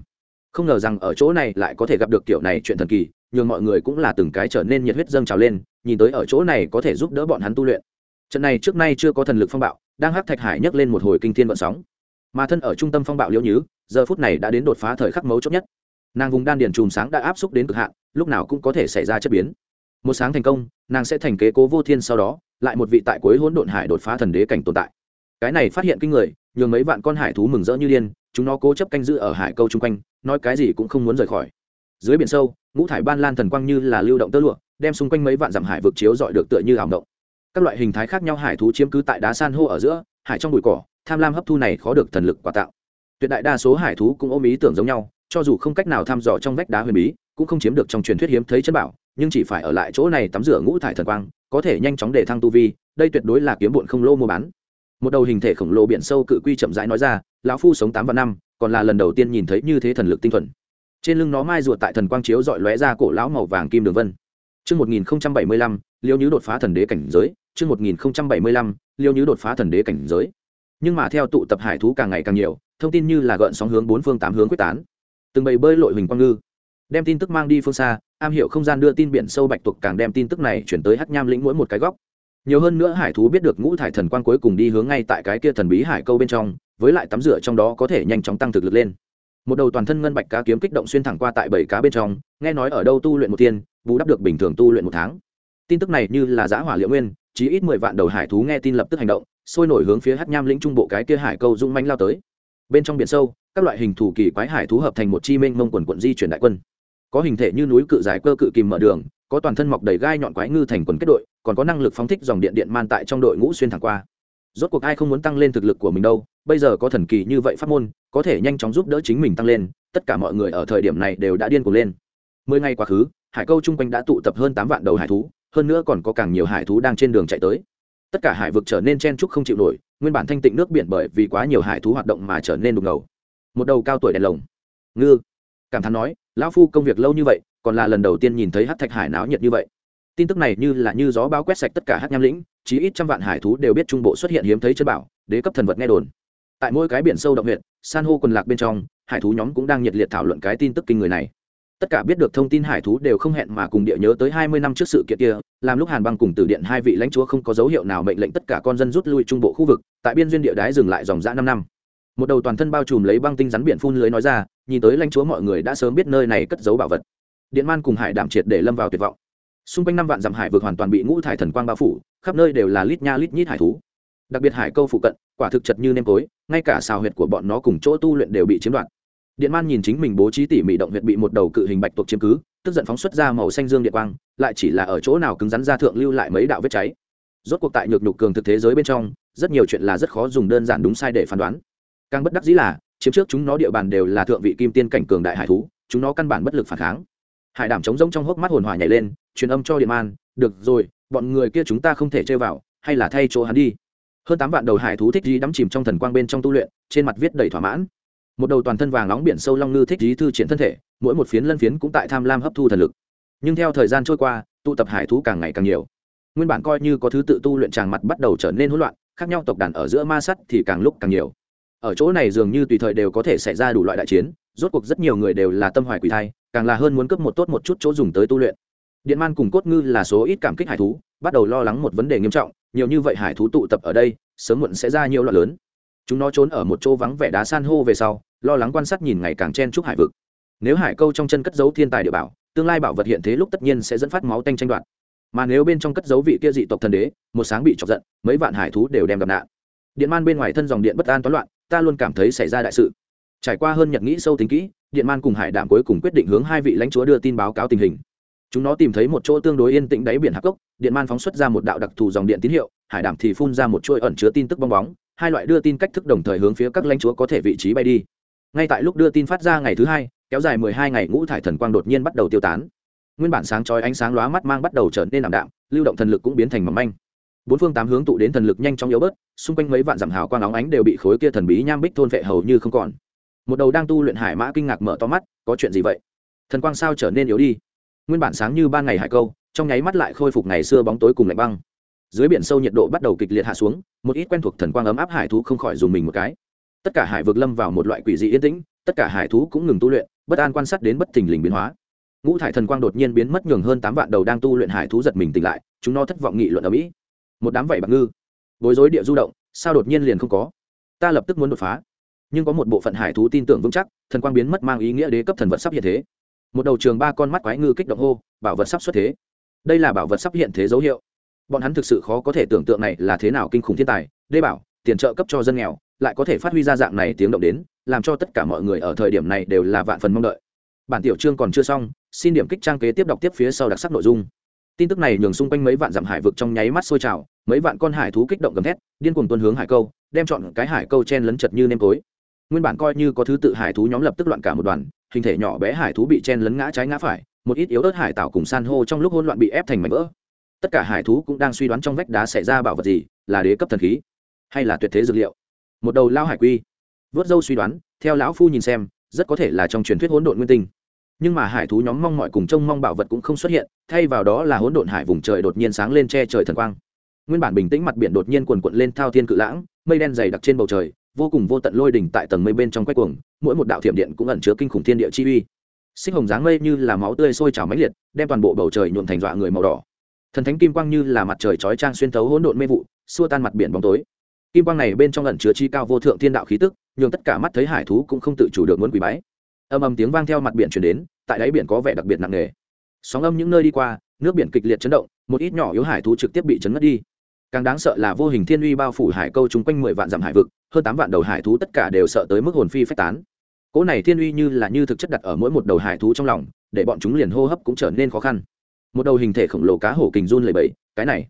Không ngờ rằng ở chỗ này lại có thể gặp được kiểu này chuyện thần kỳ, nhường mọi người cũng là từng cái trở nên nhiệt huyết dâng trào lên, nhìn tới ở chỗ này có thể giúp đỡ bọn hắn tu luyện. Trận này trước nay chưa có thần lực phong bạo, đang hắc thạch hải nhấc lên một hồi kinh thiên vận sóng. Mà thân ở trung tâm phong bạo liễu nhứ giờ phút này đã đến đột phá thời khắc mấu chốt nhất. Nàng vùng đan điền chùm sáng đã áp xúc đến cực hạn, lúc nào cũng có thể xảy ra chất biến. Một sáng thành công, nàng sẽ thành kế cố vô thiên sau đó, lại một vị tại cuối hỗn độn hải đột phá thần đế cảnh tồn tại. Cái này phát hiện kinh người, nhường mấy vạn con hải thú mừng rỡ như điên, chúng nó cố chấp canh giữ ở hải câu chung quanh, nói cái gì cũng không muốn rời khỏi. Dưới biển sâu, ngũ thải ban lan thần quang như là lưu động tơ lụa, đem xung quanh mấy vạn dặm hải vực chiếu dọi được tựa như ảo động các loại hình thái khác nhau hải thú chiếm cứ tại đá san hô ở giữa, hải trong bụi cỏ, tham lam hấp thu này khó được thần lực quà tạo tuyệt đại đa số hải thú cũng ôm ý tưởng giống nhau cho dù không cách nào thăm dò trong vách đá huyền bí cũng không chiếm được trong truyền thuyết hiếm thấy chân bảo nhưng chỉ phải ở lại chỗ này tắm rửa ngũ thải thần quang có thể nhanh chóng để thăng tu vi đây tuyệt đối là kiếm bụn không lô mua bán. Một đầu hình thể khổng lồ biển sâu cự quy chậm rãi nói ra lão phu sống tám vạn năm còn là lần đầu tiên nhìn thấy như thế thần lực tinh thuần. Trên lưng nó mai ruột tại thần quang chiếu dọi lóe ra cổ lão màu vàng kim đường vân. Chương 1075, Liêu Nhứ đột phá thần đế cảnh giới, chương 1075, Liêu Nhứ đột phá thần đế cảnh giới. Nhưng mà theo tụ tập hải thú càng ngày càng nhiều, thông tin như là gợn sóng hướng bốn phương tám hướng quyết tán. Từng bầy bơi lội hình quang ngư, đem tin tức mang đi phương xa, am hiểu không gian đưa tin biển sâu bạch tuộc càng đem tin tức này chuyển tới Hắc Nham lĩnh mỗi một cái góc. Nhiều hơn nữa hải thú biết được ngũ thải thần quang cuối cùng đi hướng ngay tại cái kia thần bí hải câu bên trong, với lại tắm rửa trong đó có thể nhanh chóng tăng thực lực lên. Một đầu toàn thân ngân bạch cá kiếm kích động xuyên thẳng qua tại bảy cá bên trong, nghe nói ở đâu tu luyện một tiên, bù đắp được bình thường tu luyện một tháng tin tức này như là giã hỏa liệu nguyên chỉ ít mười vạn đầu hải thú nghe tin lập tức hành động sôi nổi hướng phía hát nham lĩnh trung bộ cái kia hải câu dung manh lao tới bên trong biển sâu, các loại hình thủ kỳ quái hải thú hợp thành một chi minh mông quần quận di chuyển đại quân. Có hình thể như núi cự giải cơ cự kìm mở đường, có toàn thân mọc đầy gai nhọn quái ngư thành quần kết đội, còn có năng lực phóng thích dòng điện điện man tại trong đội ngũ xuyên thẳng qua. Rốt cuộc ai không muốn tăng lên thực lực của mình đâu, bây giờ có thần kỳ như vậy pháp môn, có thể nhanh chóng giúp đỡ chính mình tăng lên, tất cả mọi người ở thời điểm này đều đã điên cuồng lên. Mười ngày quá khứ, hải câu chung quanh đã tụ tập hơn tám vạn đầu hải thú, hơn nữa còn có càng nhiều hải thú đang trên đường chạy tới tất cả hải vực trở nên chen trúc không chịu nổi, nguyên bản thanh tịnh nước biển bởi vì quá nhiều hải thú hoạt động mà trở nên đục ngầu. Một đầu cao tuổi đèn lồng. Ngư. Cảm thán nói, lão phu công việc lâu như vậy, còn là lần đầu tiên nhìn thấy hát thạch hải náo nhiệt như vậy. Tin tức này như là như gió bao quét sạch tất cả hát nham lĩnh chỉ ít trăm vạn hải thú đều biết trung bộ xuất hiện hiếm thấy chân bảo, đế cấp thần vật nghe đồn. Tại mỗi cái biển sâu động huyện san hô quần lạc bên trong, hải thú nhóm cũng đang nhiệt liệt thảo luận cái tin tức kinh người này tất cả biết được thông tin hải thú đều không hẹn mà cùng địa nhớ tới hai mươi năm trước sự kiện kia, làm lúc hàn băng cùng từ điện hai vị lãnh chúa không có dấu hiệu nào mệnh lệnh tất cả con dân rút lui trung bộ khu vực, tại biên duyên địa đái dừng lại dòng dã năm năm. Một đầu toàn thân bao trùm lấy băng tinh rắn biển phun lưới nói ra, nhìn tới lãnh chúa mọi người đã sớm biết nơi này cất giấu bảo vật. Điện man cùng hải đảm triệt để lâm vào tuyệt vọng. Xung quanh năm vạn dặm hải vực hoàn toàn bị ngũ thải thần quang bao phủ, khắp nơi đều là lít nha lít nhít hải thú. Đặc biệt hải câu phụ cận, quả thực chật như nêm tối, ngay cả xào huyệt của bọn nó cùng chỗ tu luyện đều bị chiếm đoạt điện man nhìn chính mình bố trí tỉ mỉ động huyệt bị một đầu cự hình bạch tuộc chiếm cứ, tức giận phóng xuất ra màu xanh dương điện quang, lại chỉ là ở chỗ nào cứng rắn ra thượng lưu lại mấy đạo vết cháy. Rốt cuộc tại nhược nhục cường thực thế giới bên trong, rất nhiều chuyện là rất khó dùng đơn giản đúng sai để phán đoán. Càng bất đắc dĩ là, chiếm trước chúng nó địa bàn đều là thượng vị kim tiên cảnh cường đại hải thú, chúng nó căn bản bất lực phản kháng. Hải đảm chống rỗng trong hốc mắt hồn hỏa nhảy lên, truyền âm cho điện man, được rồi, bọn người kia chúng ta không thể chơi vào, hay là thay chỗ hắn đi. Hơn tám vạn đầu hải thú thích gì đắm chìm trong thần quang bên trong tu luyện, trên mặt viết đầy thỏa mãn một đầu toàn thân vàng nóng biển sâu long ngư thích lý thư triển thân thể, mỗi một phiến lân phiến cũng tại tham lam hấp thu thần lực. Nhưng theo thời gian trôi qua, tụ tập hải thú càng ngày càng nhiều. Nguyên bản coi như có thứ tự tu luyện tràng mặt bắt đầu trở nên hỗn loạn, khác nhau tộc đàn ở giữa ma sắt thì càng lúc càng nhiều. Ở chỗ này dường như tùy thời đều có thể xảy ra đủ loại đại chiến, rốt cuộc rất nhiều người đều là tâm hoài quỷ thai, càng là hơn muốn cướp một tốt một chút chỗ dùng tới tu luyện. Điện man cùng cốt ngư là số ít cảm kích hải thú, bắt đầu lo lắng một vấn đề nghiêm trọng, nhiều như vậy hải thú tụ tập ở đây, sớm muộn sẽ ra nhiều loạn lớn chúng nó trốn ở một chỗ vắng vẻ đá san hô về sau, lo lắng quan sát nhìn ngày càng chen chúc hải vực. Nếu hải câu trong chân cất giấu thiên tài địa bảo, tương lai bảo vật hiện thế lúc tất nhiên sẽ dẫn phát máu tanh tranh đoạt. Mà nếu bên trong cất giấu vị kia dị tộc thần đế, một sáng bị chọc giận, mấy vạn hải thú đều đem gặp nạn. Điện man bên ngoài thân dòng điện bất an toán loạn, ta luôn cảm thấy xảy ra đại sự. Trải qua hơn nhật nghĩ sâu tính kỹ, điện man cùng hải đảm cuối cùng quyết định hướng hai vị lãnh chúa đưa tin báo cáo tình hình. Chúng nó tìm thấy một chỗ tương đối yên tĩnh đáy biển hạc cốc, điện man phóng xuất ra một đạo đặc thù dòng điện tín hiệu, hải đảm thì phun ra một chuỗi ẩn chứa tin tức bong bóng hai loại đưa tin cách thức đồng thời hướng phía các lãnh chúa có thể vị trí bay đi. Ngay tại lúc đưa tin phát ra ngày thứ hai, kéo dài mười hai ngày ngũ thải thần quang đột nhiên bắt đầu tiêu tán. Nguyên bản sáng chói ánh sáng lóa mắt mang bắt đầu trở nên ảm đạm, lưu động thần lực cũng biến thành mầm manh. Bốn phương tám hướng tụ đến thần lực nhanh chóng yếu bớt, xung quanh mấy vạn dặm hào quang óng ánh đều bị khối kia thần bí nham bích thôn vệ hầu như không còn. Một đầu đang tu luyện hải mã kinh ngạc mở to mắt, có chuyện gì vậy? Thần quang sao trở nên yếu đi? Nguyên bản sáng như ban ngày hải câu, trong nháy mắt lại khôi phục ngày xưa bóng tối cùng lạnh băng dưới biển sâu nhiệt độ bắt đầu kịch liệt hạ xuống, một ít quen thuộc thần quang ấm áp hải thú không khỏi dùng mình một cái. Tất cả hải vực lâm vào một loại quỷ dị yên tĩnh, tất cả hải thú cũng ngừng tu luyện, bất an quan sát đến bất thình lình biến hóa. Ngũ thải thần quang đột nhiên biến mất nhường hơn tám vạn đầu đang tu luyện hải thú giật mình tỉnh lại, chúng nó thất vọng nghị luận ở mỹ. Một đám vảy bạc ngư, bối rối địa du động, sao đột nhiên liền không có? Ta lập tức muốn đột phá. Nhưng có một bộ phận hải thú tin tưởng vững chắc, thần quang biến mất mang ý nghĩa đế cấp thần vật sắp hiện thế. Một đầu trường ba con mắt quái ngư kích động hô, bảo vật sắp xuất thế. Đây là bảo vật sắp hiện thế dấu hiệu bọn hắn thực sự khó có thể tưởng tượng này là thế nào kinh khủng thiên tài, đê bảo, tiền trợ cấp cho dân nghèo, lại có thể phát huy ra dạng này tiếng động đến, làm cho tất cả mọi người ở thời điểm này đều là vạn phần mong đợi. Bản tiểu chương còn chưa xong, xin điểm kích trang kế tiếp đọc tiếp phía sau đặc sắc nội dung. Tin tức này nhường xung quanh mấy vạn dặm hải vực trong nháy mắt sôi trào, mấy vạn con hải thú kích động gầm thét, điên cuồng tuân hướng hải câu, đem chọn cái hải câu chen lấn chật như nêm tối. Nguyên bản coi như có thứ tự hải thú nhóm lập tức loạn cả một đoàn, hình thể nhỏ bé hải thú bị chen lấn ngã trái ngã phải, một ít yếu ớt hải tảo cùng san hô trong lúc hỗn loạn bị ép thành mảnh vỡ tất cả hải thú cũng đang suy đoán trong vách đá xảy ra bảo vật gì, là đế cấp thần khí, hay là tuyệt thế dược liệu. Một đầu lao hải quy. Vớt dâu suy đoán, theo lão phu nhìn xem, rất có thể là trong truyền thuyết hỗn độn nguyên tinh. Nhưng mà hải thú nhóm mong mọi cùng trông mong bảo vật cũng không xuất hiện, thay vào đó là hỗn độn hải vùng trời đột nhiên sáng lên che trời thần quang. Nguyên bản bình tĩnh mặt biển đột nhiên quần quận lên thao thiên cự lãng, mây đen dày đặc trên bầu trời, vô cùng vô tận lôi đỉnh tại tầng mây bên trong quay cuồng, mỗi một đạo thiểm điện cũng ẩn chứa kinh khủng thiên địa chi uy. Xích hồng dáng mây như là máu tươi sôi trào mãnh liệt, đem toàn bộ bầu trời nhuộm thành dọa người màu đỏ thần thánh kim quang như là mặt trời chói trang xuyên thấu hỗn độn mê vụ, xua tan mặt biển bóng tối. Kim quang này bên trong ẩn chứa chi cao vô thượng thiên đạo khí tức, nhường tất cả mắt thấy hải thú cũng không tự chủ được muốn quỳ bái. Âm âm tiếng vang theo mặt biển chuyển đến, tại đáy biển có vẻ đặc biệt nặng nề. Sóng âm những nơi đi qua, nước biển kịch liệt chấn động, một ít nhỏ yếu hải thú trực tiếp bị chấn ngất đi. Càng đáng sợ là vô hình thiên uy bao phủ hải câu chung quanh mười vạn dặm hải vực, hơn tám vạn đầu hải thú tất cả đều sợ tới mức hồn phi phách tán. Cỗ này thiên uy như là như thực chất đặt ở mỗi một đầu hải thú trong lòng, để bọn chúng liền hô hấp cũng trở nên khó khăn một đầu hình thể khổng lồ cá hổ kình run lầy bẫy cái này,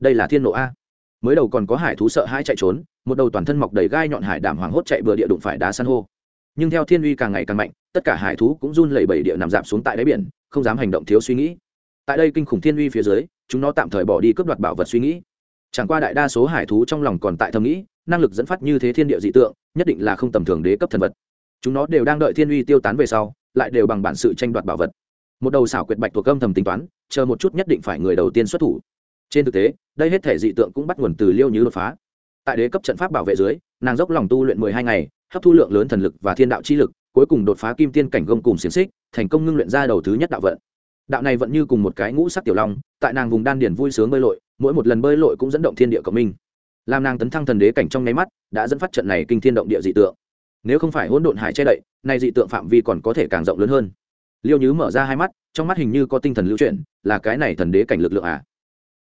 đây là thiên nộ a. Mới đầu còn có hải thú sợ hãi chạy trốn, một đầu toàn thân mọc đầy gai nhọn hải đảm hoảng hốt chạy bừa địa đụng phải đá san hô. Nhưng theo thiên uy càng ngày càng mạnh, tất cả hải thú cũng run lẩy bẩy địa nằm dạp xuống tại đáy biển, không dám hành động thiếu suy nghĩ. Tại đây kinh khủng thiên uy phía dưới, chúng nó tạm thời bỏ đi cướp đoạt bảo vật suy nghĩ. Chẳng qua đại đa số hải thú trong lòng còn tại thầm nghĩ, năng lực dẫn phát như thế thiên địa dị tượng, nhất định là không tầm thường đế cấp thần vật. Chúng nó đều đang đợi thiên uy tiêu tán về sau, lại đều bằng bản sự tranh đoạt bảo vật một đầu xảo quyệt bạch thuộc âm thầm tính toán, chờ một chút nhất định phải người đầu tiên xuất thủ. Trên thực tế, đây hết thể dị tượng cũng bắt nguồn từ liêu như đột phá. Tại đế cấp trận pháp bảo vệ dưới, nàng dốc lòng tu luyện mười hai ngày, hấp thu lượng lớn thần lực và thiên đạo chi lực, cuối cùng đột phá kim tiên cảnh gông cùng xiềng xích, thành công ngưng luyện ra đầu thứ nhất đạo vận. Đạo này vẫn như cùng một cái ngũ sắc tiểu long, tại nàng vùng đan điền vui sướng bơi lội, mỗi một lần bơi lội cũng dẫn động thiên địa cộng minh làm nàng tấn thăng thần đế cảnh trong nháy mắt, đã dẫn phát trận này kinh thiên động địa dị tượng. Nếu không phải hỗn độn hải che đậy, nay dị tượng phạm vi còn có thể càng rộng lớn hơn liêu nhứ mở ra hai mắt, trong mắt hình như có tinh thần lưu chuyển, là cái này thần đế cảnh lực lượng à?